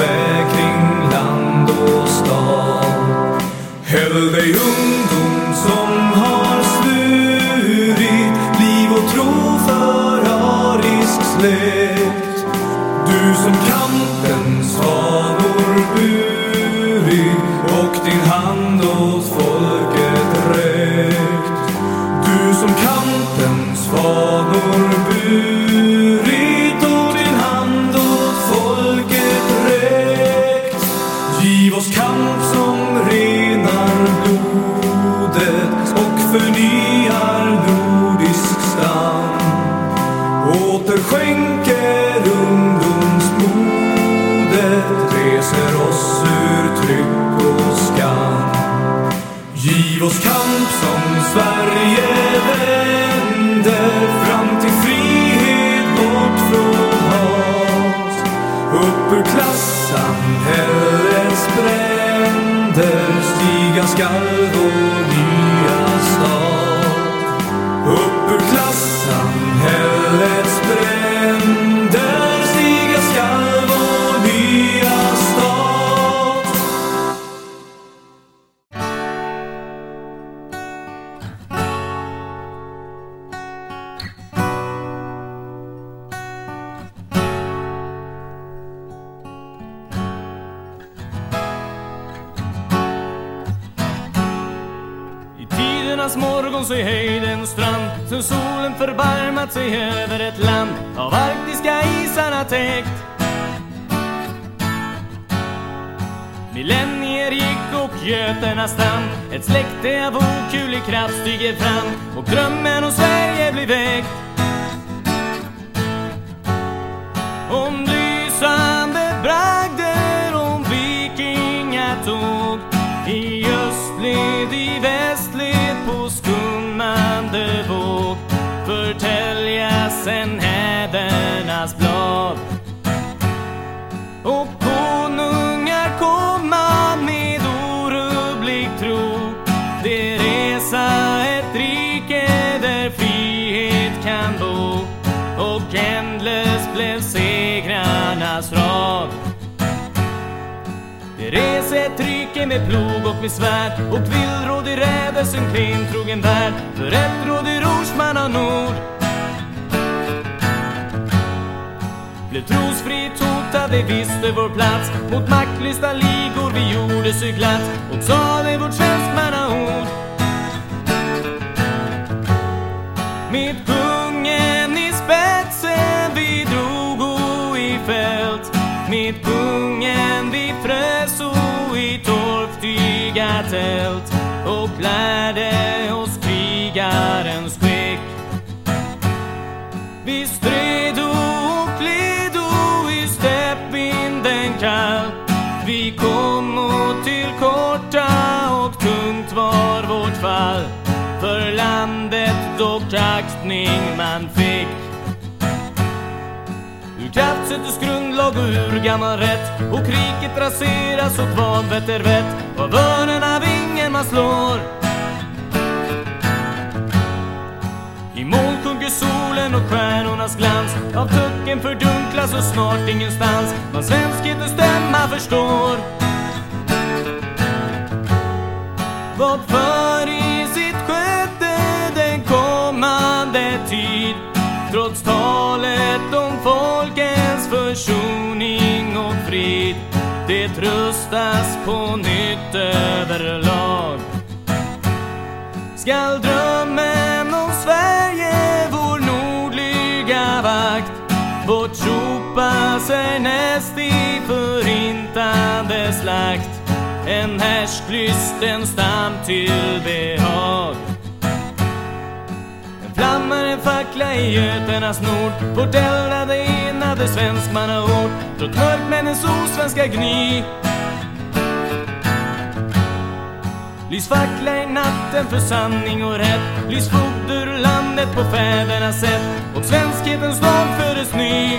väg kring land och stad. Häll dig ungdom som har svurit liv och tro för arisk släkt. Du som kan förnyar nordisk stam återskänker ungdomsmodet reser oss ur tryck och skam. Giv oss kamp som Sverige vänder fram till frihet bort från hat. Upp ur klassamhällets bränder stiga skall förbarmat sig över ett land Av arktiska isarna täckt. Millennier gick och Göternas stam Ett släkte av okulig kraft stiger fram Och drömmen om Sverige blir väckt. Om lysande bragder, om vikingatåg Förtäljas en hädernas blad. Och konungar komma med orubblig tro. Det resa ett rike där frihet kan bo. Och ändlös blev segrarnas rad. Det resa ett rike med plog och med svärd. Och villråd i rädelsen klentrogen värld. För ett råd i rorsman av nord. Trosfritt visste vår plats. Mot maktlysta ligor vi gjorde sig glatt Och sade vårt svenskmannaord. Med kungen i spetsen vi drogo i fält. Med kungen vi fröso i torftiga tält. Och lärde oss krigarens fall. För landet och aktning man fick. Ur kraftsättets grundlag och ur gammal rätt. Och kriget raseras och vanvett är vett. Av örnen av ingen man slår. I moln sjunker solen och stjärnornas glans. Av tucken fördunklas och snart ingenstans. Vad svenskhetens stämma förstår. Vad för i sitt sköte den kommande tid? Trots talet om folkens försoning och frid Det tröstas på nytt överlag. Skall drömmen om Sverige, vår nordliga vakt Bortropas härnäst i förintande slakt? En härsklysten stam till behag. En flammar en fackla i Göternas nord. Vårt eldade enade svenskmannaord. Trott mörkmännens osvenska gny. Lys fackla i natten för sanning och rätt. Lys foder landet på fädernas sätt. Och svenskhetens dag föres ny.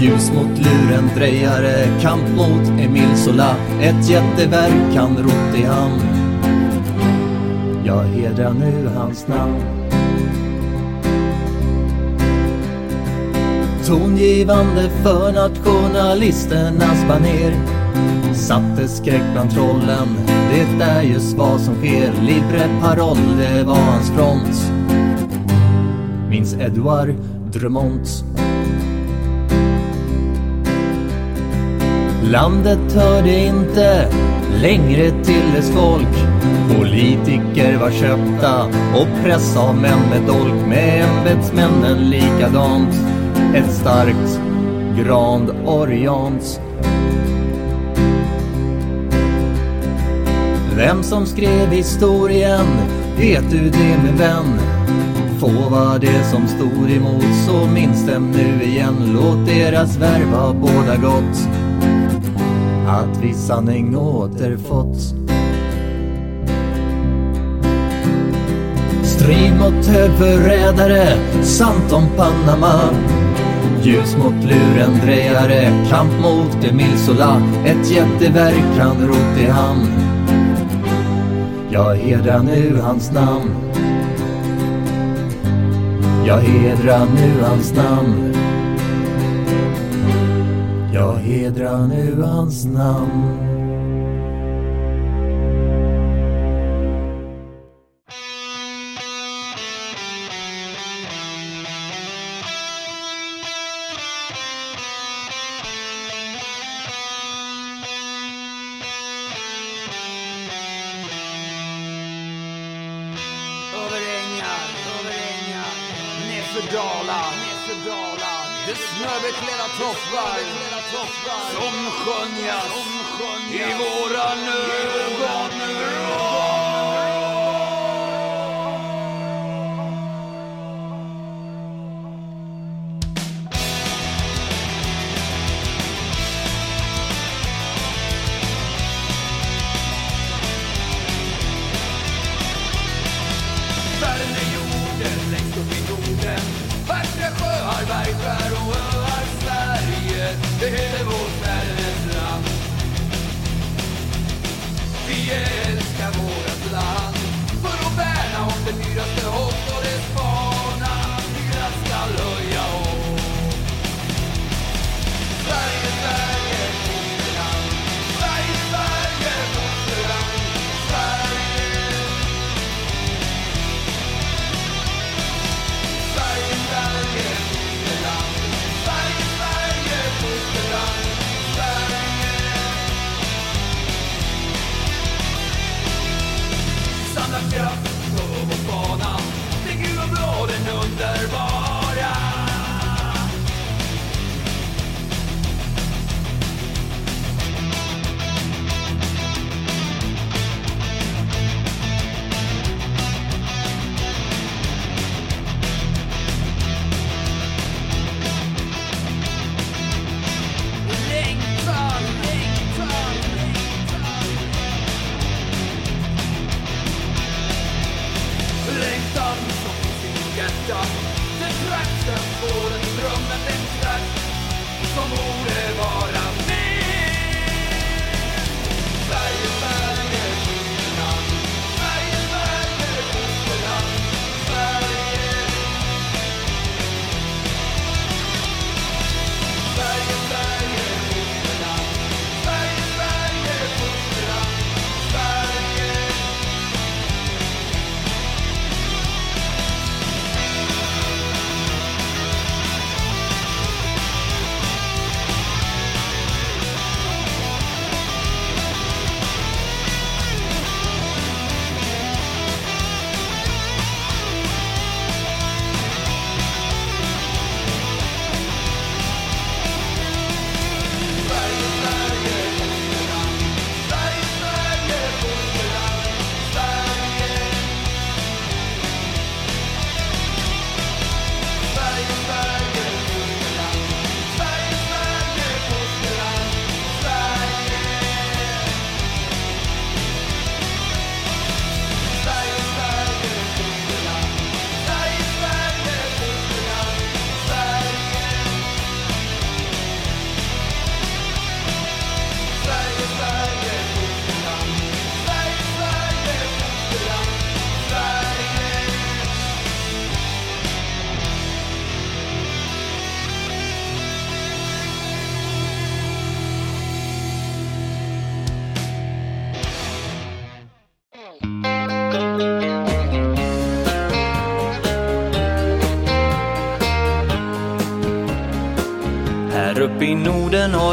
Ljus mot luren, drejare, kamp mot Emil Sola. Ett jätteverk han rott i hamn. Jag hedrar nu hans namn. Tongivande för nationalisternas baner Satte skräck bland trollen, det är just vad som sker. Libre paroll, det var hans front. Minns Edouard Drumont Landet hörde inte längre till dess folk. Politiker var köpta och press av män med dolk. Med ämbetsmännen likadant. Ett starkt Grand Orient. Vem som skrev historien, vet du det min vän? Få var det som stod emot, så minns dem nu igen. Låt deras värva ha båda gott. Att vi sanning återfått. Strid mot högförrädare, sant om Panama. Ljus mot lurendrejare, kamp mot Emil Sola Ett jätteverk han rott i hamn. Jag hedrar nu hans namn. Jag hedrar nu hans namn. Ja hedrar nu hans namn.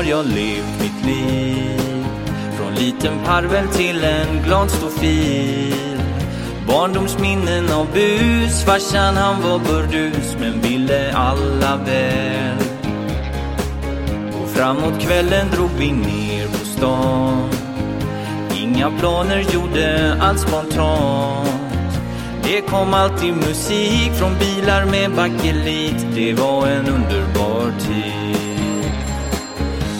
Jag levt mitt liv. Från liten parvel till en glad stofil. Barndomsminnen av bus, farsan han var burdus men ville alla väl. Och framåt kvällen drog vi ner på stan. Inga planer, gjorde allt spontant. Det kom alltid musik från bilar med bakelit. Det var en underbar tid.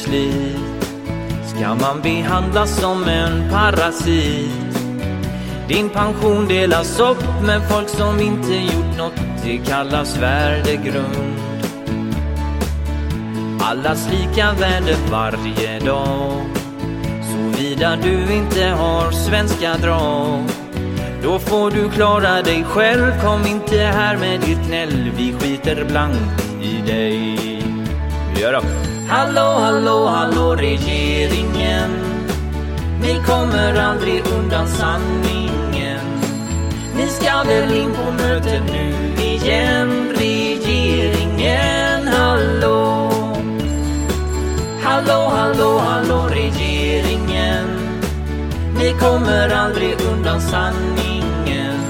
slit ska man behandlas som en parasit. Din pension delas upp med folk som inte gjort något, det kallas värdegrund. Allas lika värde varje dag. Såvida du inte har svenska drag. Då får du klara dig själv, kom inte här med ditt gnäll. Vi skiter blankt i dig. Gör det. Hallå, hallå, hallå regeringen. Ni kommer aldrig undan sanningen. Ni ska väl in på mötet nu igen, regeringen. Hallå. Hallå, hallå, hallå regeringen. Ni kommer aldrig undan sanningen.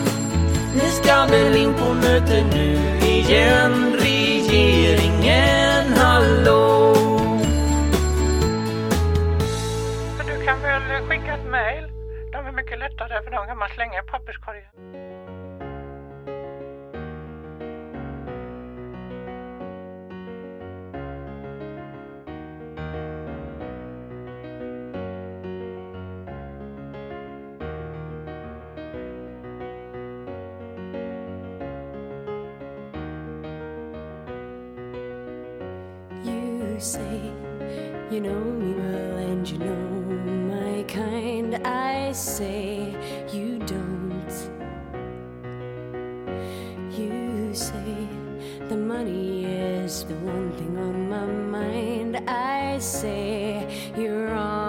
Ni ska väl in på mötet nu igen, regeringen. Hallå. Kan skicka ett mejl? De är mycket lättare för de kan man slänga i papperskorgen. You say you know me well and you know kind. I say you don't. You say the money is the one thing on my mind. I say you're wrong.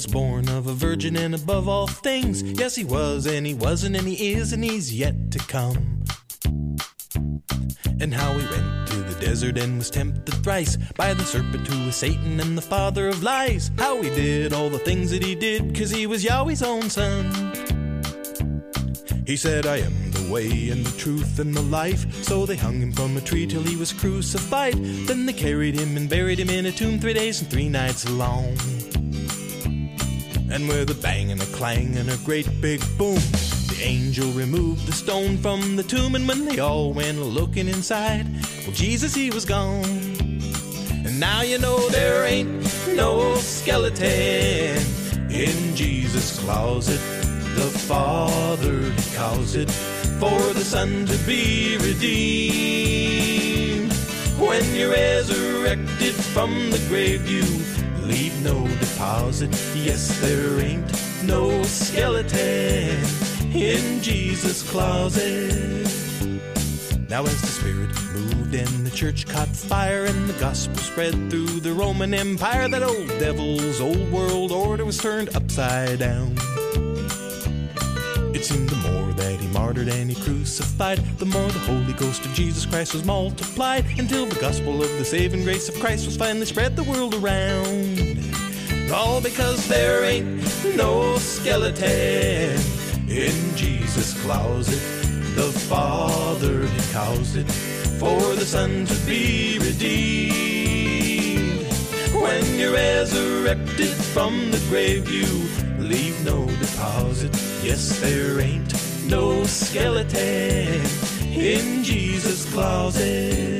Was born of a virgin and above all things. Yes, he was, and he wasn't, and he is, and he's yet to come. And how he went to the desert and was tempted thrice by the serpent who was Satan and the father of lies. How he did all the things that he did, cause he was Yahweh's own son. He said, I am the way and the truth and the life. So they hung him from a tree till he was crucified. Then they carried him and buried him in a tomb three days and three nights long. With a bang and a clang and a great big boom, the angel removed the stone from the tomb. And when they all went looking inside, well, Jesus, he was gone. And now you know there ain't no skeleton in Jesus' closet. The Father he calls it for the Son to be redeemed. When you're resurrected from the grave, you deposit. Yes, there ain't no skeleton in Jesus' closet. Now, as the Spirit moved and the church caught fire and the gospel spread through the Roman Empire, that old devil's old world order was turned upside down. It seemed the more that he martyred and he crucified, the more the Holy Ghost of Jesus Christ was multiplied, until the gospel of the saving grace of Christ was finally spread the world around. All because there ain't no skeleton in Jesus' closet. The Father he calls it for the Son to be redeemed. When you're resurrected from the grave, you leave no deposit. Yes, there ain't no skeleton in Jesus' closet.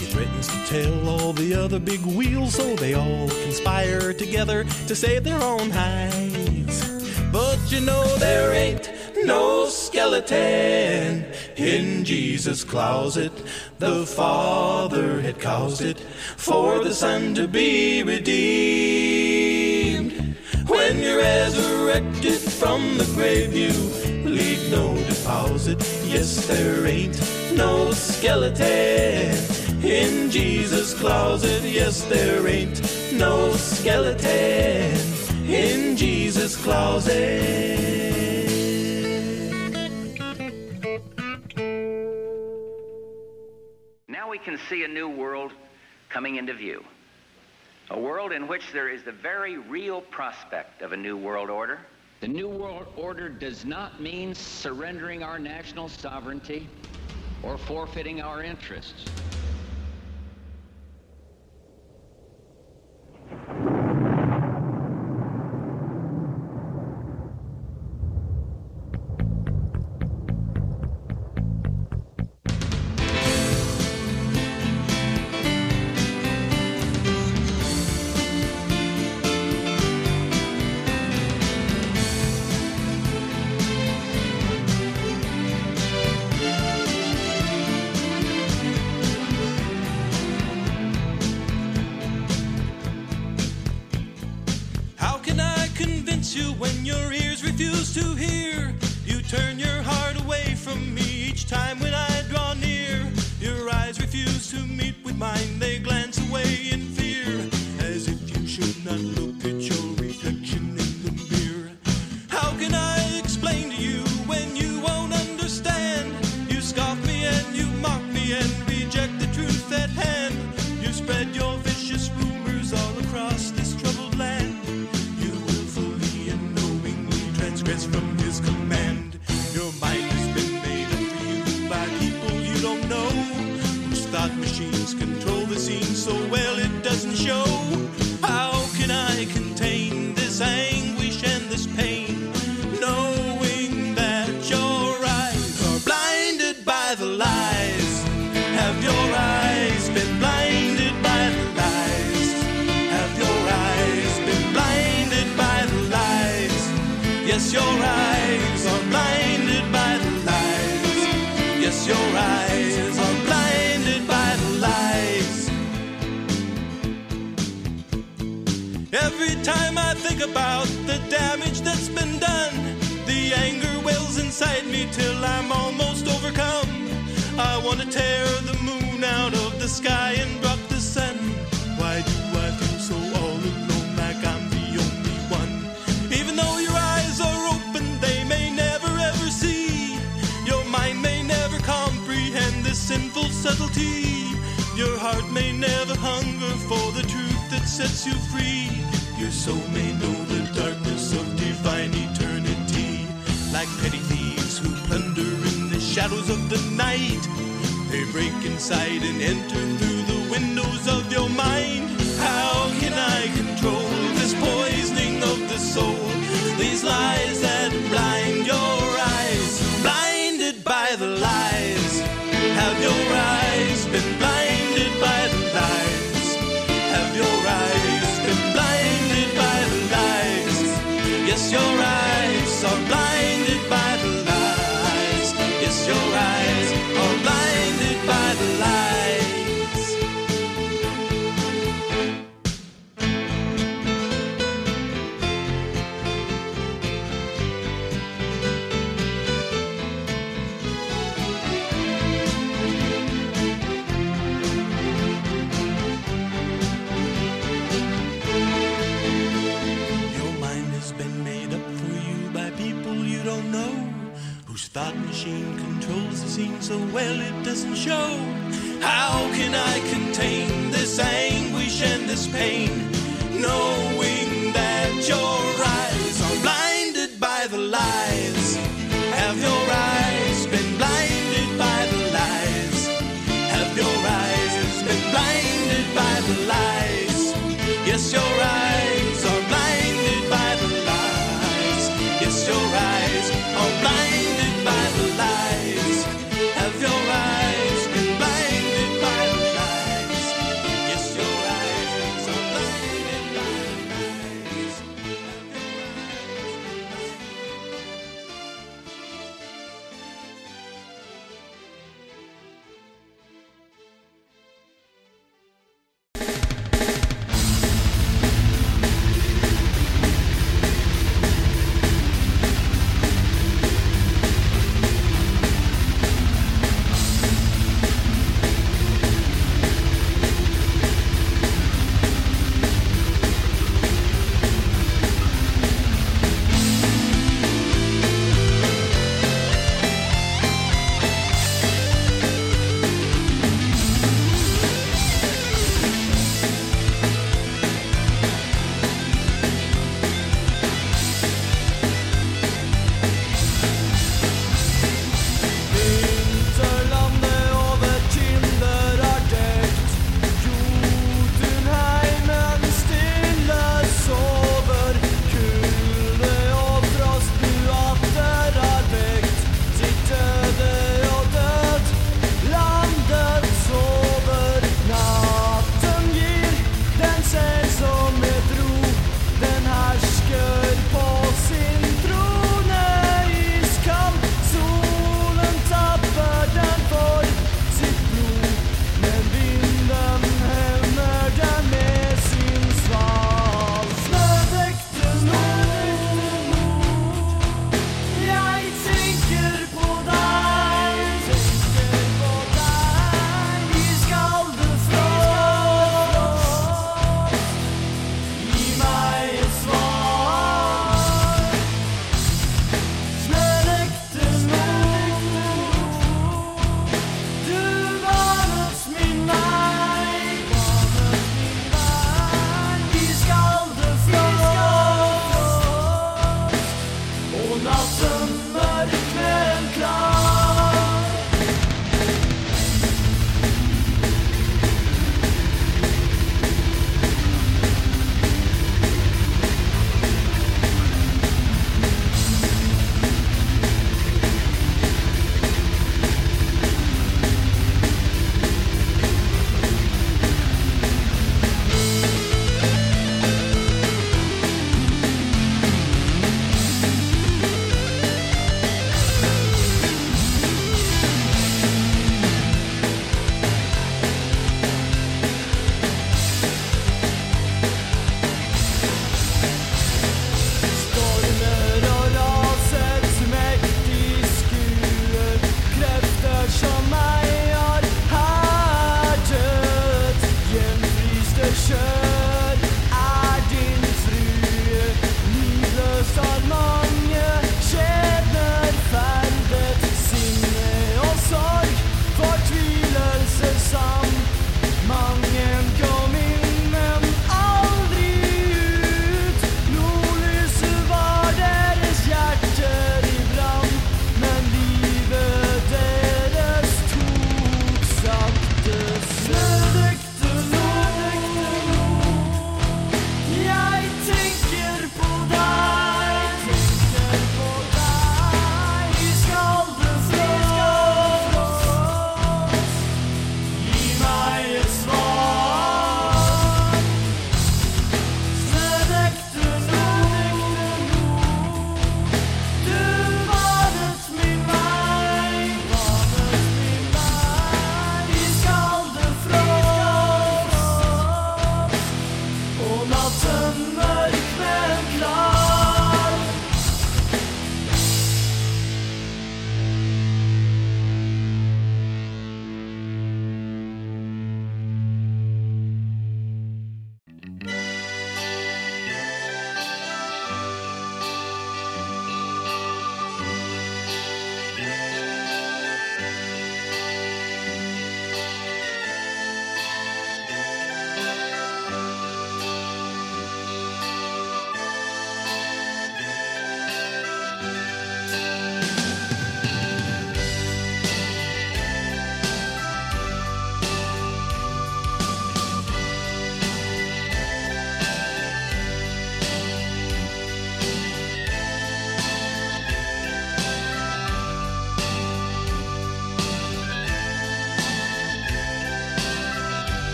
threatens to tell all the other big wheels so they all conspire together to save their own hides. But you know there ain't no skeleton in Jesus' closet. The Father had caused it for the Son to be redeemed. When you're resurrected from the grave, you leave no deposit. Yes, there ain't no skeleton in Jesus' closet. Yes, there ain't no skeleton in Jesus' closet. Now we can see a new world coming into view. A world in which there is the very real prospect of a new world order. The New World Order does not mean surrendering our national sovereignty or forfeiting our interests.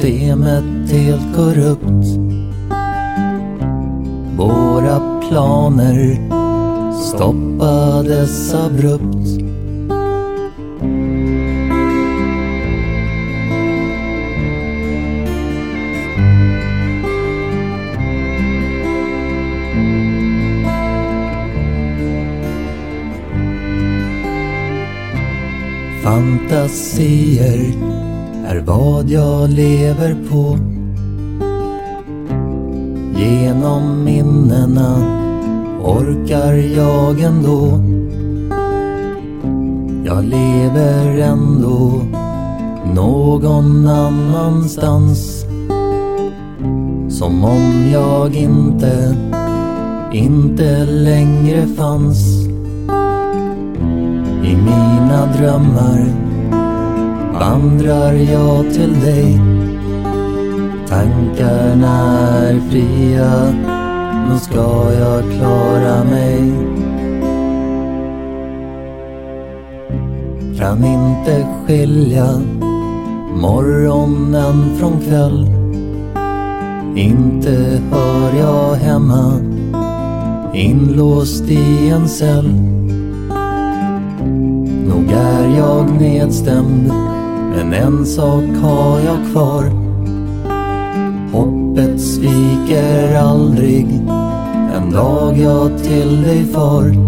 Systemet fanns. I mina drömmar vandrar jag till dig. Tankarna är fria, nu ska jag klara mig. Kan inte skilja morgonen från kväll. Inte hör jag hemma, inlåst i en cell. Nog är jag nedstämd, men en sak har jag kvar. Hoppet sviker aldrig, en dag jag till dig far.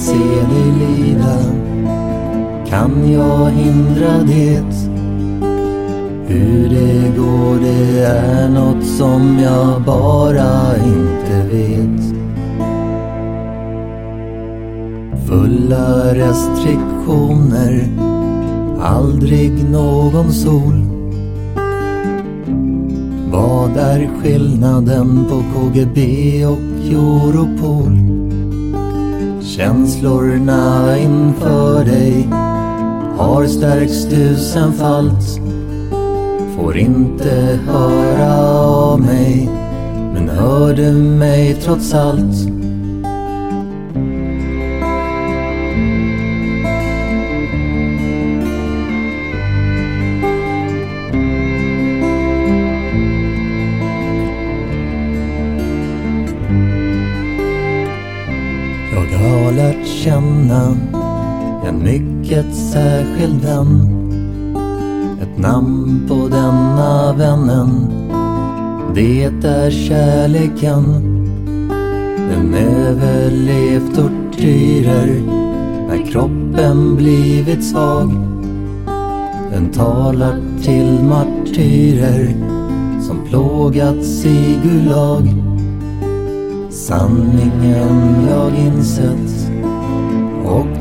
Se dig lida kan jag hindra det? Hur det går det är något som jag bara inte vet. Fulla restriktioner, aldrig någon sol. Vad är skillnaden på KGB och Europol? Känslorna inför dig har stärkts tusenfalt. Får inte höra av mig, men hör du mig trots allt? Lärt känna en mycket särskild vän. Ett namn på denna vännen, det är kärleken. Den överlevt tortyrer när kroppen blivit svag. Den talar till martyrer som plågats i Gulag. Sanningen jag insett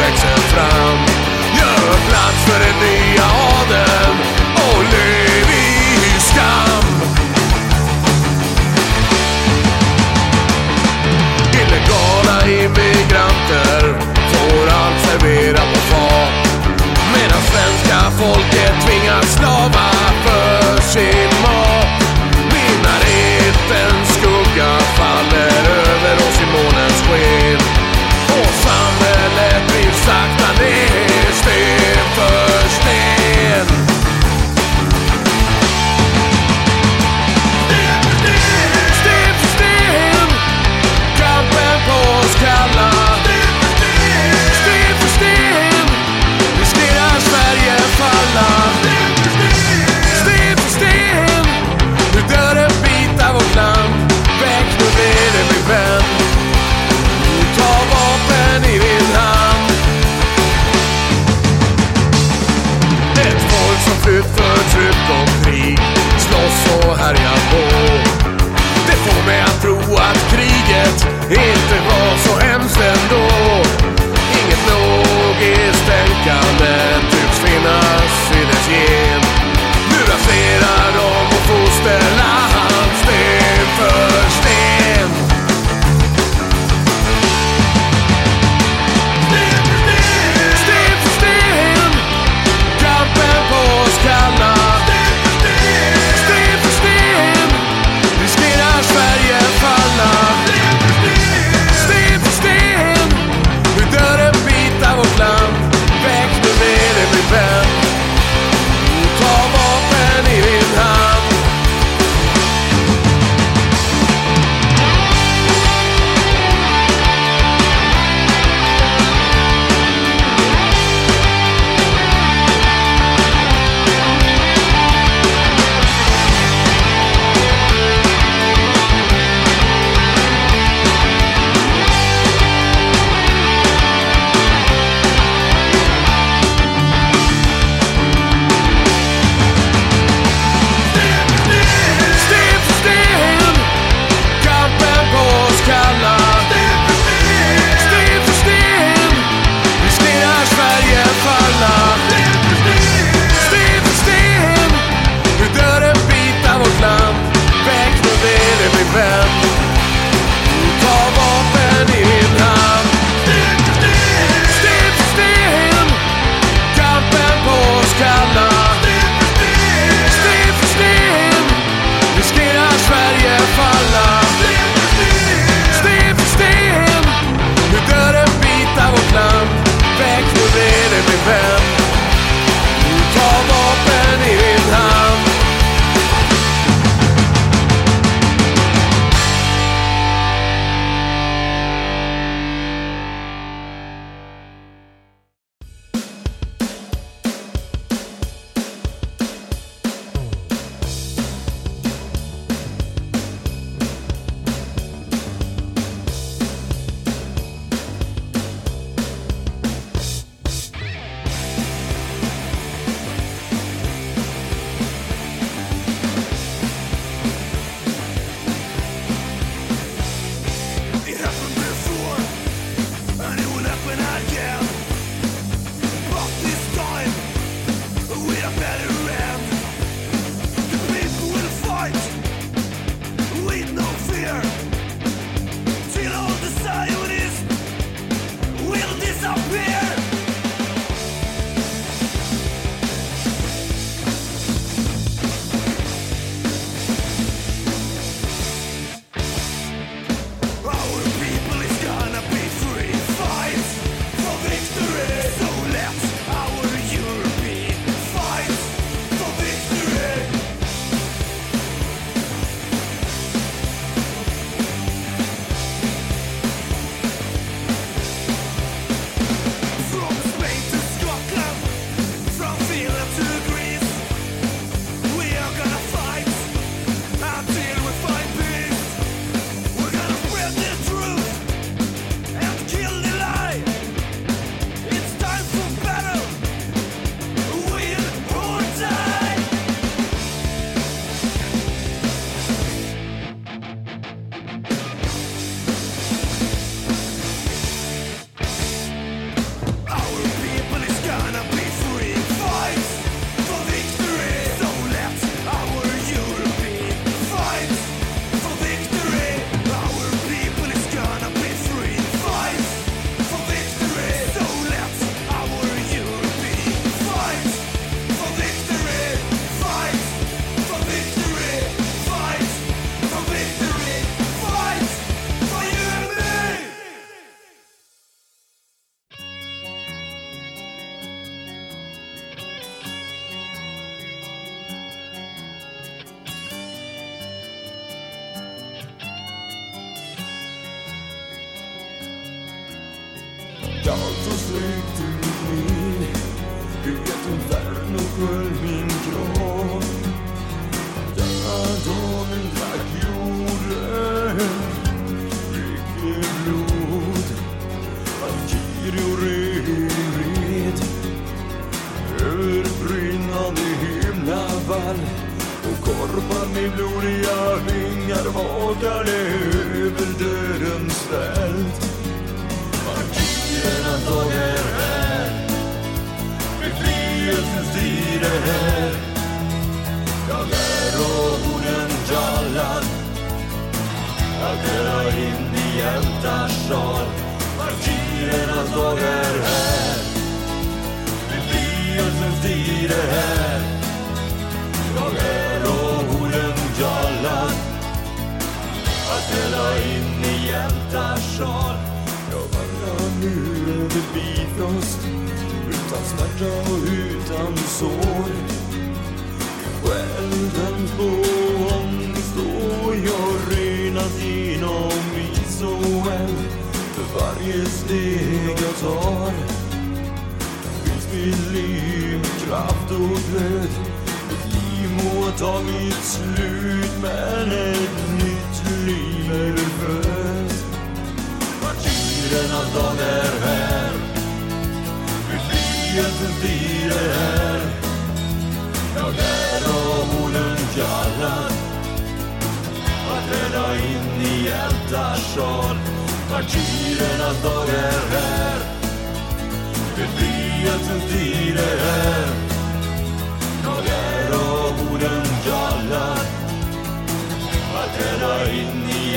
Växer fram. Gör plats för den nya adeln och lev i skam. Illegala immigranter får allt serverat på fat Medan svenska folket tvingas slava Inte